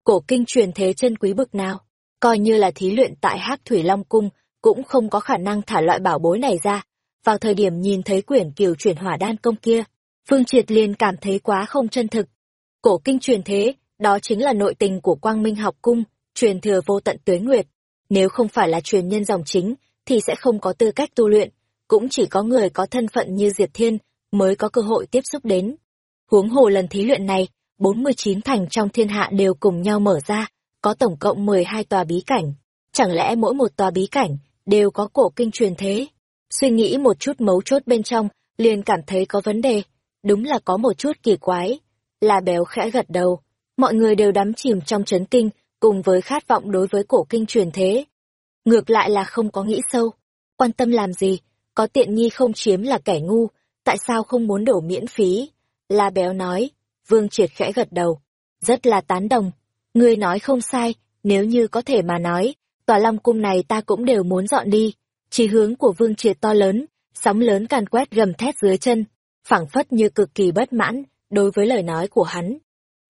Cổ kinh truyền thế chân quý bực nào? Coi như là thí luyện tại hắc Thủy Long Cung, cũng không có khả năng thả loại bảo bối này ra. Vào thời điểm nhìn thấy quyển kiều chuyển hỏa đan công kia, Phương Triệt liền cảm thấy quá không chân thực. Cổ kinh truyền thế, đó chính là nội tình của Quang Minh học cung, truyền thừa vô tận tuế nguyệt. Nếu không phải là truyền nhân dòng chính, thì sẽ không có tư cách tu luyện. cũng chỉ có người có thân phận như Diệp Thiên mới có cơ hội tiếp xúc đến. Huống hồ lần thí luyện này, 49 thành trong thiên hạ đều cùng nhau mở ra, có tổng cộng 12 tòa bí cảnh. Chẳng lẽ mỗi một tòa bí cảnh đều có cổ kinh truyền thế? Suy nghĩ một chút mấu chốt bên trong, liền cảm thấy có vấn đề. Đúng là có một chút kỳ quái. Là béo khẽ gật đầu. Mọi người đều đắm chìm trong chấn kinh, cùng với khát vọng đối với cổ kinh truyền thế. Ngược lại là không có nghĩ sâu. Quan tâm làm gì? Có tiện nghi không chiếm là kẻ ngu, tại sao không muốn đổ miễn phí? La béo nói, Vương Triệt khẽ gật đầu, rất là tán đồng. Ngươi nói không sai, nếu như có thể mà nói, tòa long cung này ta cũng đều muốn dọn đi. Chỉ hướng của Vương Triệt to lớn, sóng lớn càn quét gầm thét dưới chân, phảng phất như cực kỳ bất mãn đối với lời nói của hắn.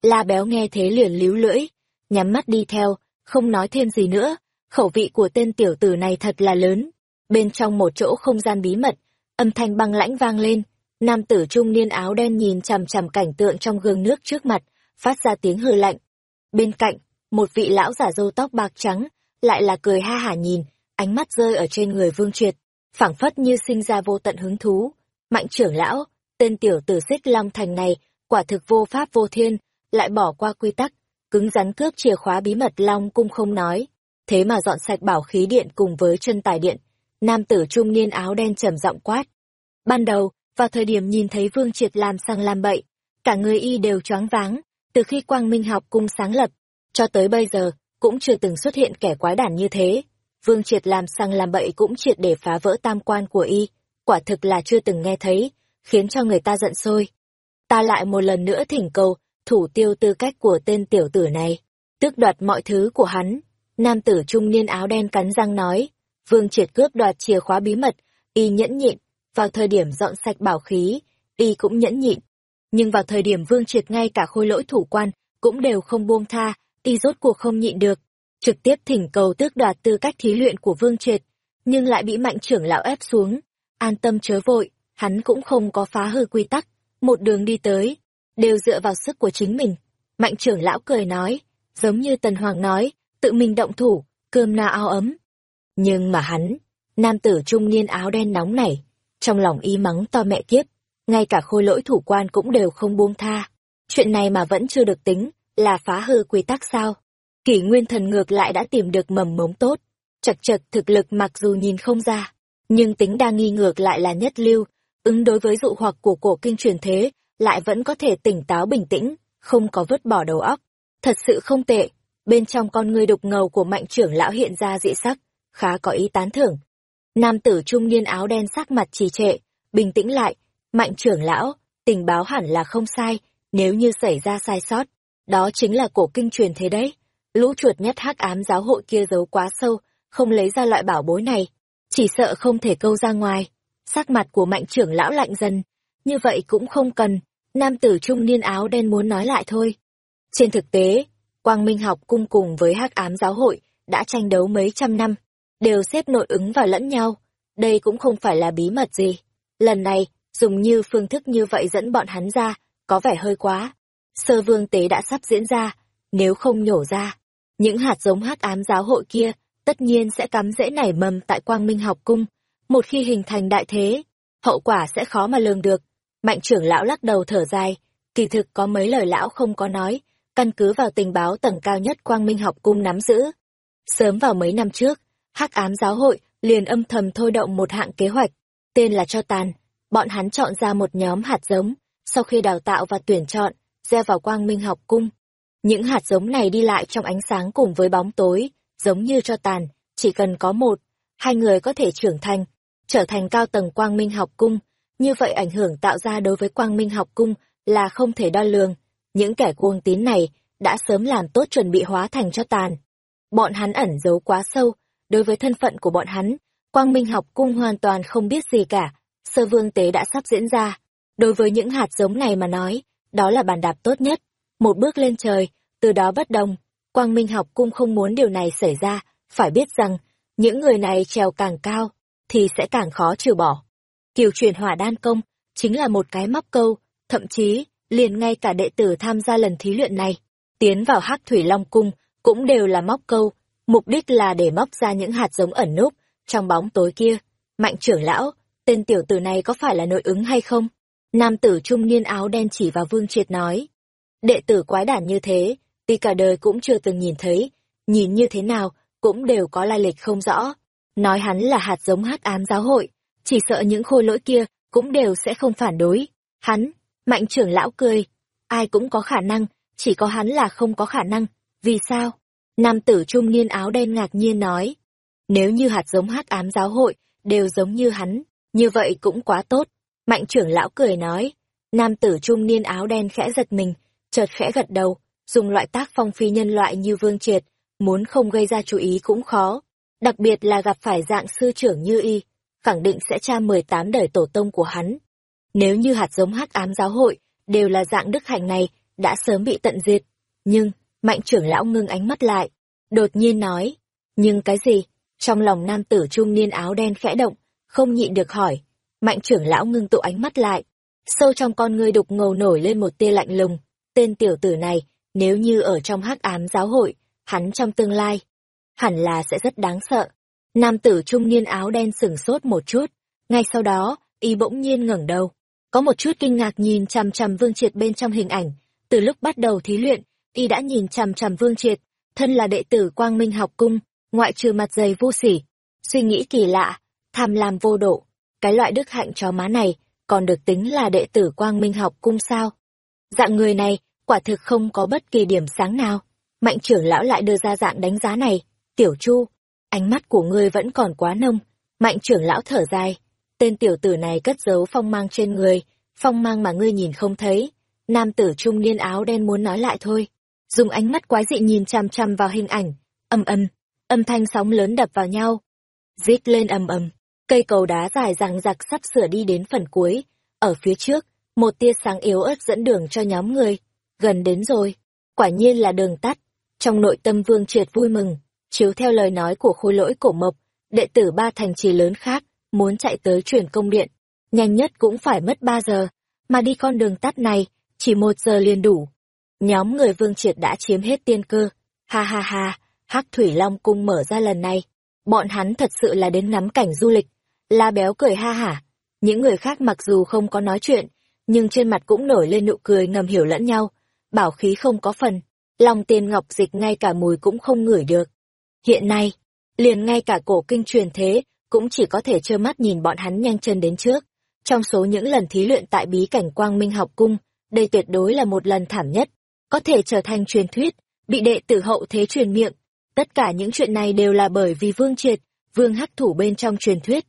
La béo nghe thế liền líu lưỡi, nhắm mắt đi theo, không nói thêm gì nữa, khẩu vị của tên tiểu tử này thật là lớn. Bên trong một chỗ không gian bí mật, âm thanh băng lãnh vang lên, nam tử trung niên áo đen nhìn chằm chằm cảnh tượng trong gương nước trước mặt, phát ra tiếng hừ lạnh. Bên cạnh, một vị lão giả râu tóc bạc trắng, lại là cười ha hả nhìn, ánh mắt rơi ở trên người Vương Triệt, phảng phất như sinh ra vô tận hứng thú. Mạnh trưởng lão, tên tiểu tử xích long thành này, quả thực vô pháp vô thiên, lại bỏ qua quy tắc, cứng rắn cướp chìa khóa bí mật long cung không nói. Thế mà dọn sạch bảo khí điện cùng với chân tài điện, nam tử trung niên áo đen trầm giọng quát. Ban đầu, vào thời điểm nhìn thấy Vương Triệt làm sang làm bậy, cả người y đều choáng váng, từ khi Quang Minh học cung sáng lập, cho tới bây giờ, cũng chưa từng xuất hiện kẻ quái đản như thế. Vương Triệt làm sang làm bậy cũng triệt để phá vỡ tam quan của y, quả thực là chưa từng nghe thấy, khiến cho người ta giận sôi. Ta lại một lần nữa thỉnh cầu, thủ tiêu tư cách của tên tiểu tử này, tước đoạt mọi thứ của hắn. Nam tử trung niên áo đen cắn răng nói, Vương Triệt cướp đoạt chìa khóa bí mật, y nhẫn nhịn, vào thời điểm dọn sạch bảo khí, y cũng nhẫn nhịn. Nhưng vào thời điểm Vương Triệt ngay cả khôi lỗi thủ quan, cũng đều không buông tha, y rốt cuộc không nhịn được, trực tiếp thỉnh cầu tước đoạt tư cách thí luyện của Vương Triệt, nhưng lại bị mạnh trưởng lão ép xuống. An tâm chớ vội, hắn cũng không có phá hư quy tắc, một đường đi tới, đều dựa vào sức của chính mình. Mạnh trưởng lão cười nói, giống như Tần Hoàng nói, tự mình động thủ, cơm na ao ấm. Nhưng mà hắn, nam tử trung niên áo đen nóng nảy, trong lòng y mắng to mẹ kiếp, ngay cả khôi lỗi thủ quan cũng đều không buông tha. Chuyện này mà vẫn chưa được tính, là phá hư quy tắc sao? Kỷ nguyên thần ngược lại đã tìm được mầm mống tốt, chật chật thực lực mặc dù nhìn không ra, nhưng tính đa nghi ngược lại là nhất lưu, ứng đối với dụ hoặc của cổ kinh truyền thế, lại vẫn có thể tỉnh táo bình tĩnh, không có vứt bỏ đầu óc. Thật sự không tệ, bên trong con người đục ngầu của mạnh trưởng lão hiện ra dị sắc, khá có ý tán thưởng. Nam tử trung niên áo đen sắc mặt trì trệ, bình tĩnh lại, mạnh trưởng lão, tình báo hẳn là không sai, nếu như xảy ra sai sót, đó chính là cổ kinh truyền thế đấy. Lũ chuột nhất hắc ám giáo hội kia giấu quá sâu, không lấy ra loại bảo bối này, chỉ sợ không thể câu ra ngoài. Sắc mặt của mạnh trưởng lão lạnh dần, như vậy cũng không cần, nam tử trung niên áo đen muốn nói lại thôi. Trên thực tế, Quang Minh học cung cùng với hắc ám giáo hội đã tranh đấu mấy trăm năm, đều xếp nội ứng vào lẫn nhau. Đây cũng không phải là bí mật gì. Lần này, dùng như phương thức như vậy dẫn bọn hắn ra, có vẻ hơi quá. Sơ vương tế đã sắp diễn ra, nếu không nhổ ra, những hạt giống hắc ám giáo hội kia tất nhiên sẽ cắm rễ nảy mầm tại quang minh học cung. Một khi hình thành đại thế, hậu quả sẽ khó mà lường được. Mạnh trưởng lão lắc đầu thở dài, kỳ thực có mấy lời lão không có nói, căn cứ vào tình báo tầng cao nhất quang minh học cung nắm giữ. Sớm vào mấy năm trước, hắc ám giáo hội liền âm thầm thôi động một hạng kế hoạch, tên là cho tàn. Bọn hắn chọn ra một nhóm hạt giống, sau khi đào tạo và tuyển chọn, gieo vào quang minh học cung. Những hạt giống này đi lại trong ánh sáng cùng với bóng tối, giống như cho tàn, chỉ cần có một, hai người có thể trưởng thành, trở thành cao tầng quang minh học cung. Như vậy ảnh hưởng tạo ra đối với quang minh học cung là không thể đo lường. Những kẻ cuồng tín này đã sớm làm tốt chuẩn bị hóa thành cho tàn. Bọn hắn ẩn giấu quá sâu, đối với thân phận của bọn hắn, quang minh học cung hoàn toàn không biết gì cả. Sơ vương tế đã sắp diễn ra. Đối với những hạt giống này mà nói, đó là bàn đạp tốt nhất. Một bước lên trời, từ đó bất đồng. Quang Minh học cung không muốn điều này xảy ra, phải biết rằng, những người này trèo càng cao, thì sẽ càng khó trừ bỏ. Kiều truyền hỏa đan công, chính là một cái móc câu, thậm chí, liền ngay cả đệ tử tham gia lần thí luyện này, tiến vào hắc thủy long cung, cũng đều là móc câu, mục đích là để móc ra những hạt giống ẩn núp, trong bóng tối kia. Mạnh trưởng lão, tên tiểu tử này có phải là nội ứng hay không? Nam tử trung niên áo đen chỉ vào Vương Triệt nói. Đệ tử quái đản như thế, tuy cả đời cũng chưa từng nhìn thấy, nhìn như thế nào cũng đều có lai lịch không rõ. Nói hắn là hạt giống hắc ám giáo hội, chỉ sợ những khôi lỗi kia cũng đều sẽ không phản đối. Hắn, mạnh trưởng lão cười, ai cũng có khả năng, chỉ có hắn là không có khả năng. Vì sao? Nam tử trung niên áo đen ngạc nhiên nói. Nếu như hạt giống hắc ám giáo hội đều giống như hắn, như vậy cũng quá tốt. Mạnh trưởng lão cười nói. Nam tử trung niên áo đen khẽ giật mình, chợt khẽ gật đầu, dùng loại tác phong phi nhân loại như vương triệt, muốn không gây ra chú ý cũng khó. Đặc biệt là gặp phải dạng sư trưởng như y, khẳng định sẽ tra 18 đời tổ tông của hắn. Nếu như hạt giống hắc ám giáo hội, đều là dạng đức hạnh này, đã sớm bị tận diệt. Nhưng, mạnh trưởng lão ngưng ánh mắt lại, đột nhiên nói, nhưng cái gì? Trong lòng nam tử trung niên áo đen khẽ động, không nhịn được hỏi. Mạnh trưởng lão ngưng tụ ánh mắt lại, sâu trong con ngươi đục ngầu nổi lên một tia lạnh lùng. Tên tiểu tử này, nếu như ở trong hắc ám giáo hội, hắn trong tương lai, hẳn là sẽ rất đáng sợ. Nam tử trung niên áo đen sửng sốt một chút, ngay sau đó, y bỗng nhiên ngẩng đầu, có một chút kinh ngạc nhìn chằm chằm Vương Triệt bên trong hình ảnh, từ lúc bắt đầu thí luyện, y đã nhìn chằm chằm Vương Triệt, thân là đệ tử Quang Minh học cung, ngoại trừ mặt dày vô sỉ, suy nghĩ kỳ lạ, tham lam vô độ, cái loại đức hạnh chó má này, còn được tính là đệ tử Quang Minh học cung sao? Dạng người này, quả thực không có bất kỳ điểm sáng nào. Mạnh trưởng lão lại đưa ra dạng đánh giá này, tiểu chu, ánh mắt của ngươi vẫn còn quá nông. Mạnh trưởng lão thở dài, tên tiểu tử này cất giấu phong mang trên người, phong mang mà ngươi nhìn không thấy. Nam tử trung niên áo đen muốn nói lại thôi, dùng ánh mắt quái dị nhìn chằm chằm vào hình ảnh, âm âm, âm thanh sóng lớn đập vào nhau. Rít lên ầm ầm, cây cầu đá dài rằng giặc sắp sửa đi đến phần cuối, ở phía trước, một tia sáng yếu ớt dẫn đường cho nhóm người, gần đến rồi, quả nhiên là đường tắt. Trong nội tâm Vương Triệt vui mừng, chiếu theo lời nói của khôi lỗi cổ mộc, đệ tử ba thành trì lớn khác, muốn chạy tới truyền công điện, nhanh nhất cũng phải mất ba giờ, mà đi con đường tắt này, chỉ một giờ liền đủ. Nhóm người Vương Triệt đã chiếm hết tiên cơ, ha ha ha, Hắc Thủy Long Cung mở ra lần này, bọn hắn thật sự là đến ngắm cảnh du lịch. La Béo cười ha hả, những người khác mặc dù không có nói chuyện, nhưng trên mặt cũng nổi lên nụ cười ngầm hiểu lẫn nhau, bảo khí không có phần, lòng tiền ngọc dịch ngay cả mùi cũng không ngửi được. Hiện nay, liền ngay cả cổ kinh truyền thế, cũng chỉ có thể trơ mắt nhìn bọn hắn nhanh chân đến trước. Trong số những lần thí luyện tại bí cảnh quang minh học cung, đây tuyệt đối là một lần thảm nhất, có thể trở thành truyền thuyết, bị đệ tử hậu thế truyền miệng. Tất cả những chuyện này đều là bởi vì Vương Triệt, Vương hắc thủ bên trong truyền thuyết.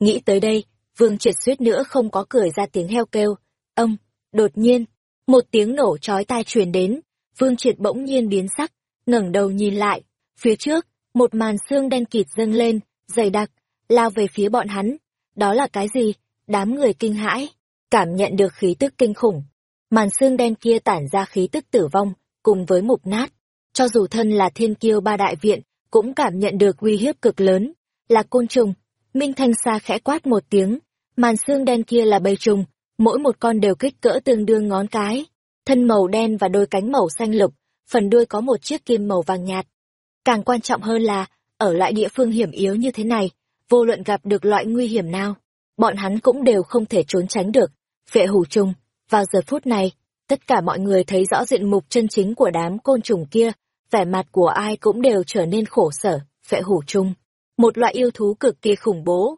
Nghĩ tới đây, Vương Triệt suýt nữa không có cười ra tiếng heo kêu. Ông, đột nhiên, một tiếng nổ chói tai truyền đến, Vương Triệt bỗng nhiên biến sắc, ngẩng đầu nhìn lại, phía trước, một màn xương đen kịt dâng lên, dày đặc, lao về phía bọn hắn. Đó là cái gì? Đám người kinh hãi, cảm nhận được khí tức kinh khủng. Màn xương đen kia tản ra khí tức tử vong, cùng với mục nát. Cho dù thân là thiên kiêu ba đại viện, cũng cảm nhận được uy hiếp cực lớn. Là côn trùng. Minh Thanh Sa khẽ quát một tiếng. Màn xương đen kia là bầy trùng, mỗi một con đều kích cỡ tương đương ngón cái. Thân màu đen và đôi cánh màu xanh lục, phần đuôi có một chiếc kim màu vàng nhạt. Càng quan trọng hơn là, ở loại địa phương hiểm yếu như thế này, vô luận gặp được loại nguy hiểm nào, bọn hắn cũng đều không thể trốn tránh được. Phệ hủ trùng, vào giờ phút này, tất cả mọi người thấy rõ diện mục chân chính của đám côn trùng kia, vẻ mặt của ai cũng đều trở nên khổ sở, phệ hủ trùng. Một loại yêu thú cực kỳ khủng bố.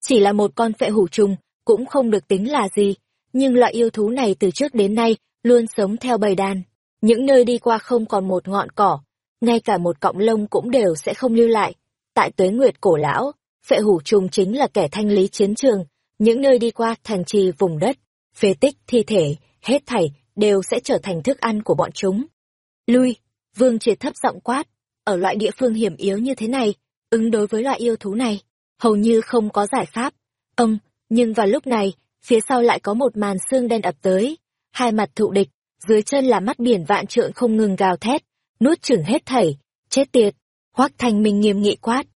Chỉ là một con phệ hủ trùng, cũng không được tính là gì, nhưng loại yêu thú này từ trước đến nay luôn sống theo bầy đàn. Những nơi đi qua không còn một ngọn cỏ, ngay cả một cọng lông cũng đều sẽ không lưu lại. Tại tuế nguyệt cổ lão, phệ hủ trùng chính là kẻ thanh lý chiến trường, những nơi đi qua thành trì vùng đất, phế tích, thi thể, hết thảy, đều sẽ trở thành thức ăn của bọn chúng. Lui, vương triệt thấp giọng quát, ở loại địa phương hiểm yếu như thế này, ứng đối với loại yêu thú này, hầu như không có giải pháp. Ông, nhưng vào lúc này, phía sau lại có một màn xương đen ập tới, hai mặt thụ địch, dưới chân là mắt biển vạn trượng không ngừng gào thét, nuốt chửng hết thảy, chết tiệt. Hoắc Thanh Minh nghiêm nghị quát,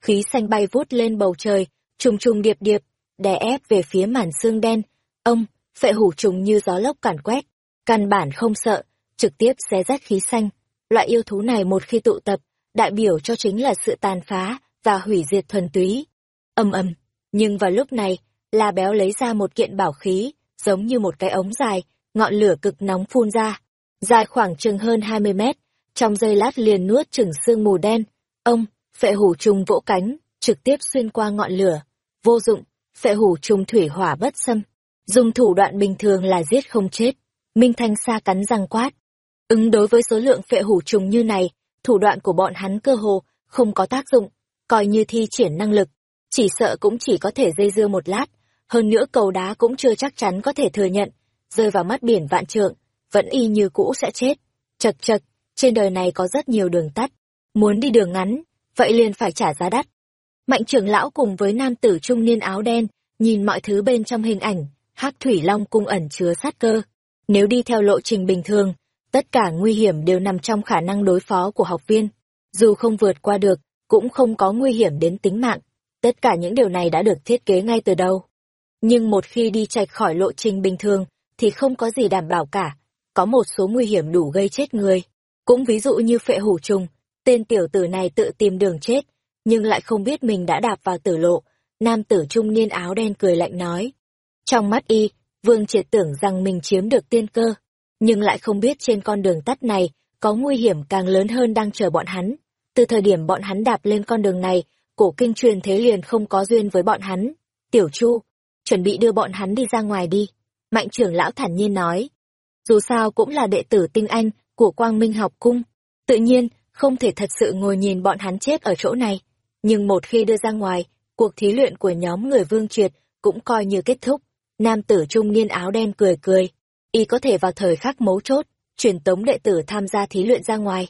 khí xanh bay vút lên bầu trời, trùng trùng điệp điệp, đè ép về phía màn xương đen. Ông, phệ hủ trùng như gió lốc càn quét, căn bản không sợ, trực tiếp xé rách khí xanh. Loại yêu thú này một khi tụ tập, đại biểu cho chính là sự tàn phá và hủy diệt thuần túy. Âm ầm, nhưng vào lúc này, La Béo lấy ra một kiện bảo khí, giống như một cái ống dài, ngọn lửa cực nóng phun ra, dài khoảng chừng hơn 20 mét, trong giây lát liền nuốt chửng sương mù đen. Ông, phệ hủ trùng vỗ cánh, trực tiếp xuyên qua ngọn lửa. Vô dụng, phệ hủ trùng thủy hỏa bất xâm. Dùng thủ đoạn bình thường là giết không chết. Minh Thanh Sa cắn răng quát. Ứng đối với số lượng phệ hủ trùng như này, thủ đoạn của bọn hắn cơ hồ không có tác dụng, coi như thi triển năng lực, chỉ sợ cũng chỉ có thể dây dưa một lát, hơn nữa cầu đá cũng chưa chắc chắn có thể thừa nhận, rơi vào mắt biển vạn trượng, vẫn y như cũ sẽ chết. Chật chật, trên đời này có rất nhiều đường tắt, muốn đi đường ngắn, vậy liền phải trả giá đắt. Mạnh trưởng lão cùng với nam tử trung niên áo đen, nhìn mọi thứ bên trong hình ảnh, hắc thủy long cung ẩn chứa sát cơ. Nếu đi theo lộ trình bình thường, tất cả nguy hiểm đều nằm trong khả năng đối phó của học viên. Dù không vượt qua được, cũng không có nguy hiểm đến tính mạng. Tất cả những điều này đã được thiết kế ngay từ đầu. Nhưng một khi đi chạch khỏi lộ trình bình thường, thì không có gì đảm bảo cả. Có một số nguy hiểm đủ gây chết người. Cũng ví dụ như phệ hủ trùng, tên tiểu tử này tự tìm đường chết, nhưng lại không biết mình đã đạp vào tử lộ. Nam tử trung niên áo đen cười lạnh nói. Trong mắt y, Vương triệt tưởng rằng mình chiếm được tiên cơ, nhưng lại không biết trên con đường tắt này có nguy hiểm càng lớn hơn đang chờ bọn hắn. Từ thời điểm bọn hắn đạp lên con đường này, cổ kinh truyền thế liền không có duyên với bọn hắn. Tiểu Chu, chuẩn bị đưa bọn hắn đi ra ngoài đi. Mạnh trưởng lão thản nhiên nói. Dù sao cũng là đệ tử tinh anh của Quang Minh học cung. Tự nhiên, không thể thật sự ngồi nhìn bọn hắn chết ở chỗ này. Nhưng một khi đưa ra ngoài, cuộc thí luyện của nhóm người vương triệt cũng coi như kết thúc. Nam tử trung niên áo đen cười cười. Y có thể vào thời khắc mấu chốt, truyền tống đệ tử tham gia thí luyện ra ngoài.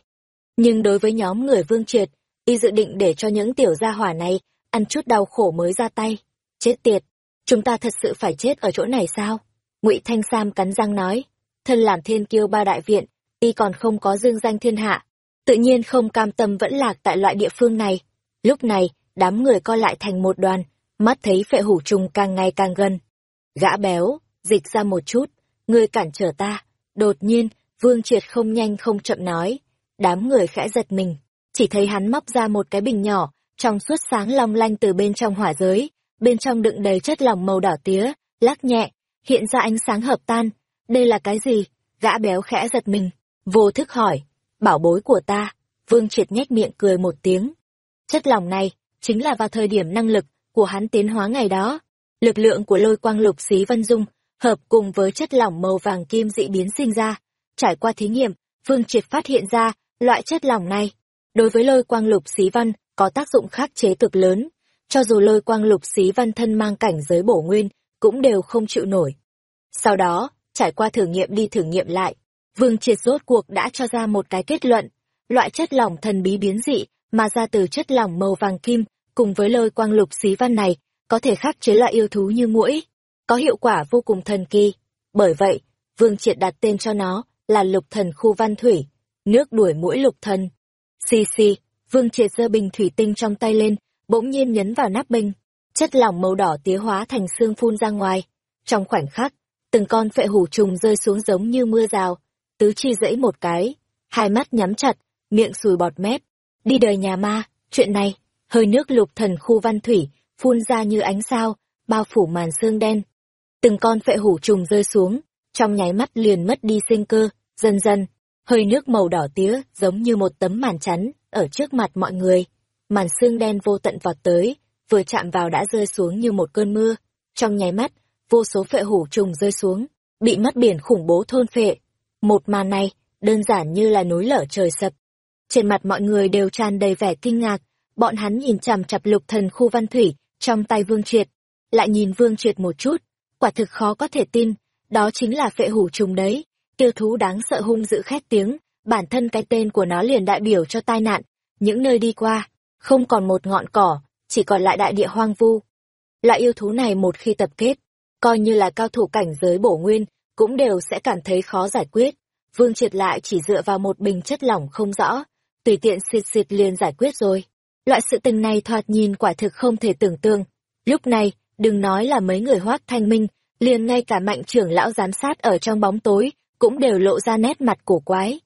Nhưng đối với nhóm người vương triệt, y dự định để cho những tiểu gia hỏa này ăn chút đau khổ mới ra tay. Chết tiệt, chúng ta thật sự phải chết ở chỗ này sao? Ngụy Thanh Sam cắn răng nói, thân làm thiên kiêu ba đại viện, y còn không có dương danh thiên hạ, tự nhiên không cam tâm vẫn lạc tại loại địa phương này. Lúc này, đám người co lại thành một đoàn, mắt thấy phệ hủ trùng càng ngày càng gần. Gã béo, dịch ra một chút, ngươi cản trở ta. Đột nhiên, Vương Triệt không nhanh không chậm nói. Đám người khẽ giật mình, chỉ thấy hắn móc ra một cái bình nhỏ, trong suốt sáng long lanh từ bên trong hỏa giới, bên trong đựng đầy chất lỏng màu đỏ tía, lắc nhẹ, hiện ra ánh sáng hợp tan. Đây là cái gì? Gã béo khẽ giật mình, vô thức hỏi. Bảo bối của ta. Vương Triệt nhếch miệng cười một tiếng. Chất lỏng này, chính là vào thời điểm năng lực của hắn tiến hóa ngày đó. Lực lượng của lôi quang lục xí vân dung, hợp cùng với chất lỏng màu vàng kim dị biến sinh ra. Trải qua thí nghiệm, Vương Triệt phát hiện ra, loại chất lỏng này, đối với lôi quang lục xí văn, có tác dụng khắc chế cực lớn. Cho dù lôi quang lục xí văn thân mang cảnh giới bổ nguyên, cũng đều không chịu nổi. Sau đó, trải qua thử nghiệm đi thử nghiệm lại, Vương Triệt rốt cuộc đã cho ra một cái kết luận. Loại chất lỏng thần bí biến dị, mà ra từ chất lỏng màu vàng kim, cùng với lôi quang lục xí văn này, có thể khắc chế loại yêu thú như mũi, có hiệu quả vô cùng thần kỳ. Bởi vậy, Vương Triệt đặt tên cho nó là lục thần khu văn thủy, nước đuổi mũi lục thần. Xì xì, Vương Triệt giơ bình thủy tinh trong tay lên, bỗng nhiên nhấn vào nắp bình. Chất lỏng màu đỏ tía hóa thành xương phun ra ngoài. Trong khoảnh khắc, từng con phệ hủ trùng rơi xuống giống như mưa rào, tứ chi dẫy một cái, hai mắt nhắm chặt, miệng sùi bọt mép. Đi đời nhà ma, chuyện này, hơi nước lục thần khu văn thủy, phun ra như ánh sao, bao phủ màn xương đen. Từng con phệ hủ trùng rơi xuống, trong nháy mắt liền mất đi sinh cơ, dần dần, hơi nước màu đỏ tía giống như một tấm màn chắn ở trước mặt mọi người. Màn xương đen vô tận vọt tới, vừa chạm vào đã rơi xuống như một cơn mưa. Trong nháy mắt, vô số phệ hủ trùng rơi xuống, bị mất biển khủng bố thôn phệ. Một màn này, đơn giản như là núi lở trời sập. Trên mặt mọi người đều tràn đầy vẻ kinh ngạc, bọn hắn nhìn chằm chặp lục thần khu văn thủy trong tay Vương Triệt, lại nhìn Vương Triệt một chút, quả thực khó có thể tin, đó chính là phệ hủ trùng đấy, tiêu thú đáng sợ hung dữ khét tiếng, bản thân cái tên của nó liền đại biểu cho tai nạn, những nơi đi qua, không còn một ngọn cỏ, chỉ còn lại đại địa hoang vu. Loại yêu thú này một khi tập kết, coi như là cao thủ cảnh giới bổ nguyên, cũng đều sẽ cảm thấy khó giải quyết. Vương triệt lại chỉ dựa vào một bình chất lỏng không rõ, tùy tiện xịt xịt liền giải quyết rồi. Loại sự tình này thoạt nhìn quả thực không thể tưởng tượng. Lúc này, đừng nói là mấy người hoác thanh minh, liền ngay cả mạnh trưởng lão giám sát ở trong bóng tối, cũng đều lộ ra nét mặt cổ quái.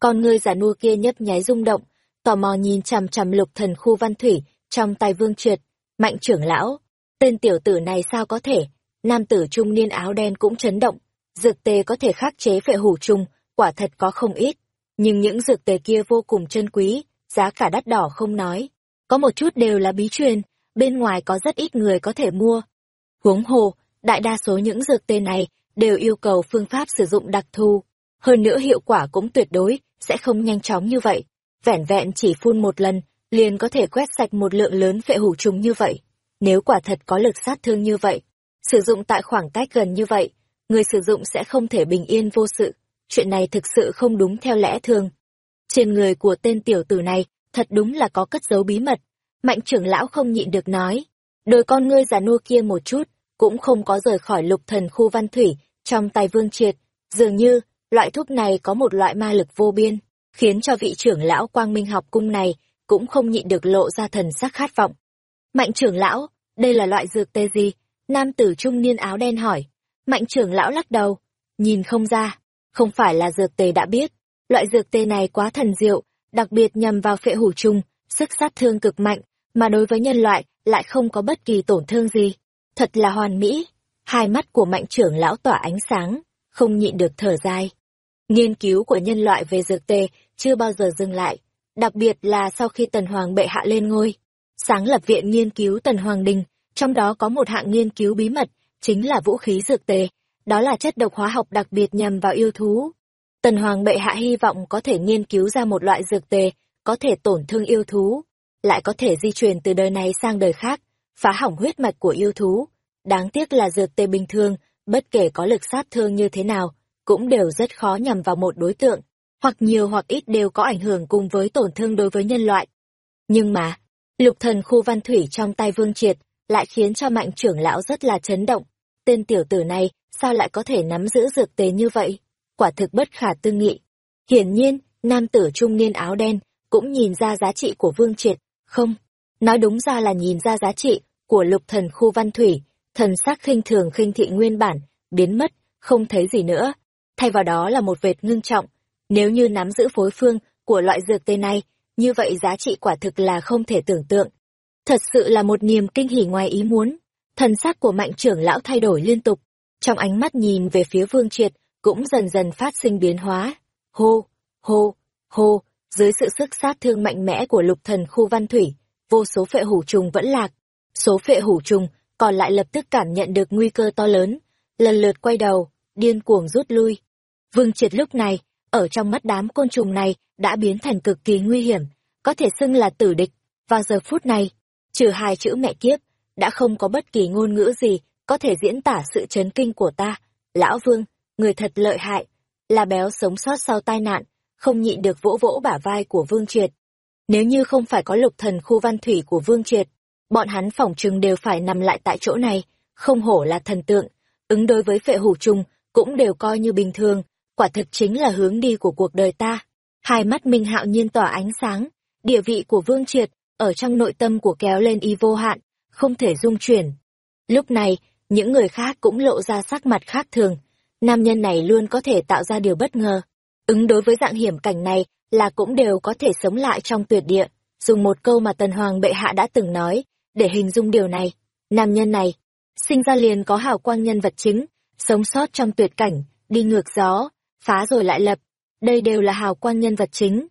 Con ngươi giả nua kia nhấp nháy rung động, tò mò nhìn chằm chằm lục thần khu văn thủy, trong tay vương triệt. Mạnh trưởng lão, Tên tiểu tử này sao có thể? Nam tử trung niên áo đen cũng chấn động. Dược tề có thể khắc chế phệ hủ trùng, quả thật có không ít. Nhưng những dược tề kia vô cùng chân quý, giá cả đắt đỏ không nói. Có một chút đều là bí truyền, bên ngoài có rất ít người có thể mua. Huống hồ, đại đa số những dược tê này đều yêu cầu phương pháp sử dụng đặc thù. Hơn nữa hiệu quả cũng tuyệt đối, sẽ không nhanh chóng như vậy. Vẻn vẹn chỉ phun một lần, liền có thể quét sạch một lượng lớn phệ hủ trùng như vậy. Nếu quả thật có lực sát thương như vậy, sử dụng tại khoảng cách gần như vậy, người sử dụng sẽ không thể bình yên vô sự. Chuyện này thực sự không đúng theo lẽ thường. Trên người của tên tiểu tử này, thật đúng là có cất giấu bí mật. Mạnh trưởng lão không nhịn được nói. Đôi con ngươi già nua kia một chút, cũng không có rời khỏi lục thần khu văn thủy, trong tay vương triệt. Dường như, loại thuốc này có một loại ma lực vô biên, khiến cho vị trưởng lão quang minh học cung này cũng không nhịn được lộ ra thần sắc khát vọng. Mạnh trưởng lão, đây là loại dược tê gì? Nam tử trung niên áo đen hỏi. Mạnh trưởng lão lắc đầu, nhìn không ra, không phải là dược tê đã biết. Loại dược tê này quá thần diệu, đặc biệt nhằm vào phệ hủ trùng, sức sát thương cực mạnh, mà đối với nhân loại lại không có bất kỳ tổn thương gì. Thật là hoàn mỹ. Hai mắt của mạnh trưởng lão tỏa ánh sáng, không nhịn được thở dài. Nghiên cứu của nhân loại về dược tê chưa bao giờ dừng lại, đặc biệt là sau khi Tần Hoàng bệ hạ lên ngôi. Sáng lập viện nghiên cứu Tần Hoàng Đình, trong đó có một hạng nghiên cứu bí mật, chính là vũ khí dược tề, đó là chất độc hóa học đặc biệt nhằm vào yêu thú. Tần Hoàng bệ hạ hy vọng có thể nghiên cứu ra một loại dược tề có thể tổn thương yêu thú, lại có thể di truyền từ đời này sang đời khác, phá hỏng huyết mạch của yêu thú. Đáng tiếc là dược tê bình thường, bất kể có lực sát thương như thế nào, cũng đều rất khó nhằm vào một đối tượng, hoặc nhiều hoặc ít đều có ảnh hưởng cùng với tổn thương đối với nhân loại. Nhưng mà, lục thần khu văn thủy trong tay vương triệt, lại khiến cho mạnh trưởng lão rất là chấn động. Tên tiểu tử này, sao lại có thể nắm giữ dược tế như vậy? Quả thực bất khả tư nghị. Hiển nhiên, nam tử trung niên áo đen, cũng nhìn ra giá trị của vương triệt, không. Nói đúng ra là nhìn ra giá trị của lục thần khu văn thủy, thần sắc khinh thường khinh thị nguyên bản, biến mất, không thấy gì nữa. Thay vào đó là một vệt ngưng trọng. Nếu như nắm giữ phối phương của loại dược tê này, như vậy giá trị quả thực là không thể tưởng tượng. Thật sự là một niềm kinh hỉ ngoài ý muốn. Thần sắc của mạnh trưởng lão thay đổi liên tục. Trong ánh mắt nhìn về phía vương triệt, cũng dần dần phát sinh biến hóa. Hô, hô, hô, dưới sự sức sát thương mạnh mẽ của lục thần khu văn thủy, vô số phệ hủ trùng vẫn lạc. Số phệ hủ trùng còn lại lập tức cảm nhận được nguy cơ to lớn, lần lượt quay đầu, điên cuồng rút lui. Vương triệt lúc này, ở trong mắt đám côn trùng này đã biến thành cực kỳ nguy hiểm, có thể xưng là tử địch. Vào giờ phút này, trừ hai chữ mẹ kiếp, đã không có bất kỳ ngôn ngữ gì có thể diễn tả sự chấn kinh của ta. Lão Vương, người thật lợi hại, là béo sống sót sau tai nạn, không nhịn được vỗ vỗ bả vai của Vương Triệt. Nếu như không phải có lục thần khu văn thủy của Vương Triệt, bọn hắn phỏng chừng đều phải nằm lại tại chỗ này, không hổ là thần tượng, ứng đối với phệ hủ trùng cũng đều coi như bình thường, quả thực chính là hướng đi của cuộc đời ta. Hai mắt Minh Hạo nhiên tỏa ánh sáng, địa vị của Vương Triệt ở trong nội tâm của kéo lên y vô hạn, không thể dung chuyển. Lúc này, những người khác cũng lộ ra sắc mặt khác thường. Nam nhân này luôn có thể tạo ra điều bất ngờ. Ứng đối với dạng hiểm cảnh này là cũng đều có thể sống lại trong tuyệt địa. Dùng một câu mà Tần Hoàng bệ hạ đã từng nói, để hình dung điều này. Nam nhân này, sinh ra liền có hào quang nhân vật chính, sống sót trong tuyệt cảnh, đi ngược gió, phá rồi lại lập. Đây đều là hào quang nhân vật chính.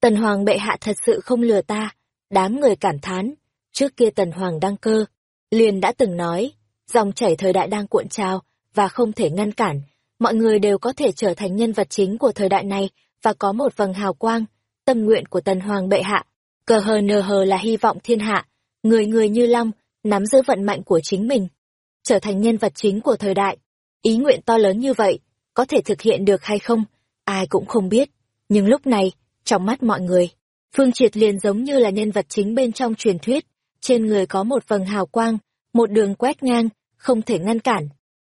Tần Hoàng bệ hạ thật sự không lừa ta. Đám người cảm thán. Trước kia Tần Hoàng đăng cơ, liền đã từng nói, dòng chảy thời đại đang cuộn trào, và không thể ngăn cản. Mọi người đều có thể trở thành nhân vật chính của thời đại này, và có một vầng hào quang. Tâm nguyện của Tần Hoàng bệ hạ, cờ hờ nờ hờ là hy vọng thiên hạ. Người người như long, nắm giữ vận mạnh của chính mình. Trở thành nhân vật chính của thời đại. Ý nguyện to lớn như vậy, có thể thực hiện được hay không, ai cũng không biết. Nhưng lúc này, trong mắt mọi người, Phương Triệt liền giống như là nhân vật chính bên trong truyền thuyết, trên người có một vầng hào quang, một đường quét ngang, không thể ngăn cản.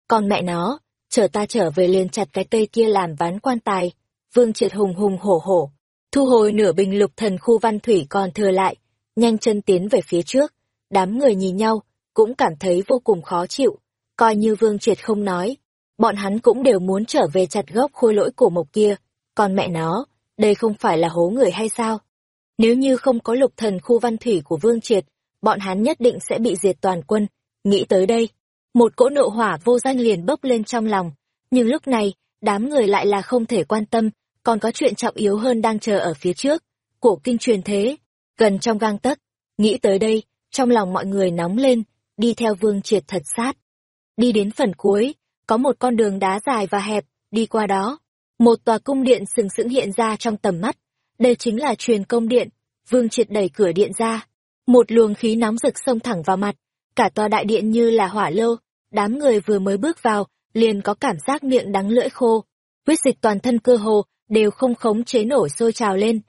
Còn mẹ nó, chờ ta trở về liền chặt cái cây kia làm ván quan tài. Vương Triệt hùng hùng hổ hổ, thu hồi nửa bình lục thần khu văn thủy còn thừa lại, nhanh chân tiến về phía trước. Đám người nhìn nhau, cũng cảm thấy vô cùng khó chịu. Coi như Vương Triệt không nói, bọn hắn cũng đều muốn trở về chặt gốc khôi lỗi cổ mộc kia. Còn mẹ nó, đây không phải là hố người hay sao? Nếu như không có lục thần khu văn thủy của Vương Triệt, bọn hắn nhất định sẽ bị diệt toàn quân. Nghĩ tới đây, một cỗ nộ hỏa vô danh liền bốc lên trong lòng. Nhưng lúc này, đám người lại là không thể quan tâm, còn có chuyện trọng yếu hơn đang chờ ở phía trước. Cổ kinh truyền thế, gần trong gang tấc. Nghĩ tới đây, trong lòng mọi người nóng lên, đi theo vương triệt thật sát. Đi đến phần cuối, có một con đường đá dài và hẹp, đi qua đó. Một tòa cung điện sừng sững hiện ra trong tầm mắt. Đây chính là truyền công điện. Vương triệt đẩy cửa điện ra. Một luồng khí nóng rực xông thẳng vào mặt. Cả tòa đại điện như là hỏa lô. Đám người vừa mới bước vào, liền có cảm giác miệng đắng lưỡi khô. Huyết dịch toàn thân cơ hồ, đều không khống chế nổi sôi trào lên.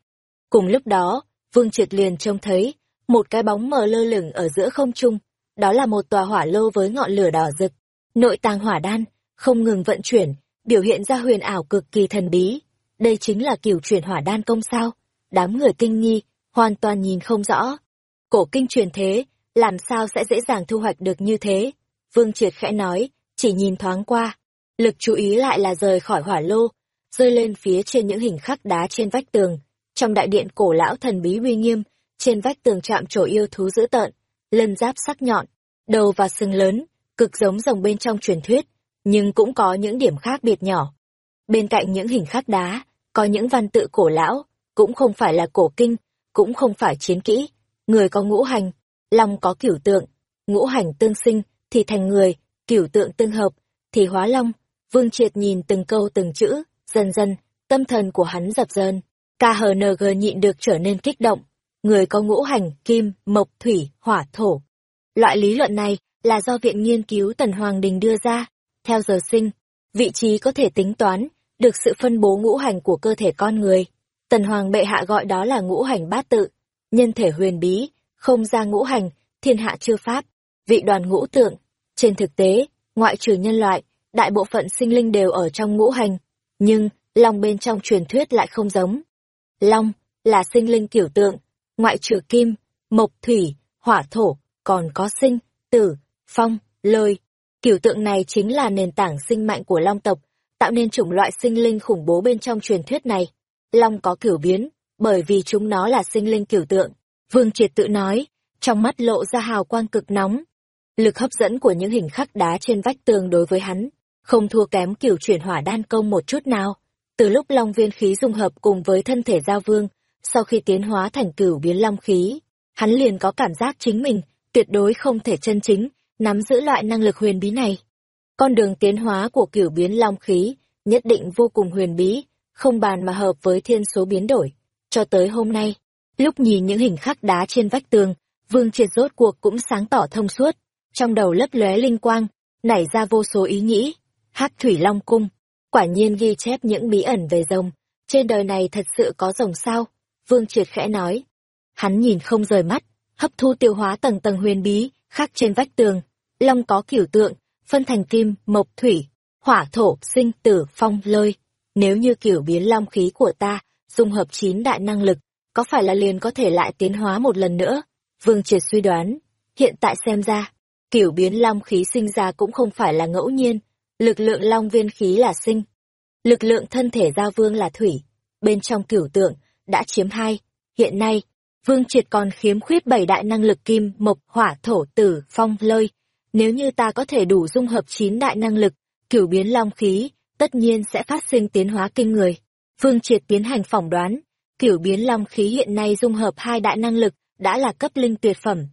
Cùng lúc đó, Vương Triệt liền trông thấy, một cái bóng mờ lơ lửng ở giữa không trung. Đó là một tòa hỏa lô với ngọn lửa đỏ rực. Nội tàng hỏa đan, không ngừng vận chuyển, biểu hiện ra huyền ảo cực kỳ thần bí. Đây chính là kiểu chuyển hỏa đan công sao? Đám người kinh nghi, hoàn toàn nhìn không rõ. Cổ kinh truyền thế, làm sao sẽ dễ dàng thu hoạch được như thế? Vương Triệt khẽ nói, chỉ nhìn thoáng qua. Lực chú ý lại là rời khỏi hỏa lô, rơi lên phía trên những hình khắc đá trên vách tường. Trong đại điện cổ lão thần bí uy nghiêm, trên vách tường chạm trổ yêu thú dữ tợn, lân giáp sắc nhọn, đầu và sừng lớn, cực giống rồng bên trong truyền thuyết, nhưng cũng có những điểm khác biệt nhỏ. Bên cạnh những hình khắc đá, có những văn tự cổ lão, cũng không phải là cổ kinh, cũng không phải chiến kỹ. Người có ngũ hành, long có cửu tượng, ngũ hành tương sinh thì thành người, cửu tượng tương hợp thì hóa long. Vương Triệt nhìn từng câu từng chữ, dần dần, tâm thần của hắn dập dờn. KHNG nhịn được trở nên kích động. Người có ngũ hành, kim, mộc, thủy, hỏa, thổ. Loại lý luận này là do Viện Nghiên cứu Tần Hoàng Đình đưa ra. Theo giờ sinh, vị trí có thể tính toán, được sự phân bố ngũ hành của cơ thể con người. Tần Hoàng bệ hạ gọi đó là ngũ hành bát tự, nhân thể huyền bí, không ra ngũ hành, thiên hạ chưa pháp, vị đoàn ngũ tượng. Trên thực tế, ngoại trừ nhân loại, đại bộ phận sinh linh đều ở trong ngũ hành, nhưng, long bên trong truyền thuyết lại không giống. Long, là sinh linh kiểu tượng, ngoại trừ kim, mộc thủy, hỏa thổ, còn có sinh, tử, phong, lôi. Kiểu tượng này chính là nền tảng sinh mạnh của long tộc, tạo nên chủng loại sinh linh khủng bố bên trong truyền thuyết này. Long có kiểu biến, bởi vì chúng nó là sinh linh kiểu tượng. Vương Triệt tự nói, trong mắt lộ ra hào quang cực nóng. Lực hấp dẫn của những hình khắc đá trên vách tường đối với hắn, không thua kém kiểu chuyển hỏa đan công một chút nào. Từ lúc long viên khí dung hợp cùng với thân thể giao vương, sau khi tiến hóa thành cửu biến long khí, hắn liền có cảm giác chính mình tuyệt đối không thể chân chính nắm giữ loại năng lực huyền bí này. Con đường tiến hóa của cửu biến long khí nhất định vô cùng huyền bí, không bàn mà hợp với thiên số biến đổi. Cho tới hôm nay, lúc nhìn những hình khắc đá trên vách tường, Vương Triệt rốt cuộc cũng sáng tỏ thông suốt, trong đầu lấp lóe linh quang, nảy ra vô số ý nghĩ. Hắc Thủy Long Cung, quả nhiên ghi chép những bí ẩn về rồng, trên đời này thật sự có rồng sao? Vương Triệt khẽ nói. Hắn nhìn không rời mắt, hấp thu tiêu hóa tầng tầng huyền bí, khắc trên vách tường. Long có kiểu tượng, phân thành kim, mộc, thủy, hỏa thổ, sinh, tử, phong, lôi. Nếu như kiểu biến long khí của ta, dung hợp chín đại năng lực, có phải là liền có thể lại tiến hóa một lần nữa? Vương Triệt suy đoán, hiện tại xem ra, kiểu biến long khí sinh ra cũng không phải là ngẫu nhiên, lực lượng long viên khí là sinh, lực lượng thân thể giao vương là thủy, bên trong cửu tượng, đã chiếm hai. Hiện nay, Vương Triệt còn khiếm khuyết bảy đại năng lực kim, mộc, hỏa, thổ, tử, phong, lôi. Nếu như ta có thể đủ dung hợp chín đại năng lực, cửu biến long khí, tất nhiên sẽ phát sinh tiến hóa kinh người. Vương Triệt tiến hành phỏng đoán, cửu biến long khí hiện nay dung hợp hai đại năng lực, đã là cấp linh tuyệt phẩm.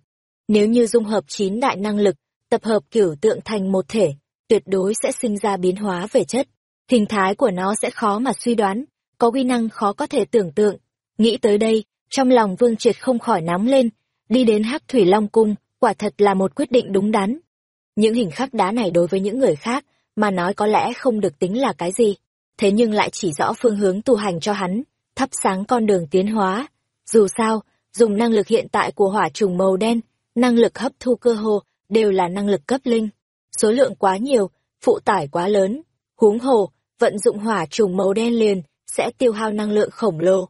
Nếu như dung hợp chín đại năng lực, tập hợp cửu tượng thành một thể, tuyệt đối sẽ sinh ra biến hóa về chất. Hình thái của nó sẽ khó mà suy đoán, có uy năng khó có thể tưởng tượng. Nghĩ tới đây, trong lòng Vương Triệt không khỏi nóng lên, đi đến Hắc Thủy Long Cung, quả thật là một quyết định đúng đắn. Những hình khắc đá này đối với những người khác, mà nói có lẽ không được tính là cái gì, thế nhưng lại chỉ rõ phương hướng tu hành cho hắn, thắp sáng con đường tiến hóa. Dù sao, dùng năng lực hiện tại của hỏa trùng màu đen, năng lực hấp thu cơ hồ, đều là năng lực cấp linh. Số lượng quá nhiều, phụ tải quá lớn, huống hồ, vận dụng hỏa trùng màu đen liền, sẽ tiêu hao năng lượng khổng lồ.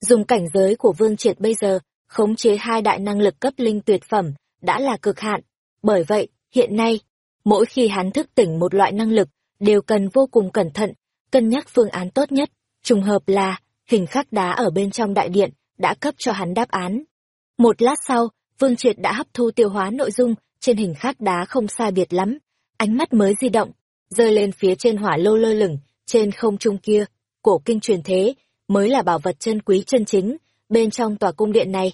Dùng cảnh giới của Vương Triệt bây giờ, khống chế hai đại năng lực cấp linh tuyệt phẩm, đã là cực hạn. Bởi vậy, hiện nay, mỗi khi hắn thức tỉnh một loại năng lực, đều cần vô cùng cẩn thận, cân nhắc phương án tốt nhất. Trùng hợp là, hình khắc đá ở bên trong đại điện, đã cấp cho hắn đáp án. Một lát sau, Vương Triệt đã hấp thu tiêu hóa nội dung trên hình khắc đá không sai biệt lắm, ánh mắt mới di động, rơi lên phía trên hỏa lô lơ lửng, trên không trung kia, cổ kinh truyền thế, mới là bảo vật chân quý chân chính, bên trong tòa cung điện này.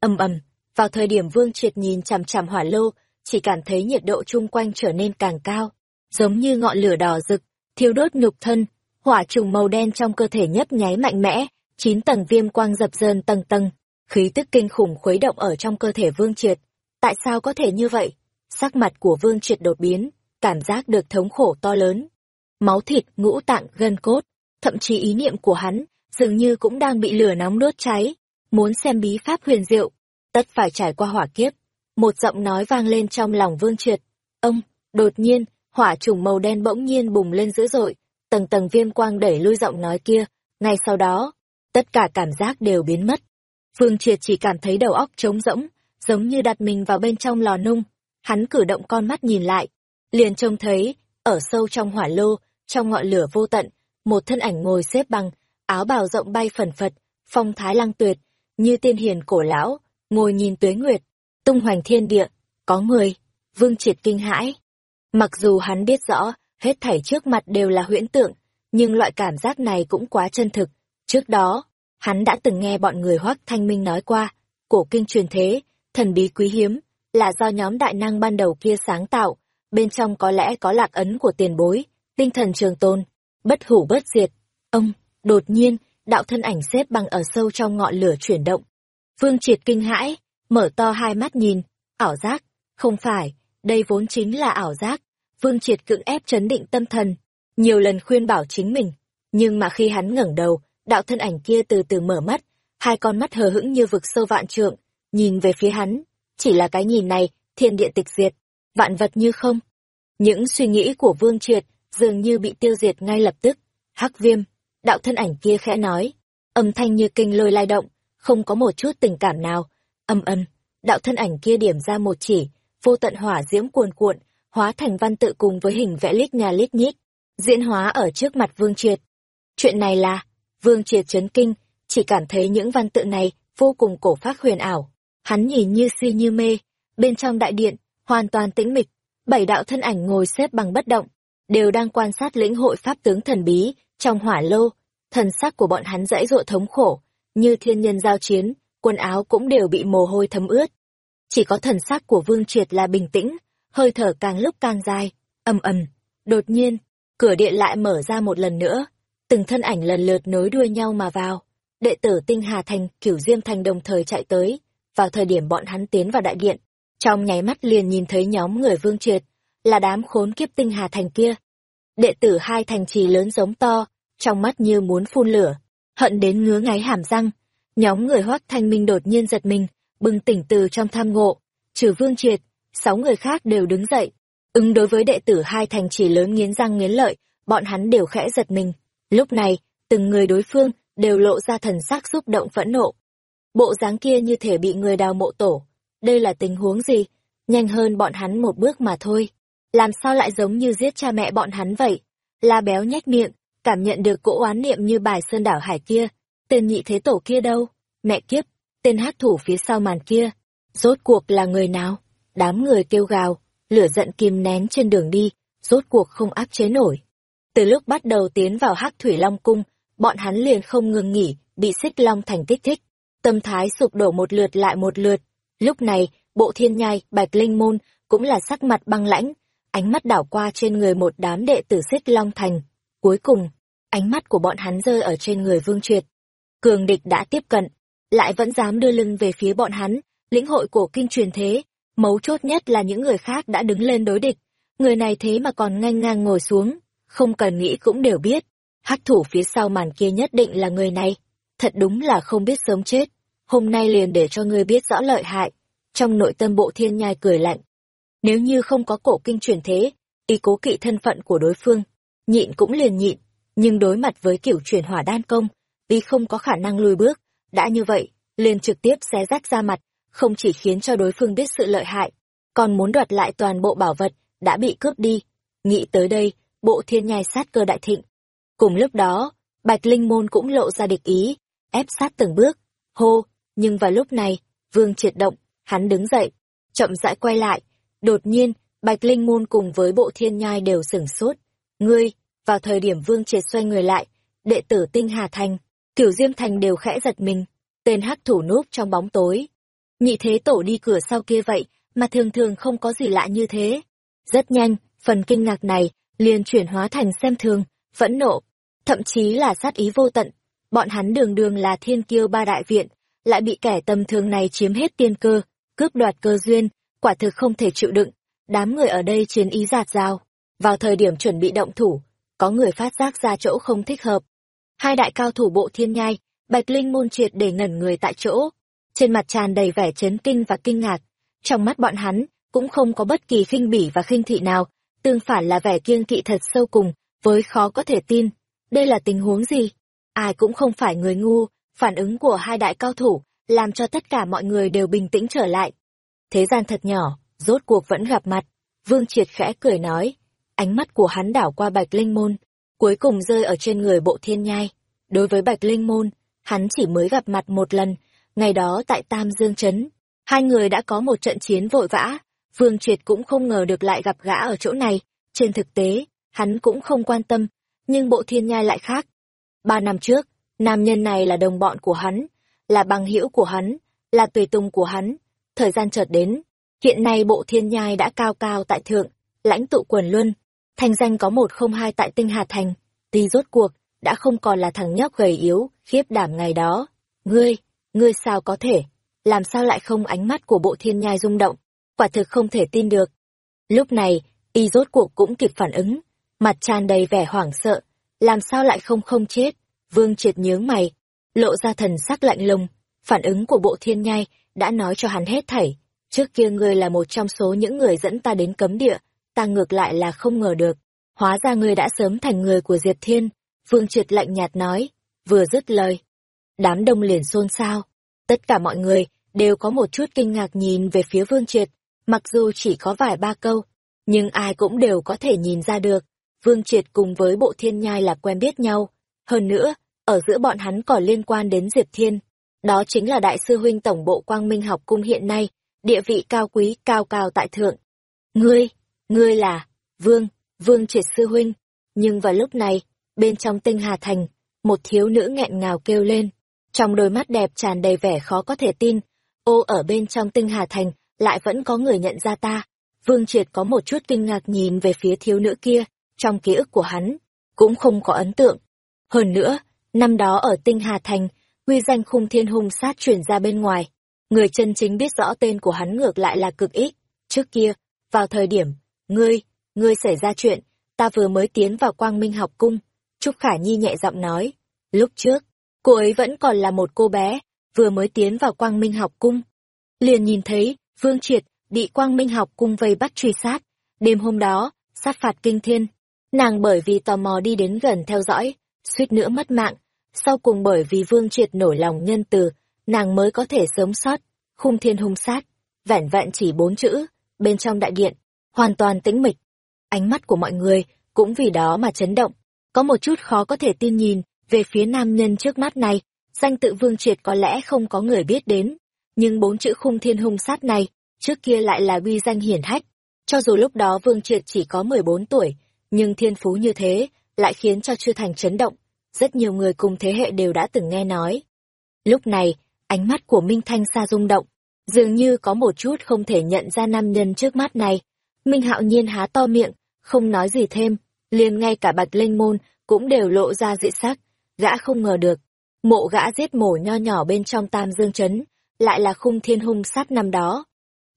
ầm ầm, vào thời điểm Vương Triệt nhìn chằm chằm hỏa lô, chỉ cảm thấy nhiệt độ chung quanh trở nên càng cao, giống như ngọn lửa đỏ rực, thiêu đốt nhục thân, hỏa trùng màu đen trong cơ thể nhấp nháy mạnh mẽ, chín tầng viêm quang dập dờn tầng tầng, khí tức kinh khủng khuấy động ở trong cơ thể Vương Triệt. Tại sao có thể như vậy? Sắc mặt của Vương Triệt đột biến, cảm giác được thống khổ to lớn. Máu thịt, ngũ tạng, gân cốt, thậm chí ý niệm của hắn, dường như cũng đang bị lửa nóng đốt cháy. Muốn xem bí pháp huyền diệu, tất phải trải qua hỏa kiếp. Một giọng nói vang lên trong lòng Vương Triệt. Ông, đột nhiên, hỏa trùng màu đen bỗng nhiên bùng lên dữ dội, tầng tầng viêm quang đẩy lui giọng nói kia, ngay sau đó, tất cả cảm giác đều biến mất. phương Triệt chỉ cảm thấy đầu óc trống rỗng, giống như đặt mình vào bên trong lò nung. Hắn cử động con mắt nhìn lại, liền trông thấy, ở sâu trong hỏa lô, trong ngọn lửa vô tận, một thân ảnh ngồi xếp bằng, áo bào rộng bay phần phật, phong thái lăng tuyệt, như tiên hiền cổ lão, ngồi nhìn tuế nguyệt, tung hoành thiên địa, có người, vương triệt kinh hãi. Mặc dù hắn biết rõ, hết thảy trước mặt đều là huyễn tượng, nhưng loại cảm giác này cũng quá chân thực. Trước đó, hắn đã từng nghe bọn người hoắc thanh minh nói qua, cổ kinh truyền thế, thần bí quý hiếm, là do nhóm đại năng ban đầu kia sáng tạo, bên trong có lẽ có lạc ấn của tiền bối, tinh thần trường tôn, bất hủ bất diệt. Ông, đột nhiên, đạo thân ảnh xếp bằng ở sâu trong ngọn lửa chuyển động. Vương triệt kinh hãi, mở to hai mắt nhìn, ảo giác, không phải, đây vốn chính là ảo giác. Vương triệt cưỡng ép chấn định tâm thần, nhiều lần khuyên bảo chính mình, nhưng mà khi hắn ngẩng đầu, đạo thân ảnh kia từ từ mở mắt, hai con mắt hờ hững như vực sâu vạn trượng, nhìn về phía hắn, chỉ là cái nhìn này, thiên địa tịch diệt, vạn vật như không. Những suy nghĩ của Vương Triệt dường như bị tiêu diệt ngay lập tức. Hắc viêm, đạo thân ảnh kia khẽ nói, âm thanh như kinh lôi lai động, không có một chút tình cảm nào. Âm âm, đạo thân ảnh kia điểm ra một chỉ, vô tận hỏa diễm cuồn cuộn, hóa thành văn tự cùng với hình vẽ lít nhà lít nhít, diễn hóa ở trước mặt Vương Triệt. Chuyện này là, Vương Triệt chấn kinh, chỉ cảm thấy những văn tự này vô cùng cổ phác huyền ảo. Hắn nhìn như si như mê, bên trong đại điện, hoàn toàn tĩnh mịch, bảy đạo thân ảnh ngồi xếp bằng bất động, đều đang quan sát lĩnh hội pháp tướng thần bí trong hỏa lô, thần sắc của bọn hắn dãy dụa thống khổ, như thiên nhân giao chiến, quần áo cũng đều bị mồ hôi thấm ướt. Chỉ có thần sắc của Vương Triệt là bình tĩnh, hơi thở càng lúc càng dài, ầm ầm. Đột nhiên, cửa điện lại mở ra một lần nữa, từng thân ảnh lần lượt nối đuôi nhau mà vào. Đệ tử Tinh Hà Thành, Cửu Diêm Thành đồng thời chạy tới, vào thời điểm bọn hắn tiến vào đại điện, trong nháy mắt liền nhìn thấy nhóm người Vương Triệt, là đám khốn kiếp Tinh Hà Thành kia. Đệ tử hai thành trì lớn giống to, trong mắt như muốn phun lửa, hận đến ngứa ngáy hàm răng. Nhóm người Hoắc Thanh Minh đột nhiên giật mình, bừng tỉnh từ trong tham ngộ, trừ Vương Triệt, sáu người khác đều đứng dậy. Ứng đối với đệ tử hai thành chỉ lớn nghiến răng nghiến lợi, bọn hắn đều khẽ giật mình. Lúc này, từng người đối phương đều lộ ra thần sắc xúc động phẫn nộ. Bộ dáng kia như thể bị người đào mộ tổ. Đây là tình huống gì? Nhanh hơn bọn hắn một bước mà thôi. Làm sao lại giống như giết cha mẹ bọn hắn vậy? La béo nhếch miệng, cảm nhận được cỗ oán niệm như bài sơn đảo hải kia. Tên nhị thế tổ kia đâu? Mẹ kiếp, tên hát thủ phía sau màn kia. Rốt cuộc là người nào? Đám người kêu gào, lửa giận kìm nén trên đường đi, rốt cuộc không áp chế nổi. Từ lúc bắt đầu tiến vào hắc thủy long cung, bọn hắn liền không ngừng nghỉ, bị xích long thành kích thích. Tâm thái sụp đổ một lượt lại một lượt. Lúc này, bộ thiên nhai, bạch linh môn, cũng là sắc mặt băng lãnh, ánh mắt đảo qua trên người một đám đệ tử xích long thành. Cuối cùng, ánh mắt của bọn hắn rơi ở trên người vương triệt. Cường địch đã tiếp cận, lại vẫn dám đưa lưng về phía bọn hắn, lĩnh hội cổ kinh truyền thế. Mấu chốt nhất là những người khác đã đứng lên đối địch. Người này thế mà còn ngang ngang ngồi xuống, không cần nghĩ cũng đều biết. hắc thủ phía sau màn kia nhất định là người này. Thật đúng là không biết sớm chết. Hôm nay liền để cho ngươi biết rõ lợi hại. Trong nội tâm bộ thiên nhai cười lạnh. Nếu như không có cổ kinh truyền thế, y cố kỵ thân phận của đối phương, nhịn cũng liền nhịn, nhưng đối mặt với kiểu truyền hỏa đan công, y không có khả năng lùi bước, đã như vậy, liền trực tiếp xé rách ra mặt, không chỉ khiến cho đối phương biết sự lợi hại, còn muốn đoạt lại toàn bộ bảo vật đã bị cướp đi. Nghĩ tới đây, bộ thiên nhai sát cơ đại thịnh. Cùng lúc đó, Bạch Linh Môn cũng lộ ra địch ý, ép sát từng bước, hô, nhưng vào lúc này, vương triệt động, hắn đứng dậy, chậm rãi quay lại, Đột nhiên, Bạch Linh Môn cùng với bộ thiên nhai đều sửng sốt. Ngươi, vào thời điểm Vương Triệt xoay người lại, đệ tử Tinh Hà Thành, tiểu Diêm Thành đều khẽ giật mình, tên hắc thủ núp trong bóng tối. Nhị thế tổ đi cửa sau kia vậy, mà thường thường không có gì lạ như thế. Rất nhanh, phần kinh ngạc này liền chuyển hóa thành xem thường, phẫn nộ, thậm chí là sát ý vô tận. Bọn hắn đường đường là thiên kiêu ba đại viện, lại bị kẻ tầm thường này chiếm hết tiên cơ, cướp đoạt cơ duyên, quả thực không thể chịu đựng. Đám người ở đây chiến ý giạt rào. Vào thời điểm chuẩn bị động thủ, có người phát giác ra chỗ không thích hợp. Hai đại cao thủ bộ thiên nhai, Bạch Linh môn triệt để ngẩn người tại chỗ. Trên mặt tràn đầy vẻ chấn kinh và kinh ngạc. Trong mắt bọn hắn, cũng không có bất kỳ khinh bỉ và khinh thị nào, tương phản là vẻ kiêng kỵ thật sâu cùng, với khó có thể tin. Đây là tình huống gì? Ai cũng không phải người ngu, phản ứng của hai đại cao thủ, làm cho tất cả mọi người đều bình tĩnh trở lại. Thế gian thật nhỏ, rốt cuộc vẫn gặp mặt. Vương Triệt khẽ cười nói, ánh mắt của hắn đảo qua Bạch Linh Môn, cuối cùng rơi ở trên người bộ thiên nhai. Đối với Bạch Linh Môn, hắn chỉ mới gặp mặt một lần, ngày đó tại Tam Dương Trấn. Hai người đã có một trận chiến vội vã, Vương Triệt cũng không ngờ được lại gặp gã ở chỗ này. Trên thực tế, hắn cũng không quan tâm, nhưng bộ thiên nhai lại khác. Ba năm trước, nam nhân này là đồng bọn của hắn, là bằng hữu của hắn, là tùy tùng của hắn. Thời gian chợt đến, hiện nay bộ thiên nhai đã cao cao tại thượng, lãnh tụ quần luân, thanh danh có một không hai tại tinh hà thành, tuy rốt cuộc, đã không còn là thằng nhóc gầy yếu, khiếp đảm ngày đó. Ngươi, ngươi sao có thể, làm sao lại không ánh mắt của bộ thiên nhai rung động, quả thực không thể tin được. Lúc này, y rốt cuộc cũng kịp phản ứng, mặt tràn đầy vẻ hoảng sợ, làm sao lại không không chết, vương triệt nhướng mày, lộ ra thần sắc lạnh lùng, phản ứng của bộ thiên nhai đã nói cho hắn hết thảy, trước kia ngươi là một trong số những người dẫn ta đến cấm địa, ta ngược lại là không ngờ được, hóa ra ngươi đã sớm thành người của Diệp Thiên, vương triệt lạnh nhạt nói, vừa dứt lời. Đám đông liền xôn xao, tất cả mọi người đều có một chút kinh ngạc nhìn về phía vương triệt, mặc dù chỉ có vài ba câu, nhưng ai cũng đều có thể nhìn ra được, Vương Triệt cùng với bộ thiên nhai là quen biết nhau. Hơn nữa, ở giữa bọn hắn còn liên quan đến Diệp Thiên. Đó chính là đại sư huynh tổng bộ quang minh học cung hiện nay, địa vị cao quý cao cao tại thượng. Ngươi, ngươi là, Vương, Vương Triệt sư huynh. Nhưng vào lúc này, bên trong tinh hà thành, một thiếu nữ nghẹn ngào kêu lên. Trong đôi mắt đẹp tràn đầy vẻ khó có thể tin. Ô ở bên trong tinh hà thành, lại vẫn có người nhận ra ta. Vương Triệt có một chút kinh ngạc nhìn về phía thiếu nữ kia, trong ký ức của hắn, cũng không có ấn tượng. Hơn nữa, năm đó ở Tinh Hà Thành, uy danh khung thiên hung sát truyền ra bên ngoài. Người chân chính biết rõ tên của hắn ngược lại là cực ít. Trước kia, vào thời điểm, ngươi, ngươi xảy ra chuyện, ta vừa mới tiến vào quang minh học cung. Trúc Khả Nhi nhẹ giọng nói. Lúc trước, cô ấy vẫn còn là một cô bé, vừa mới tiến vào quang minh học cung. Liền nhìn thấy, Vương Triệt, bị quang minh học cung vây bắt truy sát. Đêm hôm đó, sát phạt kinh thiên, Nàng bởi vì tò mò đi đến gần theo dõi, suýt nữa mất mạng. Sau cùng bởi vì Vương Triệt nổi lòng nhân từ, nàng mới có thể sống sót. Khung thiên hung sát, vẻn vẹn chỉ bốn chữ, bên trong đại điện, hoàn toàn tĩnh mịch. Ánh mắt của mọi người cũng vì đó mà chấn động. Có một chút khó có thể tin nhìn về phía nam nhân trước mắt này, danh tự Vương Triệt có lẽ không có người biết đến. Nhưng bốn chữ khung thiên hung sát này, trước kia lại là uy danh hiển hách. Cho dù lúc đó Vương Triệt chỉ có 14 tuổi, nhưng thiên phú như thế lại khiến cho chư thành chấn động rất nhiều người cùng thế hệ đều đã từng nghe nói lúc này ánh mắt của minh thanh sa rung động dường như có một chút không thể nhận ra nam nhân trước mắt này minh hạo nhiên há to miệng không nói gì thêm liền ngay cả bạch linh môn cũng đều lộ ra dị sắc gã không ngờ được mộ gã giết mổ nho nhỏ bên trong tam dương chấn lại là khung thiên hung sát năm đó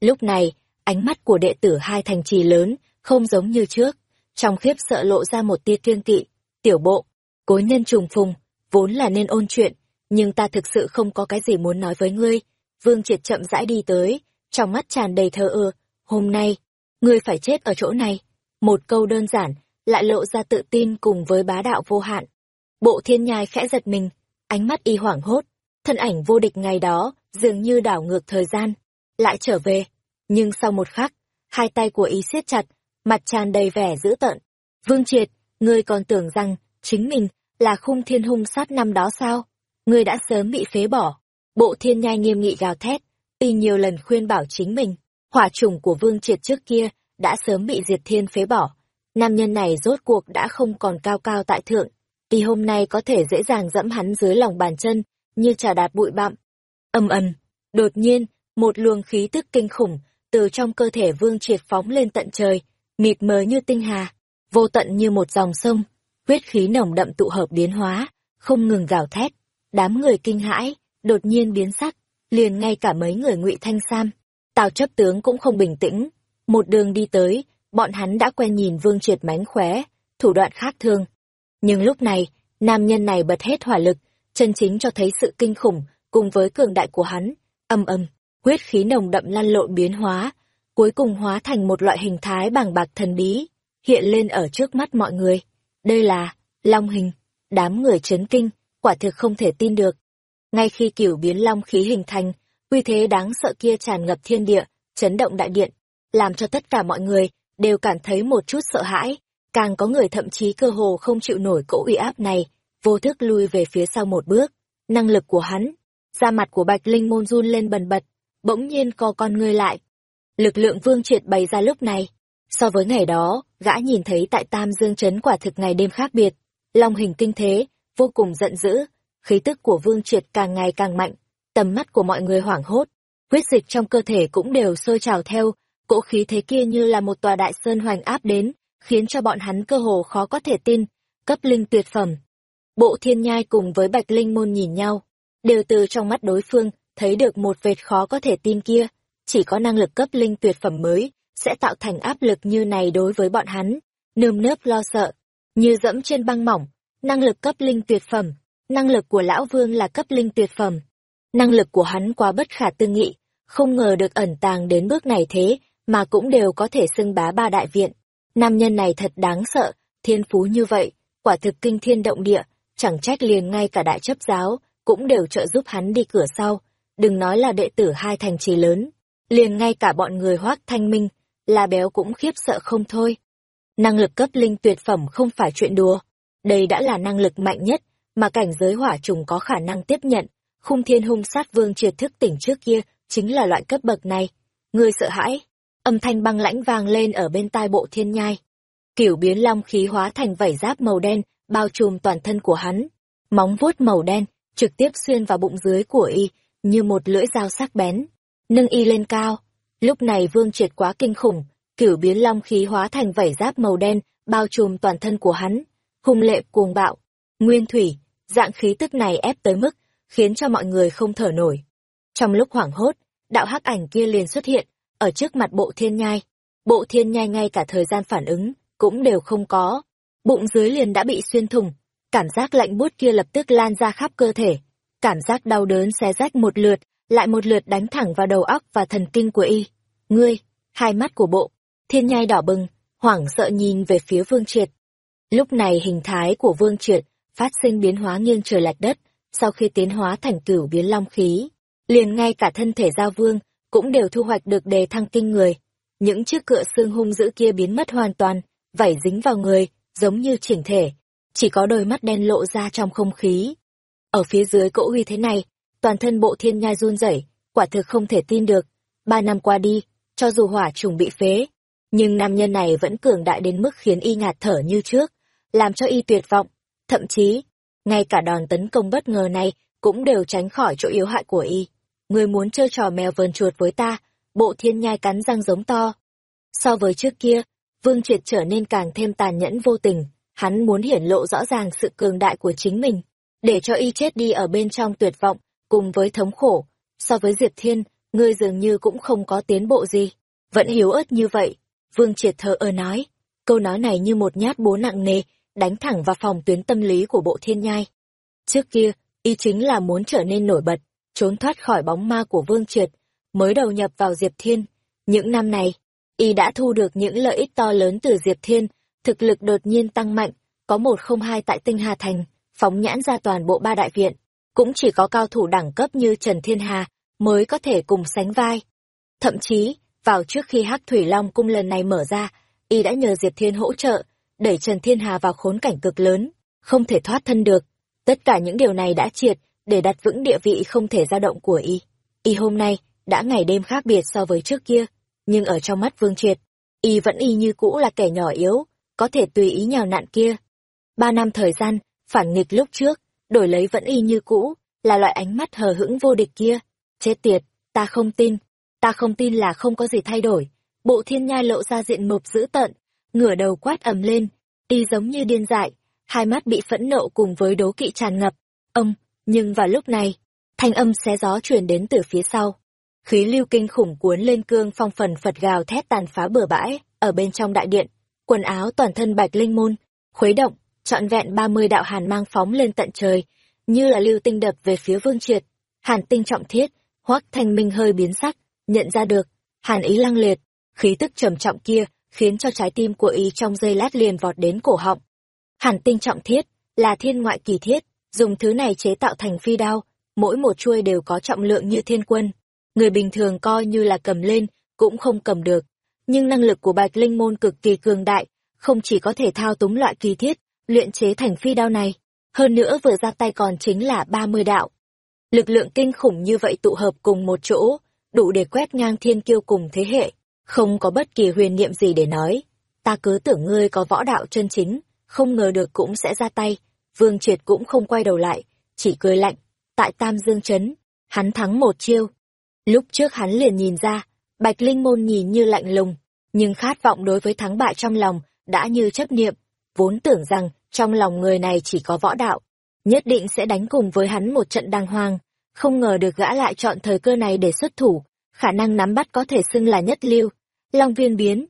lúc này ánh mắt của đệ tử hai thành trì lớn không giống như trước trong khiếp sợ lộ ra một tia kiêng kỵ, tiểu bộ, cố nhân trùng phùng, vốn là nên ôn chuyện, nhưng ta thực sự không có cái gì muốn nói với ngươi. Vương Triệt chậm rãi đi tới, trong mắt tràn đầy thơ ơ, hôm nay, ngươi phải chết ở chỗ này. Một câu đơn giản, lại lộ ra tự tin cùng với bá đạo vô hạn. Bộ thiên nhai khẽ giật mình, ánh mắt y hoảng hốt, thân ảnh vô địch ngày đó, dường như đảo ngược thời gian, lại trở về. Nhưng sau một khắc, hai tay của y siết chặt, mặt tràn đầy vẻ dữ tợn. Vương Triệt, ngươi còn tưởng rằng chính mình là khung thiên hung sát năm đó sao? Ngươi đã sớm bị phế bỏ. Bộ thiên nhai nghiêm nghị gào thét, y nhiều lần khuyên bảo chính mình, Hỏa trùng của Vương Triệt trước kia đã sớm bị Diệt Thiên phế bỏ. Nam nhân này rốt cuộc đã không còn cao cao tại thượng, thì hôm nay có thể dễ dàng dẫm hắn dưới lòng bàn chân, như trà đạp bụi bặm. Âm ầm, đột nhiên, một luồng khí tức kinh khủng từ trong cơ thể Vương Triệt phóng lên tận trời, mịt mờ như tinh hà, vô tận như một dòng sông, huyết khí nồng đậm tụ hợp biến hóa, không ngừng gào thét. Đám người kinh hãi, đột nhiên biến sắc, liền ngay cả mấy người ngụy thanh sam. Tào chấp tướng cũng không bình tĩnh, một đường đi tới, bọn hắn đã quen nhìn Vương Triệt mánh khóe, thủ đoạn khác thường. Nhưng lúc này, nam nhân này bật hết hỏa lực, chân chính cho thấy sự kinh khủng, cùng với cường đại của hắn, âm âm, huyết khí nồng đậm lăn lộn biến hóa, cuối cùng hóa thành một loại hình thái bàng bạc thần bí, hiện lên ở trước mắt mọi người. Đây là, long hình, đám người chấn kinh, quả thực không thể tin được. Ngay khi kiểu biến long khí hình thành, uy thế đáng sợ kia tràn ngập thiên địa, chấn động đại điện, làm cho tất cả mọi người đều cảm thấy một chút sợ hãi, càng có người thậm chí cơ hồ không chịu nổi cỗ uy áp này, vô thức lui về phía sau một bước. Năng lực của hắn, da mặt của Bạch Linh môn run lên bần bật, bỗng nhiên co con người lại. Lực lượng vương triệt bày ra lúc này, so với ngày đó, gã nhìn thấy tại Tam Dương Trấn quả thực ngày đêm khác biệt, long hình kinh thế, vô cùng giận dữ, khí tức của vương triệt càng ngày càng mạnh, tầm mắt của mọi người hoảng hốt, huyết dịch trong cơ thể cũng đều sôi trào theo, cỗ khí thế kia như là một tòa đại sơn hoành áp đến, khiến cho bọn hắn cơ hồ khó có thể tin, cấp linh tuyệt phẩm. Bộ thiên nhai cùng với bạch linh môn nhìn nhau, đều từ trong mắt đối phương, thấy được một vệt khó có thể tin kia, chỉ có năng lực cấp linh tuyệt phẩm mới, sẽ tạo thành áp lực như này đối với bọn hắn, nơm nớp lo sợ, như dẫm trên băng mỏng, năng lực cấp linh tuyệt phẩm, năng lực của lão vương là cấp linh tuyệt phẩm. Năng lực của hắn quá bất khả tư nghị, không ngờ được ẩn tàng đến bước này thế, mà cũng đều có thể xưng bá ba đại viện. Nam nhân này thật đáng sợ, thiên phú như vậy, quả thực kinh thiên động địa, chẳng trách liền ngay cả đại chấp giáo, cũng đều trợ giúp hắn đi cửa sau, đừng nói là đệ tử hai thành trì lớn, liền ngay cả bọn người hoác thanh minh, là béo cũng khiếp sợ không thôi. Năng lực cấp linh tuyệt phẩm không phải chuyện đùa, đây đã là năng lực mạnh nhất mà cảnh giới hỏa trùng có khả năng tiếp nhận, khung thiên hung sát vương triệt thức tỉnh trước kia chính là loại cấp bậc này. Người sợ hãi, âm thanh băng lãnh vang lên ở bên tai bộ thiên nhai. Kiểu biến long khí hóa thành vảy giáp màu đen, bao trùm toàn thân của hắn. Móng vuốt màu đen, trực tiếp xuyên vào bụng dưới của y, như một lưỡi dao sắc bén. Nâng y lên cao. Lúc này vương triệt quá kinh khủng, kiểu biến long khí hóa thành vảy giáp màu đen, bao trùm toàn thân của hắn. Hung lệ cuồng bạo. Nguyên thủy, dạng khí tức này ép tới mức, khiến cho mọi người không thở nổi. Trong lúc hoảng hốt, đạo hắc ảnh kia liền xuất hiện, ở trước mặt bộ thiên nhai. Bộ thiên nhai ngay cả thời gian phản ứng, cũng đều không có. Bụng dưới liền đã bị xuyên thủng, cảm giác lạnh buốt kia lập tức lan ra khắp cơ thể. Cảm giác đau đớn xé rách một lượt, lại một lượt đánh thẳng vào đầu óc và thần kinh của y. Ngươi, hai mắt của bộ, thiên nhai đỏ bừng, hoảng sợ nhìn về phía vương triệt. Lúc này hình thái của vương triệt phát sinh biến hóa nghiêng trời lạch đất, sau khi tiến hóa thành cửu biến long khí. Liền ngay cả thân thể giao vương, cũng đều thu hoạch được đề thăng kinh người. Những chiếc cựa xương hung dữ kia biến mất hoàn toàn, vảy dính vào người, giống như chỉnh thể, chỉ có đôi mắt đen lộ ra trong không khí. Ở phía dưới cỗ uy thế này, toàn thân bộ thiên nhai run rẩy, quả thực không thể tin được. Ba năm qua đi, cho dù hỏa trùng bị phế, nhưng nam nhân này vẫn cường đại đến mức khiến y ngạt thở như trước, làm cho y tuyệt vọng. Thậm chí, ngay cả đòn tấn công bất ngờ này cũng đều tránh khỏi chỗ yếu hại của y. Người muốn chơi trò mèo vờn chuột với ta, bộ thiên nhai cắn răng giống to. So với trước kia, Vương Triệt trở nên càng thêm tàn nhẫn vô tình, hắn muốn hiển lộ rõ ràng sự cường đại của chính mình, để cho y chết đi ở bên trong tuyệt vọng, cùng với thống khổ. So với Diệp Thiên, ngươi dường như cũng không có tiến bộ gì, vẫn hiếu ớt như vậy. Vương Triệt thờ ơ nói, câu nói này như một nhát bố nặng nề, đánh thẳng vào phòng tuyến tâm lý của bộ thiên nhai. Trước kia, y chính là muốn trở nên nổi bật, trốn thoát khỏi bóng ma của Vương Triệt, mới đầu nhập vào Diệp Thiên. Những năm này, y đã thu được những lợi ích to lớn từ Diệp Thiên, thực lực đột nhiên tăng mạnh, có một không hai tại Tinh Hà Thành, phóng nhãn ra toàn bộ ba đại viện, cũng chỉ có cao thủ đẳng cấp như Trần Thiên Hà mới có thể cùng sánh vai. Thậm chí, vào trước khi Hắc Thủy Long cung lần này mở ra, y đã nhờ Diệp Thiên hỗ trợ, đẩy Trần Thiên Hà vào khốn cảnh cực lớn, không thể thoát thân được. Tất cả những điều này đã triệt, để đặt vững địa vị không thể dao động của y. Y hôm nay, đã ngày đêm khác biệt so với trước kia. nhưng ở trong mắt Vương Triệt, y vẫn y như cũ là kẻ nhỏ yếu, có thể tùy ý nhào nặn kia. Ba năm thời gian, phản nghịch lúc trước, đổi lấy vẫn y như cũ, là loại ánh mắt hờ hững vô địch kia. Chết tiệt, ta không tin, ta không tin là không có gì thay đổi. Bộ thiên nhai lộ ra diện mục dữ tợn, ngửa đầu quát ầm lên, y giống như điên dại, hai mắt bị phẫn nộ cùng với đố kỵ tràn ngập. Ông, nhưng vào lúc này, thanh âm xé gió truyền đến từ phía sau. Khí lưu kinh khủng cuốn lên cương phong phần phật gào thét tàn phá bừa bãi, ở bên trong đại điện, quần áo toàn thân bạch linh môn, khuấy động, trọn vẹn ba mươi đạo hàn mang phóng lên tận trời, như là lưu tinh đập về phía vương triệt. Hàn tinh trọng thiết, hoắc thanh minh hơi biến sắc, nhận ra được, hàn ý lăng liệt, khí tức trầm trọng kia, khiến cho trái tim của ý trong giây lát liền vọt đến cổ họng. Hàn tinh trọng thiết, là thiên ngoại kỳ thiết, dùng thứ này chế tạo thành phi đao, mỗi một chuôi đều có trọng lượng như thiên quân. Người bình thường coi như là cầm lên, cũng không cầm được. Nhưng năng lực của bạch linh môn cực kỳ cường đại, không chỉ có thể thao túng loại kỳ thiết, luyện chế thành phi đao này, hơn nữa vừa ra tay còn chính là ba mươi đạo. Lực lượng kinh khủng như vậy tụ hợp cùng một chỗ, đủ để quét ngang thiên kiêu cùng thế hệ, không có bất kỳ huyền niệm gì để nói. Ta cứ tưởng ngươi có võ đạo chân chính, không ngờ được cũng sẽ ra tay. Vương Triệt cũng không quay đầu lại, chỉ cười lạnh. Tại Tam Dương Trấn, hắn thắng một chiêu. Lúc trước hắn liền nhìn ra, Bạch Linh Môn nhìn như lạnh lùng, nhưng khát vọng đối với thắng bại trong lòng đã như chấp niệm, vốn tưởng rằng trong lòng người này chỉ có võ đạo, nhất định sẽ đánh cùng với hắn một trận đàng hoàng, không ngờ được gã lại chọn thời cơ này để xuất thủ, khả năng nắm bắt có thể xưng là nhất lưu. Long viên biến,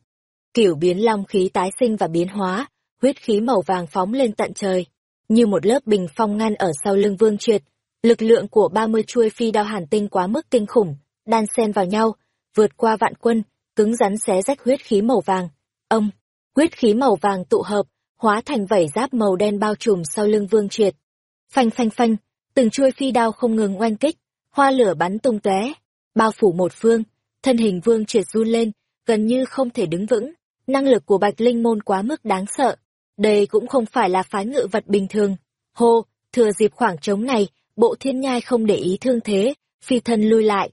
kiểu biến long khí tái sinh và biến hóa, huyết khí màu vàng phóng lên tận trời, như một lớp bình phong ngăn ở sau lưng Vương Triệt. Lực lượng của ba mươi chuôi phi đao hàn tinh quá mức kinh khủng, đan xen vào nhau, vượt qua vạn quân, cứng rắn xé rách huyết khí màu vàng. Ông, huyết khí màu vàng tụ hợp, hóa thành vảy giáp màu đen bao trùm sau lưng Vương Triệt. Phanh phanh phanh, từng chuôi phi đao không ngừng oanh kích, hoa lửa bắn tung tóe, bao phủ một phương, thân hình Vương Triệt run lên, gần như không thể đứng vững. Năng lực của Bạch Linh môn quá mức đáng sợ. Đây cũng không phải là phái ngự vật bình thường. Hô, thừa dịp khoảng trống này, bộ thiên nhai không để ý thương thế, phi thân lui lại.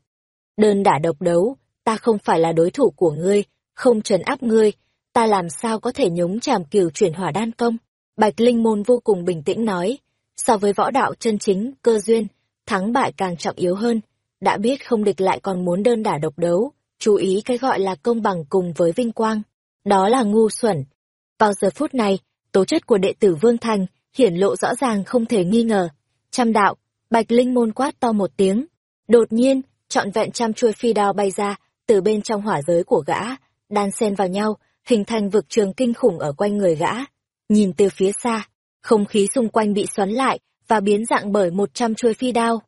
Đơn đả độc đấu, ta không phải là đối thủ của ngươi, không trấn áp ngươi, ta làm sao có thể nhúng chàm cửu chuyển hỏa đan công? Bạch Linh Môn vô cùng bình tĩnh nói, so với võ đạo chân chính, cơ duyên, thắng bại càng trọng yếu hơn, đã biết không địch lại còn muốn đơn đả độc đấu, chú ý cái gọi là công bằng cùng với vinh quang, đó là ngu xuẩn. Vào giờ phút này, tố chất của đệ tử Vương Thành hiển lộ rõ ràng không thể nghi ngờ. Trăm đạo, Bạch Linh Môn quát to một tiếng, đột nhiên, trọn vẹn trăm chuôi phi đao bay ra, từ bên trong hỏa giới của gã, đan xen vào nhau, hình thành vực trường kinh khủng ở quanh người gã. Nhìn từ phía xa, không khí xung quanh bị xoắn lại và biến dạng bởi một trăm chuôi phi đao.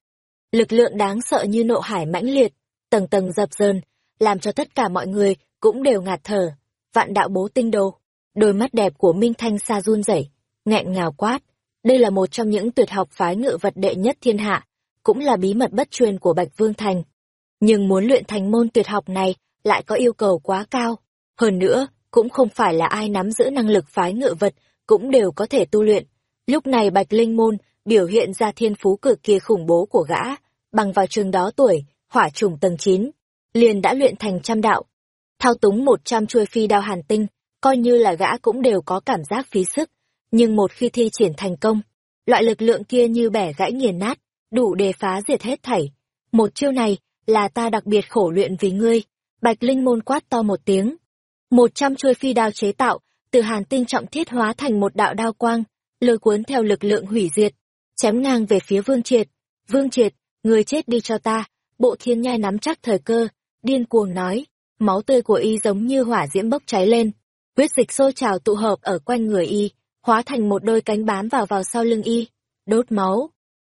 Lực lượng đáng sợ như nộ hải mãnh liệt, tầng tầng dập dờn, làm cho tất cả mọi người cũng đều ngạt thở. Vạn đạo bố tinh đồ, đôi mắt đẹp của Minh Thanh Sa run rẩy, nghẹn ngào quát. Đây là một trong những tuyệt học phái ngự vật đệ nhất thiên hạ, cũng là bí mật bất truyền của Bạch Vương Thành. Nhưng muốn luyện thành môn tuyệt học này lại có yêu cầu quá cao. Hơn nữa, cũng không phải là ai nắm giữ năng lực phái ngự vật cũng đều có thể tu luyện. Lúc này Bạch Linh Môn biểu hiện ra thiên phú cực kỳ khủng bố của gã, bằng vào trường đó tuổi, hỏa trùng tầng 9, liền đã luyện thành trăm đạo. Thao túng một trăm chuôi phi đao hàn tinh, coi như là gã cũng đều có cảm giác phí sức, nhưng một khi thi triển thành công, loại lực lượng kia như bẻ gãy nghiền nát, đủ để phá diệt hết thảy. Một chiêu này, là ta đặc biệt khổ luyện vì ngươi. Bạch Linh Môn quát to một tiếng, một trăm chuôi phi đao chế tạo, từ hàn tinh trọng thiết hóa thành một đạo đao quang, lôi cuốn theo lực lượng hủy diệt, chém ngang về phía Vương Triệt. Vương Triệt, người chết đi cho ta, bộ thiên nhai nắm chắc thời cơ, điên cuồng nói, máu tươi của y giống như hỏa diễm bốc cháy lên, huyết dịch sôi trào tụ hợp ở quanh người y, hóa thành một đôi cánh bám vào vào sau lưng y, đốt máu.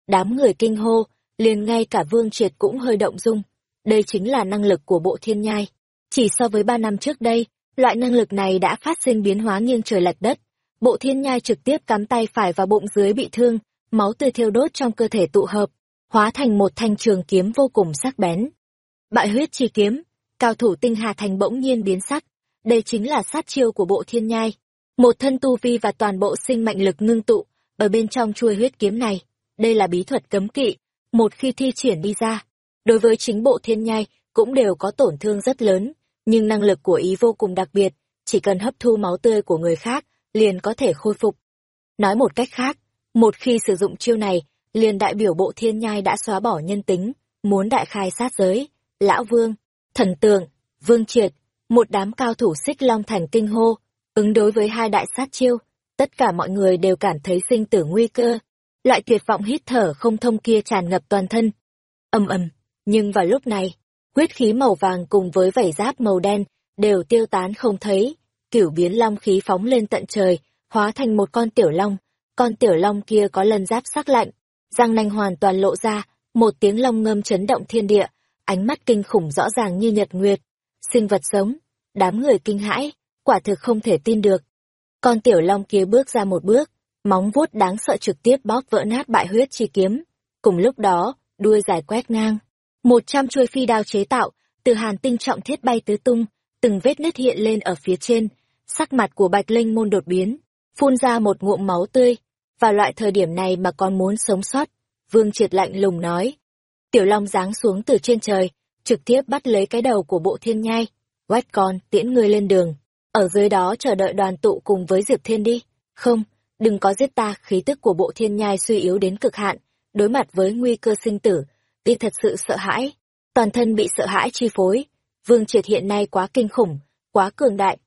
Đám người kinh hô, liền ngay cả Vương Triệt cũng hơi động dung, đây chính là năng lực của bộ thiên nhai. Chỉ so với ba năm trước đây, Loại năng lực này đã phát sinh biến hóa nghiêng trời lệch đất. Bộ thiên nhai trực tiếp cắm tay phải vào bụng dưới bị thương, máu tươi thiêu đốt trong cơ thể tụ hợp, hóa thành một thanh trường kiếm vô cùng sắc bén. Bại huyết chi kiếm, cao thủ tinh hà thành bỗng nhiên biến sắc. Đây chính là sát chiêu của bộ thiên nhai. Một thân tu vi và toàn bộ sinh mệnh lực ngưng tụ, ở bên trong chuôi huyết kiếm này. Đây là bí thuật cấm kỵ, một khi thi triển đi ra. Đối với chính bộ thiên nhai, cũng đều có tổn thương rất lớn nhưng năng lực của ý vô cùng đặc biệt, chỉ cần hấp thu máu tươi của người khác, liền có thể khôi phục. Nói một cách khác, một khi sử dụng chiêu này, liền đại biểu bộ thiên nhai đã xóa bỏ nhân tính, muốn đại khai sát giới, lão vương, thần tường, vương triệt, một đám cao thủ xích long thành kinh hô, ứng đối với hai đại sát chiêu, tất cả mọi người đều cảm thấy sinh tử nguy cơ. Loại tuyệt vọng hít thở không thông kia tràn ngập toàn thân. Ầm ầm, nhưng vào lúc này, huyết khí màu vàng cùng với vảy giáp màu đen đều tiêu tán không thấy, cửu biến long khí phóng lên tận trời, hóa thành một con tiểu long, con tiểu long kia có lần giáp sắc lạnh, răng nanh hoàn toàn lộ ra, một tiếng long ngâm chấn động thiên địa, ánh mắt kinh khủng rõ ràng như nhật nguyệt. Sinh vật sống, đám người kinh hãi, quả thực không thể tin được. Con tiểu long kia bước ra một bước, móng vuốt đáng sợ trực tiếp bóp vỡ nát bại huyết chi kiếm. Cùng lúc đó, đuôi dài quét ngang. Một trăm chuôi phi đao chế tạo, từ hàn tinh trọng thiết bay tứ tung, từng vết nứt hiện lên ở phía trên. Sắc mặt của bạch linh môn đột biến, phun ra một ngụm máu tươi. Vào loại thời điểm này mà còn muốn sống sót, Vương Triệt lạnh lùng nói. Tiểu Long giáng xuống từ trên trời, trực tiếp bắt lấy cái đầu của bộ thiên nhai. Quách con, tiễn ngươi lên đường. Ở dưới đó chờ đợi đoàn tụ cùng với Diệp Thiên đi. Không, đừng có giết ta, khí tức của bộ thiên nhai suy yếu đến cực hạn, đối mặt với nguy cơ sinh tử. Y thật sự sợ hãi, toàn thân bị sợ hãi chi phối. Vương Triệt hiện nay quá kinh khủng, quá cường đại.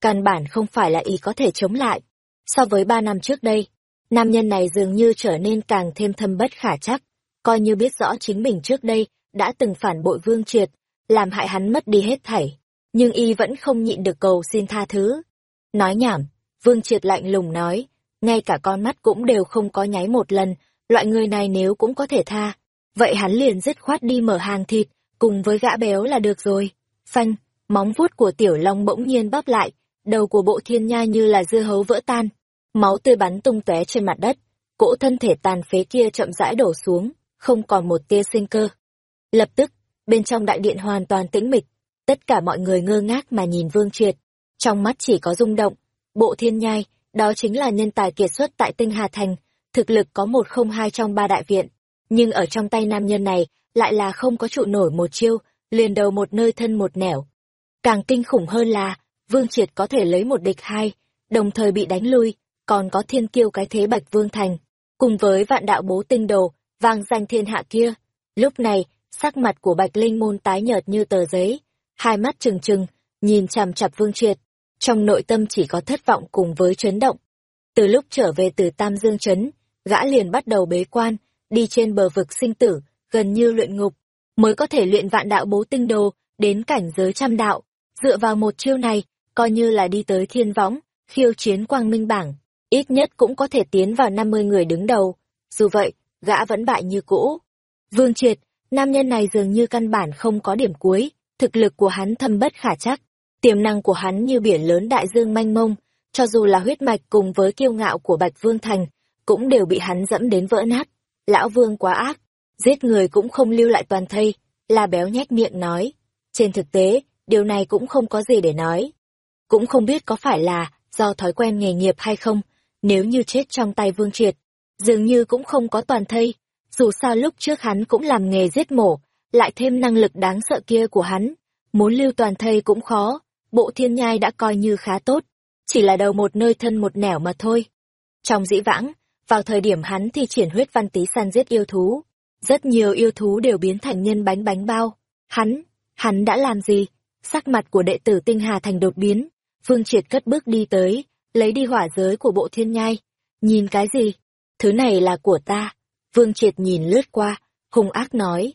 Căn bản không phải là y có thể chống lại. So với ba năm trước đây, nam nhân này dường như trở nên càng thêm thâm bất khả chắc, coi như biết rõ chính mình trước đây đã từng phản bội Vương Triệt, làm hại hắn mất đi hết thảy, nhưng y vẫn không nhịn được cầu xin tha thứ. Nói nhảm, Vương Triệt lạnh lùng nói, ngay cả con mắt cũng đều không có nháy một lần, loại người này nếu cũng có thể tha, vậy hắn liền dứt khoát đi mở hàng thịt, cùng với gã béo là được rồi. Phanh, móng vuốt của tiểu long bỗng nhiên bóp lại, đầu của bộ thiên nha như là dưa hấu vỡ tan, máu tươi bắn tung tóe trên mặt đất, cỗ thân thể tàn phế kia chậm rãi đổ xuống, không còn một tia sinh cơ. Lập tức, bên trong đại điện hoàn toàn tĩnh mịch, tất cả mọi người ngơ ngác mà nhìn Vương Triệt, trong mắt chỉ có rung động, bộ thiên nhai, đó chính là nhân tài kiệt xuất tại Tinh Hà Thành, thực lực có một không hai trong ba đại viện, nhưng ở trong tay nam nhân này lại là không có trụ nổi một chiêu, liền đầu một nơi thân một nẻo. Càng kinh khủng hơn là, Vương Triệt có thể lấy một địch hai, đồng thời bị đánh lui, còn có thiên kiêu cái thế Bạch Vương Thành, cùng với vạn đạo bố tinh đồ, vang danh thiên hạ kia. Lúc này, sắc mặt của Bạch Linh Môn tái nhợt như tờ giấy, hai mắt trừng trừng, nhìn chằm chặp Vương Triệt, trong nội tâm chỉ có thất vọng cùng với chấn động. Từ lúc trở về từ Tam Dương Trấn, gã liền bắt đầu bế quan, đi trên bờ vực sinh tử, gần như luyện ngục, mới có thể luyện vạn đạo bố tinh đồ, đến cảnh giới trăm đạo. Dựa vào một chiêu này, coi như là đi tới thiên võng, khiêu chiến quang minh bảng, ít nhất cũng có thể tiến vào 50 người đứng đầu. Dù vậy, gã vẫn bại như cũ. Vương Triệt, nam nhân này dường như căn bản không có điểm cuối, thực lực của hắn thâm bất khả chắc, tiềm năng của hắn như biển lớn đại dương manh mông, cho dù là huyết mạch cùng với kiêu ngạo của Bạch Vương Thành, cũng đều bị hắn dẫm đến vỡ nát. Lão Vương quá ác, giết người cũng không lưu lại toàn thây, La Béo nhếch miệng nói. Trên thực tế, điều này cũng không có gì để nói. Cũng không biết có phải là do thói quen nghề nghiệp hay không, nếu như chết trong tay Vương Triệt, dường như cũng không có toàn thây. Dù sao lúc trước hắn cũng làm nghề giết mổ, lại thêm năng lực đáng sợ kia của hắn, muốn lưu toàn thây cũng khó, bộ thiên nhai đã coi như khá tốt, chỉ là đầu một nơi thân một nẻo mà thôi. Trong dĩ vãng, vào thời điểm hắn thì triển huyết văn tí săn giết yêu thú, rất nhiều yêu thú đều biến thành nhân bánh bánh bao. Hắn, hắn đã làm gì? Sắc mặt của đệ tử tinh hà thành đột biến, phương Triệt cất bước đi tới, lấy đi hỏa giới của bộ thiên nhai. Nhìn cái gì? Thứ này là của ta. Vương Triệt nhìn lướt qua, hung ác nói.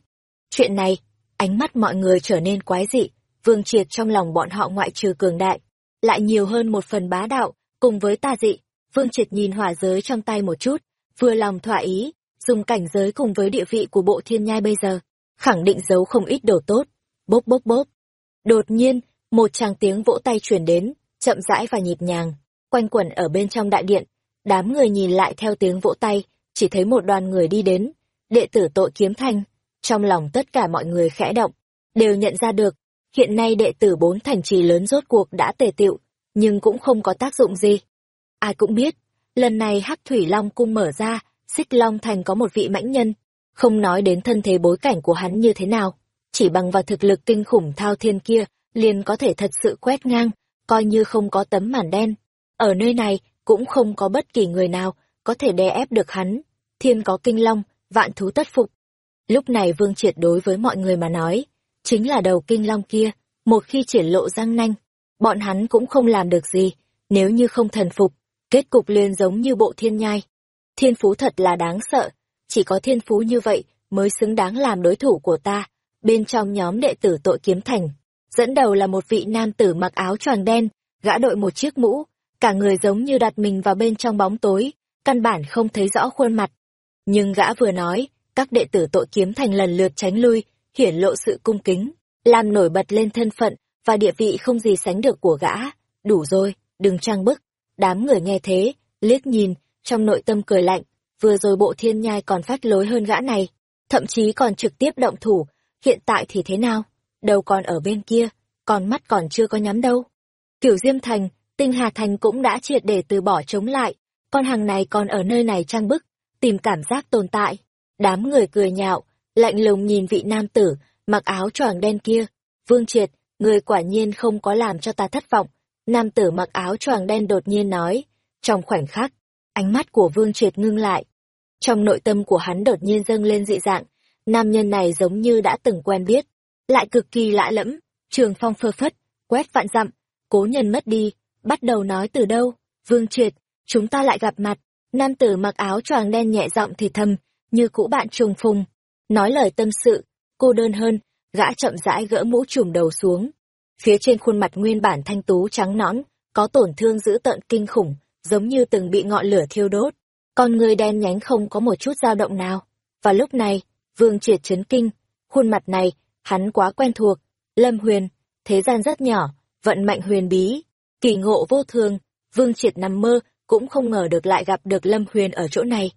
Chuyện này, ánh mắt mọi người trở nên quái dị, Vương Triệt trong lòng bọn họ ngoại trừ cường đại, lại nhiều hơn một phần bá đạo, cùng với ta dị. Vương Triệt nhìn hỏa giới trong tay một chút, vừa lòng thỏa ý, dùng cảnh giới cùng với địa vị của bộ thiên nhai bây giờ, khẳng định giấu không ít đồ tốt. Bốp bốp bốp. Đột nhiên, một tràng tiếng vỗ tay chuyển đến, chậm rãi và nhịp nhàng, quanh quẩn ở bên trong đại điện. Đám người nhìn lại theo tiếng vỗ tay, chỉ thấy một đoàn người đi đến, đệ tử tội kiếm thành Trong lòng tất cả mọi người khẽ động, đều nhận ra được, hiện nay đệ tử bốn thành trì lớn rốt cuộc đã tề tiệu, nhưng cũng không có tác dụng gì. Ai cũng biết, lần này Hắc Thủy Long cung mở ra, Xích Long Thành có một vị mãnh nhân, không nói đến thân thế bối cảnh của hắn như thế nào, chỉ bằng vào thực lực kinh khủng thao thiên kia liền có thể thật sự quét ngang, coi như không có tấm màn đen. Ở nơi này, cũng không có bất kỳ người nào có thể đè ép được hắn. Thiên có kinh long, vạn thú tất phục. Lúc này Vương Triệt đối với mọi người mà nói, chính là đầu kinh long kia, một khi triển lộ răng nanh, bọn hắn cũng không làm được gì, nếu như không thần phục, kết cục liền giống như bộ thiên nhai. Thiên phú thật là đáng sợ, chỉ có thiên phú như vậy mới xứng đáng làm đối thủ của ta. Bên trong nhóm đệ tử tội kiếm thành, dẫn đầu là một vị nam tử mặc áo choàng đen, gã đội một chiếc mũ, cả người giống như đặt mình vào bên trong bóng tối, căn bản không thấy rõ khuôn mặt. Nhưng gã vừa nói, các đệ tử tội kiếm thành lần lượt tránh lui, hiển lộ sự cung kính, làm nổi bật lên thân phận và địa vị không gì sánh được của gã. Đủ rồi, đừng trang bức. Đám người nghe thế, liếc nhìn, trong nội tâm cười lạnh, vừa rồi bộ thiên nhai còn phát lối hơn gã này, thậm chí còn trực tiếp động thủ, hiện tại thì thế nào? Đâu còn ở bên kia, còn mắt còn chưa có nhắm đâu. Kiểu Diêm Thành, Tinh Hà Thành cũng đã triệt để từ bỏ chống lại, con hàng này còn ở nơi này trang bức, tìm cảm giác tồn tại. Đám người cười nhạo, lạnh lùng nhìn vị nam tử, mặc áo choàng đen kia. Vương Triệt, người quả nhiên không có làm cho ta thất vọng. Nam tử mặc áo choàng đen đột nhiên nói. Trong khoảnh khắc, ánh mắt của Vương Triệt ngưng lại. Trong nội tâm của hắn đột nhiên dâng lên dị dạng, nam nhân này giống như đã từng quen biết, lại cực kỳ lạ lẫm, trường phong phơ phất, quét vạn dặm, cố nhân mất đi, bắt đầu nói từ đâu, Vương Triệt, chúng ta lại gặp mặt, nam tử mặc áo choàng đen nhẹ giọng thì thầm, như cũ bạn trùng phùng, nói lời tâm sự, cô đơn hơn, gã chậm rãi gỡ mũ trùm đầu xuống. Phía trên khuôn mặt nguyên bản thanh tú trắng nõn, có tổn thương dữ tợn kinh khủng, giống như từng bị ngọn lửa thiêu đốt. Con người đen nhánh không có một chút dao động nào. Và lúc này, Vương Triệt chấn kinh, khuôn mặt này, hắn quá quen thuộc. Lâm Huyền, thế gian rất nhỏ, vận mạnh huyền bí, kỳ ngộ vô thường, Vương Triệt nằm mơ, cũng không ngờ được lại gặp được Lâm Huyền ở chỗ này.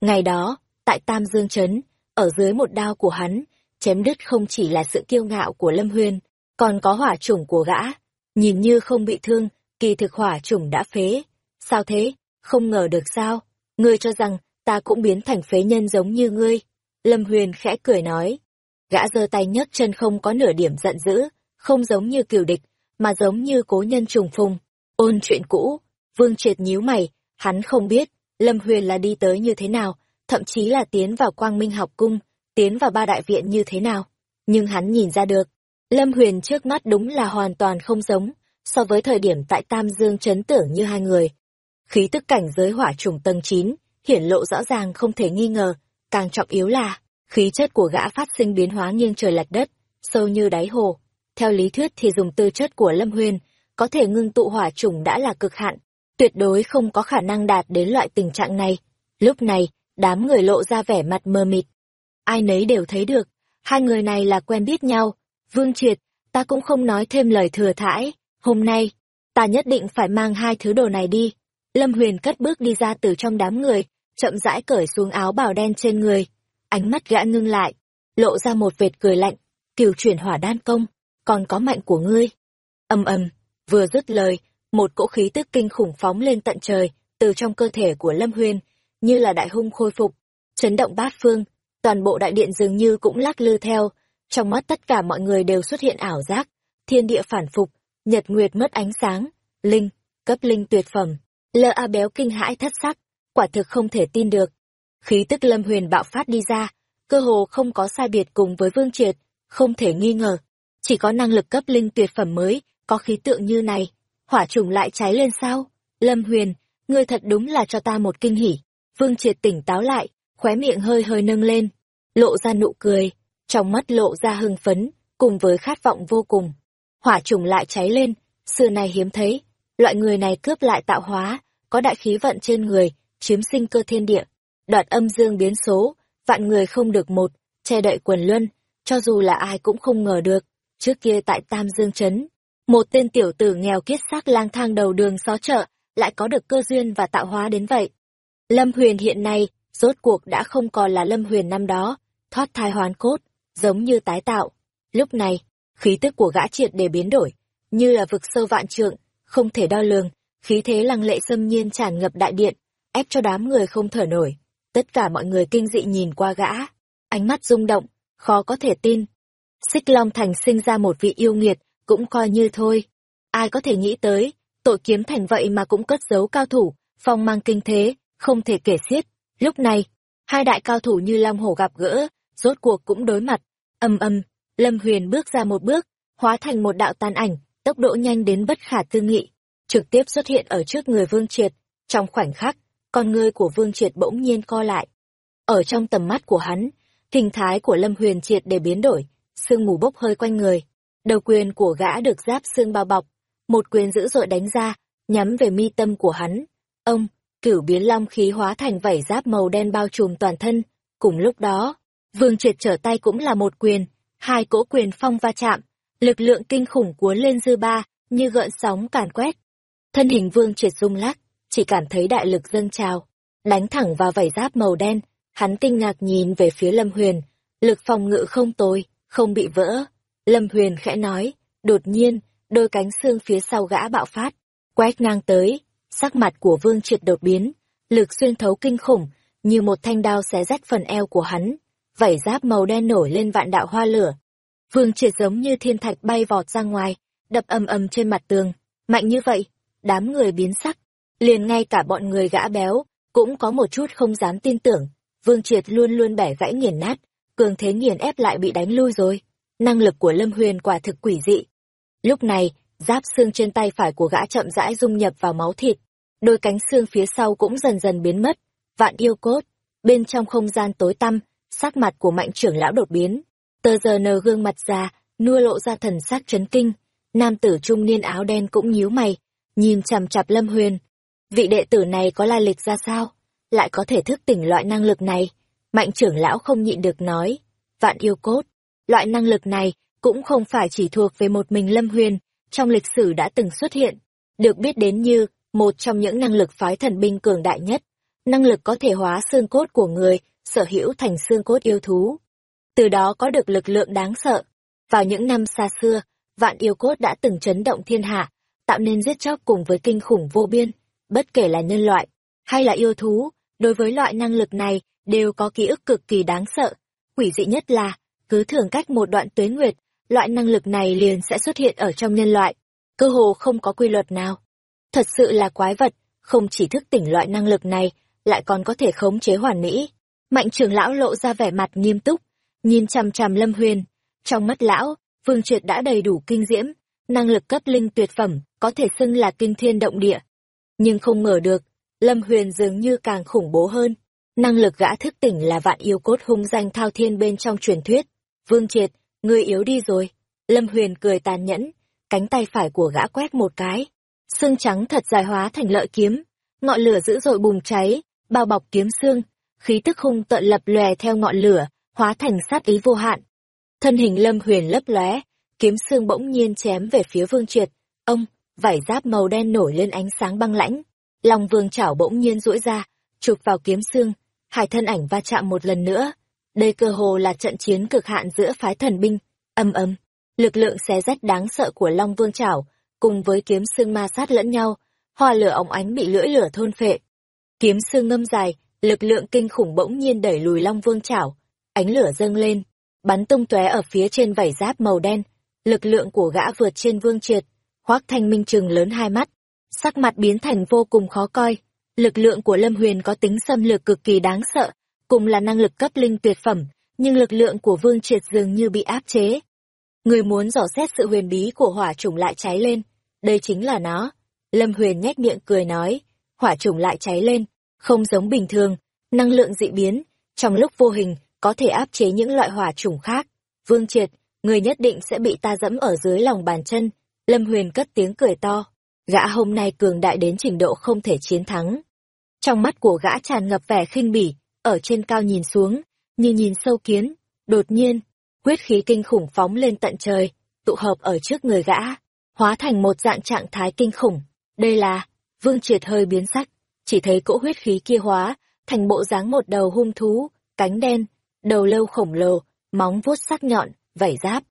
Ngày đó, tại Tam Dương Trấn, ở dưới một đao của hắn, chém đứt không chỉ là sự kiêu ngạo của Lâm Huyền, còn có hỏa chủng của gã. Nhìn như không bị thương, kỳ thực hỏa chủng đã phế. Sao thế? Không ngờ được sao? Ngươi cho rằng, ta cũng biến thành phế nhân giống như ngươi. Lâm Huyền khẽ cười nói. Gã giơ tay nhấc chân không có nửa điểm giận dữ, không giống như kiều địch, mà giống như cố nhân trùng phùng. Ôn chuyện cũ, Vương Triệt nhíu mày, hắn không biết, Lâm Huyền là đi tới như thế nào, thậm chí là tiến vào quang minh học cung, tiến vào ba đại viện như thế nào. Nhưng hắn nhìn ra được, Lâm Huyền trước mắt đúng là hoàn toàn không giống, so với thời điểm tại Tam Dương chấn tưởng như hai người. Khí tức cảnh giới hỏa trùng tầng 9, hiển lộ rõ ràng không thể nghi ngờ, càng trọng yếu là, khí chất của gã phát sinh biến hóa nghiêng trời lệch đất, sâu như đáy hồ. Theo lý thuyết thì dùng tư chất của Lâm Huyền, có thể ngưng tụ hỏa trùng đã là cực hạn, tuyệt đối không có khả năng đạt đến loại tình trạng này. Lúc này, đám người lộ ra vẻ mặt mờ mịt. Ai nấy đều thấy được, hai người này là quen biết nhau. Vương Triệt, ta cũng không nói thêm lời thừa thãi, hôm nay, ta nhất định phải mang hai thứ đồ này đi. Lâm Huyền cất bước đi ra từ trong đám người, chậm rãi cởi xuống áo bào đen trên người. Ánh mắt gã ngưng lại, lộ ra một vệt cười lạnh, kiều chuyển hỏa đan công, còn có mạnh của ngươi. Âm ầm, vừa dứt lời, một cỗ khí tức kinh khủng phóng lên tận trời, từ trong cơ thể của Lâm Huyên như là đại hung khôi phục, chấn động bát phương, toàn bộ đại điện dường như cũng lắc lư theo, trong mắt tất cả mọi người đều xuất hiện ảo giác, thiên địa phản phục, nhật nguyệt mất ánh sáng, linh, cấp linh tuyệt phẩm, lơ a béo kinh hãi thất sắc, quả thực không thể tin được. Khí tức Lâm Huyền bạo phát đi ra, cơ hồ không có sai biệt cùng với Vương Triệt, không thể nghi ngờ, chỉ có năng lực cấp linh tuyệt phẩm mới, có khí tượng như này, hỏa trùng lại cháy lên sao? Lâm Huyền, ngươi thật đúng là cho ta một kinh hỉ. Vương Triệt tỉnh táo lại, khóe miệng hơi hơi nâng lên, lộ ra nụ cười, trong mắt lộ ra hưng phấn, cùng với khát vọng vô cùng. Hỏa trùng lại cháy lên, xưa này hiếm thấy, loại người này cướp lại tạo hóa, có đại khí vận trên người, chiếm sinh cơ thiên địa, đoạt âm dương biến số, vạn người không được một, che đậy quần luân, cho dù là ai cũng không ngờ được. Trước kia tại Tam Dương Trấn, một tên tiểu tử nghèo kiết xác lang thang đầu đường xó chợ, lại có được cơ duyên và tạo hóa đến vậy. Lâm Huyền hiện nay, rốt cuộc đã không còn là Lâm Huyền năm đó, thoát thai hoán cốt, giống như tái tạo. Lúc này, khí tức của gã triệt để biến đổi, như là vực sâu vạn trượng, không thể đo lường, khí thế lăng lệ xâm nhiên tràn ngập đại điện, ép cho đám người không thở nổi. Tất cả mọi người kinh dị nhìn qua gã, ánh mắt rung động, khó có thể tin. Xích Long Thành sinh ra một vị yêu nghiệt, cũng coi như thôi. Ai có thể nghĩ tới, tội kiếm thành vậy mà cũng cất giấu cao thủ, phong mang kinh thế, không thể kể xiết. Lúc này, hai đại cao thủ như Long Hổ gặp gỡ, rốt cuộc cũng đối mặt. Âm âm, Lâm Huyền bước ra một bước, hóa thành một đạo tàn ảnh, tốc độ nhanh đến bất khả tư nghị, trực tiếp xuất hiện ở trước người Vương Triệt. Trong khoảnh khắc, con ngươi của Vương Triệt bỗng nhiên co lại. Ở trong tầm mắt của hắn, hình thái của Lâm Huyền Triệt để biến đổi, sương mù bốc hơi quanh người. Đầu quyền của gã được giáp xương bao bọc, một quyền dữ dội đánh ra, nhắm về mi tâm của hắn. Ông, cửu biến long khí hóa thành vảy giáp màu đen bao trùm toàn thân. Cùng lúc đó, Vương Triệt trở tay cũng là một quyền, hai cỗ quyền phong va chạm, lực lượng kinh khủng cuốn lên dư ba, như gợn sóng càn quét. Thân hình Vương Triệt rung lắc, chỉ cảm thấy đại lực dâng trào, đánh thẳng vào vảy giáp màu đen, hắn kinh ngạc nhìn về phía Lâm Huyền, lực phòng ngự không tồi, không bị vỡ. Lâm Huyền khẽ nói, đột nhiên, đôi cánh xương phía sau gã bạo phát, quét ngang tới, sắc mặt của Vương Triệt đột biến, lực xuyên thấu kinh khủng, như một thanh đao xé rách phần eo của hắn, vảy giáp màu đen nổi lên vạn đạo hoa lửa. Vương Triệt giống như thiên thạch bay vọt ra ngoài, đập ầm ầm trên mặt tường, mạnh như vậy, đám người biến sắc, liền ngay cả bọn người gã béo cũng có một chút không dám tin tưởng, Vương Triệt luôn luôn bẻ gãy nghiền nát, cường thế nghiền ép lại bị đánh lui rồi. Năng lực của Lâm Huyền quả thực quỷ dị. Lúc này, giáp xương trên tay phải của gã chậm rãi dung nhập vào máu thịt, đôi cánh xương phía sau cũng dần dần biến mất. Vạn yêu cốt, bên trong không gian tối tăm, sắc mặt của mạnh trưởng lão đột biến. Tờ giờ nờ gương mặt già, nua lộ ra thần sắc chấn kinh. Nam tử trung niên áo đen cũng nhíu mày, nhìn chằm chặp Lâm Huyền. Vị đệ tử này có lai lịch ra sao? Lại có thể thức tỉnh loại năng lực này? Mạnh trưởng lão không nhịn được nói. Vạn yêu cốt, loại năng lực này cũng không phải chỉ thuộc về một mình Lâm Huyền, trong lịch sử đã từng xuất hiện, được biết đến như một trong những năng lực phái thần binh cường đại nhất. Năng lực có thể hóa xương cốt của người, sở hữu thành xương cốt yêu thú. Từ đó có được lực lượng đáng sợ. Vào những năm xa xưa, vạn yêu cốt đã từng chấn động thiên hạ, tạo nên giết chóc cùng với kinh khủng vô biên, bất kể là nhân loại hay là yêu thú, đối với loại năng lực này đều có ký ức cực kỳ đáng sợ. Quỷ dị nhất là, cứ thường cách một đoạn tuế nguyệt, loại năng lực này liền sẽ xuất hiện ở trong nhân loại, cơ hồ không có quy luật nào. Thật sự là quái vật, không chỉ thức tỉnh loại năng lực này, lại còn có thể khống chế hoàn mỹ. Mạnh trưởng lão lộ ra vẻ mặt nghiêm túc, nhìn chằm chằm Lâm Huyền. Trong mắt lão, Vương Triệt đã đầy đủ kinh diễm, năng lực cấp linh tuyệt phẩm, có thể xưng là kinh thiên động địa. Nhưng không ngờ được, Lâm Huyền dường như càng khủng bố hơn. Năng lực gã thức tỉnh là vạn yêu cốt hung danh thao thiên bên trong truyền thuyết. Vương Triệt, ngươi yếu đi rồi. Lâm Huyền cười tàn nhẫn, cánh tay phải của gã quét một cái. Xương trắng thật dài hóa thành lợi kiếm, ngọn lửa dữ dội bùng cháy, bao bọc kiếm xương, khí tức hung tợn lập lòe theo ngọn lửa, hóa thành sát ý vô hạn. Thân hình Lâm Huyền lấp lóe, kiếm xương bỗng nhiên chém về phía Vương Triệt. Ông, vải giáp màu đen nổi lên ánh sáng băng lãnh. lòng Vương chảo bỗng nhiên duỗi ra, chụp vào kiếm xương, hai thân ảnh va chạm một lần nữa. Đây cơ hồ là trận chiến cực hạn giữa phái thần binh, âm ầm. Lực lượng xé rách đáng sợ của Long Vương chảo, cùng với kiếm xương ma sát lẫn nhau, hoa lửa ống ánh bị lưỡi lửa thôn phệ. Kiếm xương ngâm dài, lực lượng kinh khủng bỗng nhiên đẩy lùi Long Vương chảo, ánh lửa dâng lên, bắn tung tóe ở phía trên vảy giáp màu đen. Lực lượng của gã vượt trên Vương Triệt, Hoắc Thanh Minh trừng lớn hai mắt, sắc mặt biến thành vô cùng khó coi. Lực lượng của Lâm Huyền có tính xâm lược cực kỳ đáng sợ, cùng là năng lực cấp linh tuyệt phẩm, nhưng lực lượng của Vương Triệt dường như bị áp chế. Người muốn dò xét sự huyền bí của hỏa chủng lại cháy lên, đây chính là nó. Lâm Huyền nhếch miệng cười nói, hỏa chủng lại cháy lên, không giống bình thường, năng lượng dị biến, trong lúc vô hình, có thể áp chế những loại hỏa chủng khác. Vương Triệt, người nhất định sẽ bị ta dẫm ở dưới lòng bàn chân. Lâm Huyền cất tiếng cười to. Gã hôm nay cường đại đến trình độ không thể chiến thắng. Trong mắt của gã tràn ngập vẻ khinh bỉ, ở trên cao nhìn xuống, như nhìn sâu kiến. Đột nhiên, huyết khí kinh khủng phóng lên tận trời, tụ hợp ở trước người gã, hóa thành một dạng trạng thái kinh khủng. Đây là, vương triệt hơi biến sắc, chỉ thấy cỗ huyết khí kia hóa, thành bộ dáng một đầu hung thú, cánh đen, đầu lâu khổng lồ, móng vuốt sắc nhọn, vảy giáp.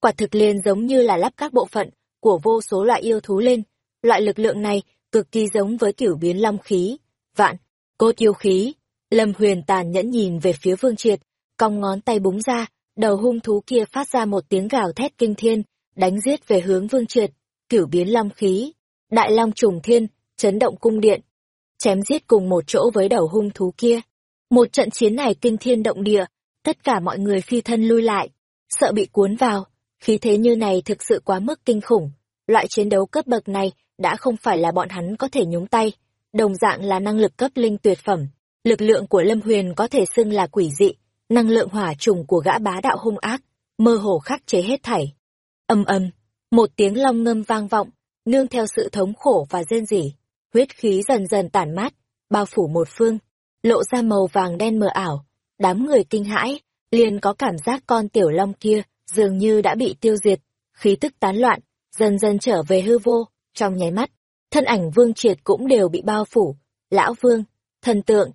Quả thực liền giống như là lắp các bộ phận của vô số loại yêu thú lên. Loại lực lượng này cực kỳ giống với kiểu biến long khí, vạn, cốt yêu khí. Lâm Huyền tàn nhẫn nhìn về phía Vương Triệt, cong ngón tay búng ra, đầu hung thú kia phát ra một tiếng gào thét kinh thiên, đánh giết về hướng Vương Triệt, cửu biến long khí, đại long trùng thiên, chấn động cung điện, chém giết cùng một chỗ với đầu hung thú kia. Một trận chiến này kinh thiên động địa, tất cả mọi người phi thân lui lại, sợ bị cuốn vào, khí thế như này thực sự quá mức kinh khủng. Loại chiến đấu cấp bậc này đã không phải là bọn hắn có thể nhúng tay, đồng dạng là năng lực cấp linh tuyệt phẩm. Lực lượng của Lâm Huyền có thể xưng là quỷ dị, năng lượng hỏa trùng của gã bá đạo hung ác, mơ hồ khắc chế hết thảy. Âm âm, một tiếng long ngâm vang vọng, nương theo sự thống khổ và rên rỉ, huyết khí dần dần tản mát, bao phủ một phương, lộ ra màu vàng đen mờ ảo, đám người kinh hãi, liền có cảm giác con tiểu long kia dường như đã bị tiêu diệt, khí tức tán loạn, dần dần trở về hư vô, trong nháy mắt, thân ảnh vương triệt cũng đều bị bao phủ, lão vương, thần tượng.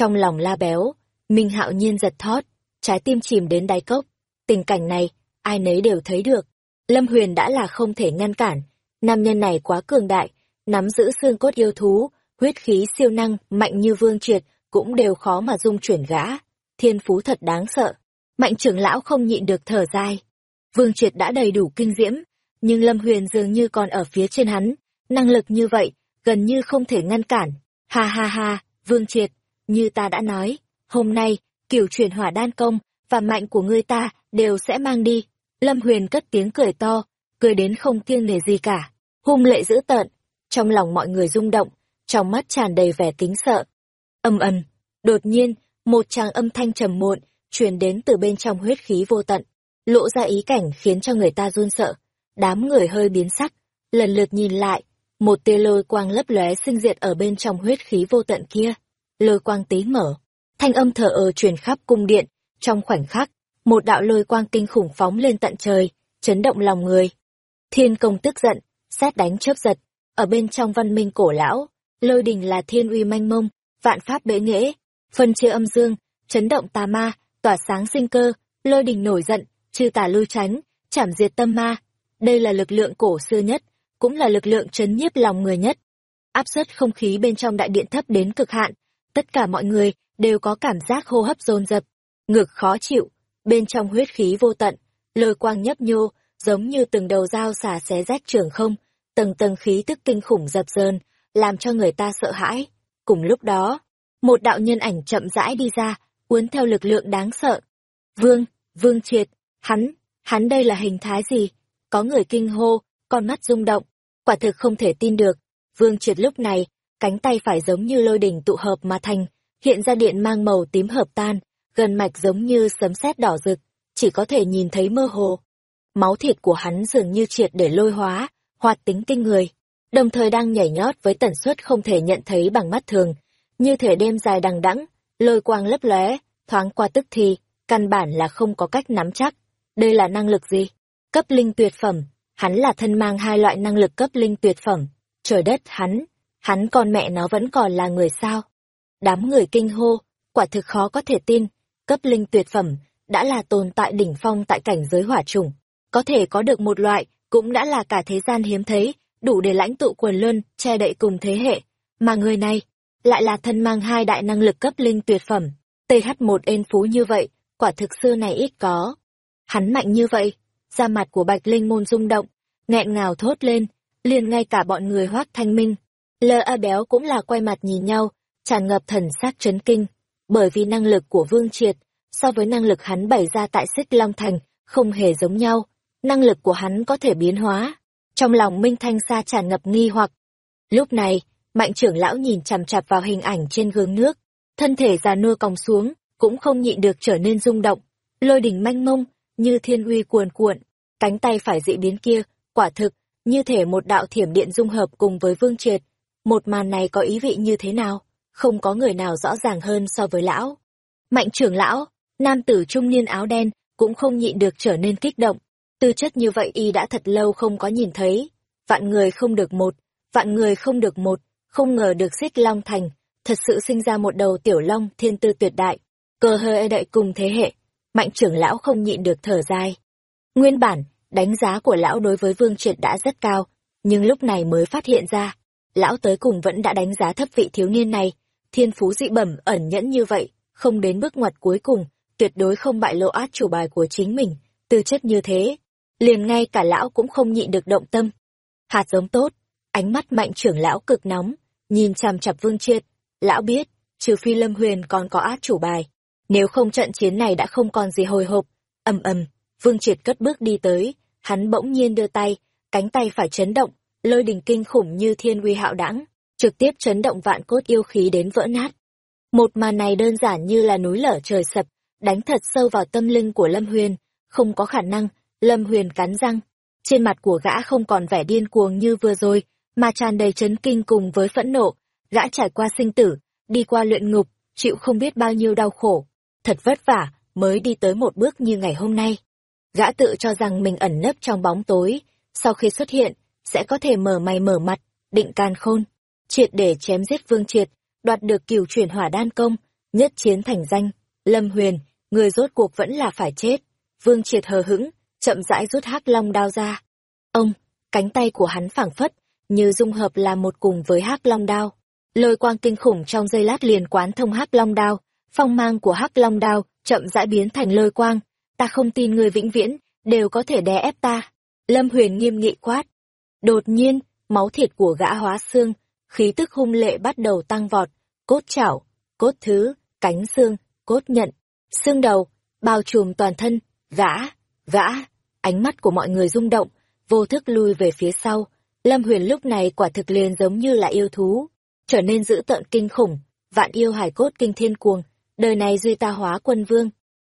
Trong lòng la béo, Minh hạo nhiên giật thót, trái tim chìm đến đáy cốc, tình cảnh này, ai nấy đều thấy được. Lâm Huyền đã là không thể ngăn cản, nam nhân này quá cường đại, nắm giữ xương cốt yêu thú, huyết khí siêu năng, mạnh như vương triệt, cũng đều khó mà dung chuyển gã. Thiên phú thật đáng sợ. Mạnh trưởng lão không nhịn được thở dài. Vương triệt đã đầy đủ kinh diễm, nhưng Lâm Huyền dường như còn ở phía trên hắn, năng lực như vậy, gần như không thể ngăn cản. Ha ha ha, Vương triệt, như ta đã nói, hôm nay, kiểu chuyển hỏa đan công, và mạnh của ngươi ta, đều sẽ mang đi. Lâm Huyền cất tiếng cười to, cười đến không kiêng nể gì cả, hung lệ dữ tợn, trong lòng mọi người rung động, trong mắt tràn đầy vẻ kính sợ. Âm ầm, đột nhiên, một tràng âm thanh trầm muộn truyền đến từ bên trong huyết khí vô tận, lộ ra ý cảnh khiến cho người ta run sợ. Đám người hơi biến sắc, lần lượt nhìn lại, một tia lôi quang lấp lóe sinh diệt ở bên trong huyết khí vô tận kia. Lôi quang tí mở, thanh âm thở ơ truyền khắp cung điện, trong khoảnh khắc, một đạo lôi quang kinh khủng phóng lên tận trời, chấn động lòng người. Thiên công tức giận, xét đánh chớp giật, ở bên trong văn minh cổ lão, lôi đình là thiên uy manh mông, vạn pháp bế nghễ, phân chia âm dương, chấn động tà ma, tỏa sáng sinh cơ, lôi đình nổi giận, chư tà lưu tránh, chảm diệt tâm ma. Đây là lực lượng cổ xưa nhất, cũng là lực lượng chấn nhiếp lòng người nhất. Áp suất không khí bên trong đại điện thấp đến cực hạn, tất cả mọi người đều có cảm giác hô hấp dồn dập, ngực khó chịu, bên trong huyết khí vô tận, lôi quang nhấp nhô, giống như từng đầu dao xả xé rách trường không, tầng tầng khí tức kinh khủng dập dờn, làm cho người ta sợ hãi. Cùng lúc đó, một đạo nhân ảnh chậm rãi đi ra, uốn theo lực lượng đáng sợ. Vương, Vương Triệt, hắn, hắn đây là hình thái gì? Có người kinh hô, con mắt rung động, quả thực không thể tin được. Vương Triệt lúc này, cánh tay phải giống như lôi đỉnh tụ hợp mà thành, hiện ra điện mang màu tím hợp tan, gần mạch giống như sấm sét đỏ rực, chỉ có thể nhìn thấy mơ hồ. Máu thịt của hắn dường như triệt để lôi hóa, hoạt tính kinh người, đồng thời đang nhảy nhót với tần suất không thể nhận thấy bằng mắt thường, như thể đêm dài đằng đẵng, lôi quang lấp lóe, thoáng qua tức thì, căn bản là không có cách nắm chắc. Đây là năng lực gì? Cấp linh tuyệt phẩm, hắn là thân mang hai loại năng lực cấp linh tuyệt phẩm. Trời đất hắn, hắn con mẹ nó vẫn còn là người sao? Đám người kinh hô, quả thực khó có thể tin, cấp linh tuyệt phẩm, đã là tồn tại đỉnh phong tại cảnh giới hỏa trùng. Có thể có được một loại, cũng đã là cả thế gian hiếm thấy, đủ để lãnh tụ quần luân, che đậy cùng thế hệ. Mà người này, lại là thân mang hai đại năng lực cấp linh tuyệt phẩm. TH1 ên phú như vậy, quả thực xưa này ít có. Hắn mạnh như vậy, da mặt của Bạch Linh môn rung động, nghẹn ngào thốt lên, liền ngay cả bọn người hoác thanh minh. Lơ A béo cũng là quay mặt nhìn nhau, tràn ngập thần sắc chấn kinh, bởi vì năng lực của Vương Triệt, so với năng lực hắn bày ra tại Xích Long Thành, không hề giống nhau, năng lực của hắn có thể biến hóa. Trong lòng Minh Thanh Sa tràn ngập nghi hoặc. Lúc này, mạnh trưởng lão nhìn chằm chặp vào hình ảnh trên gương nước, thân thể già nua còng xuống, cũng không nhịn được trở nên rung động, lôi đỉnh manh mông, như thiên uy cuồn cuộn, cánh tay phải dị biến kia, quả thực, như thể một đạo thiểm điện dung hợp cùng với vương triệt. Một màn này có ý vị như thế nào? Không có người nào rõ ràng hơn so với lão. Mạnh trưởng lão, nam tử trung niên áo đen, cũng không nhịn được trở nên kích động. Tư chất như vậy y đã thật lâu không có nhìn thấy. Vạn người không được một, vạn người không được một, không ngờ được xích long thành, thật sự sinh ra một đầu tiểu long thiên tư tuyệt đại, cơ hơi đậy cùng thế hệ. Mạnh trưởng lão không nhịn được thở dài. Nguyên bản, đánh giá của lão đối với vương triệt đã rất cao, nhưng lúc này mới phát hiện ra, lão tới cùng vẫn đã đánh giá thấp vị thiếu niên này, thiên phú dị bẩm ẩn nhẫn như vậy, không đến bước ngoặt cuối cùng, tuyệt đối không bại lộ át chủ bài của chính mình, tư chất như thế. liền ngay cả lão cũng không nhịn được động tâm. Hạt giống tốt, ánh mắt mạnh trưởng lão cực nóng, nhìn chằm chặp Vương Triệt, lão biết, trừ phi Lâm Huyền còn có át chủ bài, nếu không trận chiến này đã không còn gì hồi hộp. Ầm ầm, Vương Triệt cất bước đi tới, hắn bỗng nhiên đưa tay, cánh tay phải chấn động, lôi đình kinh khủng như thiên uy hạo đãng, trực tiếp chấn động vạn cốt yêu khí đến vỡ nát. Một màn này đơn giản như là núi lở trời sập, đánh thật sâu vào tâm linh của Lâm Huyền, không có khả năng, Lâm Huyền cắn răng. Trên mặt của gã không còn vẻ điên cuồng như vừa rồi, mà tràn đầy chấn kinh cùng với phẫn nộ. Gã trải qua sinh tử, đi qua luyện ngục, chịu không biết bao nhiêu đau khổ. Thật vất vả, mới đi tới một bước như ngày hôm nay. Gã tự cho rằng mình ẩn nấp trong bóng tối, sau khi xuất hiện, sẽ có thể mở mày mở mặt, định can khôn, triệt để chém giết vương triệt, đoạt được cửu chuyển hỏa đan công, nhất chiến thành danh. Lâm Huyền, người rốt cuộc vẫn là phải chết. Vương triệt hờ hững, chậm rãi rút hắc long đao ra. Ông, cánh tay của hắn phảng phất, như dung hợp là một cùng với hắc long đao. Lôi quang kinh khủng trong giây lát liền quán thông hắc long đao, phong mang của hắc long đao chậm rãi biến thành lôi quang. Ta không tin người vĩnh viễn, đều có thể đè ép ta. Lâm Huyền nghiêm nghị quát. Đột nhiên, máu thịt của gã hóa xương, khí tức hung lệ bắt đầu tăng vọt, cốt chảo, cốt thứ, cánh xương, cốt nhận, xương đầu, bao trùm toàn thân, gã, gã, ánh mắt của mọi người rung động, vô thức lui về phía sau. Lâm Huyền lúc này quả thực liền giống như là yêu thú, trở nên dữ tợn kinh khủng, vạn yêu hải cốt kinh thiên cuồng, đời này duy ta hóa quân vương.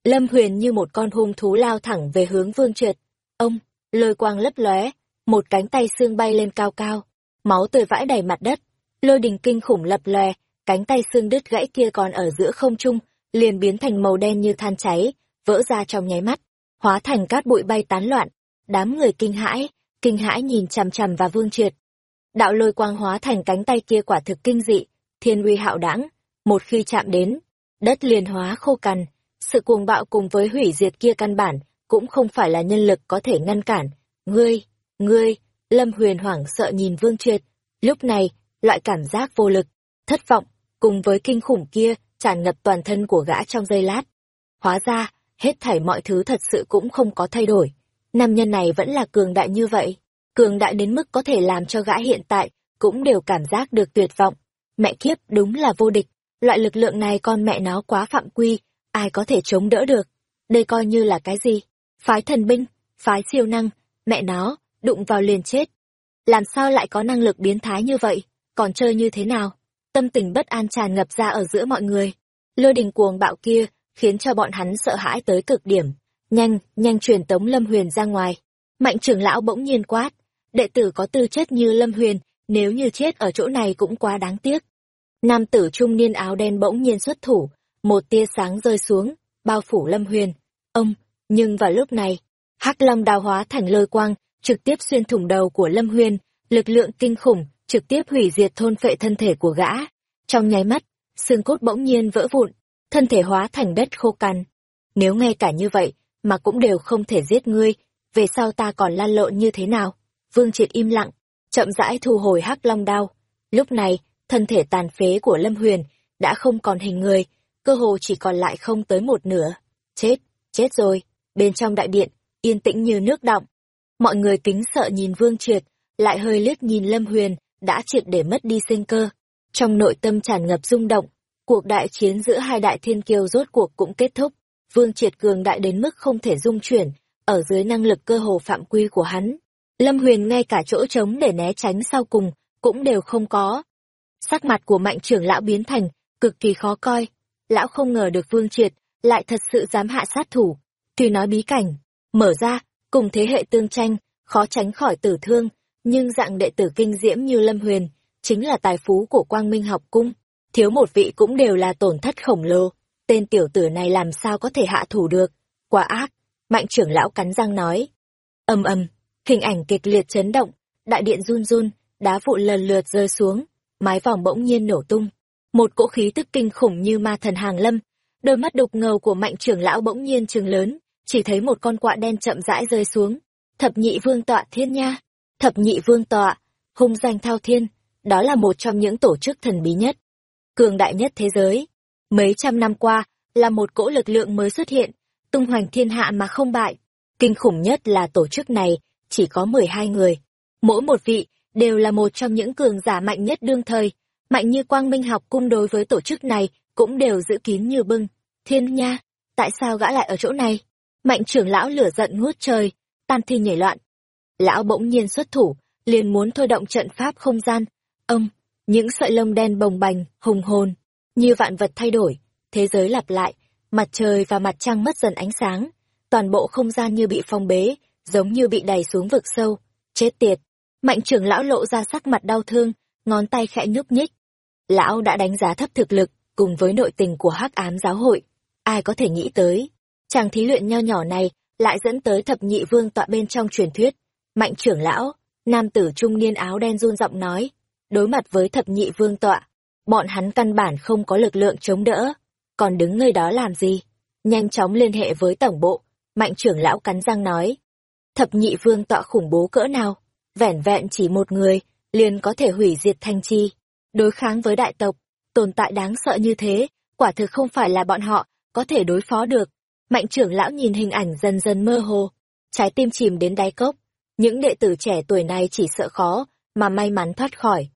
Lâm Huyền như một con hung thú lao thẳng về hướng vương triệt Ông, lôi quang lấp lóe, một cánh tay xương bay lên cao cao, máu tươi vãi đầy mặt đất, lôi đình kinh khủng lập lòe, cánh tay xương đứt gãy kia còn ở giữa không trung, liền biến thành màu đen như than cháy, vỡ ra trong nháy mắt, hóa thành cát bụi bay tán loạn. Đám người kinh hãi, kinh hãi nhìn chằm chằm vào Vương Triệt. Đạo lôi quang hóa thành cánh tay kia quả thực kinh dị, thiên uy hạo đãng, một khi chạm đến, đất liền hóa khô cằn, sự cuồng bạo cùng với hủy diệt kia căn bản cũng không phải là nhân lực có thể ngăn cản. Ngươi, ngươi, Lâm Huyền hoảng sợ nhìn Vương Triệt, lúc này, loại cảm giác vô lực, thất vọng, cùng với kinh khủng kia tràn ngập toàn thân của gã trong giây lát. Hóa ra, hết thảy mọi thứ thật sự cũng không có thay đổi. Nam nhân này vẫn là cường đại như vậy, cường đại đến mức có thể làm cho gã hiện tại cũng đều cảm giác được tuyệt vọng. Mẹ kiếp đúng là vô địch, loại lực lượng này con mẹ nó quá phạm quy, ai có thể chống đỡ được. Đây coi như là cái gì? Phái thần binh, phái siêu năng, mẹ nó, đụng vào liền chết. Làm sao lại có năng lực biến thái như vậy, còn chơi như thế nào? Tâm tình bất an tràn ngập ra ở giữa mọi người. Lôi đình cuồng bạo kia, khiến cho bọn hắn sợ hãi tới cực điểm. Nhanh, nhanh truyền tống Lâm Huyền ra ngoài. Mạnh trưởng lão bỗng nhiên quát. Đệ tử có tư chất như Lâm Huyền, nếu như chết ở chỗ này cũng quá đáng tiếc. Nam tử trung niên áo đen bỗng nhiên xuất thủ, một tia sáng rơi xuống, bao phủ Lâm Huyền. Ông, nhưng vào lúc này, hắc long đào hóa thành lôi quang, trực tiếp xuyên thủng đầu của Lâm Huyền, lực lượng kinh khủng, trực tiếp hủy diệt thôn phệ thân thể của gã. Trong nháy mắt, xương cốt bỗng nhiên vỡ vụn, thân thể hóa thành đất khô cằn. Nếu ngay cả như vậy, mà cũng đều không thể giết ngươi, về sau ta còn lan lộn như thế nào? Vương Triệt im lặng, chậm rãi thu hồi hắc long đao. Lúc này, thân thể tàn phế của Lâm Huyền đã không còn hình người, cơ hồ chỉ còn lại không tới một nửa. Chết, chết rồi, bên trong đại điện, yên tĩnh như nước động. Mọi người kính sợ nhìn Vương Triệt, lại hơi liếc nhìn Lâm Huyền, đã triệt để mất đi sinh cơ. Trong nội tâm tràn ngập rung động, cuộc đại chiến giữa hai đại thiên kiêu rốt cuộc cũng kết thúc. Vương Triệt cường đại đến mức không thể dung chuyển, ở dưới năng lực cơ hồ phạm quy của hắn. Lâm Huyền ngay cả chỗ trống để né tránh sau cùng, cũng đều không có. Sắc mặt của mạnh trưởng lão biến thành, cực kỳ khó coi. Lão không ngờ được Vương Triệt, lại thật sự dám hạ sát thủ. Tuy nói bí cảnh, mở ra, cùng thế hệ tương tranh, khó tránh khỏi tử thương, nhưng dạng đệ tử kinh diễm như Lâm Huyền, chính là tài phú của Quang Minh học cung, thiếu một vị cũng đều là tổn thất khổng lồ, tên tiểu tử này làm sao có thể hạ thủ được, quá ác, mạnh trưởng lão cắn răng nói. Âm âm, hình ảnh kịch liệt chấn động, đại điện run run, đá vụn lần lượt rơi xuống, mái vòng bỗng nhiên nổ tung, một cỗ khí tức kinh khủng như ma thần hàng lâm, đôi mắt đục ngầu của mạnh trưởng lão bỗng nhiên trừng lớn, chỉ thấy một con quạ đen chậm rãi rơi xuống, thập nhị vương tọa thiên nha. Thập nhị vương tọa, hung danh thao thiên, đó là một trong những tổ chức thần bí nhất, cường đại nhất thế giới. Mấy trăm năm qua, là một cỗ lực lượng mới xuất hiện, tung hoành thiên hạ mà không bại. Kinh khủng nhất là tổ chức này chỉ có 12 người. Mỗi một vị đều là một trong những cường giả mạnh nhất đương thời. Mạnh như quang minh học cung đối với tổ chức này cũng đều giữ kín như bưng. Thiên nha, tại sao gã lại ở chỗ này? Mạnh trưởng lão lửa giận ngút trời, tam thi nhảy loạn. Lão bỗng nhiên xuất thủ, liền muốn thôi động trận pháp không gian. Ông, những sợi lông đen bồng bềnh, hùng hồn, như vạn vật thay đổi, thế giới lặp lại, mặt trời và mặt trăng mất dần ánh sáng, toàn bộ không gian như bị phong bế, giống như bị đẩy xuống vực sâu. Chết tiệt! Mạnh trưởng lão lộ ra sắc mặt đau thương, ngón tay khẽ nhúc nhích. Lão đã đánh giá thấp thực lực, cùng với nội tình của hắc ám giáo hội. Ai có thể nghĩ tới, chàng thí luyện nho nhỏ này lại dẫn tới thập nhị vương tọa bên trong truyền thuyết. Mạnh trưởng lão, nam tử trung niên áo đen run giọng nói, đối mặt với thập nhị vương tọa, bọn hắn căn bản không có lực lượng chống đỡ, còn đứng nơi đó làm gì? Nhanh chóng liên hệ với tổng bộ, mạnh trưởng lão cắn răng nói. Thập nhị vương tọa khủng bố cỡ nào? Vẻn vẹn chỉ một người, liền có thể hủy diệt thanh chi. Đối kháng với đại tộc, tồn tại đáng sợ như thế, quả thực không phải là bọn họ có thể đối phó được. Mạnh trưởng lão nhìn hình ảnh dần dần mơ hồ, trái tim chìm đến đáy cốc. Những đệ tử trẻ tuổi này chỉ sợ khó, mà may mắn thoát khỏi.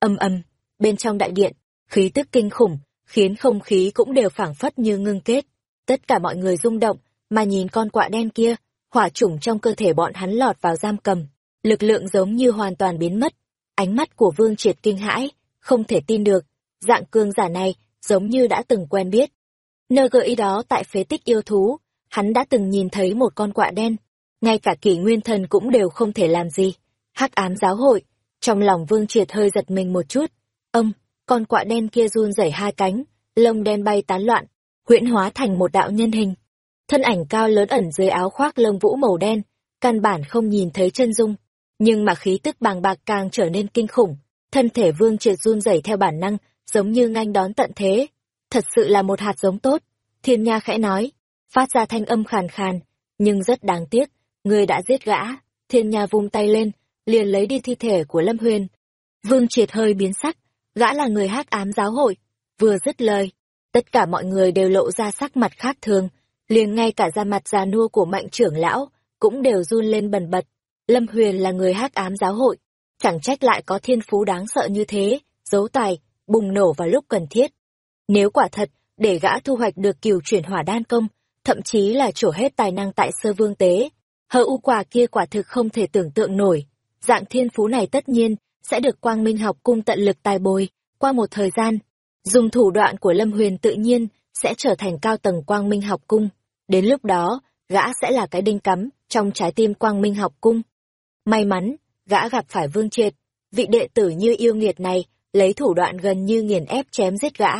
Âm âm, bên trong đại điện, khí tức kinh khủng, khiến không khí cũng đều phảng phất như ngưng kết. Tất cả mọi người rung động, mà nhìn con quạ đen kia, hỏa chủng trong cơ thể bọn hắn lọt vào giam cầm, lực lượng giống như hoàn toàn biến mất. Ánh mắt của Vương Triệt kinh hãi, không thể tin được, dạng cương giả này giống như đã từng quen biết. Nơi gợi ý đó tại phế tích yêu thú, hắn đã từng nhìn thấy một con quạ đen, ngay cả kỷ nguyên thần cũng đều không thể làm gì. hắc ám giáo hội, trong lòng Vương Triệt hơi giật mình một chút. Ông, con quạ đen kia run rẩy hai cánh, lông đen bay tán loạn, huyễn hóa thành một đạo nhân hình. Thân ảnh cao lớn ẩn dưới áo khoác lông vũ màu đen, căn bản không nhìn thấy chân dung, nhưng mà khí tức bàng bạc càng trở nên kinh khủng, thân thể Vương Triệt run rẩy theo bản năng, giống như nganh đón tận thế. Thật sự là một hạt giống tốt, Thiên Nha khẽ nói, phát ra thanh âm khàn khàn, nhưng rất đáng tiếc, người đã giết gã. Thiên Nha vung tay lên, liền lấy đi thi thể của Lâm Huyền. Vương Triệt hơi biến sắc, gã là người hát ám giáo hội. Vừa dứt lời, tất cả mọi người đều lộ ra sắc mặt khác thường, liền ngay cả da mặt già nua của mạnh trưởng lão, cũng đều run lên bần bật. Lâm Huyền là người hát ám giáo hội, chẳng trách lại có thiên phú đáng sợ như thế, giấu tài, bùng nổ vào lúc cần thiết. Nếu quả thật, để gã thu hoạch được kiều chuyển hỏa đan công, thậm chí là trổ hết tài năng tại sơ vương tế, hờ u quả kia quả thực không thể tưởng tượng nổi. Dạng thiên phú này tất nhiên sẽ được quang minh học cung tận lực tài bồi, qua một thời gian. Dùng thủ đoạn của Lâm Huyền tự nhiên sẽ trở thành cao tầng quang minh học cung. Đến lúc đó, gã sẽ là cái đinh cắm trong trái tim quang minh học cung. May mắn, gã gặp phải vương triệt, vị đệ tử như yêu nghiệt này, lấy thủ đoạn gần như nghiền ép chém giết gã.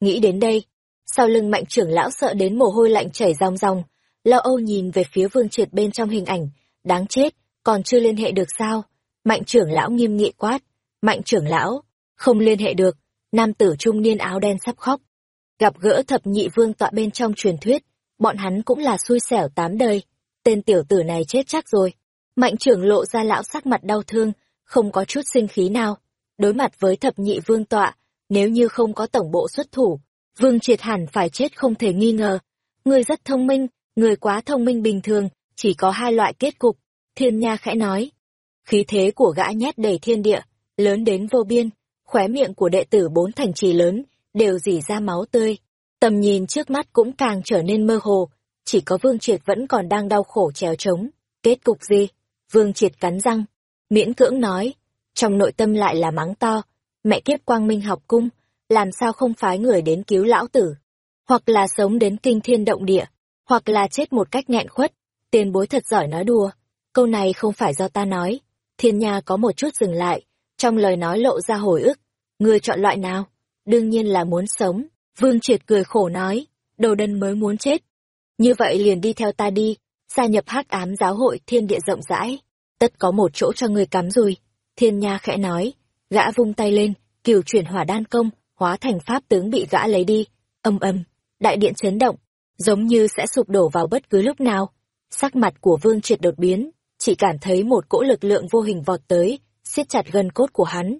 Nghĩ đến đây, sau lưng mạnh trưởng lão sợ đến mồ hôi lạnh chảy ròng ròng, lo âu nhìn về phía vương triệt bên trong hình ảnh, đáng chết, còn chưa liên hệ được sao? Mạnh trưởng lão nghiêm nghị quát, mạnh trưởng lão, không liên hệ được, nam tử trung niên áo đen sắp khóc. Gặp gỡ thập nhị vương tọa bên trong truyền thuyết, bọn hắn cũng là xui xẻo tám đời, tên tiểu tử này chết chắc rồi. Mạnh trưởng lộ ra lão sắc mặt đau thương, không có chút sinh khí nào. Đối mặt với thập nhị vương tọa, nếu như không có tổng bộ xuất thủ, vương triệt hẳn phải chết không thể nghi ngờ. Người rất thông minh, người quá thông minh bình thường, chỉ có hai loại kết cục. Thiên Nha khẽ nói. Khí thế của gã nhét đầy thiên địa, lớn đến vô biên, khóe miệng của đệ tử bốn thành trì lớn, đều dỉ ra máu tươi. Tầm nhìn trước mắt cũng càng trở nên mơ hồ, chỉ có Vương Triệt vẫn còn đang đau khổ trèo trống. Kết cục gì? Vương Triệt cắn răng, miễn cưỡng nói, trong nội tâm lại là mắng to, mẹ kiếp quang minh học cung, làm sao không phái người đến cứu lão tử, hoặc là sống đến kinh thiên động địa, hoặc là chết một cách nghẹn khuất, tiền bối thật giỏi nói đùa, câu này không phải do ta nói, thiên nha có một chút dừng lại, trong lời nói lộ ra hồi ức, người chọn loại nào, đương nhiên là muốn sống, vương triệt cười khổ nói, đồ đần mới muốn chết, như vậy liền đi theo ta đi, gia nhập hắc ám giáo hội thiên địa rộng rãi, tất có một chỗ cho người cắm rùi. Thiên Nha khẽ nói, gã vung tay lên, kiều chuyển hỏa đan công, hóa thành pháp tướng bị gã lấy đi, âm âm, đại điện chấn động, giống như sẽ sụp đổ vào bất cứ lúc nào. Sắc mặt của Vương Triệt đột biến, chỉ cảm thấy một cỗ lực lượng vô hình vọt tới, siết chặt gân cốt của hắn.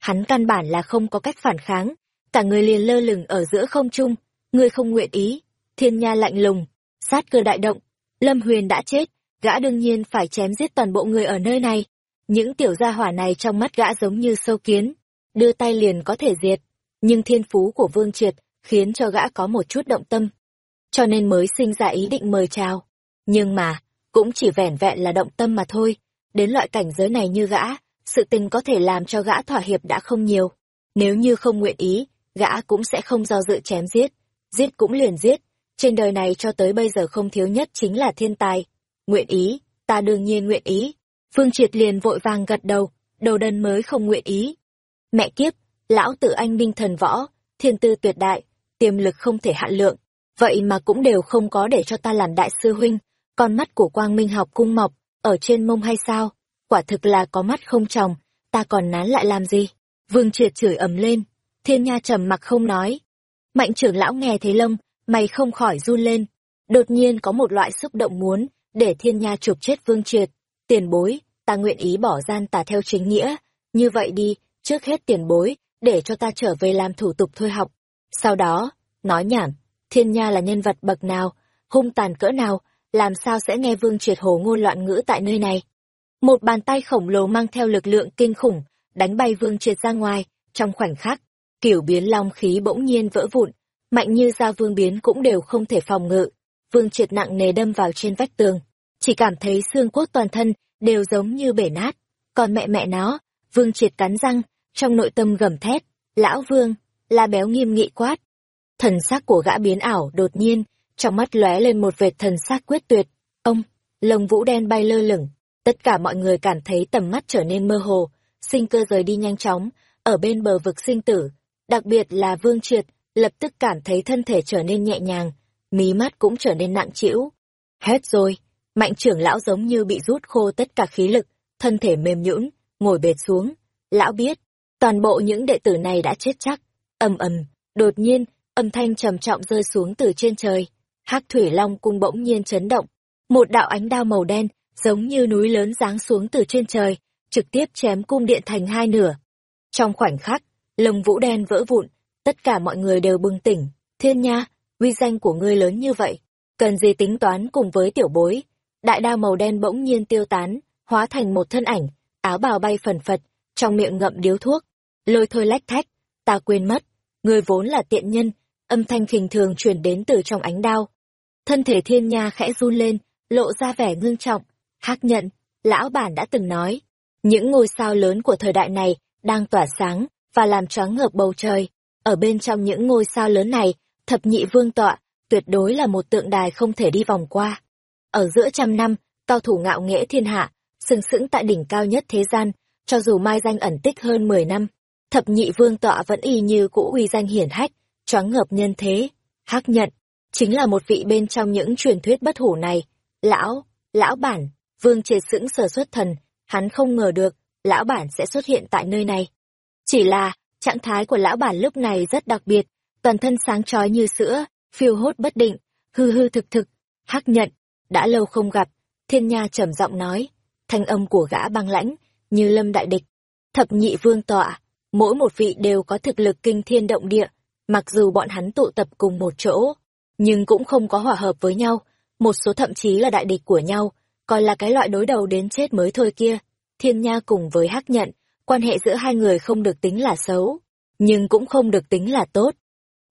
Hắn căn bản là không có cách phản kháng, cả người liền lơ lửng ở giữa không trung, người không nguyện ý. Thiên Nha lạnh lùng, sát cơ đại động, Lâm Huyền đã chết, gã đương nhiên phải chém giết toàn bộ người ở nơi này. Những tiểu gia hỏa này trong mắt gã giống như sâu kiến, đưa tay liền có thể diệt. Nhưng thiên phú của Vương Triệt khiến cho gã có một chút động tâm. Cho nên mới sinh ra ý định mời chào. Nhưng mà, cũng chỉ vẻn vẹn là động tâm mà thôi. Đến loại cảnh giới này như gã, sự tình có thể làm cho gã thỏa hiệp đã không nhiều. Nếu như không nguyện ý, gã cũng sẽ không do dự chém giết. Giết cũng liền giết. Trên đời này cho tới bây giờ không thiếu nhất chính là thiên tài. Nguyện ý, ta đương nhiên nguyện ý. Phương Triệt liền vội vàng gật đầu, đầu đần mới không nguyện ý. Mẹ kiếp, lão tử anh minh thần võ, thiên tư tuyệt đại, tiềm lực không thể hạn lượng. Vậy mà cũng đều không có để cho ta làm đại sư huynh, con mắt của quang minh học cung mọc, ở trên mông hay sao? Quả thực là có mắt không tròng, ta còn nán lại làm gì? Vương triệt chửi ầm lên, thiên nha trầm mặc không nói. Mạnh trưởng lão nghe thấy lông, mày không khỏi run lên. Đột nhiên có một loại xúc động muốn, để thiên nha chụp chết vương triệt. Tiền bối, ta nguyện ý bỏ gian tà theo chính nghĩa. Như vậy đi, trước hết tiền bối, để cho ta trở về làm thủ tục thôi học. Sau đó, nói nhảm, thiên nha là nhân vật bậc nào, hung tàn cỡ nào, làm sao sẽ nghe vương triệt hồ ngôn loạn ngữ tại nơi này. Một bàn tay khổng lồ mang theo lực lượng kinh khủng, đánh bay vương triệt ra ngoài, trong khoảnh khắc, kiểu biến long khí bỗng nhiên vỡ vụn, mạnh như ra vương biến cũng đều không thể phòng ngự. Vương triệt nặng nề đâm vào trên vách tường, chỉ cảm thấy xương cốt toàn thân đều giống như bể nát. Còn mẹ mẹ nó, vương triệt cắn răng, trong nội tâm gầm thét, lão vương, la béo nghiêm nghị quát. Thần sắc của gã biến ảo đột nhiên, trong mắt lóe lên một vệt thần sắc quyết tuyệt. Ông, lồng vũ đen bay lơ lửng, tất cả mọi người cảm thấy tầm mắt trở nên mơ hồ, sinh cơ rời đi nhanh chóng, ở bên bờ vực sinh tử, đặc biệt là Vương Triệt, lập tức cảm thấy thân thể trở nên nhẹ nhàng, mí mắt cũng trở nên nặng trĩu. Hết rồi, mạnh trưởng lão giống như bị rút khô tất cả khí lực, thân thể mềm nhũn, ngồi bệt xuống. Lão biết, toàn bộ những đệ tử này đã chết chắc. Ầm ầm, đột nhiên, âm thanh trầm trọng rơi xuống từ trên trời. Hắc Thủy Long cung bỗng nhiên chấn động, một đạo ánh đao màu đen, giống như núi lớn giáng xuống từ trên trời, trực tiếp chém cung điện thành hai nửa. Trong khoảnh khắc, lồng vũ đen vỡ vụn, tất cả mọi người đều bừng tỉnh, thiên nha, uy danh của ngươi lớn như vậy, cần gì tính toán cùng với tiểu bối. Đại đao màu đen bỗng nhiên tiêu tán, hóa thành một thân ảnh, áo bào bay phần phật, trong miệng ngậm điếu thuốc, lôi thôi lách thách, ta quên mất, người vốn là tiện nhân, âm thanh khình thường truyền đến từ trong ánh đao. Thân thể thiên nha khẽ run lên, lộ ra vẻ ngưng trọng, hắc nhận, lão bản đã từng nói, những ngôi sao lớn của thời đại này đang tỏa sáng và làm choáng ngợp bầu trời. Ở bên trong những ngôi sao lớn này, thập nhị vương tọa, tuyệt đối là một tượng đài không thể đi vòng qua. Ở giữa trăm năm, cao thủ ngạo nghễ thiên hạ, sừng sững tại đỉnh cao nhất thế gian, cho dù mai danh ẩn tích hơn 10 năm, thập nhị vương tọa vẫn y như cũ uy danh hiển hách, choáng ngợp nhân thế. Hắc nhận, chính là một vị bên trong những truyền thuyết bất hủ này. Lão, lão bản, vương triệt sững sờ xuất thần, hắn không ngờ được, lão bản sẽ xuất hiện tại nơi này. Chỉ là, trạng thái của lão bản lúc này rất đặc biệt, toàn thân sáng trói như sữa, phiêu hốt bất định, hư hư thực thực, hắc nhận, đã lâu không gặp, thiên nha trầm giọng nói, thanh âm của gã băng lãnh, như lâm đại địch. Thập nhị vương tọa, mỗi một vị đều có thực lực kinh thiên động địa, mặc dù bọn hắn tụ tập cùng một chỗ, nhưng cũng không có hòa hợp với nhau, một số thậm chí là đại địch của nhau, coi là cái loại đối đầu đến chết mới thôi kia. Thiên Nha cùng với Hắc Nhận, quan hệ giữa hai người không được tính là xấu, nhưng cũng không được tính là tốt.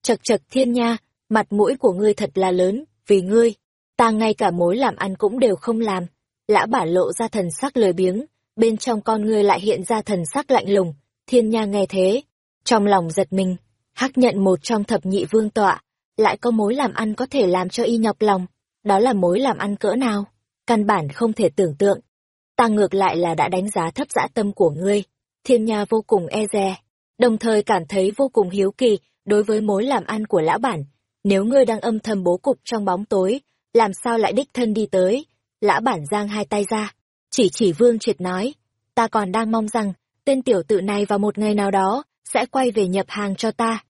Chật chật Thiên Nha, mặt mũi của ngươi thật là lớn, vì ngươi, ta ngay cả mối làm ăn cũng đều không làm. Lã bả lộ ra thần sắc lười biếng, bên trong con ngươi lại hiện ra thần sắc lạnh lùng, Thiên Nha nghe thế, trong lòng giật mình, Hắc Nhận một trong thập nhị vương tọa, lại có mối làm ăn có thể làm cho y nhọc lòng, đó là mối làm ăn cỡ nào? căn bản không thể tưởng tượng. Ta ngược lại là đã đánh giá thấp dã tâm của ngươi. Thiên Nha vô cùng e dè, đồng thời cảm thấy vô cùng hiếu kỳ đối với mối làm ăn của lão bản. Nếu ngươi đang âm thầm bố cục trong bóng tối, làm sao lại đích thân đi tới? Lão bản giang hai tay ra, chỉ chỉ Vương Triệt nói, ta còn đang mong rằng, tên tiểu tự này vào một ngày nào đó, sẽ quay về nhập hàng cho ta.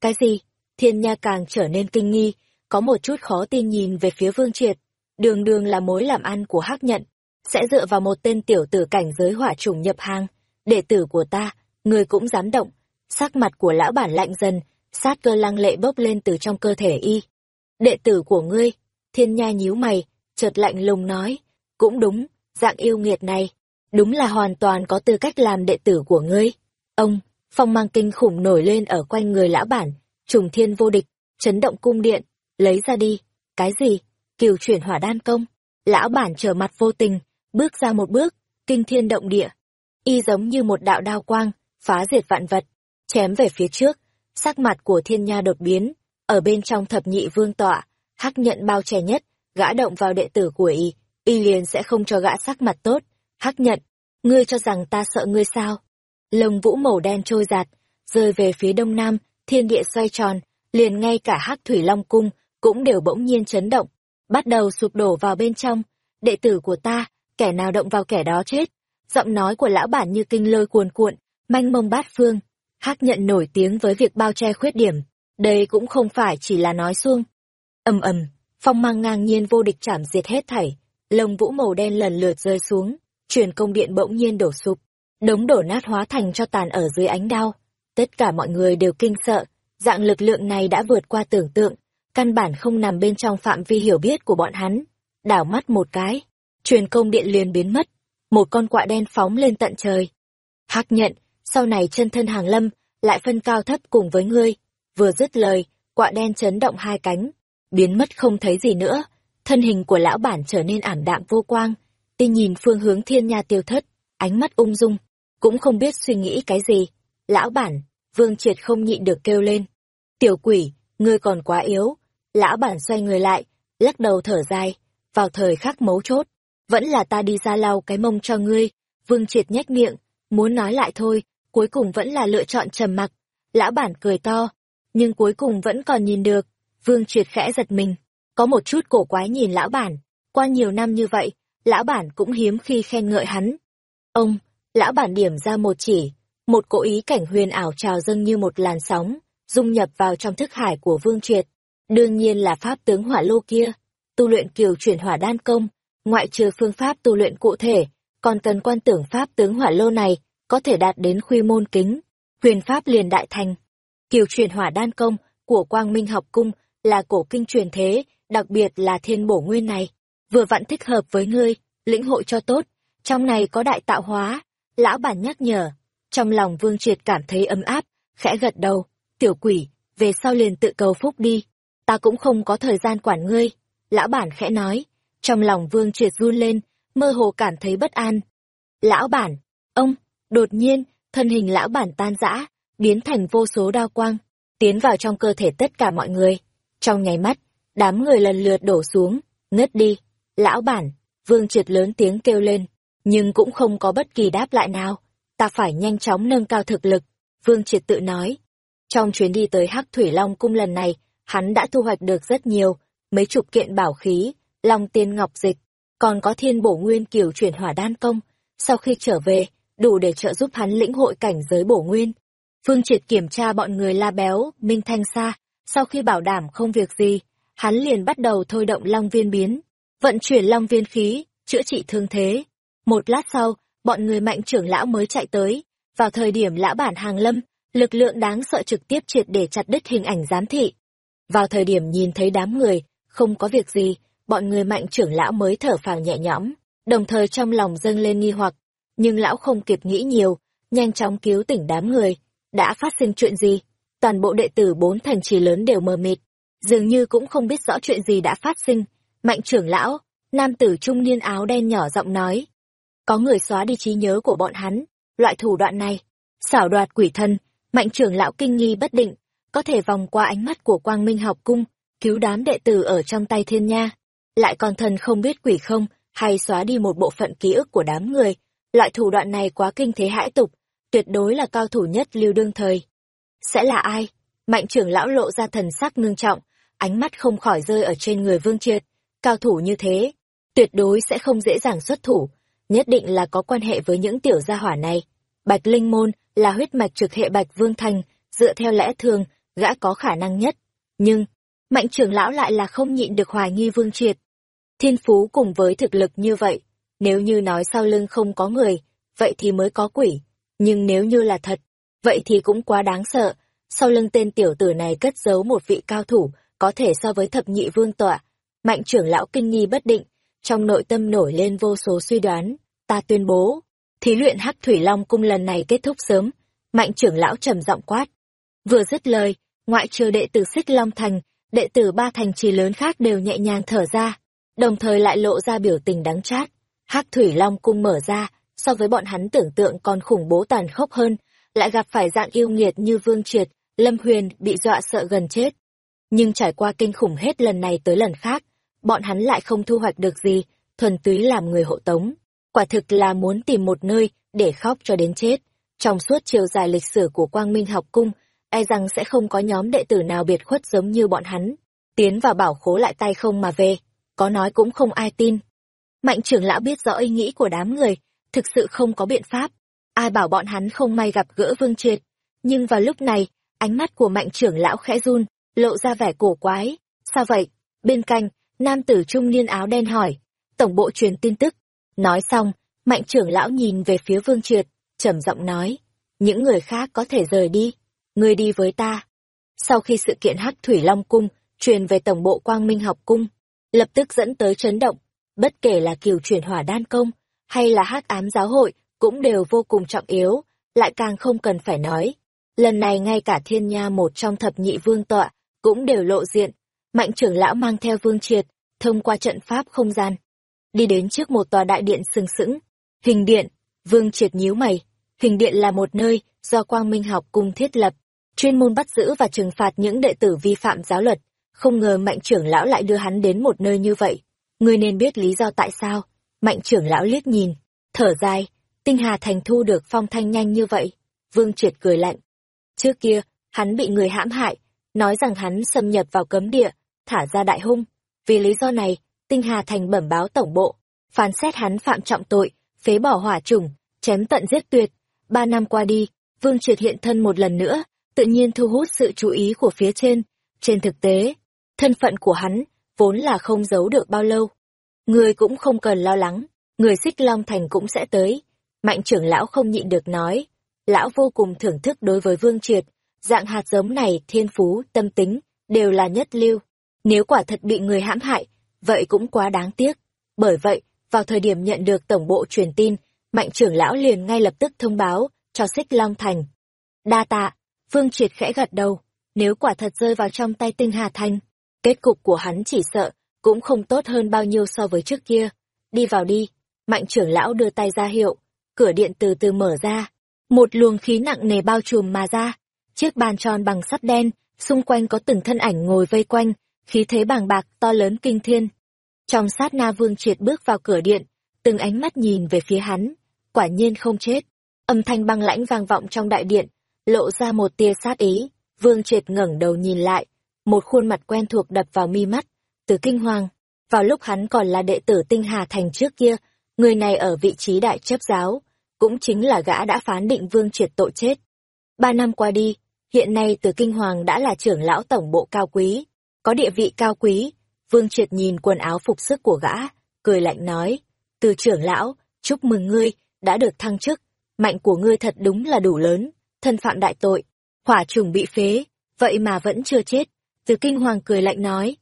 Cái gì? Thiên Nha càng trở nên kinh nghi, có một chút khó tin nhìn về phía Vương Triệt đường đường là mối làm ăn của hắc nhận, sẽ dựa vào một tên tiểu tử cảnh giới hỏa chủng nhập hàng, đệ tử của ta, người cũng dám động. Sắc mặt của lão bản lạnh dần, sát cơ lăng lệ bốc lên từ trong cơ thể y. Đệ tử của ngươi, thiên nha nhíu mày, chợt lạnh lùng nói, cũng đúng, dạng yêu nghiệt này, đúng là hoàn toàn có tư cách làm đệ tử của ngươi. Ông, phong mang kinh khủng nổi lên ở quanh người lão bản, trùng thiên vô địch, chấn động cung điện, lấy ra đi. Cái gì? Kiều chuyển hỏa đan công. Lão bản trở mặt vô tình, bước ra một bước, kinh thiên động địa. Y giống như một đạo đao quang, phá diệt vạn vật, chém về phía trước, sắc mặt của thiên nha đột biến, ở bên trong thập nhị vương tọa, hắc nhận bao che nhất, gã động vào đệ tử của y, y liền sẽ không cho gã sắc mặt tốt. Hắc nhận, ngươi cho rằng ta sợ ngươi sao? Lồng vũ màu đen trôi giạt, rơi về phía đông nam, thiên địa xoay tròn, liền ngay cả hắc thủy long cung cũng đều bỗng nhiên chấn động, bắt đầu sụp đổ vào bên trong. Đệ tử của ta, kẻ nào động vào kẻ đó chết. Giọng nói của lão bản như kinh lôi cuồn cuộn, manh mông bát phương. Hắc nhận nổi tiếng với việc bao che khuyết điểm. Đây cũng không phải chỉ là nói xuông ầm ầm, phong mang ngang nhiên vô địch chạm diệt hết thảy. Lồng vũ màu đen lần lượt rơi xuống, truyền công điện bỗng nhiên đổ sụp. Đống đổ nát hóa thành cho tàn ở dưới ánh đao. Tất cả mọi người đều kinh sợ, dạng lực lượng này đã vượt qua tưởng tượng, căn bản không nằm bên trong phạm vi hiểu biết của bọn hắn. Đảo mắt một cái, truyền công điện liền biến mất, một con quạ đen phóng lên tận trời. Hắc nhận, sau này chân thân hàng lâm, lại phân cao thấp cùng với ngươi. Vừa dứt lời, quạ đen chấn động hai cánh, biến mất không thấy gì nữa. Thân hình của lão bản trở nên ảm đạm vô quang, tinh nhìn phương hướng thiên nha tiêu thất, ánh mắt ung dung, cũng không biết suy nghĩ cái gì. Lão bản, vương triệt không nhịn được kêu lên. Tiểu quỷ, ngươi còn quá yếu. Lão bản xoay người lại, lắc đầu thở dài, vào thời khắc mấu chốt. Vẫn là ta đi ra lau cái mông cho ngươi. Vương triệt nhếch miệng, muốn nói lại thôi, cuối cùng vẫn là lựa chọn trầm mặc. Lão bản cười to, nhưng cuối cùng vẫn còn nhìn được. Vương triệt khẽ giật mình, có một chút cổ quái nhìn lão bản. Qua nhiều năm như vậy, lão bản cũng hiếm khi khen ngợi hắn. Ông, lão bản điểm ra một chỉ, một cỗ ý cảnh huyền ảo trào dâng như một làn sóng, dung nhập vào trong thức hải của Vương Triệt. Đương nhiên là pháp tướng hỏa lô kia, tu luyện kiều chuyển hỏa đan công, ngoại trừ phương pháp tu luyện cụ thể, còn cần quan tưởng pháp tướng hỏa lô này có thể đạt đến khuy môn kính, huyền pháp liền đại thành. Kiều chuyển hỏa đan công của Quang Minh học cung là cổ kinh truyền thế, đặc biệt là thiên bổ nguyên này, vừa vặn thích hợp với ngươi, lĩnh hội cho tốt, trong này có đại tạo hóa, lão bản nhắc nhở. Trong lòng Vương Triệt cảm thấy ấm áp, khẽ gật đầu, tiểu quỷ, về sau liền tự cầu phúc đi, ta cũng không có thời gian quản ngươi. Lão bản khẽ nói, trong lòng Vương Triệt run lên, mơ hồ cảm thấy bất an. Lão bản, ông, đột nhiên, thân hình lão bản tan rã, biến thành vô số đao quang, tiến vào trong cơ thể tất cả mọi người. Trong nháy mắt, đám người lần lượt đổ xuống, ngất đi. Lão bản, Vương Triệt lớn tiếng kêu lên, nhưng cũng không có bất kỳ đáp lại nào. Ta phải nhanh chóng nâng cao thực lực, Vương Triệt tự nói. Trong chuyến đi tới Hắc Thủy Long Cung lần này, hắn đã thu hoạch được rất nhiều, mấy chục kiện bảo khí, long tiên ngọc dịch, còn có thiên bổ nguyên kiều chuyển hỏa đan công. Sau khi trở về, đủ để trợ giúp hắn lĩnh hội cảnh giới bổ nguyên. Phương Triệt kiểm tra bọn người la béo, Minh Thanh Sa, sau khi bảo đảm không việc gì, hắn liền bắt đầu thôi động long viên biến, vận chuyển long viên khí, chữa trị thương thế. Một lát sau, bọn người mạnh trưởng lão mới chạy tới, vào thời điểm lão bản hàng lâm, lực lượng đáng sợ trực tiếp triệt để chặt đứt hình ảnh giám thị. Vào thời điểm nhìn thấy đám người, không có việc gì, bọn người mạnh trưởng lão mới thở phào nhẹ nhõm, đồng thời trong lòng dâng lên nghi hoặc. Nhưng lão không kịp nghĩ nhiều, nhanh chóng cứu tỉnh đám người. Đã phát sinh chuyện gì? Toàn bộ đệ tử bốn thành trì lớn đều mờ mịt, dường như cũng không biết rõ chuyện gì đã phát sinh. Mạnh trưởng lão, nam tử trung niên áo đen nhỏ giọng nói. Có người xóa đi trí nhớ của bọn hắn, loại thủ đoạn này, xảo đoạt quỷ thân, mạnh trưởng lão kinh nghi bất định, có thể vòng qua ánh mắt của quang minh học cung, cứu đám đệ tử ở trong tay thiên nha. Lại còn thần không biết quỷ không, hay xóa đi một bộ phận ký ức của đám người. Loại thủ đoạn này quá kinh thế hãi tục, tuyệt đối là cao thủ nhất lưu đương thời. Sẽ là ai? Mạnh trưởng lão lộ ra thần sắc ngưng trọng, ánh mắt không khỏi rơi ở trên người vương triệt. Cao thủ như thế, tuyệt đối sẽ không dễ dàng xuất thủ, nhất định là có quan hệ với những tiểu gia hỏa này. Bạch Linh Môn là huyết mạch trực hệ Bạch Vương Thành, dựa theo lẽ thường, gã có khả năng nhất. Nhưng, mạnh trưởng lão lại là không nhịn được hoài nghi Vương Triệt. Thiên phú cùng với thực lực như vậy, nếu như nói sau lưng không có người, vậy thì mới có quỷ. Nhưng nếu như là thật, vậy thì cũng quá đáng sợ. Sau lưng tên tiểu tử này cất giấu một vị cao thủ, có thể so với thập nhị vương tọa. Mạnh trưởng lão kinh nghi bất định, trong nội tâm nổi lên vô số suy đoán, ta tuyên bố, thí luyện Hắc Thủy Long cung lần này kết thúc sớm, Mạnh trưởng lão trầm giọng quát. Vừa dứt lời, ngoại trừ đệ tử Xích Long Thành, đệ tử ba thành trì lớn khác đều nhẹ nhàng thở ra, đồng thời lại lộ ra biểu tình đắng chát. Hắc Thủy Long cung mở ra, so với bọn hắn tưởng tượng còn khủng bố tàn khốc hơn, lại gặp phải dạng yêu nghiệt như Vương Triệt, Lâm Huyền bị dọa sợ gần chết. Nhưng trải qua kinh khủng hết lần này tới lần khác, bọn hắn lại không thu hoạch được gì, thuần túy làm người hộ tống. Quả thực là muốn tìm một nơi để khóc cho đến chết. Trong suốt chiều dài lịch sử của Quang Minh học cung, e rằng sẽ không có nhóm đệ tử nào biệt khuất giống như bọn hắn. Tiến vào bảo khố lại tay không mà về, có nói cũng không ai tin. Mạnh trưởng lão biết rõ ý nghĩ của đám người, thực sự không có biện pháp. Ai bảo bọn hắn không may gặp gỡ Vương Triệt. Nhưng vào lúc này, ánh mắt của mạnh trưởng lão khẽ run, lộ ra vẻ cổ quái. Sao vậy? Bên cạnh, nam tử trung niên áo đen hỏi. Tổng bộ truyền tin tức. Nói xong, mạnh trưởng lão nhìn về phía Vương Triệt, trầm giọng nói. Những người khác có thể rời đi. Ngươi đi với ta. Sau khi sự kiện Hắc Thủy Long Cung truyền về tổng bộ Quang Minh học cung, lập tức dẫn tới chấn động, bất kể là kiều chuyển hỏa đan công hay là hắc ám giáo hội cũng đều vô cùng trọng yếu, lại càng không cần phải nói. Lần này ngay cả thiên nha một trong thập nhị vương tọa cũng đều lộ diện, mạnh trưởng lão mang theo vương triệt, thông qua trận pháp không gian. Đi đến trước một tòa đại điện sừng sững, hình điện, vương triệt nhíu mày, hình điện là một nơi do quang minh học cung thiết lập, chuyên môn bắt giữ và trừng phạt những đệ tử vi phạm giáo luật, không ngờ mạnh trưởng lão lại đưa hắn đến một nơi như vậy. Ngươi nên biết lý do tại sao. Mạnh trưởng lão liếc nhìn, thở dài, tinh hà thành thu được phong thanh nhanh như vậy. Vương triệt cười lạnh. Trước kia, hắn bị người hãm hại, nói rằng hắn xâm nhập vào cấm địa, thả ra đại hung. Vì lý do này, tinh hà thành bẩm báo tổng bộ, phán xét hắn phạm trọng tội, phế bỏ hỏa trùng, chém tận giết tuyệt. Ba năm qua đi, Vương Triệt hiện thân một lần nữa, tự nhiên thu hút sự chú ý của phía trên. Trên thực tế, thân phận của hắn vốn là không giấu được bao lâu. Người cũng không cần lo lắng, người xích Long Thành cũng sẽ tới. Mạnh trưởng lão không nhịn được nói. Lão vô cùng thưởng thức đối với Vương Triệt, dạng hạt giống này thiên phú, tâm tính, đều là nhất lưu. Nếu quả thật bị người hãm hại, vậy cũng quá đáng tiếc. Bởi vậy, vào thời điểm nhận được tổng bộ truyền tin, mạnh trưởng lão liền ngay lập tức thông báo cho xích Long Thành. Đa tạ, Vương Triệt khẽ gật đầu, nếu quả thật rơi vào trong tay tinh Hà Thành, kết cục của hắn chỉ sợ cũng không tốt hơn bao nhiêu so với trước kia. Đi vào đi, mạnh trưởng lão đưa tay ra hiệu, cửa điện từ từ mở ra, một luồng khí nặng nề bao trùm mà ra, chiếc bàn tròn bằng sắt đen, xung quanh có từng thân ảnh ngồi vây quanh, khí thế bàng bạc to lớn kinh thiên. Trong sát na vương triệt bước vào cửa điện, từng ánh mắt nhìn về phía hắn, quả nhiên không chết. Âm thanh băng lãnh vang vọng trong đại điện, lộ ra một tia sát ý, vương triệt ngẩng đầu nhìn lại, một khuôn mặt quen thuộc đập vào mi mắt, từ kinh hoàng. Vào lúc hắn còn là đệ tử tinh hà thành trước kia, người này ở vị trí đại chấp giáo, cũng chính là gã đã phán định vương triệt tội chết. Ba năm qua đi, hiện nay từ kinh hoàng đã là trưởng lão tổng bộ cao quý, có địa vị cao quý. Vương triệt nhìn quần áo phục sức của gã, cười lạnh nói, từ trưởng lão, chúc mừng ngươi, đã được thăng chức, mạnh của ngươi thật đúng là đủ lớn, thân phạm đại tội, hỏa trùng bị phế, vậy mà vẫn chưa chết. Từ kinh hoàng cười lạnh nói,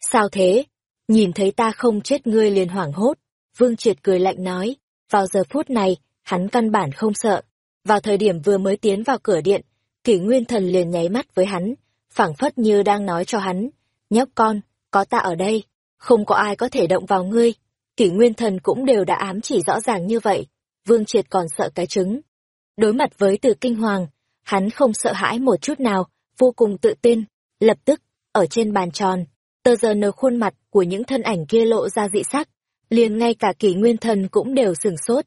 sao thế? Nhìn thấy ta không chết ngươi liền hoảng hốt. Vương Triệt cười lạnh nói, vào giờ phút này, hắn căn bản không sợ. Vào thời điểm vừa mới tiến vào cửa điện, kỷ nguyên thần liền nháy mắt với hắn, phảng phất như đang nói cho hắn, nhóc con, có ta ở đây, không có ai có thể động vào ngươi. Kỷ nguyên thần cũng đều đã ám chỉ rõ ràng như vậy, Vương Triệt còn sợ cái trứng. Đối mặt với từ kinh hoàng, hắn không sợ hãi một chút nào, vô cùng tự tin, lập tức, ở trên bàn tròn, tờ giờ nờ khuôn mặt của những thân ảnh kia lộ ra dị sắc, liền ngay cả kỷ nguyên thần cũng đều sừng sốt.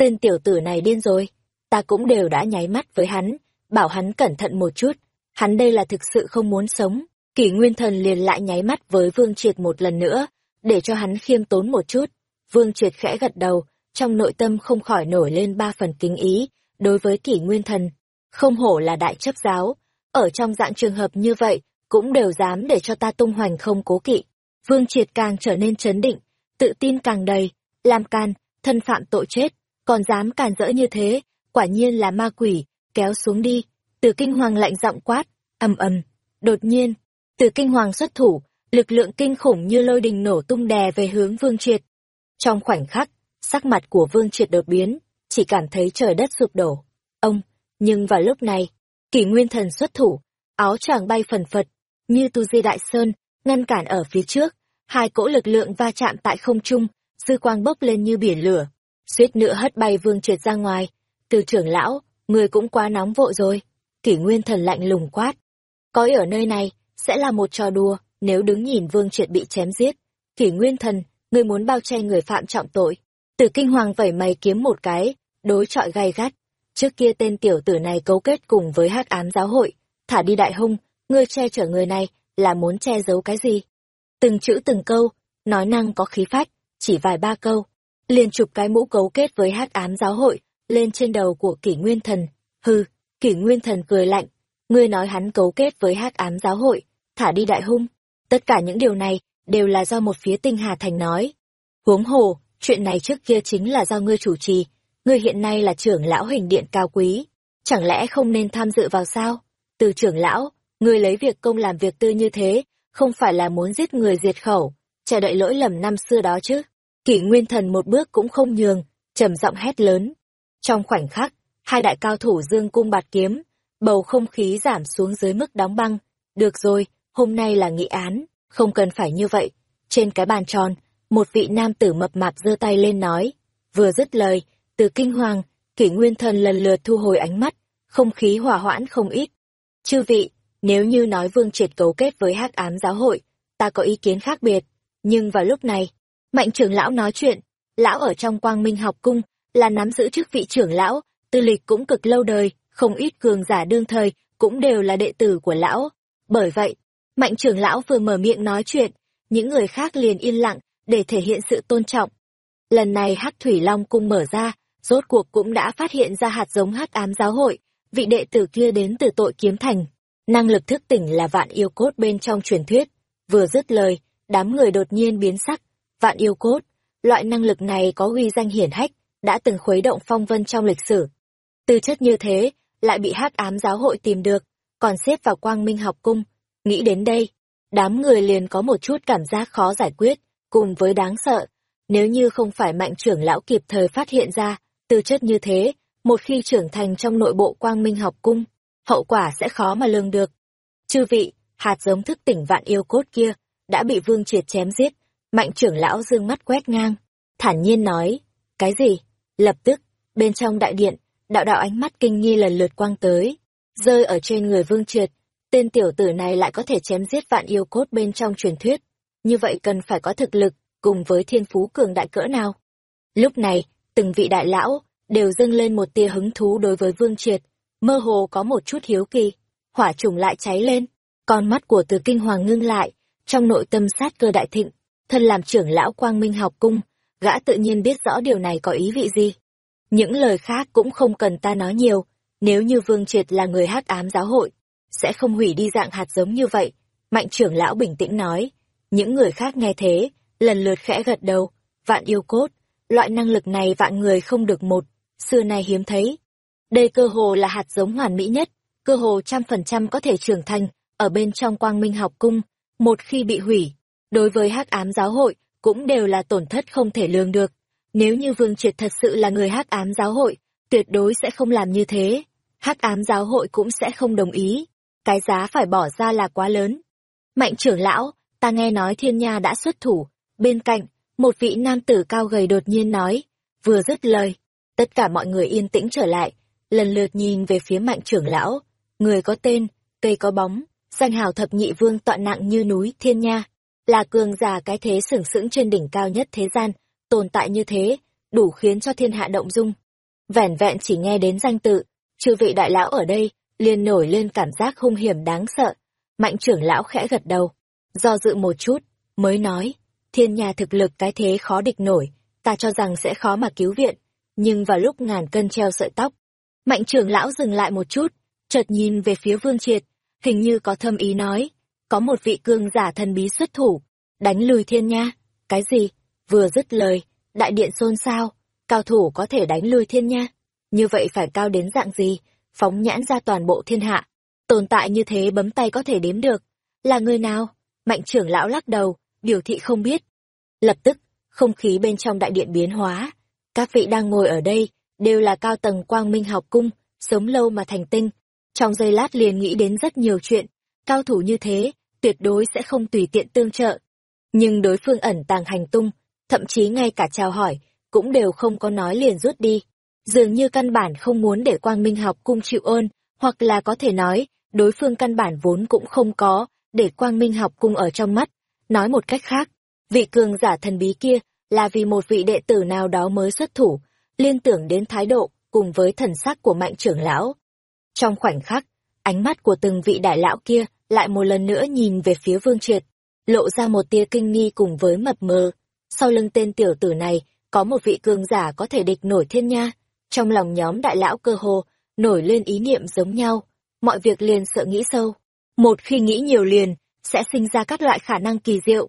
Tên tiểu tử này điên rồi, ta cũng đều đã nháy mắt với hắn, bảo hắn cẩn thận một chút, hắn đây là thực sự không muốn sống. Kỷ nguyên thần liền lại nháy mắt với Vương Triệt một lần nữa, để cho hắn khiêm tốn một chút. Vương Triệt khẽ gật đầu, trong nội tâm không khỏi nổi lên ba phần kính ý, đối với kỷ nguyên thần. Không hổ là đại chấp giáo, ở trong dạng trường hợp như vậy, cũng đều dám để cho ta tung hoành không cố kỵ. Vương Triệt càng trở nên chấn định, tự tin càng đầy, làm can, thân phạm tội chết, còn dám càn rỡ như thế, quả nhiên là ma quỷ, kéo xuống đi. Từ kinh hoàng lạnh giọng quát, ầm ầm, đột nhiên, từ kinh hoàng xuất thủ, lực lượng kinh khủng như lôi đình nổ tung đè về hướng Vương Triệt. Trong khoảnh khắc, sắc mặt của Vương Triệt đột biến, chỉ cảm thấy trời đất sụp đổ. Ông, nhưng vào lúc này, kỷ nguyên thần xuất thủ, áo choàng bay phần phật, như tu di đại sơn, ngăn cản ở phía trước, hai cỗ lực lượng va chạm tại không trung, dư quang bốc lên như biển lửa, suýt nữa hất bay Vương Triệt ra ngoài. Từ trưởng lão, người cũng quá nóng vội rồi. Kỷ nguyên thần lạnh lùng quát. Có ở nơi này, sẽ là một trò đùa, nếu đứng nhìn Vương Triệt bị chém giết. Kỷ nguyên thần, người muốn bao che người phạm trọng tội. Từ kinh hoàng vẩy mày kiếm một cái, đối trọi gay gắt. Trước kia tên tiểu tử này cấu kết cùng với hắc ám giáo hội, thả đi đại hung, ngươi che chở người này, là muốn che giấu cái gì? Từng chữ từng câu, nói năng có khí phách, chỉ vài ba câu, liền chụp cái mũ cấu kết với hắc ám giáo hội, lên trên đầu của kỷ nguyên thần. Hừ, kỷ nguyên thần cười lạnh, ngươi nói hắn cấu kết với hắc ám giáo hội, thả đi đại hung. Tất cả những điều này, đều là do một phía tinh Hà Thành nói. Huống hồ, chuyện này trước kia chính là do ngươi chủ trì, ngươi hiện nay là trưởng lão hình điện cao quý, chẳng lẽ không nên tham dự vào sao? Từ trưởng lão, ngươi lấy việc công làm việc tư như thế, không phải là muốn giết người diệt khẩu, chờ đợi lỗi lầm năm xưa đó chứ. Kỷ Nguyên Thần một bước cũng không nhường, trầm giọng hét lớn. Trong khoảnh khắc, hai đại cao thủ dương cung bạt kiếm, bầu không khí giảm xuống dưới mức đóng băng. Được rồi, hôm nay là nghị án, không cần phải như vậy. Trên cái bàn tròn, một vị nam tử mập mạp giơ tay lên nói. Vừa dứt lời, từ kinh hoàng, kỷ nguyên thần lần lượt thu hồi ánh mắt, không khí hòa hoãn không ít. Chư vị, nếu như nói vương triệt cấu kết với hắc ám giáo hội, ta có ý kiến khác biệt. Nhưng vào lúc này, mạnh trưởng lão nói chuyện, lão ở trong quang minh học cung, là nắm giữ chức vị trưởng lão, tư lịch cũng cực lâu đời, không ít cường giả đương thời, cũng đều là đệ tử của lão. Bởi vậy, mạnh trưởng lão vừa mở miệng nói chuyện, những người khác liền yên lặng, để thể hiện sự tôn trọng. Lần này hắc thủy long cung mở ra, rốt cuộc cũng đã phát hiện ra hạt giống hắc ám giáo hội, vị đệ tử kia đến từ tội kiếm thành. Năng lực thức tỉnh là vạn yêu cốt bên trong truyền thuyết. Vừa dứt lời, đám người đột nhiên biến sắc. Vạn yêu cốt, loại năng lực này có uy danh hiển hách, đã từng khuấy động phong vân trong lịch sử. Tư chất như thế, lại bị hắc ám giáo hội tìm được, còn xếp vào quang minh học cung. Nghĩ đến đây, đám người liền có một chút cảm giác khó giải quyết, cùng với đáng sợ. Nếu như không phải mạnh trưởng lão kịp thời phát hiện ra, tư chất như thế, một khi trưởng thành trong nội bộ quang minh học cung, hậu quả sẽ khó mà lường được. Chư vị, hạt giống thức tỉnh vạn yêu cốt kia, đã bị vương triệt chém giết, mạnh trưởng lão dương mắt quét ngang, thản nhiên nói, cái gì? Lập tức, bên trong đại điện, đạo đạo ánh mắt kinh nghi lần lượt quang tới, rơi ở trên người vương triệt, tên tiểu tử này lại có thể chém giết vạn yêu cốt bên trong truyền thuyết, như vậy cần phải có thực lực, cùng với thiên phú cường đại cỡ nào. Lúc này, từng vị đại lão, đều dâng lên một tia hứng thú đối với vương triệt, mơ hồ có một chút hiếu kỳ, hỏa trùng lại cháy lên, con mắt của từ kinh hoàng ngưng lại, trong nội tâm sát cơ đại thịnh, thân làm trưởng lão quang minh học cung, gã tự nhiên biết rõ điều này có ý vị gì. Những lời khác cũng không cần ta nói nhiều, nếu như Vương Triệt là người hắc ám giáo hội, sẽ không hủy đi dạng hạt giống như vậy. Mạnh trưởng lão bình tĩnh nói, những người khác nghe thế, lần lượt khẽ gật đầu, vạn yêu cốt, loại năng lực này vạn người không được một, xưa nay hiếm thấy. Đây cơ hồ là hạt giống hoàn mỹ nhất, cơ hồ trăm phần trăm có thể trưởng thành, ở bên trong quang minh học cung, một khi bị hủy, đối với hắc ám giáo hội, cũng đều là tổn thất không thể lường được. Nếu như Vương Triệt thật sự là người hắc ám giáo hội, tuyệt đối sẽ không làm như thế. Hắc ám giáo hội cũng sẽ không đồng ý. Cái giá phải bỏ ra là quá lớn. Mạnh trưởng lão, ta nghe nói thiên nha đã xuất thủ. Bên cạnh, một vị nam tử cao gầy đột nhiên nói. Vừa dứt lời, tất cả mọi người yên tĩnh trở lại, lần lượt nhìn về phía mạnh trưởng lão. Người có tên, cây có bóng, danh hào thập nhị vương tọa nặng như núi thiên nha là cường giả cái thế sửng sững trên đỉnh cao nhất thế gian, tồn tại như thế, đủ khiến cho thiên hạ động dung. Vẻn vẹn chỉ nghe đến danh tự, chư vị đại lão ở đây, liền nổi lên cảm giác hung hiểm đáng sợ. Mạnh trưởng lão khẽ gật đầu, do dự một chút, mới nói, thiên nhà thực lực cái thế khó địch nổi, ta cho rằng sẽ khó mà cứu viện, nhưng vào lúc ngàn cân treo sợi tóc, mạnh trưởng lão dừng lại một chút, chợt nhìn về phía vương triệt, hình như có thâm ý nói, có một vị cương giả thần bí xuất thủ, đánh lùi thiên nha. Cái gì? Vừa dứt lời, đại điện xôn xao, cao thủ có thể đánh lùi thiên nha. Như vậy phải cao đến dạng gì? Phóng nhãn ra toàn bộ thiên hạ. Tồn tại như thế bấm tay có thể đếm được. Là người nào? Mạnh trưởng lão lắc đầu, biểu thị không biết. Lập tức, không khí bên trong đại điện biến hóa. Các vị đang ngồi ở đây, đều là cao tầng quang minh học cung, sống lâu mà thành tinh. Trong giây lát liền nghĩ đến rất nhiều chuyện, cao thủ như thế, tuyệt đối sẽ không tùy tiện tương trợ. Nhưng đối phương ẩn tàng hành tung, thậm chí ngay cả chào hỏi, cũng đều không có nói liền rút đi. Dường như căn bản không muốn để quang minh học cung chịu ơn, hoặc là có thể nói, đối phương căn bản vốn cũng không có, để quang minh học cung ở trong mắt. Nói một cách khác, vị cường giả thần bí kia là vì một vị đệ tử nào đó mới xuất thủ, liên tưởng đến thái độ cùng với thần sắc của mạnh trưởng lão. Trong khoảnh khắc, ánh mắt của từng vị đại lão kia lại một lần nữa nhìn về phía Vương Triệt, lộ ra một tia kinh nghi cùng với mập mờ. Sau lưng tên tiểu tử này, có một vị cường giả có thể địch nổi thiên nha. Trong lòng nhóm đại lão cơ hồ, nổi lên ý niệm giống nhau, mọi việc liền sợ nghĩ sâu. Một khi nghĩ nhiều liền, sẽ sinh ra các loại khả năng kỳ diệu.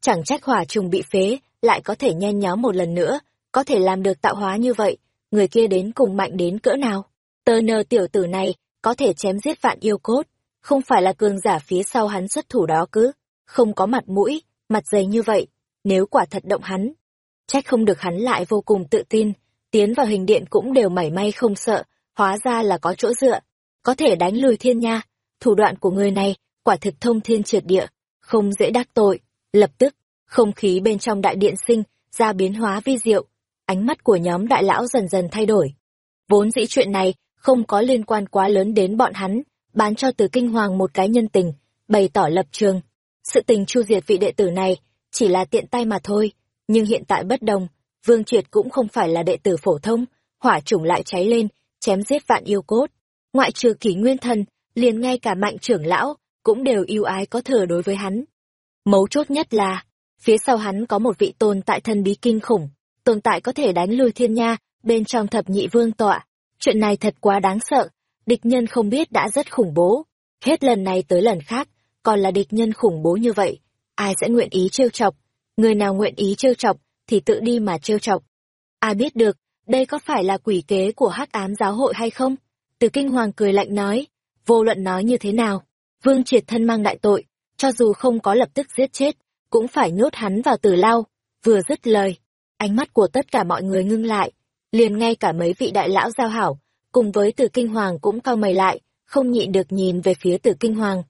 Chẳng trách hỏa trùng bị phế, lại có thể nhen nhóm một lần nữa, có thể làm được tạo hóa như vậy, người kia đến cùng mạnh đến cỡ nào. Tơ nơ tiểu tử này, có thể chém giết vạn yêu cốt, không phải là cường giả phía sau hắn xuất thủ đó cứ, không có mặt mũi, mặt dày như vậy, nếu quả thật động hắn. Trách không được hắn lại vô cùng tự tin, tiến vào hình điện cũng đều mảy may không sợ, hóa ra là có chỗ dựa, có thể đánh lùi thiên nha. Thủ đoạn của người này, quả thực thông thiên triệt địa, không dễ đắc tội. Lập tức, không khí bên trong đại điện sinh ra biến hóa vi diệu, ánh mắt của nhóm đại lão dần dần thay đổi. Vốn dĩ chuyện này không có liên quan quá lớn đến bọn hắn, bán cho từ kinh hoàng một cái nhân tình, bày tỏ lập trường. Sự tình chu diệt vị đệ tử này chỉ là tiện tay mà thôi, nhưng hiện tại bất đồng, Vương Triệt cũng không phải là đệ tử phổ thông, hỏa chủng lại cháy lên, chém giết vạn yêu cốt. Ngoại trừ kỷ nguyên thần, liền ngay cả mạnh trưởng lão, cũng đều yêu ái có thừa đối với hắn. Mấu chốt nhất là, phía sau hắn có một vị tồn tại thân bí kinh khủng, tồn tại có thể đánh lui thiên nha, bên trong thập nhị vương tọa. Chuyện này thật quá đáng sợ, địch nhân không biết đã rất khủng bố. Hết lần này tới lần khác, còn là địch nhân khủng bố như vậy, ai sẽ nguyện ý trêu chọc? Người nào nguyện ý trêu chọc, thì tự đi mà trêu chọc. Ai biết được, đây có phải là quỷ kế của hắc ám giáo hội hay không? Từ kinh hoàng cười lạnh nói, vô luận nói như thế nào, vương triệt thân mang đại tội, cho dù không có lập tức giết chết, cũng phải nhốt hắn vào tử lao. Vừa dứt lời, ánh mắt của tất cả mọi người ngưng lại, liền ngay cả mấy vị đại lão giao hảo, cùng với tử kinh hoàng cũng cao mày lại, không nhịn được nhìn về phía tử kinh hoàng.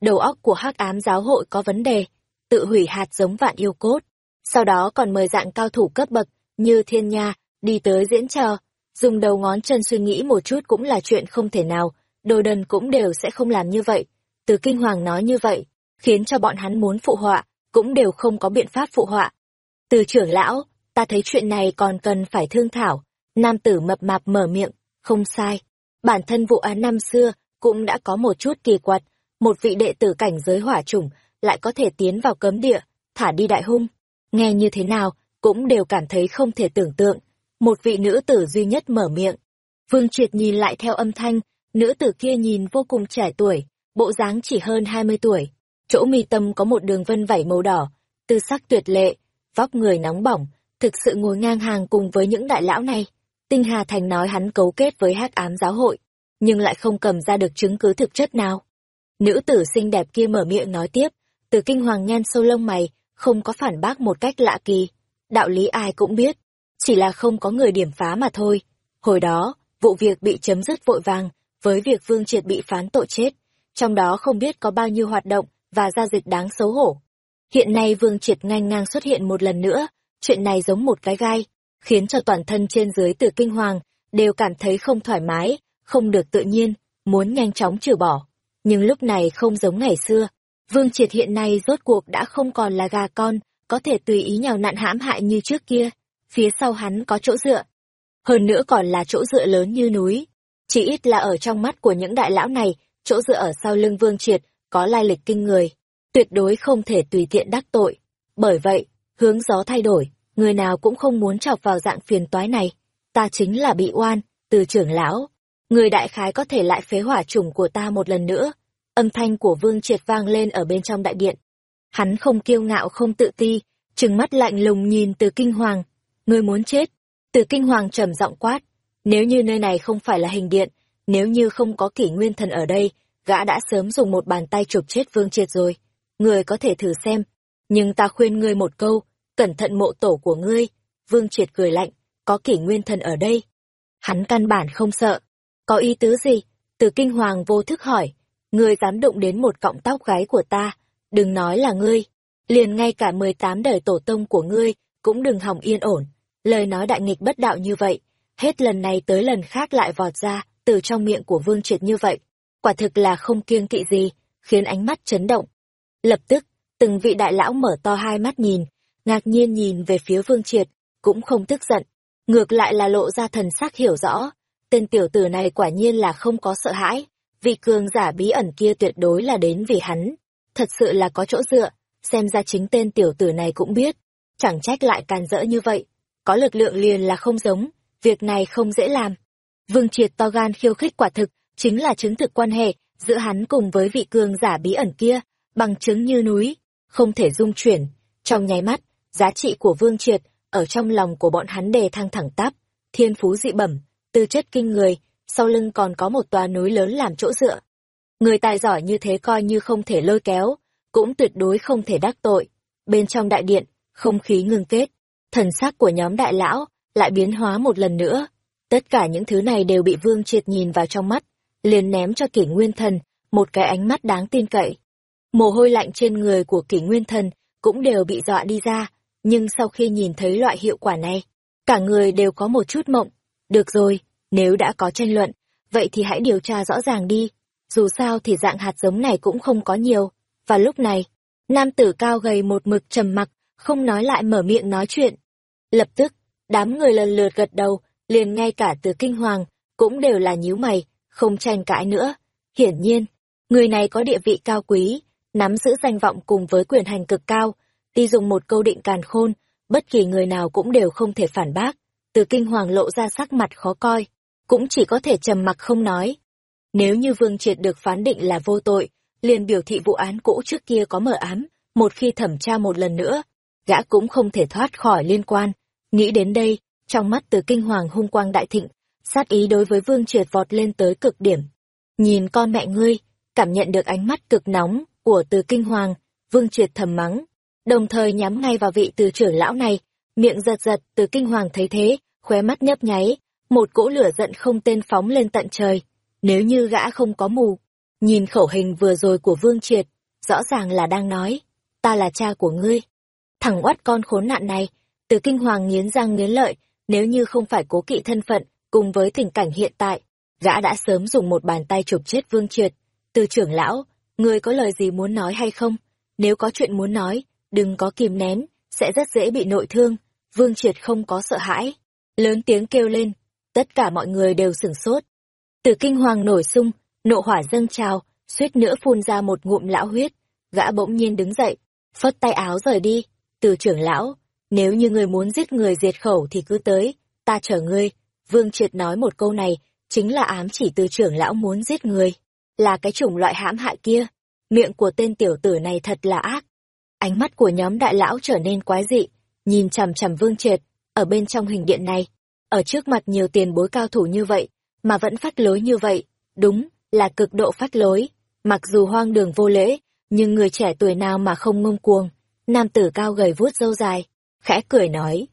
Đầu óc của hắc ám giáo hội có vấn đề, tự hủy hạt giống vạn yêu cốt, sau đó còn mời dạng cao thủ cấp bậc như thiên nha đi tới diễn trò. Dùng đầu ngón chân suy nghĩ một chút cũng là chuyện không thể nào đồ đần cũng đều sẽ không làm như vậy. Từ kinh hoàng nói như vậy khiến cho bọn hắn muốn phụ họa cũng đều không có biện pháp phụ họa. Từ trưởng lão ta thấy chuyện này còn cần phải thương thảo. Nam tử mập mạp mở miệng không sai bản thân vụ án năm xưa cũng đã có một chút kỳ quặc một vị đệ tử cảnh giới hỏa chủng lại có thể tiến vào cấm địa thả đi đại hung nghe như thế nào, cũng đều cảm thấy không thể tưởng tượng. Một vị nữ tử duy nhất mở miệng. Vương Triệt nhìn lại theo âm thanh, nữ tử kia nhìn vô cùng trẻ tuổi, bộ dáng chỉ hơn 20 tuổi. Chỗ mi tâm có một đường vân vảy màu đỏ, tư sắc tuyệt lệ, vóc người nóng bỏng, thực sự ngồi ngang hàng cùng với những đại lão này. Tinh Hà Thành nói hắn cấu kết với hắc ám giáo hội, nhưng lại không cầm ra được chứng cứ thực chất nào. Nữ tử xinh đẹp kia mở miệng nói tiếp, từ kinh hoàng nhan sâu lông mày, không có phản bác một cách lạ kỳ. Đạo lý ai cũng biết, chỉ là không có người điểm phá mà thôi. Hồi đó, vụ việc bị chấm dứt vội vàng, với việc Vương Triệt bị phán tội chết, trong đó không biết có bao nhiêu hoạt động và giao dịch đáng xấu hổ. Hiện nay Vương Triệt ngang ngang xuất hiện một lần nữa, chuyện này giống một cái gai, khiến cho toàn thân trên dưới từ kinh hoàng đều cảm thấy không thoải mái, không được tự nhiên, muốn nhanh chóng trừ bỏ. Nhưng lúc này không giống ngày xưa, Vương Triệt hiện nay rốt cuộc đã không còn là gà con, có thể tùy ý nhào nặn hãm hại như trước kia. Phía sau hắn có chỗ dựa. Hơn nữa còn là chỗ dựa lớn như núi. Chỉ ít là ở trong mắt của những đại lão này, chỗ dựa ở sau lưng Vương Triệt, có lai lịch kinh người. Tuyệt đối không thể tùy tiện đắc tội. Bởi vậy, hướng gió thay đổi, người nào cũng không muốn chọc vào dạng phiền toái này. Ta chính là bị oan, từ trưởng lão. Người đại khái có thể lại phế hỏa trùng của ta một lần nữa Âm thanh của Vương Triệt vang lên ở bên trong đại điện. Hắn không kiêu ngạo không tự ti, trừng mắt lạnh lùng nhìn từ kinh hoàng. Ngươi muốn chết. Từ kinh hoàng trầm giọng quát. Nếu như nơi này không phải là hình điện, nếu như không có kỷ nguyên thần ở đây, gã đã sớm dùng một bàn tay chụp chết Vương Triệt rồi. Người có thể thử xem. Nhưng ta khuyên ngươi một câu, cẩn thận mộ tổ của ngươi. Vương Triệt cười lạnh, có kỷ nguyên thần ở đây. Hắn căn bản không sợ. Có ý tứ gì? Từ kinh hoàng vô thức hỏi, ngươi dám đụng đến một cọng tóc gái của ta, đừng nói là ngươi. Liền ngay cả mười tám đời tổ tông của ngươi, cũng đừng hỏng yên ổn. Lời nói đại nghịch bất đạo như vậy, hết lần này tới lần khác lại vọt ra, từ trong miệng của Vương Triệt như vậy. Quả thực là không kiêng kỵ gì, khiến ánh mắt chấn động. Lập tức, từng vị đại lão mở to hai mắt nhìn, ngạc nhiên nhìn về phía Vương Triệt, cũng không tức giận. Ngược lại là lộ ra thần sắc hiểu rõ, tên tiểu tử này quả nhiên là không có sợ hãi, vị cường giả bí ẩn kia tuyệt đối là đến vì hắn. Thật sự là có chỗ dựa, xem ra chính tên tiểu tử này cũng biết, chẳng trách lại càn rỡ như vậy. Có lực lượng liền là không giống, việc này không dễ làm. Vương Triệt to gan khiêu khích quả thực, chính là chứng thực quan hệ giữa hắn cùng với vị cường giả bí ẩn kia, bằng chứng như núi, không thể dung chuyển. Trong nháy mắt, giá trị của Vương Triệt ở trong lòng của bọn hắn đề thăng thẳng tắp, thiên phú dị bẩm, tư chất kinh người, sau lưng còn có một tòa núi lớn làm chỗ dựa. Người tài giỏi như thế coi như không thể lôi kéo, cũng tuyệt đối không thể đắc tội. Bên trong đại điện, không khí ngưng kết, thần sắc của nhóm đại lão lại biến hóa một lần nữa. Tất cả những thứ này đều bị Vương Triệt nhìn vào trong mắt, liền ném cho kỷ nguyên thần một cái ánh mắt đáng tin cậy. Mồ hôi lạnh trên người của kỷ nguyên thần cũng đều bị dọa đi ra, nhưng sau khi nhìn thấy loại hiệu quả này, cả người đều có một chút mộng. Được rồi, nếu đã có tranh luận, vậy thì hãy điều tra rõ ràng đi. Dù sao thì dạng hạt giống này cũng không có nhiều. Và lúc này, nam tử cao gầy một mực trầm mặc, không nói lại mở miệng nói chuyện. Lập tức, đám người lần lượt gật đầu, liền ngay cả từ kinh hoàng, cũng đều là nhíu mày, không tranh cãi nữa. Hiển nhiên, người này có địa vị cao quý, nắm giữ danh vọng cùng với quyền hành cực cao, ti dùng một câu định càn khôn, bất kỳ người nào cũng đều không thể phản bác. Từ kinh hoàng lộ ra sắc mặt khó coi, cũng chỉ có thể trầm mặc không nói. Nếu như Vương Triệt được phán định là vô tội, liền biểu thị vụ án cũ trước kia có mở ám, một khi thẩm tra một lần nữa, gã cũng không thể thoát khỏi liên quan. Nghĩ đến đây, trong mắt từ kinh hoàng hung quang đại thịnh, sát ý đối với Vương Triệt vọt lên tới cực điểm. Nhìn con mẹ ngươi, cảm nhận được ánh mắt cực nóng của từ kinh hoàng, Vương Triệt thầm mắng, đồng thời nhắm ngay vào vị từ trưởng lão này, miệng giật giật từ kinh hoàng thấy thế, khóe mắt nhấp nháy, một cỗ lửa giận không tên phóng lên tận trời. Nếu như gã không có mù, nhìn khẩu hình vừa rồi của Vương Triệt, rõ ràng là đang nói, ta là cha của ngươi. Thằng oắt con khốn nạn này, từ kinh hoàng nghiến răng nghiến lợi, nếu như không phải cố kỵ thân phận, cùng với tình cảnh hiện tại, gã đã sớm dùng một bàn tay chụp chết Vương Triệt. Từ trưởng lão, ngươi có lời gì muốn nói hay không? Nếu có chuyện muốn nói, đừng có kìm nén, sẽ rất dễ bị nội thương. Vương Triệt không có sợ hãi. Lớn tiếng kêu lên, tất cả mọi người đều sửng sốt. Từ kinh hoàng nổi sung, nộ hỏa dâng trào, suýt nữa phun ra một ngụm lão huyết. Gã bỗng nhiên đứng dậy, phất tay áo rời đi. Từ trưởng lão, nếu như người muốn giết người diệt khẩu thì cứ tới, ta chở ngươi. Vương Triệt nói một câu này, chính là ám chỉ từ trưởng lão muốn giết người. Là cái chủng loại hãm hại kia. Miệng của tên tiểu tử này thật là ác. Ánh mắt của nhóm đại lão trở nên quái dị, nhìn chằm chằm Vương Triệt, ở bên trong hình điện này, ở trước mặt nhiều tiền bối cao thủ như vậy, mà vẫn phát lối như vậy, đúng, là cực độ phát lối. Mặc dù hoang đường vô lễ, nhưng người trẻ tuổi nào mà không ngông cuồng, nam tử cao gầy vuốt râu dài, khẽ cười nói.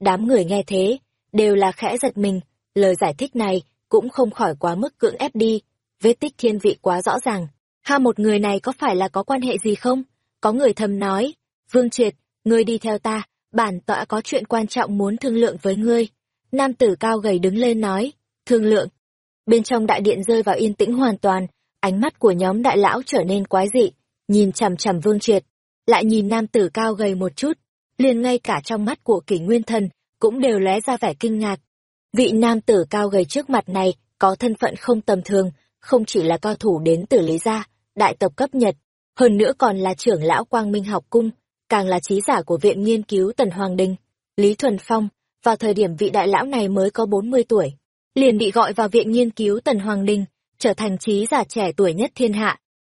Đám người nghe thế, đều là khẽ giật mình, lời giải thích này cũng không khỏi quá mức cưỡng ép đi, vết tích thiên vị quá rõ ràng. Ha một người này có phải là có quan hệ gì không? Có người thầm nói, Vương Triệt, ngươi đi theo ta, bản tọa có chuyện quan trọng muốn thương lượng với ngươi. Nam tử cao gầy đứng lên nói, thương lượng. Bên trong đại điện rơi vào yên tĩnh hoàn toàn, ánh mắt của nhóm đại lão trở nên quái dị, nhìn chằm chằm Vương Triệt, lại nhìn nam tử cao gầy một chút, liền ngay cả trong mắt của kỷ nguyên thần, cũng đều lóe ra vẻ kinh ngạc. Vị nam tử cao gầy trước mặt này có thân phận không tầm thường, không chỉ là cao thủ đến từ Lý Gia, đại tộc cấp Nhật, hơn nữa còn là trưởng lão Quang Minh học cung, càng là trí giả của Viện Nghiên cứu Tần Hoàng Đình. Lý Thuần Phong, vào thời điểm vị đại lão này mới có 40 tuổi, liền bị gọi vào Viện Nghiên cứu Tần Hoàng Đình, trở thành trí giả trẻ tuổi nhất thiên hạ.